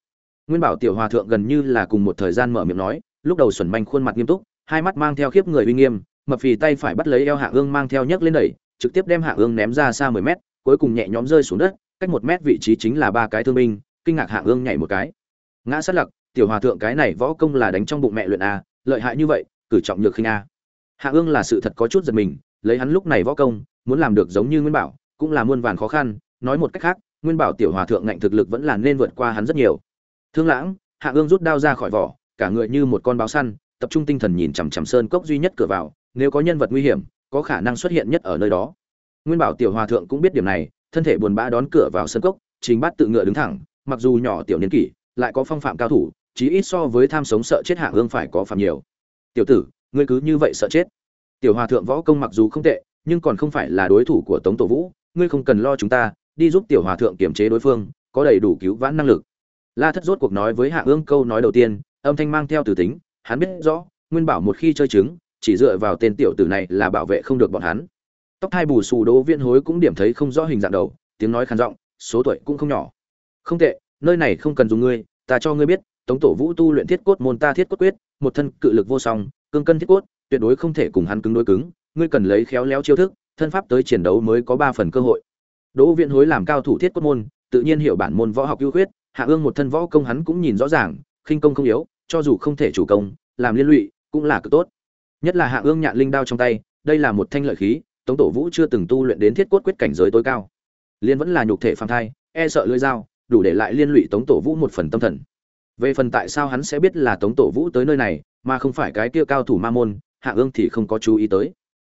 Nguyên bảo tiểu hòa thượng gần như là cùng một thời gian mở miệng nói, lúc đầu xuẩn manh khuôn mặt nghiêm túc, hai mắt mang theo khiếp người uy nghiêm, mập phì tay phải bắt lấy eo hạ ương mang theo nhấc lên đẩy, trực tiếp đem hạ ương ném ra xa mười mét, cuối cùng nhẹ nhõm rơi xuống đất, cách một mét vị trí chính là ba cái thương binh, kinh ngạc hạ ương nhảy một cái. Ngã sát lặc, tiểu hòa thượng cái này võ công là đánh trong bụng mẹ luyện a lợi hại như vậy, cử trọng nhược khinh a. Hạ ương là sự thật có chút giật mình, lấy hắn lúc này võ công, muốn làm được giống như nguyên bảo, cũng là muôn vàn khó khăn, nói một cách khác, nguyên bảo tiểu hòa thượng ngạnh thực lực vẫn là nên vượt qua hắn rất nhiều. Thương lãng, hạ ương rút đao ra khỏi vỏ, cả người như một con báo săn, tập trung tinh thần nhìn chằm chằm sơn cốc duy nhất cửa vào, nếu có nhân vật nguy hiểm, có khả năng xuất hiện nhất ở nơi đó. Nguyên bảo tiểu hòa thượng cũng biết điểm này, thân thể buồn bã đón cửa vào sân cốc chính bát tự ngựa đứng thẳng, mặc dù nhỏ tiểu niên kỷ, lại có phong phạm cao thủ chí ít so với tham sống sợ chết hạ ương phải có phạm nhiều. Tiểu tử, ngươi cứ như vậy sợ chết. Tiểu hòa thượng võ công mặc dù không tệ, nhưng còn không phải là đối thủ của tống tổ vũ, ngươi không cần lo chúng ta, đi giúp tiểu hòa thượng kiềm chế đối phương, có đầy đủ cứu vãn năng lực. La thất rốt cuộc nói với hạ ương câu nói đầu tiên, âm thanh mang theo từ tính, hắn biết rõ, nguyên bảo một khi chơi chứng chỉ dựa vào tên tiểu tử này là bảo vệ không được bọn hắn. Tóc hai bù xù đỗ viên hối cũng điểm thấy không rõ hình dạng đầu, tiếng nói khàn giọng, số tuổi cũng không nhỏ. Không tệ, nơi này không cần dùng ngươi, ta cho ngươi biết tống tổ vũ tu luyện thiết cốt môn ta thiết cốt quyết, một thân cự lực vô song, cương cân thiết cốt, tuyệt đối không thể cùng hắn cứng đối cứng, ngươi cần lấy khéo léo chiêu thức, thân pháp tới chiến đấu mới có ba phần cơ hội. Đỗ viễn hối làm cao thủ thiết cốt môn, tự nhiên hiểu bản môn võ học ưu khuyết, hạ ương một thân võ công hắn cũng nhìn rõ ràng, khinh công không yếu, cho dù không thể chủ công, làm liên lụy, cũng là cực tốt. Nhất là hạ ương nhạn linh đao trong tay, đây là một thanh lợi khí, tống tổ vũ chưa từng tu luyện đến thiết cốt quyết cảnh giới tối cao. Liên vẫn là nhục thể phàm thai e sợ lưỡi dao, đủ để lại liên lụy tống tổ vũ một phần tâm thần về phần tại sao hắn sẽ biết là tống tổ vũ tới nơi này, mà không phải cái kia cao thủ ma môn, hạ ương thì không có chú ý tới.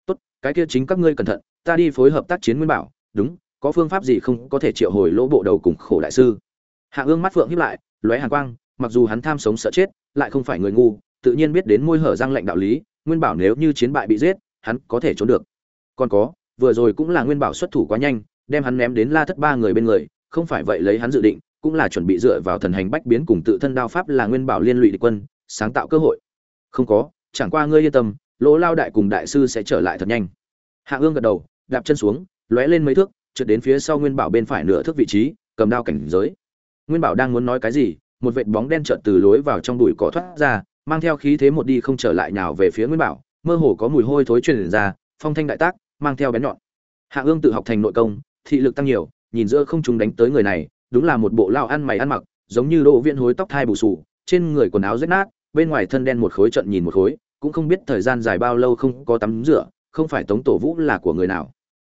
Tốt, cái kia chính các ngươi cẩn thận, ta đi phối hợp tác chiến nguyên bảo, đúng, có phương pháp gì không có thể triệu hồi lỗ bộ đầu cùng khổ đại sư. Hạ ương mắt phượng hiếp lại, lóe hàn quang, mặc dù hắn tham sống sợ chết, lại không phải người ngu, tự nhiên biết đến môi hở răng lệnh đạo lý, nguyên bảo nếu như chiến bại bị giết, hắn có thể trốn được. Còn có, vừa rồi cũng là nguyên bảo xuất thủ quá nhanh, đem hắn ném đến la thất ba người bên người, không phải vậy lấy hắn dự định cũng là chuẩn bị dựa vào thần hành bách biến cùng tự thân đao pháp là nguyên bảo liên lụy địch quân, sáng tạo cơ hội. Không có, chẳng qua ngươi yên tâm, lỗ lao đại cùng đại sư sẽ trở lại thật nhanh. Hạ ương gật đầu, đạp chân xuống, lóe lên mấy thước, trượt đến phía sau nguyên bảo bên phải nửa thước vị trí, cầm đao cảnh giới. Nguyên bảo đang muốn nói cái gì, một vệt bóng đen chợt từ lối vào trong bụi cỏ thoát ra, mang theo khí thế một đi không trở lại nào về phía nguyên bảo, mơ hồ có mùi hôi thối truyền ra, phong thanh đại tác, mang theo bén nhọn. Hạ ương tự học thành nội công, thị lực tăng nhiều, nhìn giữa không chúng đánh tới người này đúng là một bộ lao ăn mày ăn mặc, giống như đỗ viện hối tóc thai bù sù trên người quần áo rách nát, bên ngoài thân đen một khối trận nhìn một khối, cũng không biết thời gian dài bao lâu không có tắm rửa, không phải tống tổ vũ là của người nào.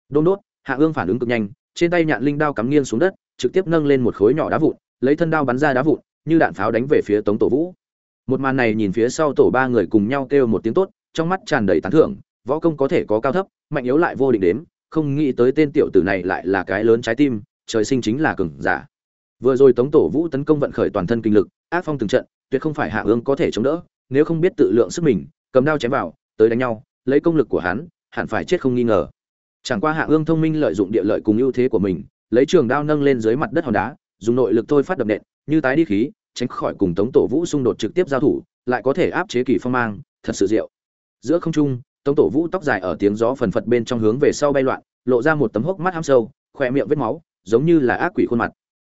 Đôn đốt, hạ ương phản ứng cực nhanh, trên tay nhạn linh đao cắm nghiêng xuống đất, trực tiếp nâng lên một khối nhỏ đá vụn, lấy thân đao bắn ra đá vụn, như đạn pháo đánh về phía tống tổ vũ. Một màn này nhìn phía sau tổ ba người cùng nhau kêu một tiếng tốt, trong mắt tràn đầy tán thưởng, võ công có thể có cao thấp, mạnh yếu lại vô định đếm, không nghĩ tới tên tiểu tử này lại là cái lớn trái tim trời sinh chính là cường giả. Vừa rồi tống tổ vũ tấn công vận khởi toàn thân kinh lực, ác phong từng trận, tuyệt không phải hạ ương có thể chống đỡ, nếu không biết tự lượng sức mình, cầm đao chém vào, tới đánh nhau, lấy công lực của hắn, hẳn phải chết không nghi ngờ. Chẳng qua hạ ương thông minh lợi dụng địa lợi cùng ưu thế của mình, lấy trường đao nâng lên dưới mặt đất hòn đá, dùng nội lực thôi phát đập nện, như tái đi khí, tránh khỏi cùng tống tổ vũ xung đột trực tiếp giao thủ, lại có thể áp chế kỳ phong mang, thật sự diệu. Giữa không trung, tống tổ vũ tóc dài ở tiếng gió phần phật bên trong hướng về sau bay loạn, lộ ra một tấm hốc mắt hăm sâu, khỏe miệng vết máu giống như là ác quỷ khuôn mặt.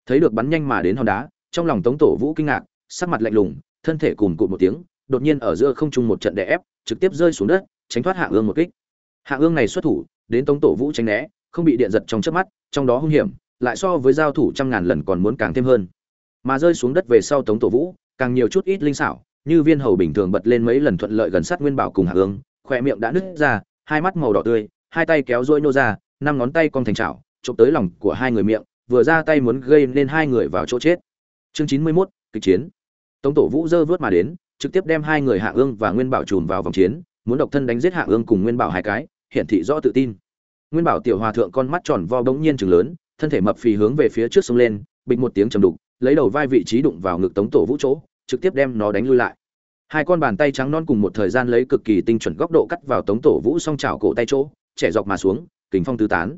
Thấy được bắn nhanh mà đến hòn đá, trong lòng tống tổ vũ kinh ngạc, sắc mặt lạnh lùng, thân thể cùn cụt một tiếng, đột nhiên ở giữa không trung một trận đè ép, trực tiếp rơi xuống đất, tránh thoát hạ ương một kích. Hạ ương này xuất thủ, đến tống tổ vũ tránh né, không bị điện giật trong chớp mắt, trong đó hung hiểm, lại so với giao thủ trăm ngàn lần còn muốn càng thêm hơn. Mà rơi xuống đất về sau tống tổ vũ, càng nhiều chút ít linh xảo, như viên hầu bình thường bật lên mấy lần thuận lợi gần sát nguyên bảo cùng hạ ương, khỏe miệng đã nứt ra, hai mắt màu đỏ tươi, hai tay kéo rôi nô ra, năm ngón tay cong thành chảo chụp tới lòng của hai người miệng vừa ra tay muốn gây nên hai người vào chỗ chết. Chương chín mươi 91, kịch chiến. Tống tổ vũ giơ vớt mà đến trực tiếp đem hai người hạ ương và nguyên bảo trùm vào vòng chiến muốn độc thân đánh giết hạ ương cùng nguyên bảo hai cái hiển thị rõ tự tin. Nguyên bảo tiểu hòa thượng con mắt tròn vo bỗng nhiên trừng lớn thân thể mập phì hướng về phía trước xông lên bịch một tiếng trầm đục lấy đầu vai vị trí đụng vào ngực tống tổ vũ chỗ trực tiếp đem nó đánh lui lại. Hai con bàn tay trắng non cùng một thời gian lấy cực kỳ tinh chuẩn góc độ cắt vào tống tổ vũ song chảo cổ tay chỗ trẻ dọc mà xuống kính phong tứ tán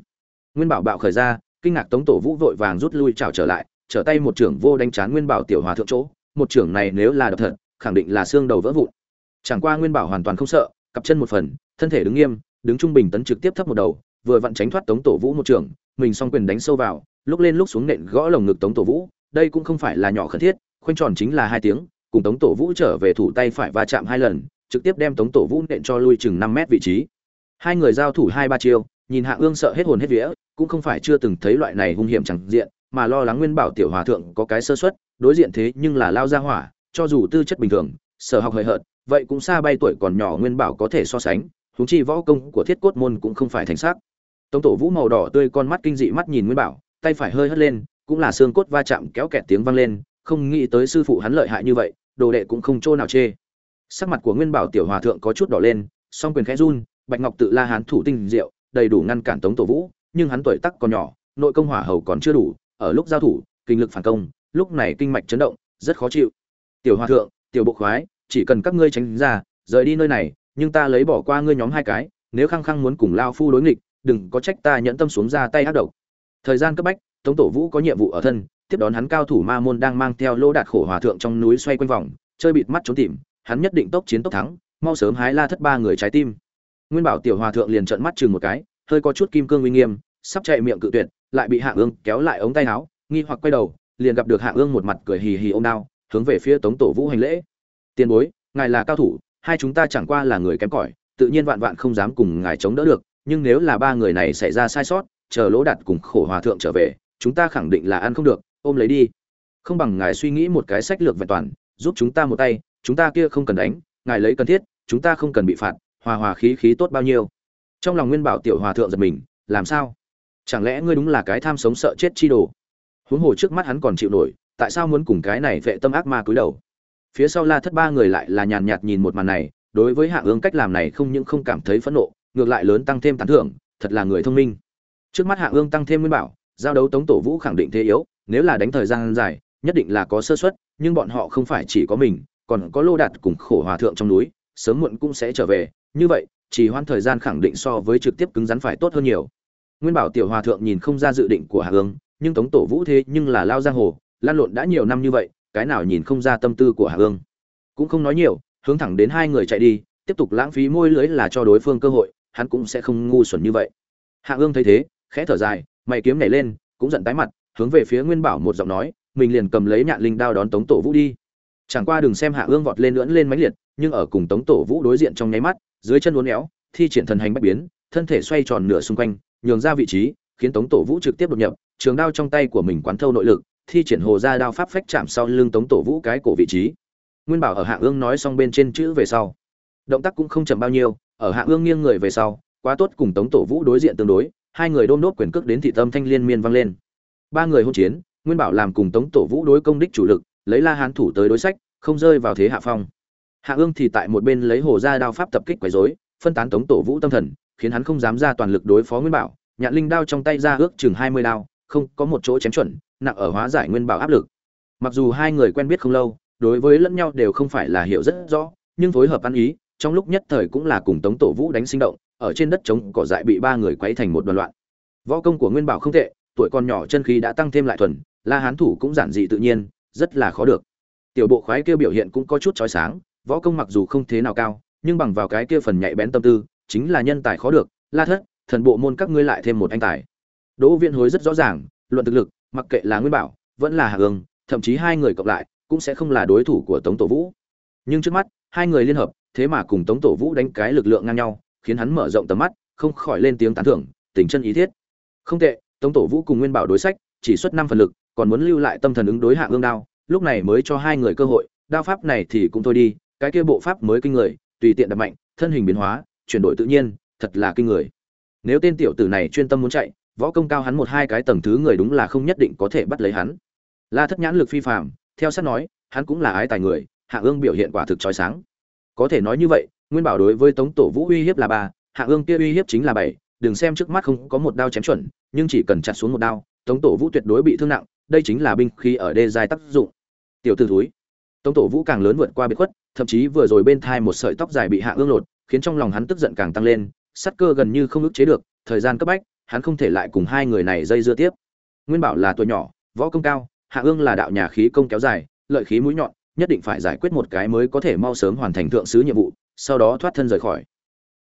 nguyên bảo bạo khởi ra, kinh ngạc tống tổ vũ vội vàng rút lui chào trở lại, trở tay một trưởng vô đánh chán nguyên bảo tiểu hòa thượng chỗ. Một trưởng này nếu là độc thật, khẳng định là xương đầu vỡ vụn. Chẳng qua nguyên bảo hoàn toàn không sợ, cặp chân một phần, thân thể đứng nghiêm, đứng trung bình tấn trực tiếp thấp một đầu, vừa vặn tránh thoát tống tổ vũ một trưởng, mình song quyền đánh sâu vào, lúc lên lúc xuống nện gõ lồng ngực tống tổ vũ, đây cũng không phải là nhỏ khẩn thiết, khoanh tròn chính là hai tiếng, cùng tống tổ vũ trở về thủ tay phải va chạm hai lần, trực tiếp đem tống tổ vũ nện cho lui chừng năm mét vị trí. Hai người giao thủ hai ba chiêu, nhìn hạ ương sợ hết hồn hết vía cũng không phải chưa từng thấy loại này hung hiểm chẳng diện, mà lo lắng nguyên bảo tiểu hòa thượng có cái sơ suất, đối diện thế nhưng là lao ra hỏa, cho dù tư chất bình thường, sở học hời hợt, vậy cũng xa bay tuổi còn nhỏ nguyên bảo có thể so sánh, huống chi võ công của thiết cốt môn cũng không phải thành xác. Tống tổ vũ màu đỏ tươi con mắt kinh dị mắt nhìn nguyên bảo, tay phải hơi hất lên, cũng là xương cốt va chạm kéo kẹt tiếng vang lên, không nghĩ tới sư phụ hắn lợi hại như vậy, đồ đệ cũng không chỗ nào chê. Sắc mặt của nguyên bảo tiểu hòa thượng có chút đỏ lên, song quyền khẽ run, bạch ngọc tự la hán thủ tinh diệu, đầy đủ ngăn cản tống tổ vũ nhưng hắn tuổi tác còn nhỏ, nội công hỏa hầu còn chưa đủ, ở lúc giao thủ, kinh lực phản công, lúc này kinh mạch chấn động, rất khó chịu. Tiểu hòa thượng, tiểu bộ khoái, chỉ cần các ngươi tránh ra, rời đi nơi này, nhưng ta lấy bỏ qua ngươi nhóm hai cái, nếu khăng khăng muốn cùng lao phu đối nghịch, đừng có trách ta nhẫn tâm xuống ra tay ác độc. Thời gian cấp bách, tống tổ vũ có nhiệm vụ ở thân, tiếp đón hắn cao thủ ma môn đang mang theo lô đạt khổ hòa thượng trong núi xoay quanh vòng, chơi bịt mắt trốn tìm, hắn nhất định tốc chiến tốc thắng, mau sớm hái la thất ba người trái tim. Nguyên bảo tiểu hòa thượng liền trợn mắt chừng một cái hơi có chút kim cương uy nghiêm, sắp chạy miệng cự tuyệt, lại bị hạ ương kéo lại ống tay áo, nghi hoặc quay đầu, liền gặp được hạ ương một mặt cười hì hì ô m đao, hướng về phía tống tổ vũ hành lễ. Tiền bối, ngài là cao thủ, hai chúng ta chẳng qua là người kém cỏi, tự nhiên vạn vạn không dám cùng ngài chống đỡ được, nhưng nếu là ba người này xảy ra sai sót, chờ lỗ đạt cùng khổ hòa thượng trở về, chúng ta khẳng định là ăn không được, ôm lấy đi. Không bằng ngài suy nghĩ một cái sách lược vẹn toàn, giúp chúng ta một tay, chúng ta kia không cần đánh, ngài lấy cần thiết, chúng ta không cần bị phạt, hòa hòa khí khí tốt bao nhiêu trong lòng nguyên bảo tiểu hòa thượng giật mình, làm sao? Chẳng lẽ ngươi đúng là cái tham sống sợ chết chi đồ? Huống hồ trước mắt hắn còn chịu nổi, tại sao muốn cùng cái này vệ tâm ác ma cúi đầu? Phía sau la thất ba người lại là nhàn nhạt nhìn một màn này, đối với hạ ương cách làm này không những không cảm thấy phẫn nộ, ngược lại lớn tăng thêm tán thưởng, thật là người thông minh. Trước mắt hạ ương tăng thêm nguyên bảo, giao đấu tống tổ vũ khẳng định thế yếu, nếu là đánh thời gian dài, nhất định là có sơ suất, nhưng bọn họ không phải chỉ có mình, còn có lô đạt cùng khổ hòa thượng trong núi, sớm muộn cũng sẽ trở về, như vậy chỉ hoãn thời gian khẳng định so với trực tiếp cứng rắn phải tốt hơn nhiều. Nguyên bảo tiểu hòa thượng nhìn không ra dự định của hạ hương, nhưng tống tổ vũ thế nhưng là lao giang hồ, lan lộn đã nhiều năm như vậy, cái nào nhìn không ra tâm tư của hạ hương. Cũng không nói nhiều, hướng thẳng đến hai người chạy đi, tiếp tục lãng phí môi lưới là cho đối phương cơ hội, hắn cũng sẽ không ngu xuẩn như vậy. Hạ hương thấy thế, khẽ thở dài, mày kiếm nhảy lên, cũng giận tái mặt, hướng về phía nguyên bảo một giọng nói, mình liền cầm lấy nhạn linh đao đón tống tổ vũ đi. Chẳng qua đừng xem hạ ương vọt lên lưỡn lên mãnh liệt, nhưng ở cùng tống tổ vũ đối diện trong nháy mắt dưới chân uốn éo, thi triển thần hành bách biến, thân thể xoay tròn nửa xung quanh, nhường ra vị trí, khiến tống tổ vũ trực tiếp đột nhập, trường đao trong tay của mình quán thâu nội lực, thi triển hồ ra đao pháp phách chạm sau lưng tống tổ vũ cái cổ vị trí. Nguyên bảo ở hạ ương nói xong bên trên chữ về sau. Động tác cũng không chậm bao nhiêu, ở hạ ương nghiêng người về sau, quá tốt cùng tống tổ vũ đối diện tương đối, hai người đôm đốt quyền cước đến thị tâm thanh liên miên vang lên. Ba người hôn chiến, nguyên bảo làm cùng tống tổ vũ đối công đích chủ lực, lấy la hán thủ tới đối sách, không rơi vào thế hạ phong hạ ương thì tại một bên lấy hồ ra đao pháp tập kích quấy rối, phân tán tống tổ vũ tâm thần, khiến hắn không dám ra toàn lực đối phó nguyên bảo. Nhạn linh đao trong tay ra ước chừng hai mươi đao, không có một chỗ chém chuẩn, nặng ở hóa giải nguyên bảo áp lực. Mặc dù hai người quen biết không lâu, đối với lẫn nhau đều không phải là hiểu rất rõ, nhưng phối hợp ăn ý, trong lúc nhất thời cũng là cùng tống tổ vũ đánh sinh động, ở trên đất trống cỏ dại bị ba người quấy thành một đoàn loạn. Võ công của nguyên bảo không tệ, tuổi còn nhỏ chân khí đã tăng thêm lại thuần, la hán thủ cũng giản dị tự nhiên, rất là khó được. Tiểu bộ khoái kia biểu hiện cũng có chút chói sáng võ công mặc dù không thế nào cao, nhưng bằng vào cái kia phần nhạy bén tâm tư, chính là nhân tài khó được. La thất, thần bộ môn các ngươi lại thêm một anh tài. Đỗ viễn hối rất rõ ràng, luận thực lực, mặc kệ là nguyên bảo, vẫn là hạ ương thậm chí hai người cộng lại, cũng sẽ không là đối thủ của tống tổ vũ. Nhưng trước mắt, hai người liên hợp, thế mà cùng tống tổ vũ đánh cái lực lượng ngang nhau, khiến hắn mở rộng tầm mắt, không khỏi lên tiếng tán thưởng, tình chân ý thiết. Không tệ, tống tổ vũ cùng nguyên bảo đối sách, chỉ xuất năm phần lực, còn muốn lưu lại tâm thần ứng đối hạ ương đao, lúc này mới cho hai người cơ hội, đao pháp này thì cũng thôi đi cái kia bộ pháp mới kinh người tùy tiện đập mạnh thân hình biến hóa chuyển đổi tự nhiên thật là kinh người. Nếu tên tiểu tử này chuyên tâm muốn chạy võ công cao hắn một hai cái tầng thứ người đúng là không nhất định có thể bắt lấy hắn. La thất nhãn lực phi phàm, theo sát nói hắn cũng là ái tài người hạ ương biểu hiện quả thực chói sáng. Có thể nói như vậy nguyên bảo đối với tống tổ vũ uy hiếp là ba hạ ương kia uy hiếp chính là bảy đừng xem trước mắt không có một đao chém chuẩn nhưng chỉ cần chặt xuống một đao tống tổ vũ tuyệt đối bị thương nặng đây chính là binh khí ở đê dài tác dụng. Tiểu tử thúi tống tổ vũ càng lớn vượt qua biệt khuất, thậm chí vừa rồi bên thai một sợi tóc dài bị hạ ương lột, khiến trong lòng hắn tức giận càng tăng lên sắt cơ gần như không ức chế được, thời gian cấp bách, hắn không thể lại cùng hai người này dây dưa tiếp. Nguyên bảo là tuổi nhỏ, võ công cao, hạ ương là đạo nhà khí công kéo dài, lợi khí mũi nhọn, nhất định phải giải quyết một cái mới có thể mau sớm hoàn thành thượng sứ nhiệm vụ, sau đó thoát thân rời khỏi.